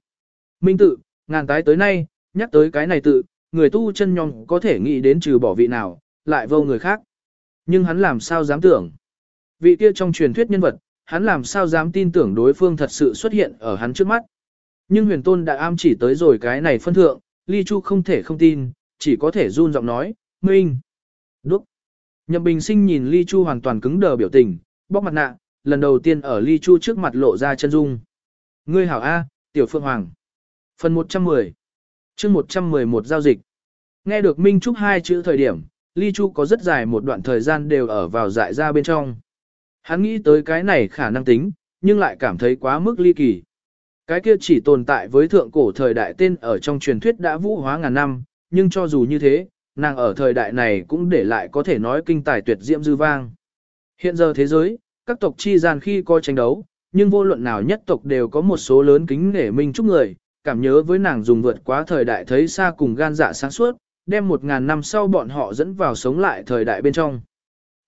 Minh tự, ngàn tái tới nay, nhắc tới cái này tự, người tu chân nhong có thể nghĩ đến trừ bỏ vị nào, lại vô người khác. Nhưng hắn làm sao dám tưởng. Vị kia trong truyền thuyết nhân vật, hắn làm sao dám tin tưởng đối phương thật sự xuất hiện ở hắn trước mắt. Nhưng huyền tôn đã am chỉ tới rồi cái này phân thượng, Ly Chu không thể không tin, chỉ có thể run giọng nói, Minh. Đúc. Nhậm Bình Sinh nhìn Ly Chu hoàn toàn cứng đờ biểu tình, bóc mặt nạ, lần đầu tiên ở Ly Chu trước mặt lộ ra chân dung. Ngươi hảo A, Tiểu Phương Hoàng. Phần 110. chương 111 giao dịch. Nghe được Minh Trúc hai chữ thời điểm, Ly Chu có rất dài một đoạn thời gian đều ở vào dại ra bên trong. Hắn nghĩ tới cái này khả năng tính, nhưng lại cảm thấy quá mức ly kỳ. Cái kia chỉ tồn tại với thượng cổ thời đại tên ở trong truyền thuyết đã vũ hóa ngàn năm, nhưng cho dù như thế, nàng ở thời đại này cũng để lại có thể nói kinh tài tuyệt diễm dư vang. Hiện giờ thế giới, các tộc chi gian khi coi tranh đấu, nhưng vô luận nào nhất tộc đều có một số lớn kính nể minh chúc người, cảm nhớ với nàng dùng vượt quá thời đại thấy xa cùng gan dạ sáng suốt, đem một ngàn năm sau bọn họ dẫn vào sống lại thời đại bên trong.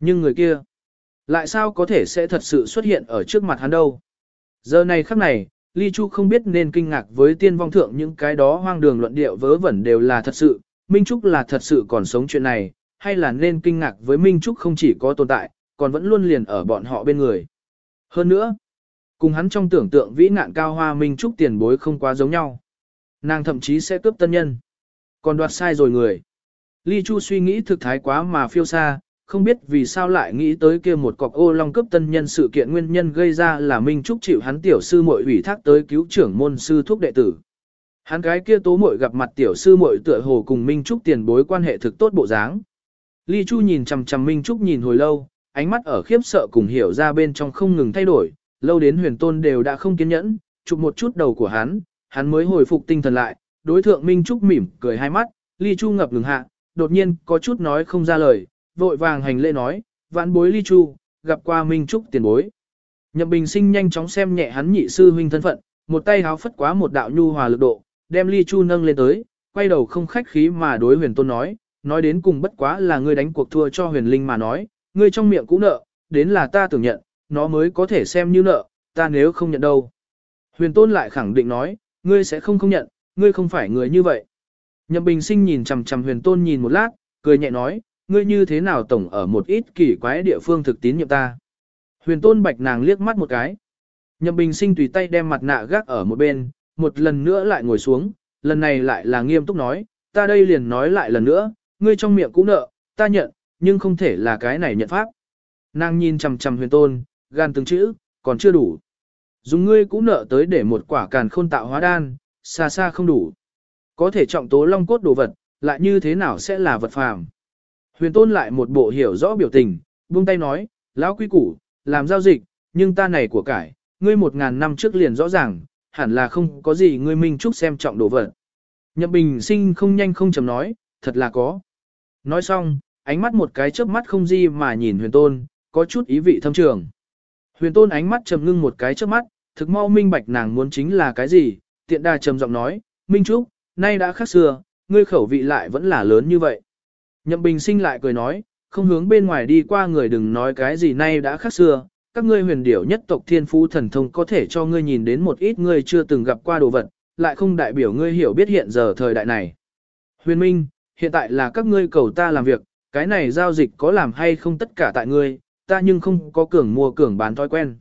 Nhưng người kia, lại sao có thể sẽ thật sự xuất hiện ở trước mặt hắn đâu? Giờ này khắc này, Ly Chu không biết nên kinh ngạc với tiên vong thượng những cái đó hoang đường luận điệu vớ vẩn đều là thật sự, Minh Trúc là thật sự còn sống chuyện này, hay là nên kinh ngạc với Minh Trúc không chỉ có tồn tại, còn vẫn luôn liền ở bọn họ bên người. Hơn nữa, cùng hắn trong tưởng tượng vĩ nạn cao hoa Minh Trúc tiền bối không quá giống nhau. Nàng thậm chí sẽ cướp tân nhân, còn đoạt sai rồi người. Ly Chu suy nghĩ thực thái quá mà phiêu xa, không biết vì sao lại nghĩ tới kia một cọc ô long cấp tân nhân sự kiện nguyên nhân gây ra là Minh Trúc chịu hắn tiểu sư muội ủy thác tới cứu trưởng môn sư thúc đệ tử. Hắn gái kia tố muội gặp mặt tiểu sư muội tựa hồ cùng Minh Trúc tiền bối quan hệ thực tốt bộ dáng. Ly Chu nhìn chằm chằm Minh Trúc nhìn hồi lâu, ánh mắt ở khiếp sợ cùng hiểu ra bên trong không ngừng thay đổi, lâu đến huyền tôn đều đã không kiên nhẫn, chụp một chút đầu của hắn, hắn mới hồi phục tinh thần lại, đối thượng Minh Trúc mỉm cười hai mắt, Ly Chu ngập ngừng hạ, đột nhiên có chút nói không ra lời, vội vàng hành lễ nói, vãn bối ly chu, gặp qua Minh Trúc tiền bối. Nhậm Bình Sinh nhanh chóng xem nhẹ hắn nhị sư huynh thân phận, một tay háo phất quá một đạo nhu hòa lực độ, đem ly chu nâng lên tới, quay đầu không khách khí mà đối huyền tôn nói, nói đến cùng bất quá là ngươi đánh cuộc thua cho huyền linh mà nói, ngươi trong miệng cũng nợ, đến là ta tưởng nhận, nó mới có thể xem như nợ, ta nếu không nhận đâu. Huyền tôn lại khẳng định nói, ngươi sẽ không không nhận, ngươi không phải người như vậy. Nhậm Bình Sinh nhìn chằm chằm huyền tôn nhìn một lát, cười nhẹ nói, ngươi như thế nào tổng ở một ít kỳ quái địa phương thực tín nhiệm ta. Huyền tôn bạch nàng liếc mắt một cái. Nhậm bình sinh tùy tay đem mặt nạ gác ở một bên, một lần nữa lại ngồi xuống, lần này lại là nghiêm túc nói, ta đây liền nói lại lần nữa, ngươi trong miệng cũng nợ, ta nhận, nhưng không thể là cái này nhận pháp. Nàng nhìn chằm chằm huyền tôn, gan từng chữ, còn chưa đủ. Dùng ngươi cũng nợ tới để một quả càn khôn tạo hóa đan, xa xa không đủ. Có thể trọng tố long cốt đồ vật, lại như thế nào sẽ là vật phàm. Huyền tôn lại một bộ hiểu rõ biểu tình, buông tay nói, lão quý củ, làm giao dịch, nhưng ta này của cải, ngươi một ngàn năm trước liền rõ ràng, hẳn là không có gì ngươi minh trúc xem trọng đồ vật. Nhậm bình sinh không nhanh không chầm nói, thật là có. Nói xong, ánh mắt một cái chớp mắt không di mà nhìn huyền tôn, có chút ý vị thâm trường. Huyền tôn ánh mắt trầm ngưng một cái chớp mắt, thực mau minh bạch nàng muốn chính là cái gì, tiện đà trầm giọng nói, Minh Trúc, nay đã khác xưa, ngươi khẩu vị lại vẫn là lớn như vậy. Nhậm Bình sinh lại cười nói, không hướng bên ngoài đi qua người đừng nói cái gì nay đã khác xưa, các ngươi huyền điểu nhất tộc thiên phú thần thông có thể cho ngươi nhìn đến một ít ngươi chưa từng gặp qua đồ vật, lại không đại biểu ngươi hiểu biết hiện giờ thời đại này. Huyền Minh, hiện tại là các ngươi cầu ta làm việc, cái này giao dịch có làm hay không tất cả tại ngươi, ta nhưng không có cường mua cường bán thói quen.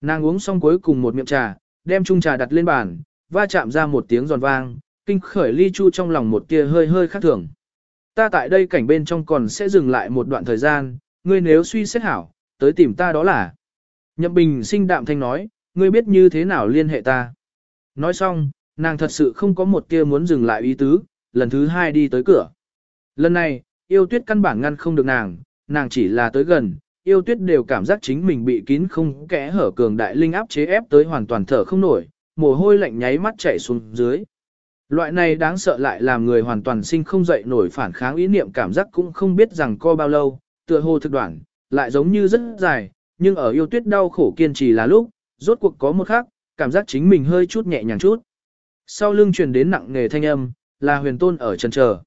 Nàng uống xong cuối cùng một miệng trà, đem chung trà đặt lên bàn, va chạm ra một tiếng giòn vang, kinh khởi ly chu trong lòng một tia hơi hơi khác thường. Ta tại đây cảnh bên trong còn sẽ dừng lại một đoạn thời gian, ngươi nếu suy xét hảo, tới tìm ta đó là. Nhậm Bình sinh đạm thanh nói, ngươi biết như thế nào liên hệ ta. Nói xong, nàng thật sự không có một tia muốn dừng lại ý tứ, lần thứ hai đi tới cửa. Lần này, yêu tuyết căn bản ngăn không được nàng, nàng chỉ là tới gần, yêu tuyết đều cảm giác chính mình bị kín không kẽ hở cường đại linh áp chế ép tới hoàn toàn thở không nổi, mồ hôi lạnh nháy mắt chảy xuống dưới. Loại này đáng sợ lại làm người hoàn toàn sinh không dậy nổi phản kháng ý niệm cảm giác cũng không biết rằng co bao lâu, tựa hồ thực đoạn, lại giống như rất dài, nhưng ở yêu tuyết đau khổ kiên trì là lúc, rốt cuộc có một khác, cảm giác chính mình hơi chút nhẹ nhàng chút. Sau lưng truyền đến nặng nghề thanh âm, là huyền tôn ở chân chờ.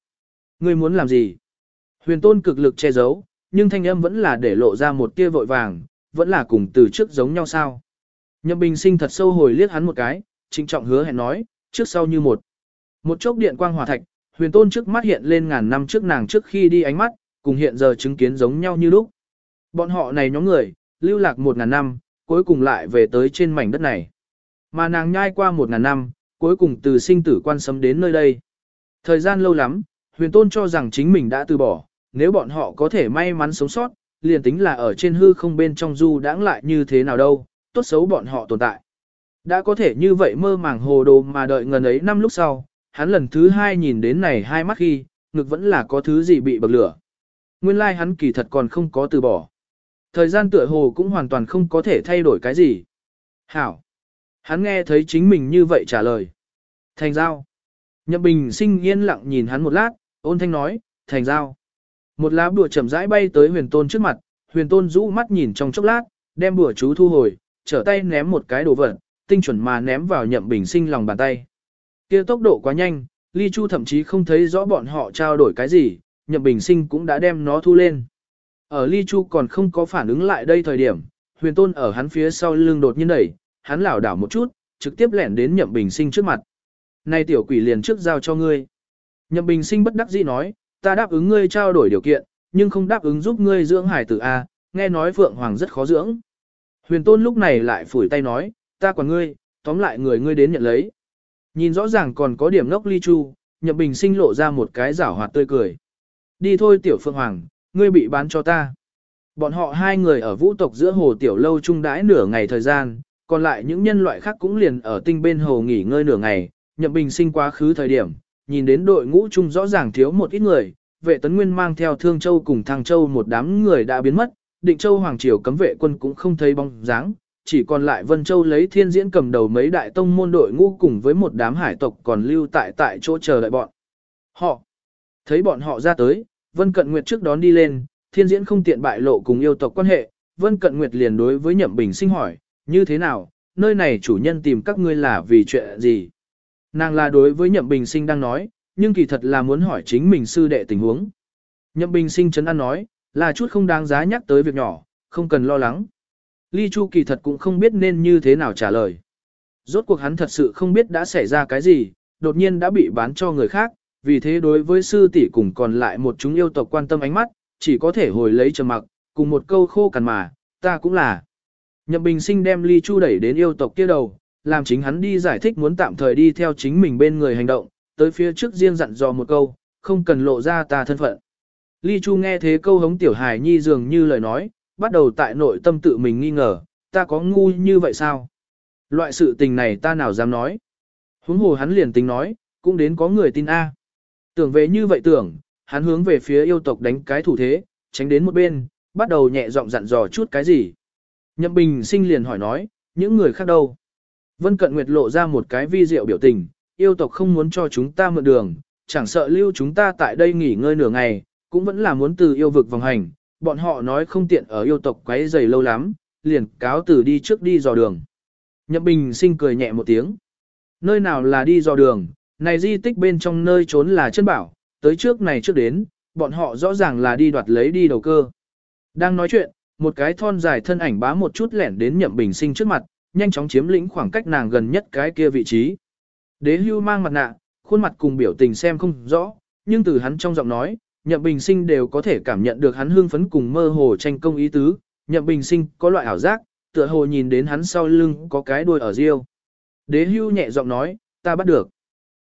Ngươi muốn làm gì? Huyền tôn cực lực che giấu, nhưng thanh âm vẫn là để lộ ra một tia vội vàng, vẫn là cùng từ trước giống nhau sao. Nhậm bình sinh thật sâu hồi liếc hắn một cái, trinh trọng hứa hẹn nói, trước sau như một. Một chốc điện quang hỏa thạch, huyền tôn trước mắt hiện lên ngàn năm trước nàng trước khi đi ánh mắt, cùng hiện giờ chứng kiến giống nhau như lúc. Bọn họ này nhóm người, lưu lạc một ngàn năm, cuối cùng lại về tới trên mảnh đất này. Mà nàng nhai qua một ngàn năm, cuối cùng từ sinh tử quan sấm đến nơi đây. Thời gian lâu lắm, huyền tôn cho rằng chính mình đã từ bỏ, nếu bọn họ có thể may mắn sống sót, liền tính là ở trên hư không bên trong du đãng lại như thế nào đâu, tốt xấu bọn họ tồn tại. Đã có thể như vậy mơ màng hồ đồ mà đợi ngần ấy năm lúc sau, hắn lần thứ hai nhìn đến này hai mắt khi, ngực vẫn là có thứ gì bị bậc lửa. Nguyên lai like hắn kỳ thật còn không có từ bỏ. Thời gian tựa hồ cũng hoàn toàn không có thể thay đổi cái gì. Hảo. Hắn nghe thấy chính mình như vậy trả lời. Thành giao. Nhậm Bình sinh yên lặng nhìn hắn một lát, ôn thanh nói, thành giao. Một lá bùa chậm rãi bay tới huyền tôn trước mặt, huyền tôn rũ mắt nhìn trong chốc lát, đem bùa chú thu hồi, trở tay ném một cái đồ vật, tinh chuẩn mà ném vào nhậm bình sinh lòng bàn tay kia tốc độ quá nhanh, Ly Chu thậm chí không thấy rõ bọn họ trao đổi cái gì, nhậm bình sinh cũng đã đem nó thu lên. Ở Ly Chu còn không có phản ứng lại đây thời điểm, huyền tôn ở hắn phía sau lưng đột nhiên đẩy, hắn lảo đảo một chút, trực tiếp lẻn đến nhậm bình sinh trước mặt. Này tiểu quỷ liền trước giao cho ngươi. Nhậm bình sinh bất đắc dĩ nói, ta đáp ứng ngươi trao đổi điều kiện, nhưng không đáp ứng giúp ngươi dưỡng hải tử A, nghe nói Phượng Hoàng rất khó dưỡng. Huyền Tôn lúc này lại phủi tay nói, ta còn ngươi, tóm lại người ngươi đến nhận lấy. Nhìn rõ ràng còn có điểm ngốc ly chu, Nhậm Bình sinh lộ ra một cái giảo hoạt tươi cười. Đi thôi tiểu Phượng Hoàng, ngươi bị bán cho ta. Bọn họ hai người ở vũ tộc giữa hồ tiểu lâu trung đãi nửa ngày thời gian, còn lại những nhân loại khác cũng liền ở tinh bên hồ nghỉ ngơi nửa ngày, Nhậm Bình sinh quá khứ thời điểm, nhìn đến đội ngũ chung rõ ràng thiếu một ít người, vệ tấn nguyên mang theo Thương Châu cùng Thăng Châu một đám người đã biến mất, định Châu Hoàng Triều cấm vệ quân cũng không thấy bóng dáng, chỉ còn lại Vân Châu lấy thiên diễn cầm đầu mấy đại tông môn đội ngũ cùng với một đám hải tộc còn lưu tại tại chỗ chờ đợi bọn. Họ, thấy bọn họ ra tới, Vân Cận Nguyệt trước đón đi lên, thiên diễn không tiện bại lộ cùng yêu tộc quan hệ, Vân Cận Nguyệt liền đối với Nhậm Bình sinh hỏi, như thế nào, nơi này chủ nhân tìm các ngươi là vì chuyện gì? Nàng là đối với Nhậm Bình sinh đang nói, nhưng kỳ thật là muốn hỏi chính mình sư đệ tình huống. Nhậm Bình sinh chấn an nói, là chút không đáng giá nhắc tới việc nhỏ, không cần lo lắng. Ly Chu kỳ thật cũng không biết nên như thế nào trả lời. Rốt cuộc hắn thật sự không biết đã xảy ra cái gì, đột nhiên đã bị bán cho người khác, vì thế đối với sư tỷ cùng còn lại một chúng yêu tộc quan tâm ánh mắt, chỉ có thể hồi lấy trầm mặc, cùng một câu khô cằn mà, ta cũng là. Nhậm Bình Sinh đem Ly Chu đẩy đến yêu tộc kia đầu, làm chính hắn đi giải thích muốn tạm thời đi theo chính mình bên người hành động, tới phía trước riêng dặn dò một câu, không cần lộ ra ta thân phận. Ly Chu nghe thế câu hống tiểu hài nhi dường như lời nói, bắt đầu tại nội tâm tự mình nghi ngờ, ta có ngu như vậy sao? Loại sự tình này ta nào dám nói? Huống hồ hắn liền tính nói, cũng đến có người tin A. Tưởng về như vậy tưởng, hắn hướng về phía yêu tộc đánh cái thủ thế, tránh đến một bên, bắt đầu nhẹ giọng dặn dò chút cái gì. Nhậm Bình sinh liền hỏi nói, những người khác đâu? Vân Cận Nguyệt lộ ra một cái vi diệu biểu tình, yêu tộc không muốn cho chúng ta mượn đường, chẳng sợ lưu chúng ta tại đây nghỉ ngơi nửa ngày, cũng vẫn là muốn từ yêu vực vòng hành, bọn họ nói không tiện ở yêu tộc quấy dày lâu lắm, liền cáo từ đi trước đi dò đường. Nhậm Bình sinh cười nhẹ một tiếng. Nơi nào là đi dò đường, này di tích bên trong nơi trốn là chân bảo, tới trước này trước đến, bọn họ rõ ràng là đi đoạt lấy đi đầu cơ. Đang nói chuyện, một cái thon dài thân ảnh bá một chút lẻn đến Nhậm Bình sinh trước mặt, nhanh chóng chiếm lĩnh khoảng cách nàng gần nhất cái kia vị trí. Đế hưu mang mặt nạ, khuôn mặt cùng biểu tình xem không rõ, nhưng từ hắn trong giọng nói, nhậm bình sinh đều có thể cảm nhận được hắn hương phấn cùng mơ hồ tranh công ý tứ, nhậm bình sinh có loại ảo giác, tựa hồ nhìn đến hắn sau lưng có cái đuôi ở riêu. Đế hưu nhẹ giọng nói, ta bắt được.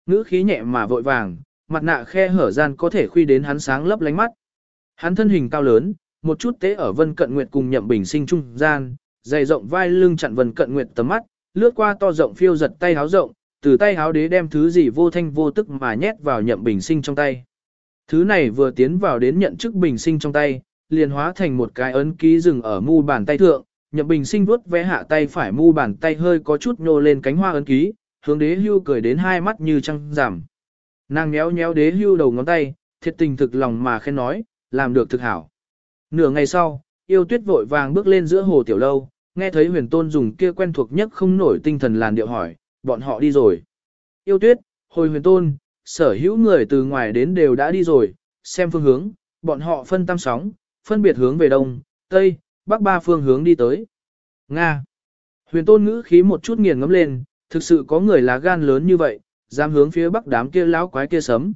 Ngữ khí nhẹ mà vội vàng, mặt nạ khe hở gian có thể khuy đến hắn sáng lấp lánh mắt. Hắn thân hình cao lớn, một chút tế ở vân cận nguyệt cùng nhậm bình sinh trung gian, dày rộng vai lưng chặn vân cận nguyệt tầm mắt, lướt qua to rộng phiêu giật tay háo rộng, từ tay háo đế đem thứ gì vô thanh vô tức mà nhét vào nhậm bình sinh trong tay. Thứ này vừa tiến vào đến nhận chức bình sinh trong tay, liền hóa thành một cái ấn ký dừng ở mu bàn tay thượng, nhậm bình sinh vuốt vẽ hạ tay phải mu bàn tay hơi có chút nhô lên cánh hoa ấn ký, hướng đế hưu cười đến hai mắt như trăng giảm. Nàng nhéo nhéo đế hưu đầu ngón tay, thiệt tình thực lòng mà khen nói, làm được thực hảo. Nửa ngày sau, yêu tuyết vội vàng bước lên giữa hồ tiểu lâu, nghe thấy huyền tôn dùng kia quen thuộc nhất không nổi tinh thần làn điệu hỏi, bọn họ đi rồi. Yêu tuyết, hồi huyền tôn, sở hữu người từ ngoài đến đều đã đi rồi, xem phương hướng, bọn họ phân tam sóng, phân biệt hướng về đông, tây, bắc ba phương hướng đi tới. Nga. Huyền tôn ngữ khí một chút nghiền ngấm lên, thực sự có người lá gan lớn như vậy, dám hướng phía bắc đám kia lão quái kia sấm.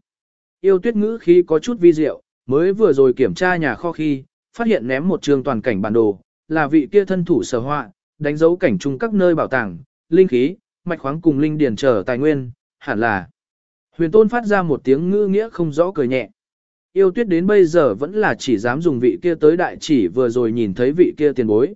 Yêu tuyết ngữ khí có chút vi diệu, mới vừa rồi kiểm tra nhà kho khi, phát hiện ném một trường toàn cảnh bản đồ, là vị kia thân thủ sở họa, đánh dấu cảnh chung các nơi bảo tàng, linh khí, mạch khoáng cùng linh điển trở tài nguyên, hẳn là. Huyền tôn phát ra một tiếng ngữ nghĩa không rõ cười nhẹ. Yêu tuyết đến bây giờ vẫn là chỉ dám dùng vị kia tới đại chỉ vừa rồi nhìn thấy vị kia tiền bối.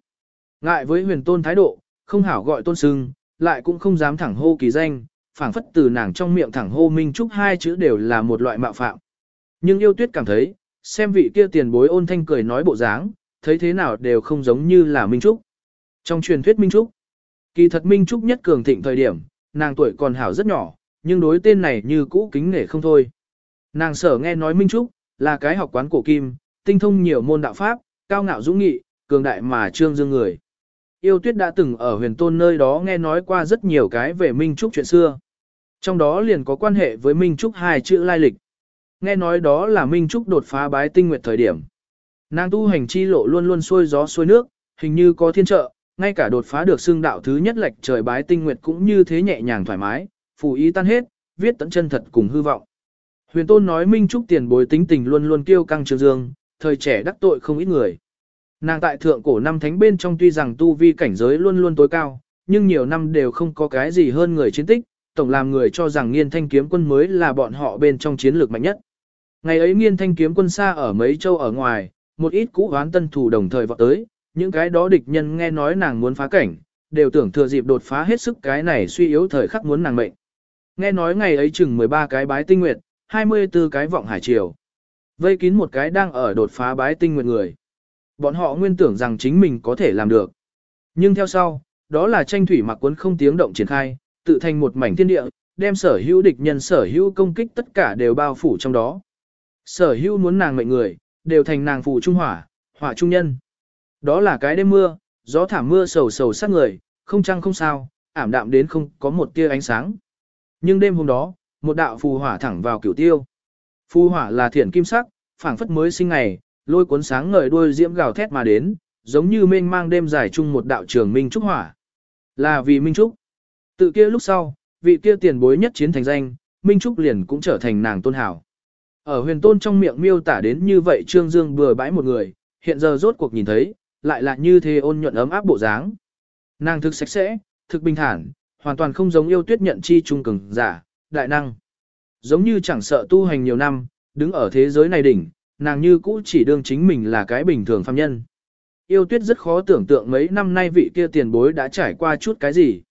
Ngại với huyền tôn thái độ, không hảo gọi tôn sưng, lại cũng không dám thẳng hô kỳ danh, phảng phất từ nàng trong miệng thẳng hô minh trúc hai chữ đều là một loại mạo phạm. Nhưng yêu tuyết cảm thấy, xem vị kia tiền bối ôn thanh cười nói bộ dáng, thấy thế nào đều không giống như là Minh Trúc. Trong truyền thuyết Minh Trúc, kỳ thật Minh Trúc nhất cường thịnh thời điểm, nàng tuổi còn hảo rất nhỏ, nhưng đối tên này như cũ kính nể không thôi. Nàng sở nghe nói Minh Trúc, là cái học quán cổ kim, tinh thông nhiều môn đạo pháp, cao ngạo dũng nghị, cường đại mà trương dương người. Yêu tuyết đã từng ở huyền tôn nơi đó nghe nói qua rất nhiều cái về Minh Trúc chuyện xưa. Trong đó liền có quan hệ với Minh Trúc hai chữ lai lịch. Nghe nói đó là Minh Trúc đột phá bái tinh nguyệt thời điểm. Nàng tu hành chi lộ luôn luôn xuôi gió xuôi nước, hình như có thiên trợ, ngay cả đột phá được xương đạo thứ nhất lệch trời bái tinh nguyệt cũng như thế nhẹ nhàng thoải mái, phù ý tan hết, viết tận chân thật cùng hư vọng. Huyền Tôn nói Minh Trúc tiền bối tính tình luôn luôn kiêu căng trường dương, thời trẻ đắc tội không ít người. Nàng tại thượng cổ năm thánh bên trong tuy rằng tu vi cảnh giới luôn luôn tối cao, nhưng nhiều năm đều không có cái gì hơn người chiến tích, tổng làm người cho rằng nghiên thanh kiếm quân mới là bọn họ bên trong chiến lược mạnh nhất. Ngày ấy nghiên thanh kiếm quân xa ở mấy châu ở ngoài, một ít cũ hoán tân thủ đồng thời vọt tới, những cái đó địch nhân nghe nói nàng muốn phá cảnh, đều tưởng thừa dịp đột phá hết sức cái này suy yếu thời khắc muốn nàng mệnh. Nghe nói ngày ấy chừng 13 cái bái tinh nguyệt, 24 cái vọng hải triều. Vây kín một cái đang ở đột phá bái tinh nguyệt người. Bọn họ nguyên tưởng rằng chính mình có thể làm được. Nhưng theo sau, đó là tranh thủy mặc cuốn không tiếng động triển khai, tự thành một mảnh thiên địa, đem sở hữu địch nhân sở hữu công kích tất cả đều bao phủ trong đó. Sở hữu muốn nàng mệnh người, đều thành nàng phụ trung hỏa, hỏa trung nhân. Đó là cái đêm mưa, gió thảm mưa sầu sầu sát người, không trăng không sao, ảm đạm đến không có một tia ánh sáng. Nhưng đêm hôm đó, một đạo phù hỏa thẳng vào cửu tiêu. Phù hỏa là thiển kim sắc, phảng phất mới sinh ngày, lôi cuốn sáng ngời đuôi diễm gào thét mà đến, giống như mênh mang đêm dài chung một đạo trường minh trúc hỏa. Là vì minh trúc. Tự kia lúc sau, vị kia tiền bối nhất chiến thành danh, minh trúc liền cũng trở thành nàng tôn hảo. Ở huyền tôn trong miệng miêu tả đến như vậy trương dương bừa bãi một người, hiện giờ rốt cuộc nhìn thấy, lại là như thế ôn nhuận ấm áp bộ dáng. Nàng thực sạch sẽ, thực bình thản, hoàn toàn không giống yêu tuyết nhận chi trung cường giả, đại năng. Giống như chẳng sợ tu hành nhiều năm, đứng ở thế giới này đỉnh, nàng như cũ chỉ đương chính mình là cái bình thường phàm nhân. Yêu tuyết rất khó tưởng tượng mấy năm nay vị kia tiền bối đã trải qua chút cái gì.